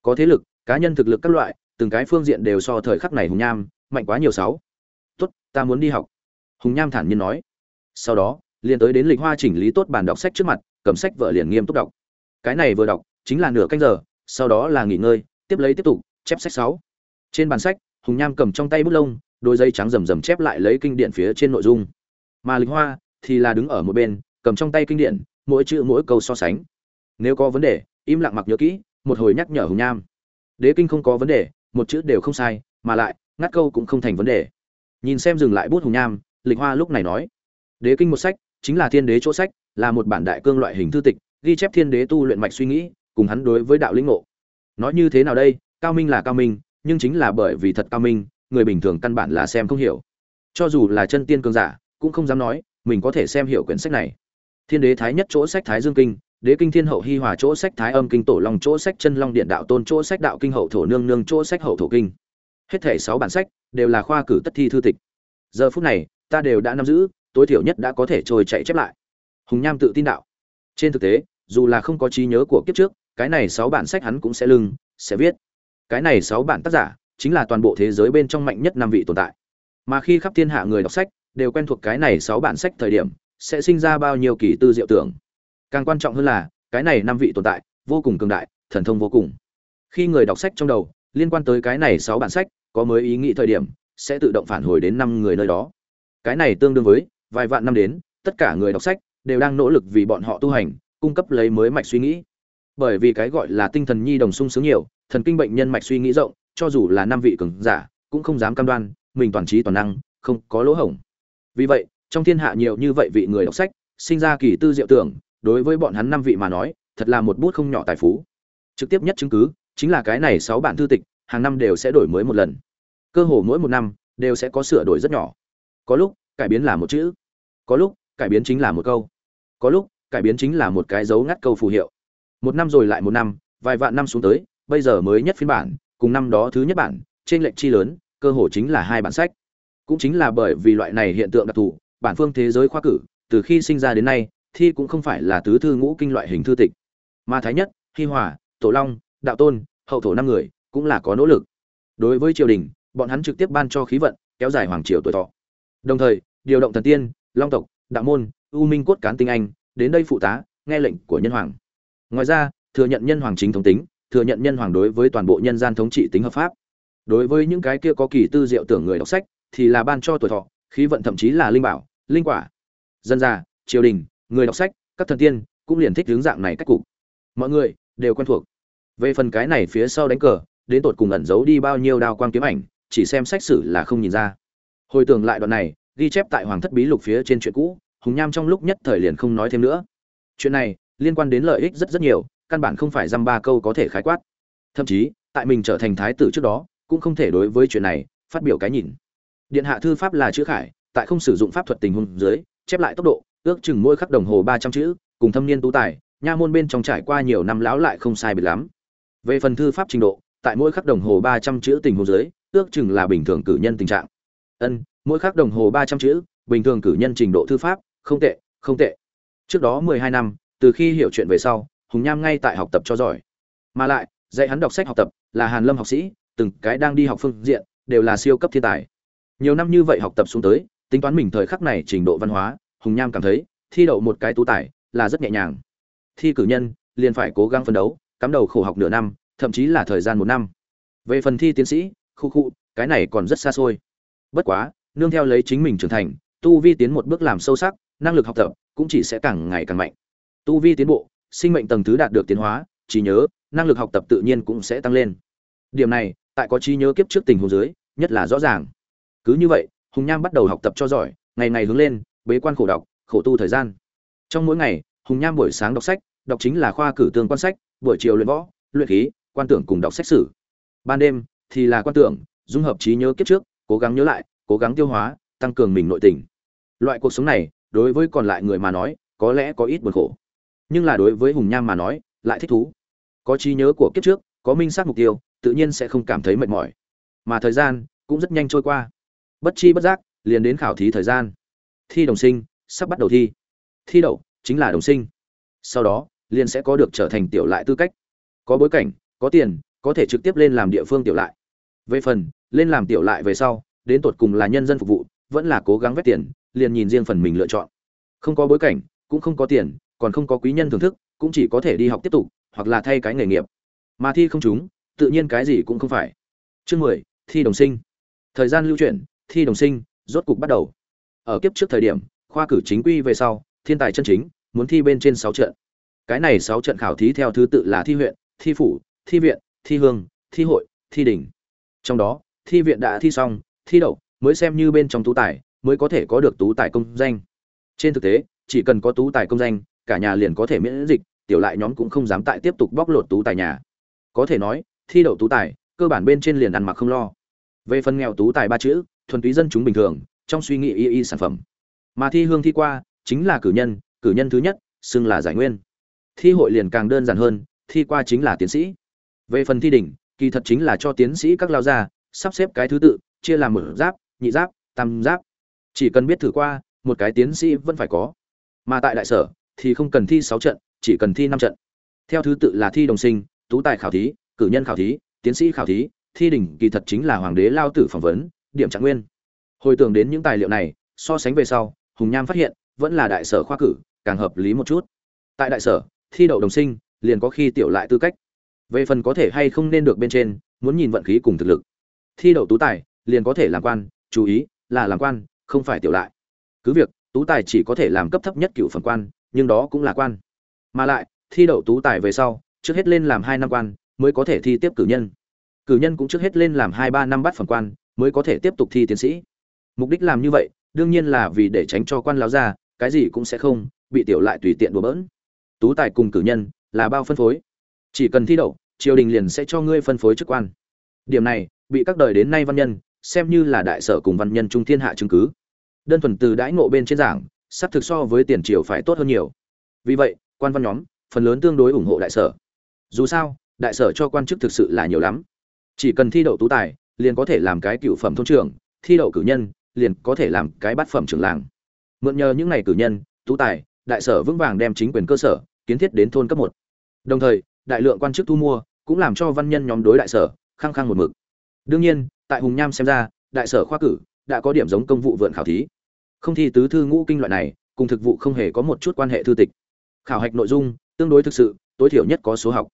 Có thế lực, cá nhân thực lực các loại, từng cái phương diện đều so thời khắc này hùng nham mạnh quá nhiều sáu. Tốt, ta muốn đi học. Hùng nham thản nhiên nói. Sau đó, liền tới đến lịch hoa chỉnh lý tốt bàn đọc sách trước mặt, cầm sách vợ liền nghiêm túc đọc. Cái này vừa đọc, chính là nửa canh giờ, sau đó là nghỉ ngơi, tiếp lấy tiếp tục, chép sách sáu. Trên bàn sách, hùng nham cầm trong tay bút lông đôi dây trắng rầm rầm chép lại lấy kinh điển phía trên nội dung. Mà lịch hoa thì là đứng ở một bên, cầm trong tay kinh điển, mỗi chữ mỗi câu so sánh. Nếu có vấn đề, im lặng mặc nhớ kỹ, một hồi nhắc nhở hùng nham đế kinh không có vấn đề, một chữ đều không sai, mà lại, ngắt câu cũng không thành vấn đề. Nhìn xem dừng lại bút hùng nham lịch hoa lúc này nói, đế kinh một sách, chính là thiên đế chỗ sách, là một bản đại cương loại hình thư tịch, ghi chép thiên đế tu luyện mạch suy nghĩ, cùng hắn đối với đạo lĩnh ngộ. Nói như thế nào đây, cao minh là cao minh, nhưng chính là bởi vì thật cao minh người bình thường căn bản là xem không hiểu. Cho dù là chân tiên cường giả, cũng không dám nói, mình có thể xem hiểu quyển sách này. Thiên đế thái nhất chỗ sách thái dương kinh, đế kinh thiên hậu hi hòa chỗ sách thái âm kinh, tổ long chỗ sách chân long điện đạo tôn chỗ sách đạo kinh hậu thổ nương nương chỗ sách hậu thổ kinh. Hết thể sáu bản sách đều là khoa cử tất thi thư tịch. Giờ phút này, ta đều đã nắm giữ, tối thiểu nhất đã có thể trôi chạy chép lại. Hùng nham tự tin đạo. Trên thực tế, dù là không có trí nhớ của kiếp trước, cái này sáu bản sách hắn cũng sẽ lưng, sẽ viết. Cái này sáu bản tác giả chính là toàn bộ thế giới bên trong mạnh nhất năm vị tồn tại. Mà khi khắp thiên hạ người đọc sách, đều quen thuộc cái này sáu bản sách thời điểm, sẽ sinh ra bao nhiêu kỳ tư diệu tưởng. Càng quan trọng hơn là, cái này năm vị tồn tại, vô cùng cường đại, thần thông vô cùng. Khi người đọc sách trong đầu, liên quan tới cái này sáu bản sách, có mới ý nghĩ thời điểm, sẽ tự động phản hồi đến năm người nơi đó. Cái này tương đương với, vài vạn năm đến, tất cả người đọc sách, đều đang nỗ lực vì bọn họ tu hành, cung cấp lấy mới mạch suy nghĩ. Bởi vì cái gọi là tinh thần nhi đồng sung sướng nhiều, thần kinh bệnh nhân mạch suy nghĩ rộng cho dù là năm vị cường giả, cũng không dám cam đoan, mình toàn trí toàn năng, không có lỗ hổng. Vì vậy, trong thiên hạ nhiều như vậy vị người đọc sách, sinh ra kỳ tư diệu tưởng, đối với bọn hắn năm vị mà nói, thật là một bút không nhỏ tài phú. Trực tiếp nhất chứng cứ, chính là cái này sáu bản thư tịch, hàng năm đều sẽ đổi mới một lần. Cơ hồ mỗi một năm, đều sẽ có sửa đổi rất nhỏ. Có lúc, cải biến là một chữ. Có lúc, cải biến chính là một câu. Có lúc, cải biến chính là một cái dấu ngắt câu phù hiệu. Một năm rồi lại một năm, vài vạn năm xuống tới, bây giờ mới nhất phiên bản cùng năm đó thứ nhất bản, trên lệnh chi lớn, cơ hồ chính là hai bản sách. Cũng chính là bởi vì loại này hiện tượng đặc thù, bản phương thế giới khoa cử, từ khi sinh ra đến nay, thi cũng không phải là tứ thư ngũ kinh loại hình thư tịch. Mà thái nhất, hi hòa, tổ long, đạo tôn, hậu thổ năm người, cũng là có nỗ lực. Đối với triều đình, bọn hắn trực tiếp ban cho khí vận, kéo dài hoàng triều tuổi thọ. Đồng thời, điều động thần tiên, long tộc, đạo môn, u minh cốt cán tinh anh, đến đây phụ tá, nghe lệnh của nhân hoàng. Ngoài ra, thừa nhận nhân hoàng chính thống tính thừa nhận nhân hoàng đối với toàn bộ nhân gian thống trị tính hợp pháp. Đối với những cái kia có kỳ tư diệu tưởng người đọc sách, thì là ban cho tuổi thọ, khí vận thậm chí là linh bảo, linh quả. Dân gia triều đình, người đọc sách, các thần tiên cũng liền thích hướng dạng này cách cục. Mọi người đều quen thuộc. Về phần cái này phía sau đánh cờ, đến tột cùng ẩn giấu đi bao nhiêu đao quang kiếm ảnh, chỉ xem sách sử là không nhìn ra. Hồi tưởng lại đoạn này, ghi chép tại hoàng thất bí lục phía trên chuyện cũ, hùng nham trong lúc nhất thời liền không nói thêm nữa. Chuyện này liên quan đến lợi ích rất rất nhiều căn bản không phải dăm ba câu có thể khái quát. Thậm chí, tại mình trở thành thái tử trước đó, cũng không thể đối với chuyện này phát biểu cái nhìn. Điện hạ thư pháp là chữ khải, tại không sử dụng pháp thuật tình huống dưới, chép lại tốc độ, ước chừng mỗi khắc đồng hồ ba trăm chữ, cùng thâm niên tú tài, nha môn bên trong trải qua nhiều năm lão lại không sai biệt lắm. Về phần thư pháp trình độ, tại mỗi khắc đồng hồ ba trăm chữ tình huống dưới, ước chừng là bình thường cử nhân tình trạng. Ân, mỗi khắc đồng hồ ba trăm chữ, bình thường cử nhân trình độ thư pháp, không tệ không tệ. Trước đó mười hai năm, từ khi hiểu chuyện về sau hùng nham ngay tại học tập cho giỏi. Mà lại, dạy hắn đọc sách học tập, là hàn lâm học sĩ, từng cái đang đi học phương diện, đều là siêu cấp thiên tài. Nhiều năm như vậy học tập xuống tới, tính toán mình thời khắc này trình độ văn hóa, hùng nham cảm thấy, thi đậu một cái tú tài, là rất nhẹ nhàng. Thi cử nhân, liền phải cố gắng phấn đấu, cắm đầu khổ học nửa năm, thậm chí là thời gian một năm. Về phần thi tiến sĩ, khu khu, cái này còn rất xa xôi. Bất quá, nương theo lấy chính mình trưởng thành, tu vi tiến một bước làm sâu sắc, năng lực học tập cũng chỉ sẽ càng ngày càng mạnh. Tu vi tiến bộ sinh mệnh tầng thứ đạt được tiến hóa, trí nhớ, năng lực học tập tự nhiên cũng sẽ tăng lên. Điểm này, tại có trí nhớ kiếp trước tình huống dưới, nhất là rõ ràng. Cứ như vậy, hùng nham bắt đầu học tập cho giỏi, ngày ngày hướng lên, bế quan khổ đọc, khổ tu thời gian. Trong mỗi ngày, hùng nham buổi sáng đọc sách, đọc chính là khoa cử tương quan sách, buổi chiều luyện võ, luyện khí, quan tưởng cùng đọc sách sử. Ban đêm thì là quan tưởng, dung hợp trí nhớ kiếp trước, cố gắng nhớ lại, cố gắng tiêu hóa, tăng cường mình nội tình. Loại cuộc sống này, đối với còn lại người mà nói, có lẽ có ít buồn khổ nhưng là đối với hùng nham mà nói, lại thích thú. Có trí nhớ của kiếp trước, có minh xác mục tiêu, tự nhiên sẽ không cảm thấy mệt mỏi. Mà thời gian cũng rất nhanh trôi qua. Bất chi bất giác, liền đến khảo thí thời gian. Thi đồng sinh, sắp bắt đầu thi. Thi đậu, chính là đồng sinh. Sau đó, liền sẽ có được trở thành tiểu lại tư cách. Có bối cảnh, có tiền, có thể trực tiếp lên làm địa phương tiểu lại. Về phần, lên làm tiểu lại về sau, đến tột cùng là nhân dân phục vụ, vẫn là cố gắng vét tiền, liền nhìn riêng phần mình lựa chọn. Không có bối cảnh, cũng không có tiền còn không có quý nhân thưởng thức cũng chỉ có thể đi học tiếp tục hoặc là thay cái nghề nghiệp. Mà thi không trúng, tự nhiên cái gì cũng không phải. Chương mười thi đồng sinh. Thời gian lưu chuyển thi đồng sinh rốt cục bắt đầu. Ở kiếp trước thời điểm khoa cử chính quy về sau thiên tài chân chính muốn thi bên trên sáu trận. Cái này sáu trận khảo thí theo thứ tự là thi huyện thi phủ thi viện thi hương thi hội thi đỉnh trong đó thi viện đã thi xong thi đậu mới xem như bên trong tú tài mới có thể có được tú tài công danh. Trên thực tế chỉ cần có tú tài công danh cả nhà liền có thể miễn dịch, tiểu lại nhóm cũng không dám tại tiếp tục bóc lột tú tài nhà. Có thể nói, thi đậu tú tài, cơ bản bên trên liền ăn mặc không lo. Về phần nghèo tú tài ba chữ, thuần túy dân chúng bình thường, trong suy nghĩ y y sản phẩm. Mà thi hương thi qua, chính là cử nhân cử nhân thứ nhất, xưng là giải nguyên. Thi hội liền càng đơn giản hơn, thi qua chính là tiến sĩ. Về phần thi đỉnh, kỳ thật chính là cho tiến sĩ các lao gia, sắp xếp cái thứ tự, chia làm mở giáp, nhị giáp, tam giáp. Chỉ cần biết thử qua, một cái tiến sĩ vẫn phải có. Mà tại đại sở thì không cần thi sáu trận, chỉ cần thi năm trận. Theo thứ tự là thi đồng sinh, tú tài khảo thí, cử nhân khảo thí, tiến sĩ khảo thí, thi đỉnh kỳ thật chính là hoàng đế lao tử phỏng vấn, điểm trạng nguyên. Hồi tưởng đến những tài liệu này, so sánh về sau, hùng nham phát hiện, vẫn là đại sở khoa cử, càng hợp lý một chút. Tại đại sở, thi đậu đồng sinh, liền có khi tiểu lại tư cách. Về phần có thể hay không nên được bên trên, muốn nhìn vận khí cùng thực lực. Thi đậu tú tài, liền có thể làm quan, chú ý, là làm quan, không phải tiểu lại. Cứ việc, tú tài chỉ có thể làm cấp thấp nhất cựu phần quan nhưng đó cũng là quan. Mà lại, thi đậu tú tài về sau, trước hết lên làm hai năm quan, mới có thể thi tiếp cử nhân. Cử nhân cũng trước hết lên làm hai ba năm bắt phẩm quan, mới có thể tiếp tục thi tiến sĩ. Mục đích làm như vậy, đương nhiên là vì để tránh cho quan láo ra, cái gì cũng sẽ không, bị tiểu lại tùy tiện đùa bỡn. Tú tài cùng cử nhân, là bao phân phối. Chỉ cần thi đậu, triều đình liền sẽ cho ngươi phân phối chức quan. Điểm này, bị các đời đến nay văn nhân, xem như là đại sở cùng văn nhân trung thiên hạ chứng cứ. Đơn thuần từ đãi ngộ bên trên giảng sắp thực so với tiền triều phải tốt hơn nhiều. Vì vậy, quan văn nhóm, phần lớn tương đối ủng hộ đại sở. Dù sao, đại sở cho quan chức thực sự là nhiều lắm. Chỉ cần thi đậu tú tài, liền có thể làm cái cựu phẩm thôn trưởng, thi đậu cử nhân, liền có thể làm cái bát phẩm trưởng làng. Mượn nhờ những ngày cử nhân, tú tài, đại sở vững vàng đem chính quyền cơ sở kiến thiết đến thôn cấp một. Đồng thời, đại lượng quan chức thu mua cũng làm cho văn nhân nhóm đối đại sở khăng khăng một mực. Đương nhiên, tại hùng nham xem ra, đại sở khoa cử đã có điểm giống công vụ vượn khảo thí không thi tứ thư ngũ kinh loại này, cùng thực vụ không hề có một chút quan hệ thư tịch. Khảo hạch nội dung, tương đối thực sự, tối thiểu nhất có số học.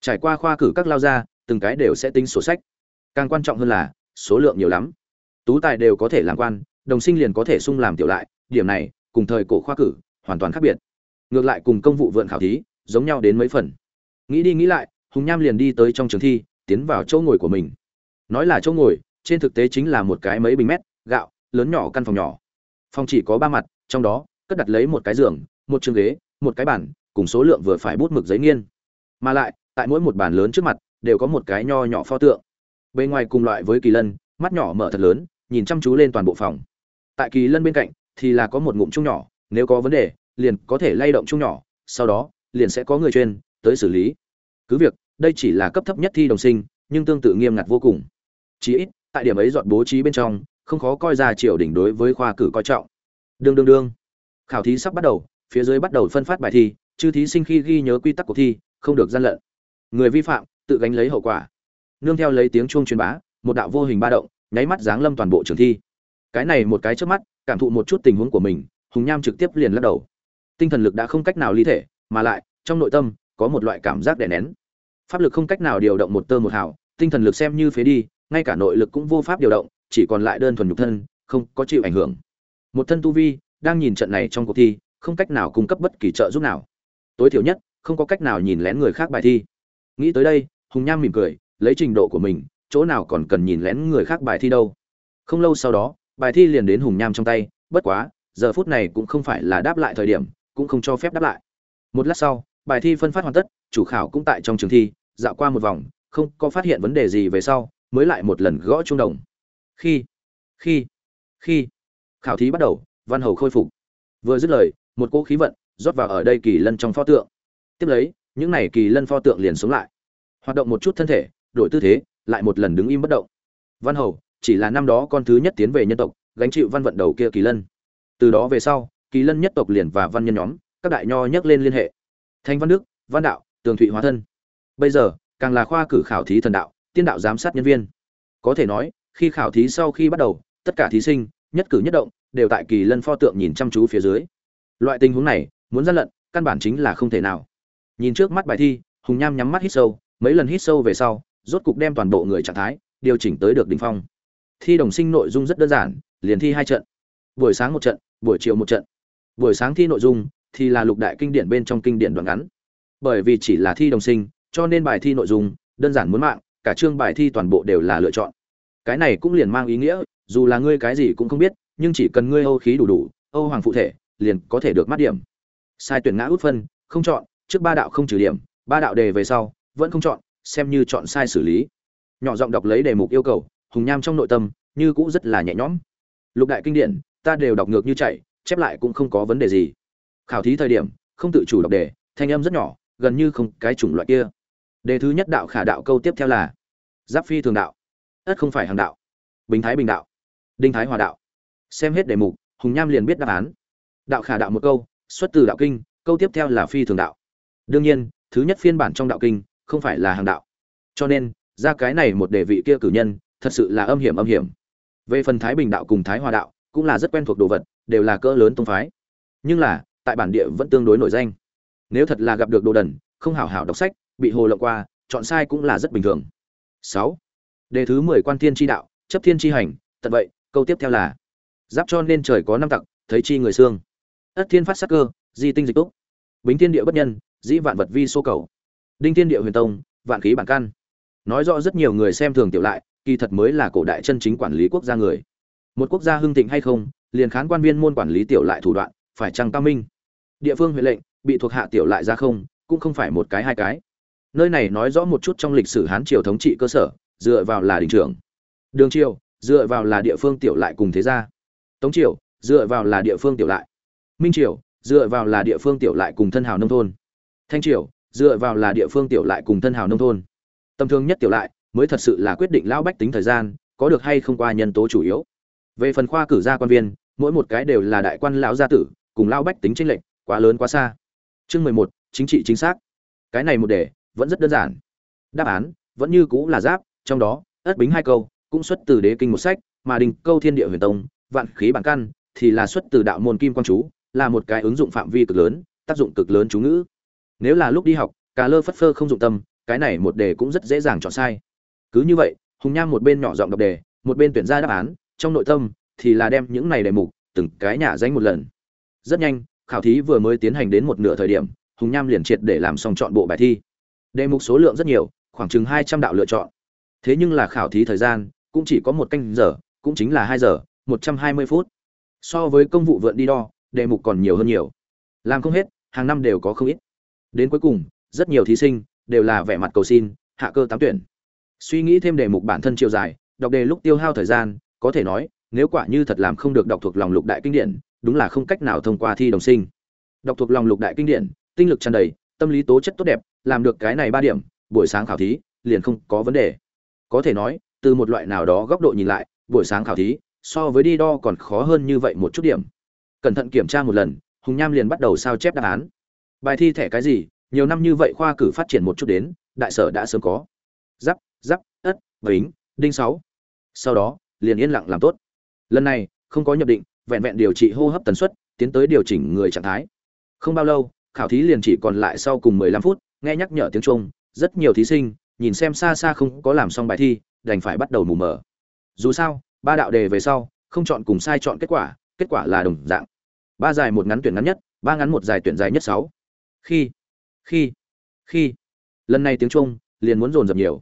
Trải qua khoa cử các lao gia, từng cái đều sẽ tính sổ sách. Càng quan trọng hơn là, số lượng nhiều lắm. Tú tài đều có thể làm quan, đồng sinh liền có thể sung làm tiểu lại, điểm này, cùng thời cổ khoa cử, hoàn toàn khác biệt. Ngược lại cùng công vụ vượn khảo thí, giống nhau đến mấy phần. Nghĩ đi nghĩ lại, hùng nham liền đi tới trong trường thi, tiến vào chỗ ngồi của mình. Nói là chỗ ngồi, trên thực tế chính là một cái mấy bình mét, gạo, lớn nhỏ căn phòng nhỏ phòng chỉ có ba mặt, trong đó, cất đặt lấy một cái giường, một chương ghế, một cái bàn, cùng số lượng vừa phải bút mực giấy nghiên. Mà lại, tại mỗi một bàn lớn trước mặt, đều có một cái nho nhỏ pho tượng. Bên ngoài cùng loại với kỳ lân, mắt nhỏ mở thật lớn, nhìn chăm chú lên toàn bộ phòng. Tại kỳ lân bên cạnh, thì là có một ngụm chung nhỏ, nếu có vấn đề, liền có thể lay động chung nhỏ, sau đó, liền sẽ có người chuyên, tới xử lý. Cứ việc, đây chỉ là cấp thấp nhất thi đồng sinh, nhưng tương tự nghiêm ngặt vô cùng. Chí ít, tại điểm ấy dọn bố trí bên trong không khó coi ra triều đỉnh đối với khoa cử coi trọng. Đương đương đương. Khảo thí sắp bắt đầu, phía dưới bắt đầu phân phát bài thi, chư thí sinh khi ghi nhớ quy tắc của thi, không được gian lận. Người vi phạm, tự gánh lấy hậu quả. Nương theo lấy tiếng chuông truyền bá, một đạo vô hình ba động, nháy mắt giáng lâm toàn bộ trường thi. Cái này một cái trước mắt, cảm thụ một chút tình huống của mình, hùng nham trực tiếp liền lắc đầu. Tinh thần lực đã không cách nào ly thể, mà lại, trong nội tâm, có một loại cảm giác đè nén. Pháp lực không cách nào điều động một tơ một hào, tinh thần lực xem như phế đi, ngay cả nội lực cũng vô pháp điều động chỉ còn lại đơn thuần nhục thân, không có chịu ảnh hưởng. Một thân tu vi, đang nhìn trận này trong cuộc thi, không cách nào cung cấp bất kỳ trợ giúp nào. Tối thiểu nhất, không có cách nào nhìn lén người khác bài thi. Nghĩ tới đây, hùng nham mỉm cười, lấy trình độ của mình, chỗ nào còn cần nhìn lén người khác bài thi đâu. Không lâu sau đó, bài thi liền đến hùng nham trong tay, bất quá, giờ phút này cũng không phải là đáp lại thời điểm, cũng không cho phép đáp lại. Một lát sau, bài thi phân phát hoàn tất, chủ khảo cũng tại trong trường thi, dạo qua một vòng, không có phát hiện vấn đề gì về sau, mới lại một lần gõ chuông đồng khi khi khi. Khảo thí bắt đầu, văn hầu khôi phục. Vừa dứt lời, một cỗ khí vận rót vào ở đây kỳ lân trong pho tượng. Tiếp lấy, những này kỳ lân pho tượng liền sống lại. Hoạt động một chút thân thể, đổi tư thế, lại một lần đứng im bất động. Văn hầu, chỉ là năm đó con thứ nhất tiến về nhân tộc, gánh chịu văn vận đầu kia kỳ lân. Từ đó về sau, kỳ lân nhất tộc liền và văn nhân nhóm, các đại nho nhắc lên liên hệ. Thanh văn đức, văn đạo, tường thụy hóa thân. Bây giờ, càng là khoa cử khảo thí thần đạo, tiên đạo giám sát nhân viên. Có thể nói khi khảo thí sau khi bắt đầu, tất cả thí sinh, nhất cử nhất động, đều tại kỳ lân pho tượng nhìn chăm chú phía dưới. Loại tình huống này, muốn gian lận, căn bản chính là không thể nào. Nhìn trước mắt bài thi, hùng nham nhắm mắt hít sâu, mấy lần hít sâu về sau, rốt cục đem toàn bộ người trạng thái, điều chỉnh tới được đỉnh phong. Thi đồng sinh nội dung rất đơn giản, liền thi hai trận. Buổi sáng một trận, buổi chiều một trận. Buổi sáng thi nội dung, thì là lục đại kinh điển bên trong kinh điển đoạn ngắn. Bởi vì chỉ là thi đồng sinh, cho nên bài thi nội dung, đơn giản muốn mạng, cả chương bài thi toàn bộ đều là lựa chọn cái này cũng liền mang ý nghĩa, dù là ngươi cái gì cũng không biết, nhưng chỉ cần ngươi âu khí đủ đủ, âu hoàng phụ thể, liền có thể được mắt điểm. Sai tuyển ngã út phân, không chọn, trước ba đạo không trừ điểm, ba đạo đề về sau, vẫn không chọn, xem như chọn sai xử lý. Nhỏ giọng đọc lấy đề mục yêu cầu, hùng nham trong nội tâm, như cũ rất là nhẹ nhõm. Lục đại kinh điển, ta đều đọc ngược như chạy, chép lại cũng không có vấn đề gì. Khảo thí thời điểm, không tự chủ đọc đề, thanh âm rất nhỏ, gần như không cái chủng loại kia. Đề thứ nhất đạo khả đạo câu tiếp theo là, giáp phi thường đạo ất không phải hàng đạo. Bình thái bình đạo. Đinh thái hòa đạo. Xem hết đề mục, hùng nham liền biết đáp án. Đạo khả đạo một câu, xuất từ đạo kinh, câu tiếp theo là phi thường đạo. Đương nhiên, thứ nhất phiên bản trong đạo kinh, không phải là hàng đạo. Cho nên, ra cái này một đề vị kia cử nhân, thật sự là âm hiểm âm hiểm. Về phần thái bình đạo cùng thái hòa đạo, cũng là rất quen thuộc đồ vật, đều là cỡ lớn tông phái. Nhưng là, tại bản địa vẫn tương đối nổi danh. Nếu thật là gặp được đồ đần, không hảo hảo đọc sách, bị hồ lộng qua, chọn sai cũng là rất bình thường. Sáu đề thứ mười quan thiên tri đạo, chấp thiên tri hành, tận vậy, câu tiếp theo là, giáp cho nên trời có năm tặc, thấy chi người xương. Ất thiên phát sắc cơ, di tinh dịch túc. Bính thiên địa bất nhân, dĩ vạn vật vi số cầu. Đinh thiên địa huyền tông, vạn khí bản căn. Nói rõ rất nhiều người xem thường tiểu lại, kỳ thật mới là cổ đại chân chính quản lý quốc gia người. Một quốc gia hưng thịnh hay không, liền khán quan viên môn quản lý tiểu lại thủ đoạn, phải chăng cao minh? Địa phương huệ lệnh, bị thuộc hạ tiểu lại ra không, cũng không phải một cái hai cái. Nơi này nói rõ một chút trong lịch sử hán triều thống trị cơ sở dựa vào là đình trưởng. Đường triều, dựa vào là địa phương tiểu lại cùng thế gia. Tống triều, dựa vào là địa phương tiểu lại. Minh triều, dựa vào là địa phương tiểu lại cùng thân hào nông thôn. Thanh triều, dựa vào là địa phương tiểu lại cùng thân hào nông thôn. Tầm thường nhất tiểu lại mới thật sự là quyết định lão bách tính thời gian, có được hay không qua nhân tố chủ yếu. Về phần khoa cử gia quan viên, mỗi một cái đều là đại quan lão gia tử, cùng lão bách tính tranh lệch, quá lớn quá xa. Chương mười một, chính trị chính xác. Cái này một đề, vẫn rất đơn giản. Đáp án, vẫn như cũ là giáp trong đó, ất bính hai câu, cũng xuất từ đế kinh một sách, mà đình câu thiên địa huyền tông, vạn khí bản căn, thì là xuất từ đạo môn kim quang chú, là một cái ứng dụng phạm vi cực lớn, tác dụng cực lớn chú ngữ. Nếu là lúc đi học, cà lơ phất phơ không dụng tâm, cái này một đề cũng rất dễ dàng chọn sai. Cứ như vậy, hùng nham một bên nhỏ giọng đọc đề, một bên tuyển ra đáp án, trong nội tâm, thì là đem những này đề mục, từng cái nhà danh một lần. Rất nhanh, khảo thí vừa mới tiến hành đến một nửa thời điểm, hùng nham liền triệt để làm xong chọn bộ bài thi. Đề mục số lượng rất nhiều, khoảng chừng hai trăm đạo lựa chọn thế nhưng là khảo thí thời gian, cũng chỉ có một canh giờ, cũng chính là hai giờ, một trăm hai mươi phút. So với công vụ vượn đi đo, đề mục còn nhiều hơn nhiều. Làm không hết, hàng năm đều có không ít. Đến cuối cùng, rất nhiều thí sinh đều là vẻ mặt cầu xin, hạ cơ tám tuyển. Suy nghĩ thêm đề mục bản thân chiều dài, đọc đề lúc tiêu hao thời gian, có thể nói, nếu quả như thật làm không được đọc thuộc lòng lục đại kinh điển, đúng là không cách nào thông qua thi đồng sinh. Đọc thuộc lòng lục đại kinh điển, tinh lực tràn đầy, tâm lý tố chất tốt đẹp, làm được cái này ba điểm, buổi sáng khảo thí, liền không có vấn đề có thể nói, từ một loại nào đó góc độ nhìn lại, buổi sáng khảo thí, so với đi đo còn khó hơn như vậy một chút điểm. Cẩn thận kiểm tra một lần, hùng nham liền bắt đầu sao chép đáp án. Bài thi thẻ cái gì? Nhiều năm như vậy khoa cử phát triển một chút đến, đại sở đã sớm có. Giáp giáp, ất, bính, đinh sáu. Sau đó, liền yên lặng làm tốt. Lần này, không có nhập định, vẹn vẹn điều trị hô hấp tần suất, tiến tới điều chỉnh người trạng thái. Không bao lâu, khảo thí liền chỉ còn lại sau cùng 15 phút, nghe nhắc nhở tiếng trung, rất nhiều thí sinh nhìn xem xa xa không có làm xong bài thi, đành phải bắt đầu mù mờ. Dù sao, ba đạo đề về sau, không chọn cùng sai chọn kết quả kết quả là đồng dạng. Ba dài một ngắn tuyển ngắn nhất, ba ngắn một dài tuyển dài nhất sáu. Khi khi khi. Lần này tiếng trung liền muốn dồn dập nhiều.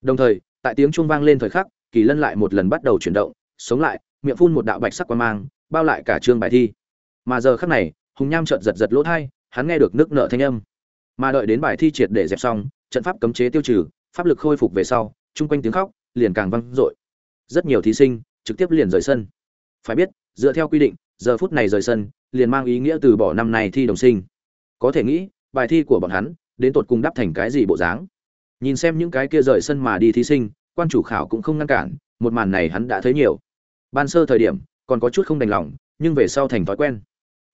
Đồng thời, tại tiếng trung vang lên thời khắc, kỳ lân lại một lần bắt đầu chuyển động, sống lại, miệng phun một đạo bạch sắc quan mang, bao lại cả chương bài thi. Mà giờ khắc này, hùng nham trợn giật giật lỗ thai, hắn nghe được nước nợ thanh âm. Mà đợi đến bài thi triệt để dẹp xong, trận pháp cấm chế tiêu trừ pháp lực khôi phục về sau, chung quanh tiếng khóc liền càng vang dội. Rất nhiều thí sinh trực tiếp liền rời sân. Phải biết, dựa theo quy định, giờ phút này rời sân liền mang ý nghĩa từ bỏ năm này thi đồng sinh. Có thể nghĩ, bài thi của bọn hắn đến tột cùng đáp thành cái gì bộ dáng. Nhìn xem những cái kia rời sân mà đi thí sinh, quan chủ khảo cũng không ngăn cản, một màn này hắn đã thấy nhiều. Ban sơ thời điểm còn có chút không đành lòng, nhưng về sau thành thói quen.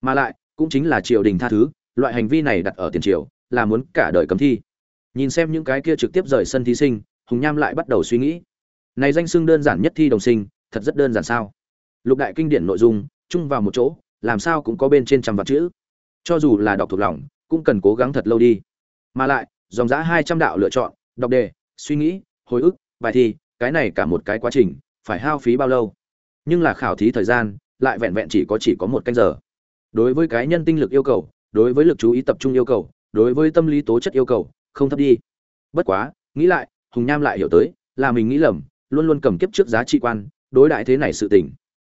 Mà lại, cũng chính là triều đình tha thứ, loại hành vi này đặt ở tiền triều là muốn cả đời cấm thi nhìn xem những cái kia trực tiếp rời sân thí sinh, hùng nham lại bắt đầu suy nghĩ. Này danh xưng đơn giản nhất thi đồng sinh, thật rất đơn giản sao? Lục đại kinh điển nội dung, chung vào một chỗ, làm sao cũng có bên trên trăm vạn chữ. Cho dù là đọc thuộc lòng, cũng cần cố gắng thật lâu đi. Mà lại, dòng giã hai trăm đạo lựa chọn, đọc đề, suy nghĩ, hồi ức, bài thi, cái này cả một cái quá trình, phải hao phí bao lâu? Nhưng là khảo thí thời gian, lại vẹn vẹn chỉ có chỉ có một canh giờ. Đối với cá nhân tinh lực yêu cầu, đối với lực chú ý tập trung yêu cầu, đối với tâm lý tố chất yêu cầu không thấp đi. Bất quá, nghĩ lại, hùng nham lại hiểu tới, là mình nghĩ lầm, luôn luôn cầm kiếp trước giá trị quan, đối đại thế này sự tình.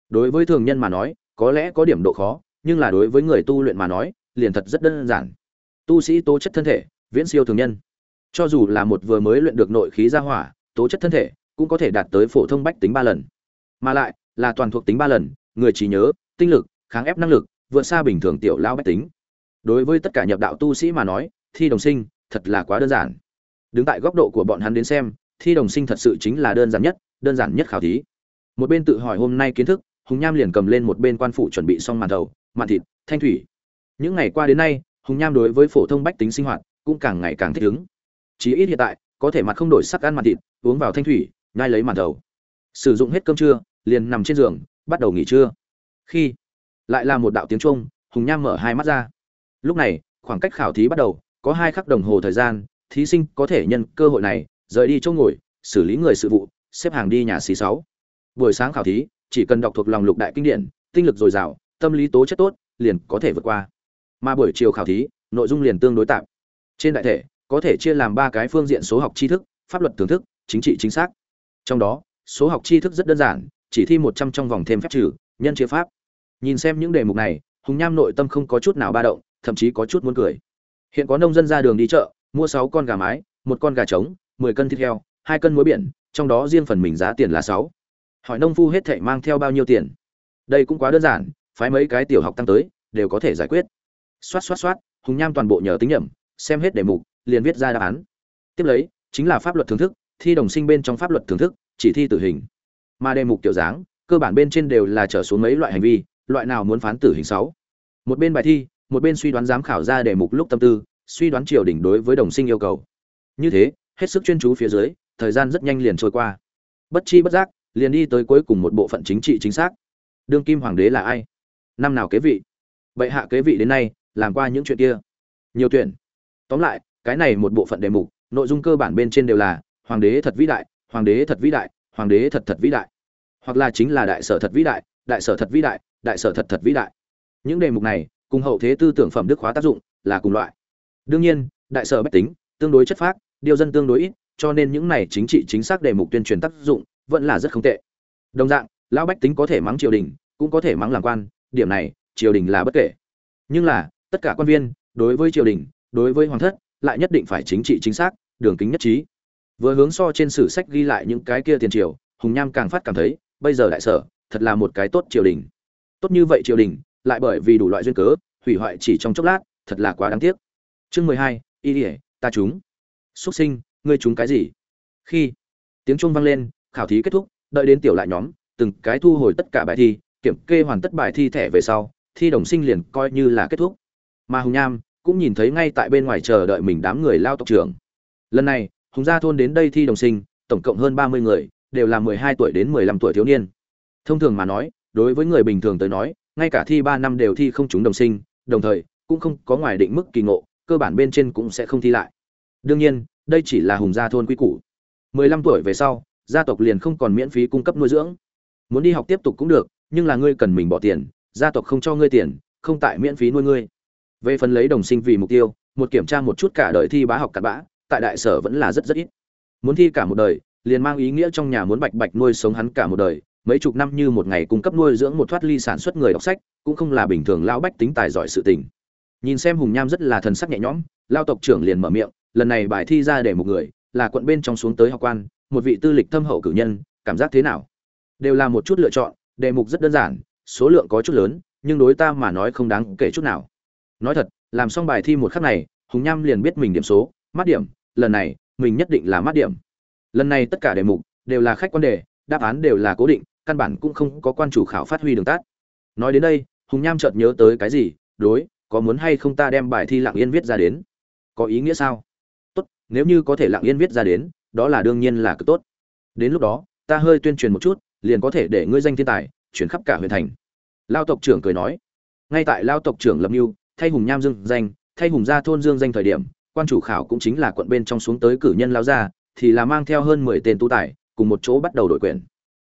Đối với thường nhân mà nói, có lẽ có điểm độ khó, nhưng là đối với người tu luyện mà nói, liền thật rất đơn giản. Tu sĩ tố chất thân thể, viễn siêu thường nhân. Cho dù là một vừa mới luyện được nội khí ra hỏa, tố chất thân thể cũng có thể đạt tới phổ thông bách tính ba lần. Mà lại, là toàn thuộc tính ba lần, người trí nhớ, tinh lực, kháng ép năng lực, vượt xa bình thường tiểu lao bách tính. Đối với tất cả nhập đạo tu sĩ mà nói, thi đồng sinh thật là quá đơn giản. Đứng tại góc độ của bọn hắn đến xem, thi đồng sinh thật sự chính là đơn giản nhất, đơn giản nhất khảo thí. Một bên tự hỏi hôm nay kiến thức, hùng nham liền cầm lên một bên quan phụ chuẩn bị xong màn thầu, màn thịt, thanh thủy. Những ngày qua đến nay, hùng nham đối với phổ thông bách tính sinh hoạt cũng càng ngày càng thích ứng. Chí ít hiện tại, có thể mặt không đổi sắc ăn màn thịt, uống vào thanh thủy, nhai lấy màn thầu. Sử dụng hết cơm trưa, liền nằm trên giường, bắt đầu nghỉ trưa. Khi lại là một đạo tiếng trung hùng nham mở hai mắt ra. Lúc này, khoảng cách khảo thí bắt đầu có hai khắc đồng hồ thời gian, thí sinh có thể nhân cơ hội này, rời đi chỗ ngồi, xử lý người sự vụ, xếp hàng đi nhà xí sáu. Buổi sáng khảo thí, chỉ cần đọc thuộc lòng lục đại kinh điển, tinh lực dồi dào, tâm lý tố chất tốt, liền có thể vượt qua. Mà buổi chiều khảo thí, nội dung liền tương đối tạm. Trên đại thể, có thể chia làm ba cái phương diện số học tri thức, pháp luật thưởng thức, chính trị chính xác. Trong đó, số học tri thức rất đơn giản, chỉ thi một trăm trong vòng thêm phép trừ, nhân chia pháp. Nhìn xem những đề mục này, hùng nham nội tâm không có chút nào ba động, thậm chí có chút muốn cười hiện có nông dân ra đường đi chợ, mua sáu con gà mái, một con gà trống, mười cân thịt heo, hai cân muối biển, trong đó riêng phần mình giá tiền là sáu. Hỏi nông phu hết thảy mang theo bao nhiêu tiền? Đây cũng quá đơn giản, phái mấy cái tiểu học tăng tới, đều có thể giải quyết. Xoát xoát xoát, hùng nham toàn bộ nhờ tính nhẩm, xem hết đề mục, liền viết ra đáp án. Tiếp lấy, chính là pháp luật thưởng thức, thi đồng sinh bên trong pháp luật thưởng thức, chỉ thi tử hình. Mà đề mục tiểu dáng, cơ bản bên trên đều là trở xuống mấy loại hành vi, loại nào muốn phán tử hình sáu. Một bên bài thi một bên suy đoán giám khảo ra đề mục lúc tâm tư, suy đoán triều đình đối với đồng sinh yêu cầu. Như thế, hết sức chuyên chú phía dưới, thời gian rất nhanh liền trôi qua. Bất chi bất giác, liền đi tới cuối cùng một bộ phận chính trị chính xác. Đương kim hoàng đế là ai? Năm nào kế vị? Bệ hạ kế vị đến nay, làm qua những chuyện kia? Nhiều tuyển. Tóm lại, cái này một bộ phận đề mục, nội dung cơ bản bên trên đều là, hoàng đế thật vĩ đại, hoàng đế thật vĩ đại, hoàng đế thật thật vĩ đại. Hoặc là chính là đại sở thật vĩ đại đại sở thật vĩ đại đại sở thật thật vĩ đại. Những đề mục này cùng hậu thế tư tưởng phẩm đức hóa tác dụng là cùng loại. Đương nhiên, đại sở bách tính, tương đối chất phác, điều dân tương đối ít, cho nên những này chính trị chính xác đề mục tuyên truyền tác dụng vẫn là rất không tệ. Đồng dạng, lão bách tính có thể mắng triều đình, cũng có thể mắng làm quan, điểm này, triều đình là bất kể. Nhưng là, tất cả quan viên, đối với triều đình, đối với hoàng thất, lại nhất định phải chính trị chính xác, đường kính nhất trí. Vừa hướng so trên sử sách ghi lại những cái kia tiền triều, hùng nham càng phát cảm thấy, bây giờ đại sở, thật là một cái tốt triều đình. Tốt như vậy triều đình lại bởi vì đủ loại duyên cớ, hủy hoại chỉ trong chốc lát, thật là quá đáng tiếc. Chương mười hai, y ỉa ta chúng xuất sinh, ngươi chúng cái gì? Khi tiếng chuông vang lên, khảo thí kết thúc, đợi đến tiểu lại nhóm, từng cái thu hồi tất cả bài thi, kiểm kê hoàn tất bài thi thẻ về sau, thi đồng sinh liền coi như là kết thúc. Mà hùng nham cũng nhìn thấy ngay tại bên ngoài chờ đợi mình đám người lao tộc trưởng. Lần này, hùng gia thôn đến đây thi đồng sinh, tổng cộng hơn ba mươi người, đều là mười hai tuổi đến mười lăm tuổi thiếu niên. Thông thường mà nói, đối với người bình thường tới nói ngay cả thi ba năm đều thi không trúng đồng sinh, đồng thời, cũng không có ngoài định mức kỳ ngộ, cơ bản bên trên cũng sẽ không thi lại. Đương nhiên, đây chỉ là hùng gia thôn quy củ. Mười lăm tuổi về sau, gia tộc liền không còn miễn phí cung cấp nuôi dưỡng. Muốn đi học tiếp tục cũng được, nhưng là ngươi cần mình bỏ tiền, gia tộc không cho ngươi tiền, không tại miễn phí nuôi ngươi. Về phần lấy đồng sinh vì mục tiêu, một kiểm tra một chút cả đời thi bá học cặn bã, tại đại sở vẫn là rất rất ít. Muốn thi cả một đời, liền mang ý nghĩa trong nhà muốn bạch bạch nuôi sống hắn cả một đời mấy chục năm như một ngày cung cấp nuôi dưỡng một thoát ly sản xuất người đọc sách, cũng không là bình thường lão bách tính tài giỏi sự tình. Nhìn xem hùng nham rất là thần sắc nhẹ nhõm lao tộc trưởng liền mở miệng, lần này bài thi ra để một người, là quận bên trong xuống tới học quan, một vị tư lịch thâm hậu cử nhân, cảm giác thế nào? Đều là một chút lựa chọn, đề mục rất đơn giản, số lượng có chút lớn, nhưng đối ta mà nói không đáng kể chút nào. Nói thật, làm xong bài thi một khắc này, hùng nham liền biết mình điểm số, mát điểm, lần này, mình nhất định là mát điểm. Lần này tất cả đề mục đều là khách quan đề, đáp án đều là cố định căn bản cũng không có quan chủ khảo phát huy đường tát nói đến đây, hùng nham chợt nhớ tới cái gì, đối, có muốn hay không ta đem bài thi lặng yên viết ra đến? Có ý nghĩa sao? Tốt, nếu như có thể lặng yên viết ra đến, đó là đương nhiên là cực tốt. Đến lúc đó, ta hơi tuyên truyền một chút, liền có thể để ngươi danh thiên tài, chuyển khắp cả huyện thành. Lao tộc trưởng cười nói. Ngay tại lao tộc trưởng lâm mưu thay hùng nham dương danh, thay hùng gia thôn dương danh thời điểm, quan chủ khảo cũng chính là quận bên trong xuống tới cử nhân lao ra thì là mang theo hơn mười tên tu tài, cùng một chỗ bắt đầu đổi quyền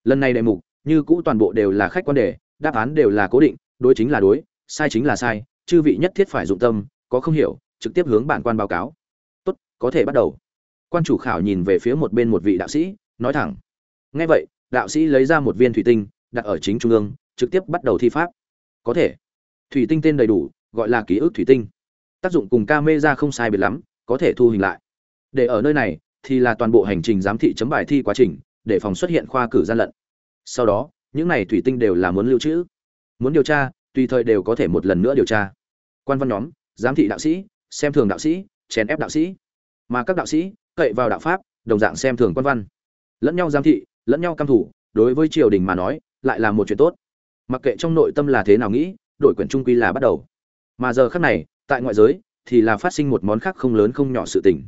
lần này đề mục, như cũ toàn bộ đều là khách quan đề, đáp án đều là cố định, đối chính là đối, sai chính là sai, chư vị nhất thiết phải dụng tâm, có không hiểu, trực tiếp hướng bản quan báo cáo. Tốt, có thể bắt đầu. Quan chủ khảo nhìn về phía một bên một vị đạo sĩ, nói thẳng. Ngay vậy, đạo sĩ lấy ra một viên thủy tinh, đặt ở chính trung ương, trực tiếp bắt đầu thi pháp. Có thể. Thủy tinh tên đầy đủ, gọi là ký ức thủy tinh. Tác dụng cùng ca mê ra không sai biệt lắm, có thể thu hình lại. Để ở nơi này, thì là toàn bộ hành trình giám thị chấm bài thi quá trình để phòng xuất hiện khoa cử gian lận. Sau đó, những này thủy tinh đều là muốn lưu trữ. Muốn điều tra, tùy thời đều có thể một lần nữa điều tra. Quan văn nhóm, giám thị đạo sĩ, xem thường đạo sĩ, chèn ép đạo sĩ. Mà các đạo sĩ, cậy vào đạo pháp, đồng dạng xem thường quan văn. Lẫn nhau giám thị, lẫn nhau căm thủ, đối với triều đình mà nói, lại là một chuyện tốt. Mặc kệ trong nội tâm là thế nào nghĩ đội quyển trung quy là bắt đầu. Mà giờ khác này, tại ngoại giới, thì là phát sinh một món khác không lớn không nhỏ sự tình.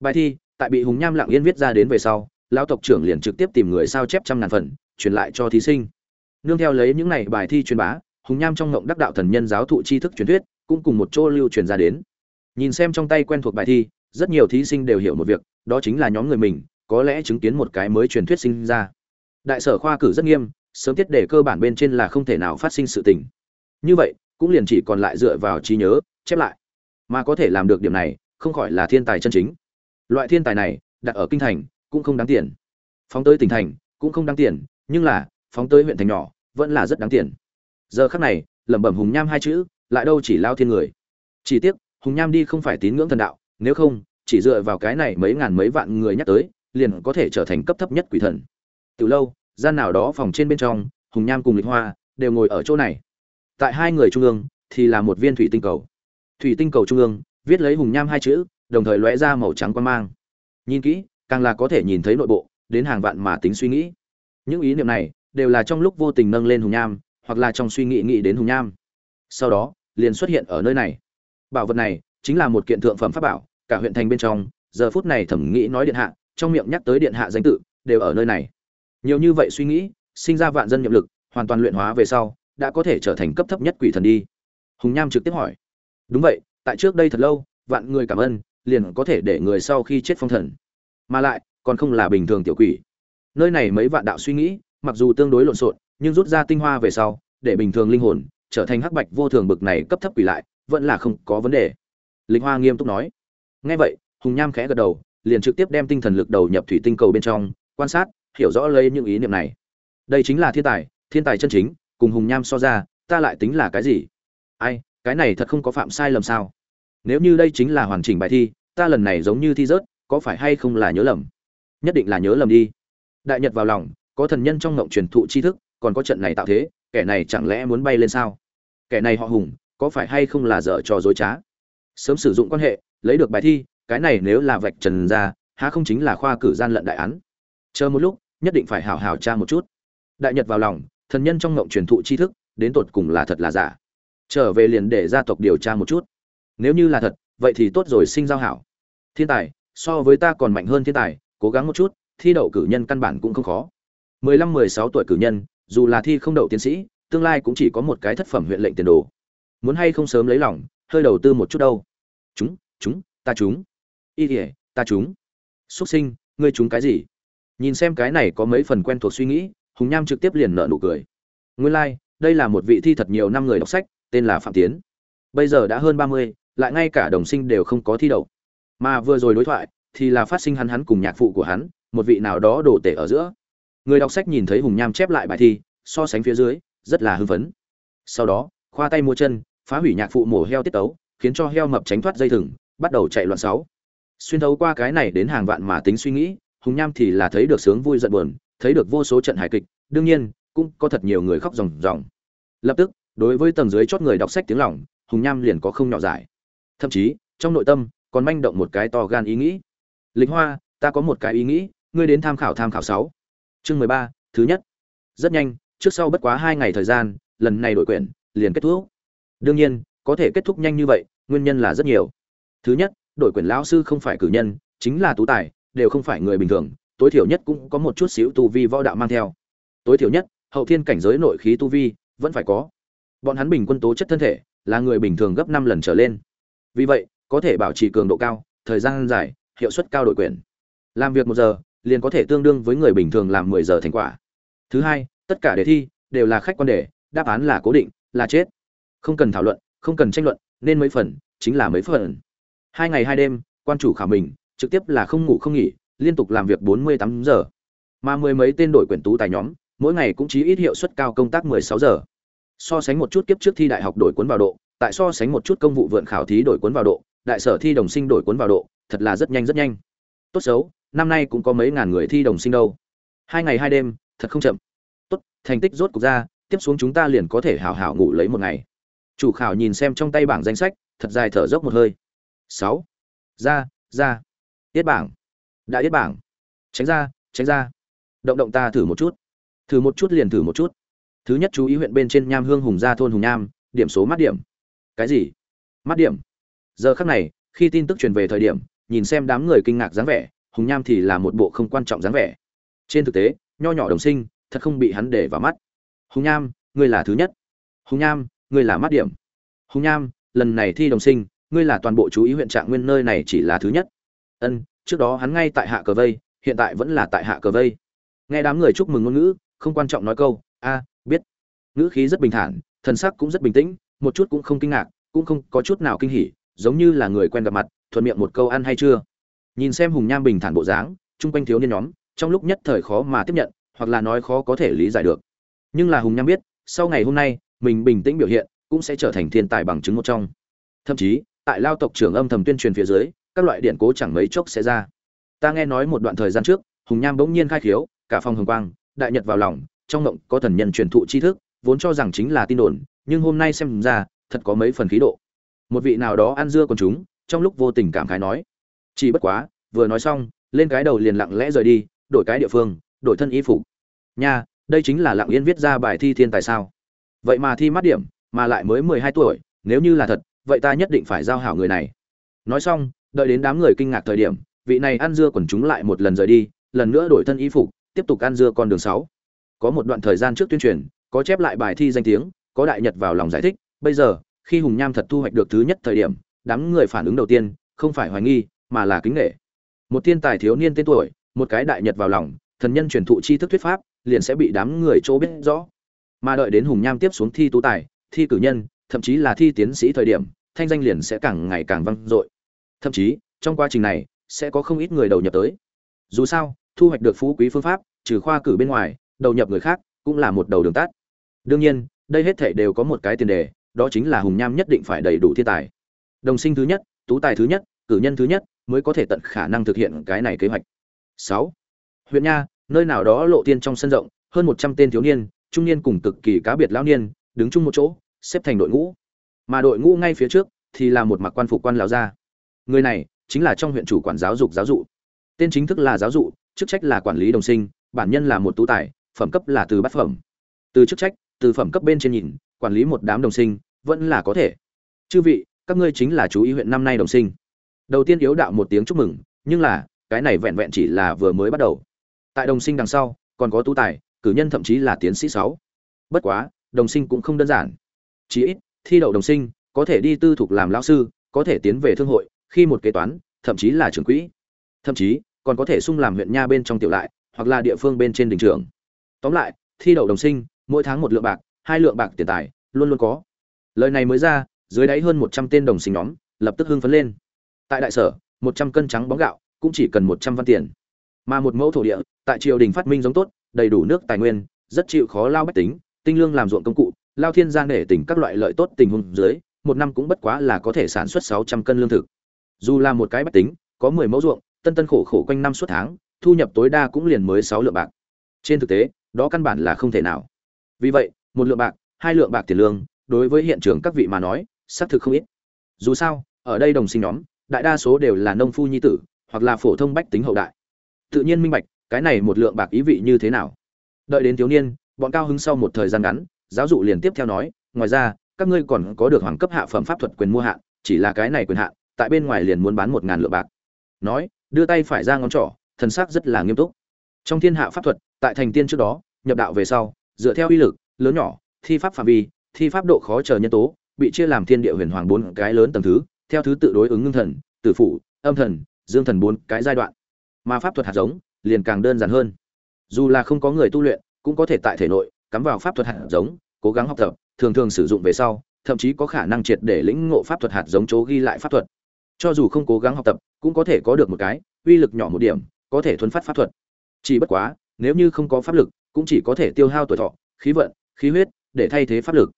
Bài thi, tại bị hùng nham lặng yên viết ra đến về sau lão tộc trưởng liền trực tiếp tìm người sao chép trăm ngàn phần, truyền lại cho thí sinh. Nương theo lấy những này bài thi truyền bá, hùng nham trong ngộng đắc đạo thần nhân giáo thụ tri thức truyền thuyết, cũng cùng một chỗ lưu truyền ra đến. Nhìn xem trong tay quen thuộc bài thi, rất nhiều thí sinh đều hiểu một việc, đó chính là nhóm người mình, có lẽ chứng kiến một cái mới truyền thuyết sinh ra. Đại sở khoa cử rất nghiêm, sớm tiết để cơ bản bên trên là không thể nào phát sinh sự tình. Như vậy, cũng liền chỉ còn lại dựa vào trí nhớ, chép lại. Mà có thể làm được điểm này, không khỏi là thiên tài chân chính. Loại thiên tài này, đặt ở kinh thành cũng không đáng tiền. Phóng tới tỉnh thành cũng không đáng tiền, nhưng là, phóng tới huyện thành nhỏ vẫn là rất đáng tiền. Giờ khắc này, lẩm bẩm hùng nham hai chữ, lại đâu chỉ lao thiên người. Chỉ tiếc, hùng nham đi không phải tín ngưỡng thần đạo, nếu không, chỉ dựa vào cái này mấy ngàn mấy vạn người nhắc tới, liền có thể trở thành cấp thấp nhất quỷ thần. Từ lâu, gian nào đó phòng trên bên trong, hùng nham cùng lịch hoa đều ngồi ở chỗ này. Tại hai người trung ương, thì là một viên thủy tinh cầu. Thủy tinh cầu trung ương, viết lấy hùng nham hai chữ, đồng thời lóe ra màu trắng quan mang. Nhìn kỹ càng là có thể nhìn thấy nội bộ, đến hàng vạn mà tính suy nghĩ. Những ý niệm này đều là trong lúc vô tình nâng lên hùng nham, hoặc là trong suy nghĩ nghĩ đến hùng nham. Sau đó, liền xuất hiện ở nơi này. Bảo vật này chính là một kiện thượng phẩm pháp bảo, cả huyện thành bên trong, giờ phút này thẩm nghĩ nói điện hạ, trong miệng nhắc tới điện hạ danh tự, đều ở nơi này. Nhiều như vậy suy nghĩ, sinh ra vạn dân nhiệm lực, hoàn toàn luyện hóa về sau, đã có thể trở thành cấp thấp nhất quỷ thần đi. Hùng nham trực tiếp hỏi. Đúng vậy, tại trước đây thật lâu, vạn người cảm ơn, liền có thể để người sau khi chết phong thần mà lại, còn không là bình thường tiểu quỷ. Nơi này mấy vạn đạo suy nghĩ, mặc dù tương đối lộn xộn, nhưng rút ra tinh hoa về sau, để bình thường linh hồn trở thành hắc bạch vô thường bực này cấp thấp quỷ lại, vẫn là không có vấn đề. Linh hoa nghiêm túc nói. Ngay vậy, hùng nham khẽ gật đầu, liền trực tiếp đem tinh thần lực đầu nhập thủy tinh cầu bên trong, quan sát, hiểu rõ lấy những ý niệm này. Đây chính là thiên tài thiên tài chân chính, cùng hùng nham so ra, ta lại tính là cái gì? Ai, cái này thật không có phạm sai lầm sao? Nếu như đây chính là hoàn chỉnh bài thi, ta lần này giống như thi rớt có phải hay không là nhớ lầm? Nhất định là nhớ lầm đi. Đại nhật vào lòng, có thần nhân trong ngộng truyền thụ tri thức, còn có trận này tạo thế, kẻ này chẳng lẽ muốn bay lên sao? Kẻ này họ hùng, có phải hay không là dở trò dối trá? Sớm sử dụng quan hệ, lấy được bài thi, cái này nếu là vạch trần ra, há không chính là khoa cử gian lận đại án? Chờ một lúc, nhất định phải hào hào tra một chút. Đại nhật vào lòng, thần nhân trong ngộng truyền thụ tri thức, đến tột cùng là thật là giả? Trở về liền để gia tộc điều tra một chút. Nếu như là thật, vậy thì tốt rồi, sinh giao hảo. Thiên tài so với ta còn mạnh hơn thiên tài cố gắng một chút thi đậu cử nhân căn bản cũng không khó. Mười lăm mười sáu tuổi cử nhân dù là thi không đậu tiến sĩ tương lai cũng chỉ có một cái thất phẩm huyện lệnh tiền đồ. Muốn hay không sớm lấy lòng hơi đầu tư một chút đâu. Chúng chúng ta chúng. Y thể ta chúng. Xuất sinh ngươi chúng cái gì? Nhìn xem cái này có mấy phần quen thuộc suy nghĩ hùng nham trực tiếp liền nợ nụ cười. Nguyên lai、like, đây là một vị thi thật nhiều năm người đọc sách tên là phạm tiến. Bây giờ đã hơn ba mươi lại ngay cả đồng sinh đều không có thi đậu mà vừa rồi đối thoại thì là phát sinh hắn hắn cùng nhạc phụ của hắn, một vị nào đó đổ tể ở giữa. Người đọc sách nhìn thấy hùng nham chép lại bài thi, so sánh phía dưới, rất là hưng phấn. Sau đó, khoa tay mua chân, phá hủy nhạc phụ mổ heo tiết tấu, khiến cho heo mập tránh thoát dây thừng, bắt đầu chạy loạn sáu. Xuyên thấu qua cái này đến hàng vạn mà tính suy nghĩ, hùng nham thì là thấy được sướng vui giận buồn, thấy được vô số trận hài kịch, đương nhiên, cũng có thật nhiều người khóc ròng ròng. Lập tức, đối với tầng dưới chót người đọc sách tiếng lòng, hùng nham liền có không nhỏ giải. Thậm chí, trong nội tâm còn manh động một cái to gan ý nghĩ. Lịch hoa, ta có một cái ý nghĩ, ngươi đến tham khảo tham khảo sáu. Chương mười ba, thứ nhất. Rất nhanh, trước sau bất quá hai ngày thời gian, lần này đổi quyển, liền kết thúc. Đương nhiên, có thể kết thúc nhanh như vậy, nguyên nhân là rất nhiều. Thứ nhất đội quyền lão sư không phải cử nhân, chính là tú tài, đều không phải người bình thường, tối thiểu nhất cũng có một chút xíu tu vi võ đạo mang theo. Tối thiểu nhất, hậu thiên cảnh giới nội khí tu vi, vẫn phải có. Bọn hắn bình quân tố chất thân thể, là người bình thường gấp năm lần trở lên. Vì vậy có thể bảo trì cường độ cao, thời gian dài, hiệu suất cao đội quyền. Làm việc một giờ, liền có thể tương đương với người bình thường làm mười giờ thành quả. Thứ hai, tất cả đề thi đều là khách quan đề, đáp án là cố định, là chết. Không cần thảo luận, không cần tranh luận, nên mấy phần, chính là mấy phần. Hai ngày hai đêm, quan chủ khảo mình, trực tiếp là không ngủ không nghỉ, liên tục làm việc bốn mươi tám giờ. Mà mười mấy tên đội quyển tú tài nhóm, mỗi ngày cũng chỉ ít hiệu suất cao công tác mười sáu giờ. So sánh một chút kiếp trước thi đại học đổi cuốn vào độ, tại so sánh một chút công vụ vượn khảo thí đổi cuốn vào độ đại sở thi đồng sinh đổi cuốn vào độ, thật là rất nhanh rất nhanh. Tốt xấu, năm nay cũng có mấy ngàn người thi đồng sinh đâu. Hai ngày hai đêm, thật không chậm. Tốt, thành tích rốt cục ra, tiếp xuống chúng ta liền có thể hào hào ngủ lấy một ngày. Chủ khảo nhìn xem trong tay bảng danh sách, thật dài thở dốc một hơi. Sáu. Ra ra. Yết bảng. Đã yết bảng. Tránh ra tránh ra. Động động ta thử một chút. Thử một chút liền thử một chút. Thứ nhất chú ý huyện bên trên nham hương hùng gia thôn hùng nham, điểm số mắt điểm. Cái gì? Mắt điểm giờ khắc này, khi tin tức truyền về thời điểm, nhìn xem đám người kinh ngạc dáng vẻ, hùng nham thì là một bộ không quan trọng dáng vẻ. Trên thực tế, nho nhỏ đồng sinh, thật không bị hắn để vào mắt. Hùng nham, ngươi là thứ nhất. Hùng nham, ngươi là mắt điểm. Hùng nham, lần này thi đồng sinh, ngươi là toàn bộ chú ý huyện trạng nguyên nơi này chỉ là thứ nhất. Ân, trước đó hắn ngay tại hạ cờ vây, hiện tại vẫn là tại hạ cờ vây. Nghe đám người chúc mừng ngôn ngữ, không quan trọng nói câu, a, biết. Ngữ khí rất bình thản, thần sắc cũng rất bình tĩnh, một chút cũng không kinh ngạc, cũng không có chút nào kinh hỉ giống như là người quen gặp mặt, thuận miệng một câu ăn hay chưa? Nhìn xem hùng nham bình thản bộ dáng, chung quanh thiếu niên nhóm, trong lúc nhất thời khó mà tiếp nhận, hoặc là nói khó có thể lý giải được. Nhưng là hùng nham biết, sau ngày hôm nay, mình bình tĩnh biểu hiện, cũng sẽ trở thành thiên tài bằng chứng một trong. Thậm chí, tại lao tộc trưởng âm thầm tuyên truyền phía dưới, các loại điện cố chẳng mấy chốc sẽ ra. Ta nghe nói một đoạn thời gian trước, hùng nham bỗng nhiên khai khiếu, cả phòng hồng quang, đại nhật vào lòng, trong mộng có thần nhân truyền thụ tri thức, vốn cho rằng chính là tin đồn, nhưng hôm nay xem ra, thật có mấy phần khí độ một vị nào đó ăn dưa còn chúng, trong lúc vô tình cảm khái nói, chỉ bất quá, vừa nói xong, lên cái đầu liền lặng lẽ rời đi, đổi cái địa phương, đổi thân y phục. Nha, đây chính là lặng yên viết ra bài thi thiên tài sao. Vậy mà thi mắt điểm, mà lại mới mười hai tuổi, nếu như là thật, vậy ta nhất định phải giao hảo người này. Nói xong, đợi đến đám người kinh ngạc thời điểm, vị này ăn dưa quần chúng lại một lần rời đi, lần nữa đổi thân y phục, tiếp tục ăn dưa con đường sáu. Có một đoạn thời gian trước tuyên truyền, có chép lại bài thi danh tiếng, có đại nhật vào lòng giải thích, bây giờ khi hùng nham thật thu hoạch được thứ nhất thời điểm, đám người phản ứng đầu tiên không phải hoài nghi, mà là kính nghệ một thiên tài thiếu niên tên tuổi, một cái đại nhật vào lòng, thần nhân truyền thụ tri thức thuyết pháp, liền sẽ bị đám người chỗ biết rõ. Mà đợi đến hùng nham tiếp xuống thi tú tài, thi cử nhân, thậm chí là thi tiến sĩ thời điểm, thanh danh liền sẽ càng ngày càng vang dội. Thậm chí, trong quá trình này, sẽ có không ít người đầu nhập tới. Dù sao, thu hoạch được phú quý phương pháp, trừ khoa cử bên ngoài, đầu nhập người khác cũng là một đầu đường tắt. Đương nhiên, đây hết thể đều có một cái tiền đề đó chính là hùng nham nhất định phải đầy đủ thiên tài. Đồng sinh thứ nhất, tú tài thứ nhất, cử nhân thứ nhất mới có thể tận khả năng thực hiện cái này kế hoạch. Sáu, huyện nha, nơi nào đó lộ tiên trong sân rộng, hơn một trăm tên thiếu niên, trung niên cùng cực kỳ cá biệt lão niên, đứng chung một chỗ, xếp thành đội ngũ. Mà đội ngũ ngay phía trước thì là một mặc quan phục quan lão gia. Người này chính là trong huyện chủ quản giáo dục giáo dụ. Tên chính thức là giáo dụ, chức trách là quản lý đồng sinh, bản nhân là một tú tài, phẩm cấp là từ bát phẩm. Từ chức trách, từ phẩm cấp bên trên nhìn, quản lý một đám đồng sinh vẫn là có thể. Chư vị, các ngươi chính là chú ý huyện năm nay đồng sinh. Đầu tiên yếu đạo một tiếng chúc mừng, nhưng là, cái này vẹn vẹn chỉ là vừa mới bắt đầu. Tại đồng sinh đằng sau, còn có tú tài, cử nhân thậm chí là tiến sĩ sáu. Bất quá, đồng sinh cũng không đơn giản. Chí ít, thi đậu đồng sinh, có thể đi tư thục làm lão sư, có thể tiến về thương hội, khi một kế toán, thậm chí là trưởng quỹ. Thậm chí, còn có thể sung làm huyện nha bên trong tiểu lại, hoặc là địa phương bên trên đình trường tóm lại, thi đậu đồng sinh, mỗi tháng một lượng bạc, hai lượng bạc tiền tài, luôn luôn có lời này mới ra, dưới đáy hơn một trăm tên đồng sinh nhóm lập tức hưng phấn lên. Tại đại sở, một trăm cân trắng bóng gạo cũng chỉ cần một trăm văn tiền. Mà một mẫu thổ địa, tại triều đình phát minh giống tốt, đầy đủ nước tài nguyên, rất chịu khó lao bách tính, tinh lương làm ruộng công cụ, lao thiên gia nể tỉnh các loại lợi tốt tình huống dưới, một năm cũng bất quá là có thể sản xuất sáu trăm cân lương thực. Dù là một cái bách tính, có mười mẫu ruộng, tân tân khổ khổ quanh năm suốt tháng, thu nhập tối đa cũng liền mới sáu lượng bạc. Trên thực tế, đó căn bản là không thể nào. Vì vậy, một lượng bạc, hai lượng bạc tiền lương đối với hiện trường các vị mà nói, xác thực không ít. Dù sao, ở đây đồng sinh nhóm, đại đa số đều là nông phu nhi tử, hoặc là phổ thông bách tính hậu đại. Tự nhiên minh bạch, cái này một lượng bạc ý vị như thế nào. Đợi đến thiếu niên, bọn cao hứng sau một thời gian ngắn, giáo dụ liền tiếp theo nói, ngoài ra, các ngươi còn có được hoàng cấp hạ phẩm pháp thuật quyền mua hạn, chỉ là cái này quyền hạn, tại bên ngoài liền muốn bán một ngàn lượng bạc. Nói, đưa tay phải ra ngón trỏ thần sắc rất là nghiêm túc. Trong thiên hạ pháp thuật, tại thành tiên trước đó, nhập đạo về sau, dựa theo uy lực, lớn nhỏ, thi pháp phạm vi thi pháp độ khó chờ nhân tố, bị chia làm thiên địa huyền hoàng bốn cái lớn tầng thứ, theo thứ tự đối ứng ngưng thần, tử phụ, âm thần, dương thần bốn cái giai đoạn. Mà pháp thuật hạt giống liền càng đơn giản hơn. Dù là không có người tu luyện, cũng có thể tại thể nội cắm vào pháp thuật hạt giống, cố gắng học tập, thường thường sử dụng về sau, thậm chí có khả năng triệt để lĩnh ngộ pháp thuật hạt giống chỗ ghi lại pháp thuật. Cho dù không cố gắng học tập, cũng có thể có được một cái uy lực nhỏ một điểm, có thể thuấn phát pháp thuật. Chỉ bất quá, nếu như không có pháp lực, cũng chỉ có thể tiêu hao tuổi thọ, khí vận, khí huyết để thay thế pháp lực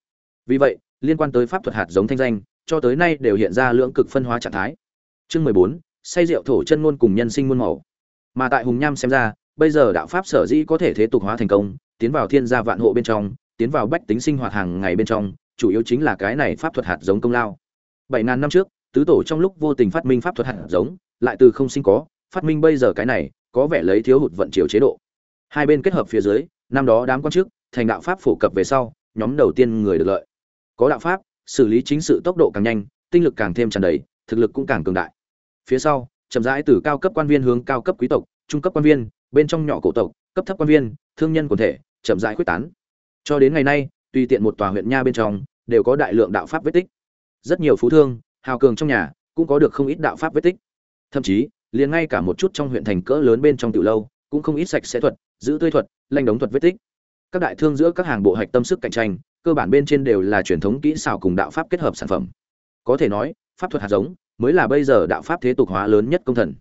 vì vậy, liên quan tới pháp thuật hạt giống thanh danh, cho tới nay đều hiện ra lưỡng cực phân hóa trạng thái. Chương mười bốn, say rượu thổ chân ngôn cùng nhân sinh muôn màu. Mà tại hùng nham xem ra, bây giờ đạo pháp sở dĩ có thể thế tục hóa thành công, tiến vào thiên gia vạn hộ bên trong, tiến vào bách tính sinh hoạt hàng ngày bên trong, chủ yếu chính là cái này pháp thuật hạt giống công lao. Bảy ngàn năm trước, tứ tổ trong lúc vô tình phát minh pháp thuật hạt giống, lại từ không sinh có, phát minh bây giờ cái này, có vẻ lấy thiếu hụt vận chiều chế độ. Hai bên kết hợp phía dưới, năm đó đám quan chức, thành đạo pháp phổ cập về sau, nhóm đầu tiên người được lợi có đạo pháp, xử lý chính sự tốc độ càng nhanh, tinh lực càng thêm tràn đầy, thực lực cũng càng cường đại. Phía sau, chậm rãi từ cao cấp quan viên hướng cao cấp quý tộc, trung cấp quan viên, bên trong nhỏ cổ tộc, cấp thấp quan viên, thương nhân quần thể, chậm rãi quyết tán. Cho đến ngày nay, tùy tiện một tòa huyện nha bên trong, đều có đại lượng đạo pháp vết tích. Rất nhiều phú thương, hào cường trong nhà, cũng có được không ít đạo pháp vết tích. Thậm chí, liền ngay cả một chút trong huyện thành cỡ lớn bên trong tiểu lâu, cũng không ít sạch sẽ thuật, giữ tươi thuật, lanh đống thuật vết tích. Các đại thương giữa các hàng bộ hạch tâm sức cạnh tranh cơ bản bên trên đều là truyền thống kỹ xảo cùng đạo pháp kết hợp sản phẩm. Có thể nói, pháp thuật hạt giống mới là bây giờ đạo pháp thế tục hóa lớn nhất công thần.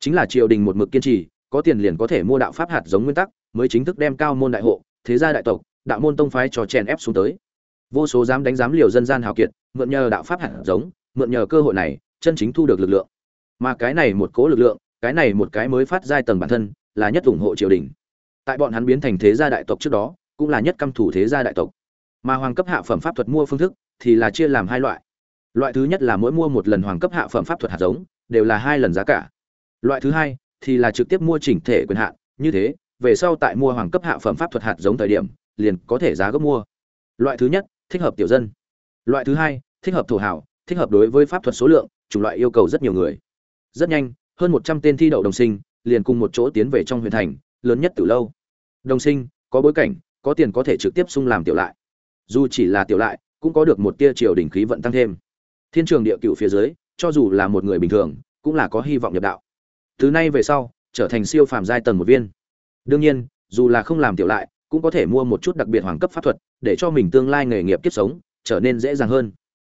Chính là triều đình một mực kiên trì, có tiền liền có thể mua đạo pháp hạt giống nguyên tắc, mới chính thức đem cao môn đại hộ, thế gia đại tộc, đạo môn tông phái cho chèn ép xuống tới. Vô số dám đánh giám liều dân gian hào kiệt, mượn nhờ đạo pháp hạt giống, mượn nhờ cơ hội này, chân chính thu được lực lượng. Mà cái này một cố lực lượng, cái này một cái mới phát giai tầng bản thân, là nhất ủng hộ triều đình. Tại bọn hắn biến thành thế gia đại tộc trước đó, cũng là nhất căm thủ thế gia đại tộc mà hoàng cấp hạ phẩm pháp thuật mua phương thức thì là chia làm hai loại. Loại thứ nhất là mỗi mua một lần hoàng cấp hạ phẩm pháp thuật hạt giống, đều là hai lần giá cả. Loại thứ hai thì là trực tiếp mua chỉnh thể quyền hạn, như thế, về sau tại mua hoàng cấp hạ phẩm pháp thuật hạt giống thời điểm, liền có thể giá gấp mua. Loại thứ nhất, thích hợp tiểu dân. Loại thứ hai, thích hợp thổ hảo thích hợp đối với pháp thuật số lượng, chủng loại yêu cầu rất nhiều người. Rất nhanh, hơn một trăm tên thi đậu đồng sinh liền cùng một chỗ tiến về trong huyện thành, lớn nhất từ lâu. Đồng sinh, có bối cảnh, có tiền có thể trực tiếp sung làm tiểu lại dù chỉ là tiểu lại, cũng có được một tia triều đỉnh khí vận tăng thêm. Thiên trường địa cựu phía dưới, cho dù là một người bình thường, cũng là có hy vọng nhập đạo. Từ nay về sau, trở thành siêu phàm giai tầng một viên. Đương nhiên, dù là không làm tiểu lại, cũng có thể mua một chút đặc biệt hoàng cấp pháp thuật, để cho mình tương lai nghề nghiệp kiếp sống, trở nên dễ dàng hơn.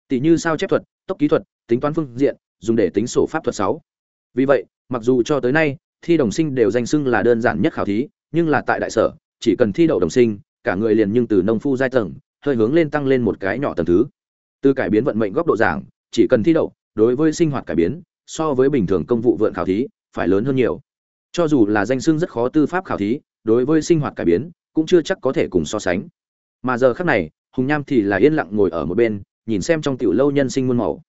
Tỷ như sao chép thuật, tốc kỹ thuật, tính toán phương diện, dùng để tính sổ pháp thuật sáu. Vì vậy, mặc dù cho tới nay, thi đồng sinh đều danh xưng là đơn giản nhất khảo thí, nhưng là tại đại sở, chỉ cần thi đậu đồng sinh, cả người liền nhưng từ nông phu giai tầng hơi hướng lên tăng lên một cái nhỏ tầng thứ. Từ cải biến vận mệnh góc độ giảng, chỉ cần thi đậu, đối với sinh hoạt cải biến, so với bình thường công vụ vượn khảo thí, phải lớn hơn nhiều. Cho dù là danh xưng rất khó tư pháp khảo thí, đối với sinh hoạt cải biến, cũng chưa chắc có thể cùng so sánh. Mà giờ khác này, hùng nham thì là yên lặng ngồi ở một bên, nhìn xem trong tiểu lâu nhân sinh muôn màu.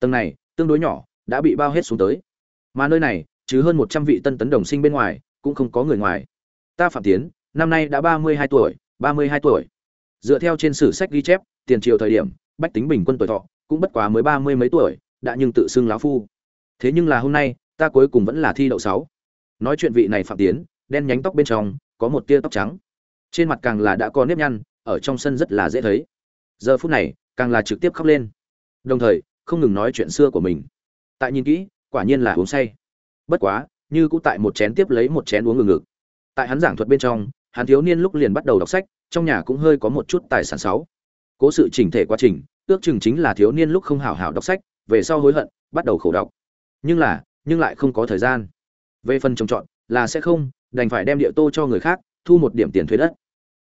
Tầng này, tương đối nhỏ, đã bị bao hết xuống tới. Mà nơi này chứ hơn một trăm vị tân tấn đồng sinh bên ngoài, cũng không có người ngoài. Ta phạm tiến, năm nay đã ba mươi hai tuổi, ba mươi hai tuổi dựa theo trên sử sách ghi chép, tiền triều thời điểm, bách tính bình quân tuổi thọ cũng bất quá mới ba mươi mấy tuổi, đã nhưng tự xưng lão phu. Thế nhưng là hôm nay, ta cuối cùng vẫn là thi đậu sáu. Nói chuyện vị này phạm tiến, đen nhánh tóc bên trong, có một tia tóc trắng. Trên mặt càng là đã có nếp nhăn, ở trong sân rất là dễ thấy. Giờ phút này, càng là trực tiếp khóc lên. Đồng thời, không ngừng nói chuyện xưa của mình. Tại nhìn kỹ, quả nhiên là uống say. Bất quá, như cũng tại một chén tiếp lấy một chén uống ngừng ngực tại hắn giảng thuật bên trong hắn thiếu niên lúc liền bắt đầu đọc sách, trong nhà cũng hơi có một chút tài sản sáu cố sự chỉnh thể quá trình, ước chừng chính là thiếu niên lúc không hảo hảo đọc sách, về sau hối hận, bắt đầu khổ đọc. Nhưng là, nhưng lại không có thời gian. Về phần trồng trọt, là sẽ không, đành phải đem địa tô cho người khác, thu một điểm tiền thuế đất.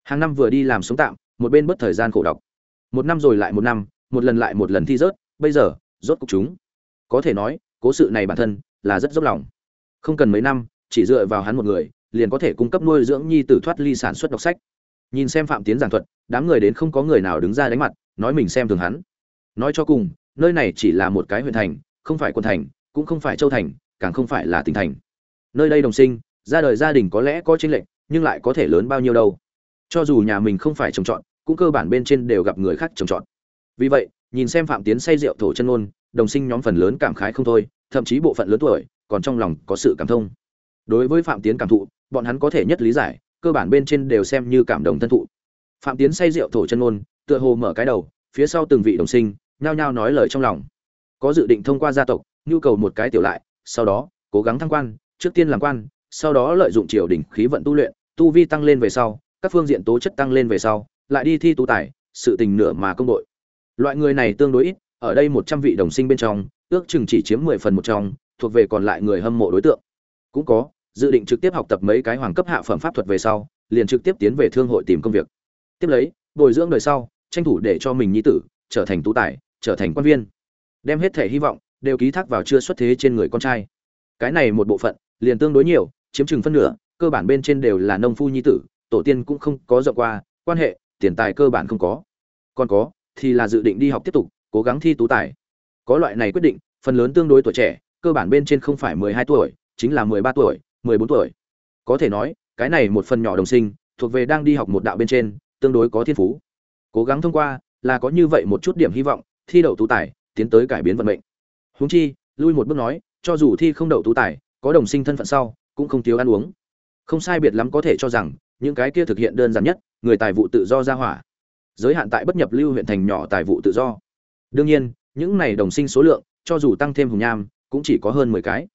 Hàng năm vừa đi làm sống tạm, một bên mất thời gian khổ đọc. Một năm rồi lại một năm, một lần lại một lần thi rớt, bây giờ, rốt cục chúng. Có thể nói, cố sự này bản thân là rất dốc lòng. Không cần mấy năm, chỉ dựa vào hắn một người liền có thể cung cấp nuôi dưỡng nhi tử thoát ly sản xuất đọc sách. Nhìn xem phạm tiến giảng thuật, đám người đến không có người nào đứng ra đánh mặt, nói mình xem thường hắn. Nói cho cùng, nơi này chỉ là một cái huyện thành, không phải quận thành, cũng không phải châu thành, càng không phải là tỉnh thành. Nơi đây đồng sinh, ra đời gia đình có lẽ có chênh lệch, nhưng lại có thể lớn bao nhiêu đâu. Cho dù nhà mình không phải trồng trọt, cũng cơ bản bên trên đều gặp người khác trồng trọt. Vì vậy, nhìn xem phạm tiến say rượu thổ chân ôn đồng sinh nhóm phần lớn cảm khái không thôi, thậm chí bộ phận lớn tuổi còn trong lòng có sự cảm thông. Đối với phạm tiến cảm thụ bọn hắn có thể nhất lý giải, cơ bản bên trên đều xem như cảm động thân thụ. Phạm tiến say rượu thổ chân ngôn, tựa hồ mở cái đầu, phía sau từng vị đồng sinh, nhao nhao nói lời trong lòng. Có dự định thông qua gia tộc, nhu cầu một cái tiểu lại, sau đó, cố gắng thăng quan, trước tiên làm quan, sau đó lợi dụng triều đình khí vận tu luyện, tu vi tăng lên về sau, các phương diện tố chất tăng lên về sau, lại đi thi tú tài, sự tình nửa mà công đội. Loại người này tương đối ít, ở đây một trăm vị đồng sinh bên trong, ước chừng chỉ chiếm mười phần một trong, thuộc về còn lại người hâm mộ đối tượng. Cũng có dự định trực tiếp học tập mấy cái hoàng cấp hạ phẩm pháp thuật về sau, liền trực tiếp tiến về thương hội tìm công việc. Tiếp lấy, bồi dưỡng đời sau, tranh thủ để cho mình nhi tử trở thành tú tài, trở thành quan viên. Đem hết thể hy vọng đều ký thác vào chưa xuất thế trên người con trai. Cái này một bộ phận liền tương đối nhiều, chiếm chừng phân nửa, cơ bản bên trên đều là nông phu nhi tử, tổ tiên cũng không có rộng qua, quan hệ, tiền tài cơ bản không có. Còn có, thì là dự định đi học tiếp tục, cố gắng thi tú tài. Có loại này quyết định, phần lớn tương đối tuổi trẻ, cơ bản bên trên không phải mười hai tuổi, chính là mười ba tuổi bốn tuổi. Có thể nói, cái này một phần nhỏ đồng sinh, thuộc về đang đi học một đạo bên trên, tương đối có thiên phú. Cố gắng thông qua, là có như vậy một chút điểm hy vọng, thi đậu tú tài, tiến tới cải biến vận mệnh. Huống chi, lui một bước nói, cho dù thi không đậu tú tài, có đồng sinh thân phận sau, cũng không thiếu ăn uống. Không sai biệt lắm có thể cho rằng, những cái kia thực hiện đơn giản nhất, người tài vụ tự do ra hỏa. Giới hạn tại bất nhập lưu huyện thành nhỏ tài vụ tự do. Đương nhiên, những này đồng sinh số lượng, cho dù tăng thêm hùng nham, cũng chỉ có hơn mười cái.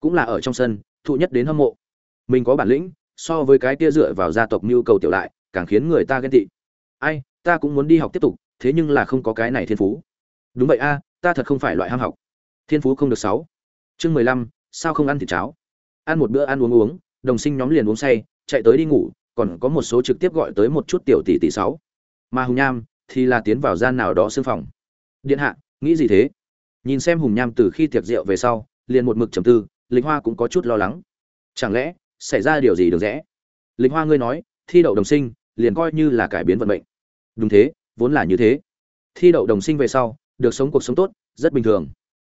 Cũng là ở trong sân thụ nhất đến hâm mộ. Mình có bản lĩnh, so với cái kia dựa vào gia tộc mưu cầu tiểu lại, càng khiến người ta ghen tị. Ai, ta cũng muốn đi học tiếp tục, thế nhưng là không có cái này thiên phú. Đúng vậy a, ta thật không phải loại ham học. Thiên phú không được sáu. Chương mười lăm, sao không ăn thịt cháo? Ăn một bữa ăn uống uống, đồng sinh nhóm liền uống say, chạy tới đi ngủ, còn có một số trực tiếp gọi tới một chút tiểu tỷ tỷ sáu. Mà hùng nham thì là tiến vào gian nào đó xương phòng. Điện hạ, nghĩ gì thế? Nhìn xem hùng nham từ khi tiệc rượu về sau, liền một mực trầm tư lịch hoa cũng có chút lo lắng. Chẳng lẽ, xảy ra điều gì được rẽ lịch hoa ngươi nói, thi đậu đồng sinh, liền coi như là cải biến vận mệnh. Đúng thế, vốn là như thế. Thi đậu đồng sinh về sau, được sống cuộc sống tốt, rất bình thường.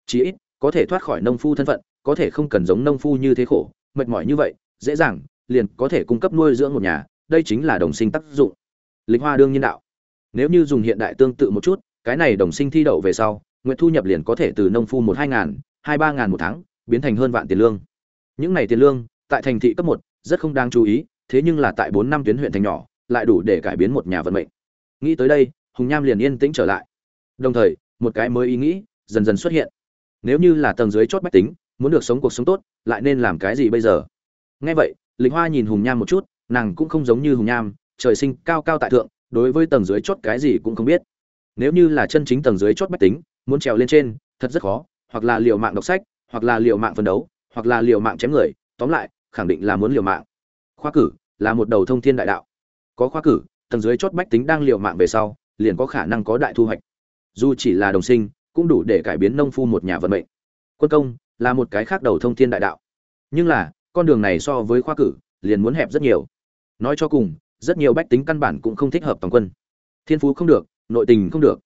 Chí ít, có thể thoát khỏi nông phu thân phận, có thể không cần giống nông phu như thế khổ, mệt mỏi như vậy, dễ dàng, liền có thể cung cấp nuôi dưỡng một nhà, đây chính là đồng sinh tác dụng. Lịch hoa đương nhiên đạo. Nếu như dùng hiện đại tương tự một chút, cái này đồng sinh thi đậu về sau, nguyện thu nhập liền có thể từ nông phu một hai ngàn, hai ba ngàn một tháng biến thành hơn vạn tiền lương. Những này tiền lương, tại thành thị cấp một, rất không đáng chú ý, thế nhưng là tại bốn năm tuyến huyện thành nhỏ, lại đủ để cải biến một nhà vận mệnh. Nghĩ tới đây, hùng nham liền yên tĩnh trở lại. Đồng thời, một cái mới ý nghĩ dần dần xuất hiện. Nếu như là tầng dưới chót bách tính, muốn được sống cuộc sống tốt, lại nên làm cái gì bây giờ? Nghe vậy, lịch hoa nhìn hùng nham một chút, nàng cũng không giống như hùng nham, trời sinh cao cao tại thượng, đối với tầng dưới chót cái gì cũng không biết. Nếu như là chân chính tầng dưới chót bách tính, muốn trèo lên trên, thật rất khó, hoặc là liều mạng đọc sách hoặc là liều mạng phân đấu, hoặc là liều mạng chém người, tóm lại, khẳng định là muốn liều mạng. Khoa cử là một đầu thông thiên đại đạo. Có khoa cử, tầng dưới chót bách tính đang liều mạng về sau, liền có khả năng có đại thu hoạch. Dù chỉ là đồng sinh, cũng đủ để cải biến nông phu một nhà vận mệnh. Quân công là một cái khác đầu thông thiên đại đạo. Nhưng là, con đường này so với khoa cử, liền muốn hẹp rất nhiều. Nói cho cùng, rất nhiều bách tính căn bản cũng không thích hợp toàn quân. Thiên phú không được, nội tình không được.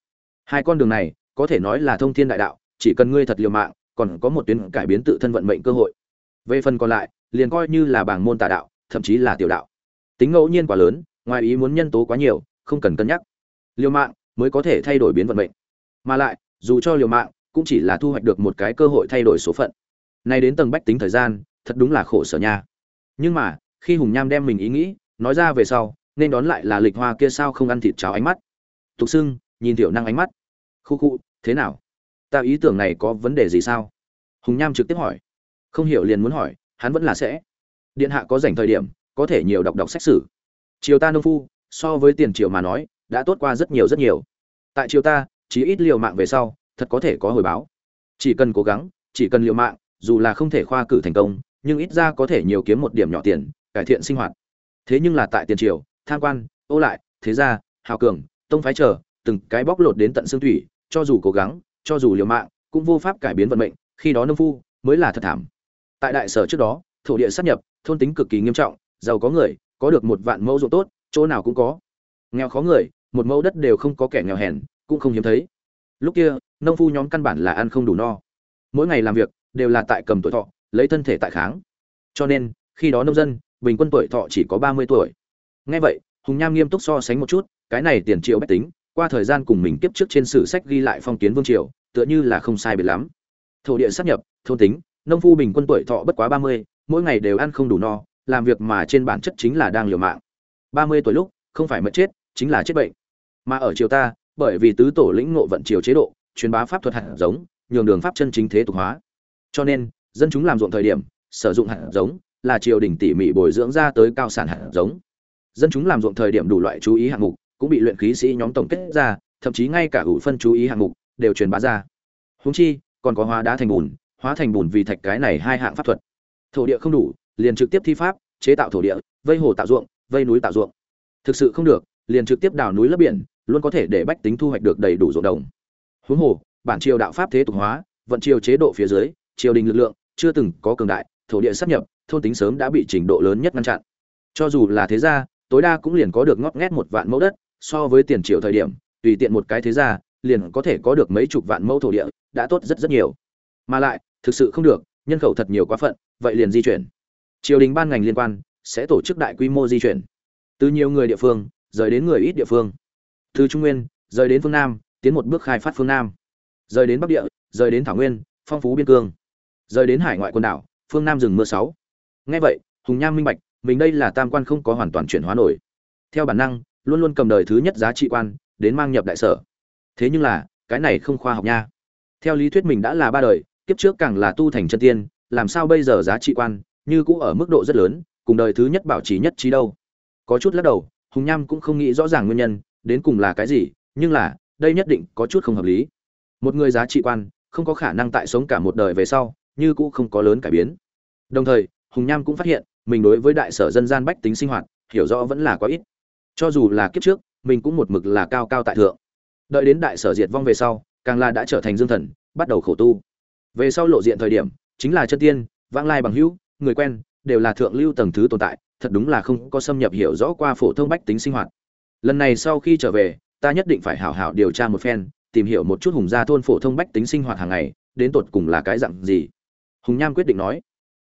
Hai con đường này, có thể nói là thông thiên đại đạo, chỉ cần ngươi thật liều mạng còn có một tuyến cải biến tự thân vận mệnh cơ hội. Về phần còn lại, liền coi như là bảng môn tà đạo, thậm chí là tiểu đạo. Tính ngẫu nhiên quá lớn, ngoài ý muốn nhân tố quá nhiều, không cần cân nhắc. Liều mạng mới có thể thay đổi biến vận mệnh. Mà lại, dù cho liều mạng, cũng chỉ là thu hoạch được một cái cơ hội thay đổi số phận. Nay đến tầng bách tính thời gian, thật đúng là khổ sở nha. Nhưng mà, khi hùng nham đem mình ý nghĩ, nói ra về sau, nên đón lại là lịch hoa kia sao không ăn thịt cháo ánh mắt. Tục xưng nhìn tiểu năng ánh mắt. Khu khu, thế nào? Ta ý tưởng này có vấn đề gì sao? Hùng nham trực tiếp hỏi. Không hiểu liền muốn hỏi, hắn vẫn là sẽ. Điện hạ có dành thời điểm, có thể nhiều đọc đọc sách sử. Triều ta nông phu, so với tiền triều mà nói, đã tốt qua rất nhiều rất nhiều. Tại triều ta chỉ ít liều mạng về sau, thật có thể có hồi báo. Chỉ cần cố gắng, chỉ cần liều mạng, dù là không thể khoa cử thành công, nhưng ít ra có thể nhiều kiếm một điểm nhỏ tiền, cải thiện sinh hoạt. Thế nhưng là tại tiền triều, tham quan, ô lại, thế gia, hào cường, tông phái chờ, từng cái bóc lột đến tận xương thủy, cho dù cố gắng cho dù liều mạng, cũng vô pháp cải biến vận mệnh, khi đó nông phu mới là thật thảm. Tại đại sở trước đó, thổ địa sát nhập, thôn tính cực kỳ nghiêm trọng, giàu có người, có được một vạn mẫu ruộng tốt, chỗ nào cũng có. Nghèo khó người, một mẫu đất đều không có kẻ nghèo hèn, cũng không hiếm thấy. Lúc kia, nông phu nhóm căn bản là ăn không đủ no. Mỗi ngày làm việc, đều là tại cầm tuổi thọ, lấy thân thể tại kháng. Cho nên, khi đó nông dân, bình quân tuổi thọ chỉ có ba mươi tuổi. Ngay vậy, hùng nham nghiêm túc so sánh một chút, cái này tiền triệu bách tính qua thời gian cùng mình tiếp trước trên sử sách ghi lại phong kiến vương triều, tựa như là không sai biệt lắm. Thổ địa sắp nhập, thôn tính, nông phu bình quân tuổi thọ bất quá ba mươi, mỗi ngày đều ăn không đủ no, làm việc mà trên bản chất chính là đang liều mạng. Ba mươi tuổi lúc, không phải mất chết, chính là chết bệnh. Mà ở triều ta, bởi vì tứ tổ lĩnh ngộ vận triều chế độ, truyền bá pháp thuật hạt giống, nhường đường pháp chân chính thế tục hóa. Cho nên, dân chúng làm ruộng thời điểm, sử dụng hạt giống là triều đình tỉ mỉ bồi dưỡng ra tới cao sản hạt giống. Dân chúng làm ruộng thời điểm đủ loại chú ý hạng mục cũng bị luyện khí sĩ nhóm tổng kết ra, thậm chí ngay cả hữu phân chú ý hạng mục đều truyền bá ra. Huống chi, còn có hóa đá thành bùn, hóa thành bùn vì thạch cái này hai hạng pháp thuật. Thổ địa không đủ, liền trực tiếp thi pháp, chế tạo thổ địa, vây hồ tạo ruộng, vây núi tạo ruộng. Thực sự không được, liền trực tiếp đào núi lấp biển, luôn có thể để bách tính thu hoạch được đầy đủ ruộng đồng. Huống hồ, bản triều đạo pháp thế tục hóa, vận triều chế độ phía dưới, triều đình lực lượng chưa từng có cường đại, thổ địa sắp nhập, thôn tính sớm đã bị trình độ lớn nhất ngăn chặn. Cho dù là thế gia, tối đa cũng liền có được ngót nghét một vạn mẫu đất so với tiền triều thời điểm, tùy tiện một cái thế gia liền có thể có được mấy chục vạn mẫu thổ địa, đã tốt rất rất nhiều. Mà lại, thực sự không được, nhân khẩu thật nhiều quá phận, vậy liền di chuyển. Triều đình ban ngành liên quan, sẽ tổ chức đại quy mô di chuyển. Từ nhiều người địa phương, rời đến người ít địa phương. Từ trung nguyên, rời đến phương nam, tiến một bước khai phát phương nam. Rời đến bắc địa, rời đến thảo nguyên, phong phú biên cương. Rời đến hải ngoại quần đảo, phương nam rừng mưa sáu. Ngay vậy, hùng nham minh bạch, mình đây là tam quan không có hoàn toàn chuyển hóa nổi. Theo bản năng luôn luôn cầm đời thứ nhất giá trị quan, đến mang nhập đại sở. Thế nhưng là, cái này không khoa học nha. Theo lý thuyết mình đã là ba đời, kiếp trước càng là tu thành chân tiên, làm sao bây giờ giá trị quan, như cũ ở mức độ rất lớn, cùng đời thứ nhất bảo trì nhất trí đâu. Có chút lắc đầu, hùng nham cũng không nghĩ rõ ràng nguyên nhân, đến cùng là cái gì, nhưng là, đây nhất định có chút không hợp lý. Một người giá trị quan, không có khả năng tại sống cả một đời về sau, như cũ không có lớn cải biến. Đồng thời, hùng nham cũng phát hiện, mình đối với đại sở dân gian bách tính sinh hoạt, hiểu rõ vẫn là quá ít cho dù là kiếp trước, mình cũng một mực là cao cao tại thượng. Đợi đến đại sở diệt vong về sau, càng là đã trở thành dương thần, bắt đầu khổ tu. Về sau lộ diện thời điểm, chính là chân tiên, vãng lai bằng hữu, người quen, đều là thượng lưu tầng thứ tồn tại, thật đúng là không có xâm nhập hiểu rõ qua phổ thông bách tính sinh hoạt. Lần này sau khi trở về, ta nhất định phải hảo hảo điều tra một phen, tìm hiểu một chút hùng gia thôn phổ thông bách tính sinh hoạt hàng ngày, đến tột cùng là cái dặn gì. Hùng nham quyết định nói.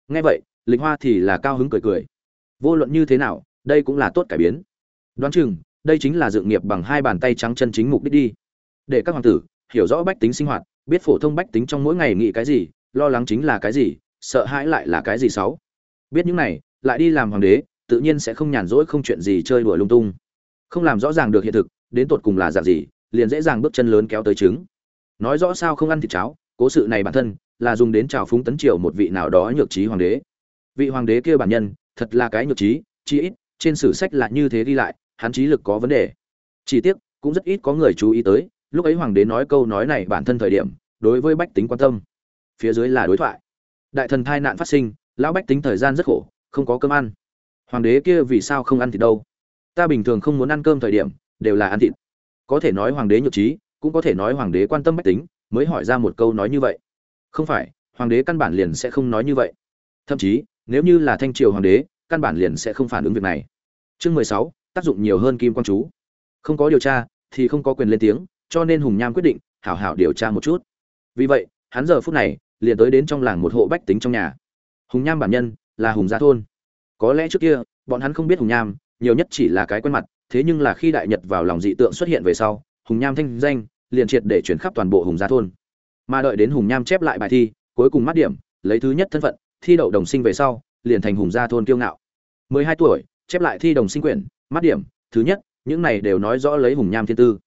Nghe vậy, lịch hoa thì là cao hứng cười cười. Vô luận như thế nào, đây cũng là tốt cải biến đoán chừng, đây chính là dự nghiệp bằng hai bàn tay trắng chân chính mục đích đi. Để các hoàng tử hiểu rõ bách tính sinh hoạt, biết phổ thông bách tính trong mỗi ngày nghĩ cái gì, lo lắng chính là cái gì, sợ hãi lại là cái gì xấu biết những này, lại đi làm hoàng đế, tự nhiên sẽ không nhàn rỗi không chuyện gì chơi đùa lung tung. Không làm rõ ràng được hiện thực, đến tột cùng là dạng gì, liền dễ dàng bước chân lớn kéo tới trứng. Nói rõ sao không ăn thịt cháo, cố sự này bản thân là dùng đến trào phúng tấn triều một vị nào đó nhược trí hoàng đế. Vị hoàng đế kia bản nhân, thật là cái nhược trí chi ít, trên sử sách là như thế đi lại hắn trí lực có vấn đề. Chỉ tiếc, cũng rất ít có người chú ý tới, lúc ấy hoàng đế nói câu nói này bản thân thời điểm, đối với bách tính quan tâm. Phía dưới là đối thoại. Đại thần thai nạn phát sinh, lão bách tính thời gian rất khổ, không có cơm ăn. Hoàng đế kia vì sao không ăn thịt đâu? Ta bình thường không muốn ăn cơm thời điểm, đều là ăn thịt. Có thể nói hoàng đế nhược trí, cũng có thể nói hoàng đế quan tâm bách tính, mới hỏi ra một câu nói như vậy. Không phải, hoàng đế căn bản liền sẽ không nói như vậy. Thậm chí, nếu như là thanh triều hoàng đế, căn bản liền sẽ không phản ứng việc này. Chương mười sáu tác dụng nhiều hơn kim quang chú. Không có điều tra, thì không có quyền lên tiếng, cho nên hùng nham quyết định hảo hảo điều tra một chút. Vì vậy, hắn giờ phút này liền tới đến trong làng một hộ bách tính trong nhà. Hùng nham bản nhân là hùng gia thôn. Có lẽ trước kia, bọn hắn không biết hùng nham, nhiều nhất chỉ là cái quen mặt, thế nhưng là khi đại nhật vào lòng dị tượng xuất hiện về sau, hùng nham thanh danh liền triệt để chuyển khắp toàn bộ hùng gia thôn. Mà đợi đến hùng nham chép lại bài thi, cuối cùng mắt điểm, lấy thứ nhất thân phận, thi đậu đồng sinh về sau, liền thành hùng gia thôn kiêu ngạo. Mười hai tuổi, chép lại thi đồng sinh quyển mắt điểm thứ nhất những này đều nói rõ lấy hùng nham thiên tư.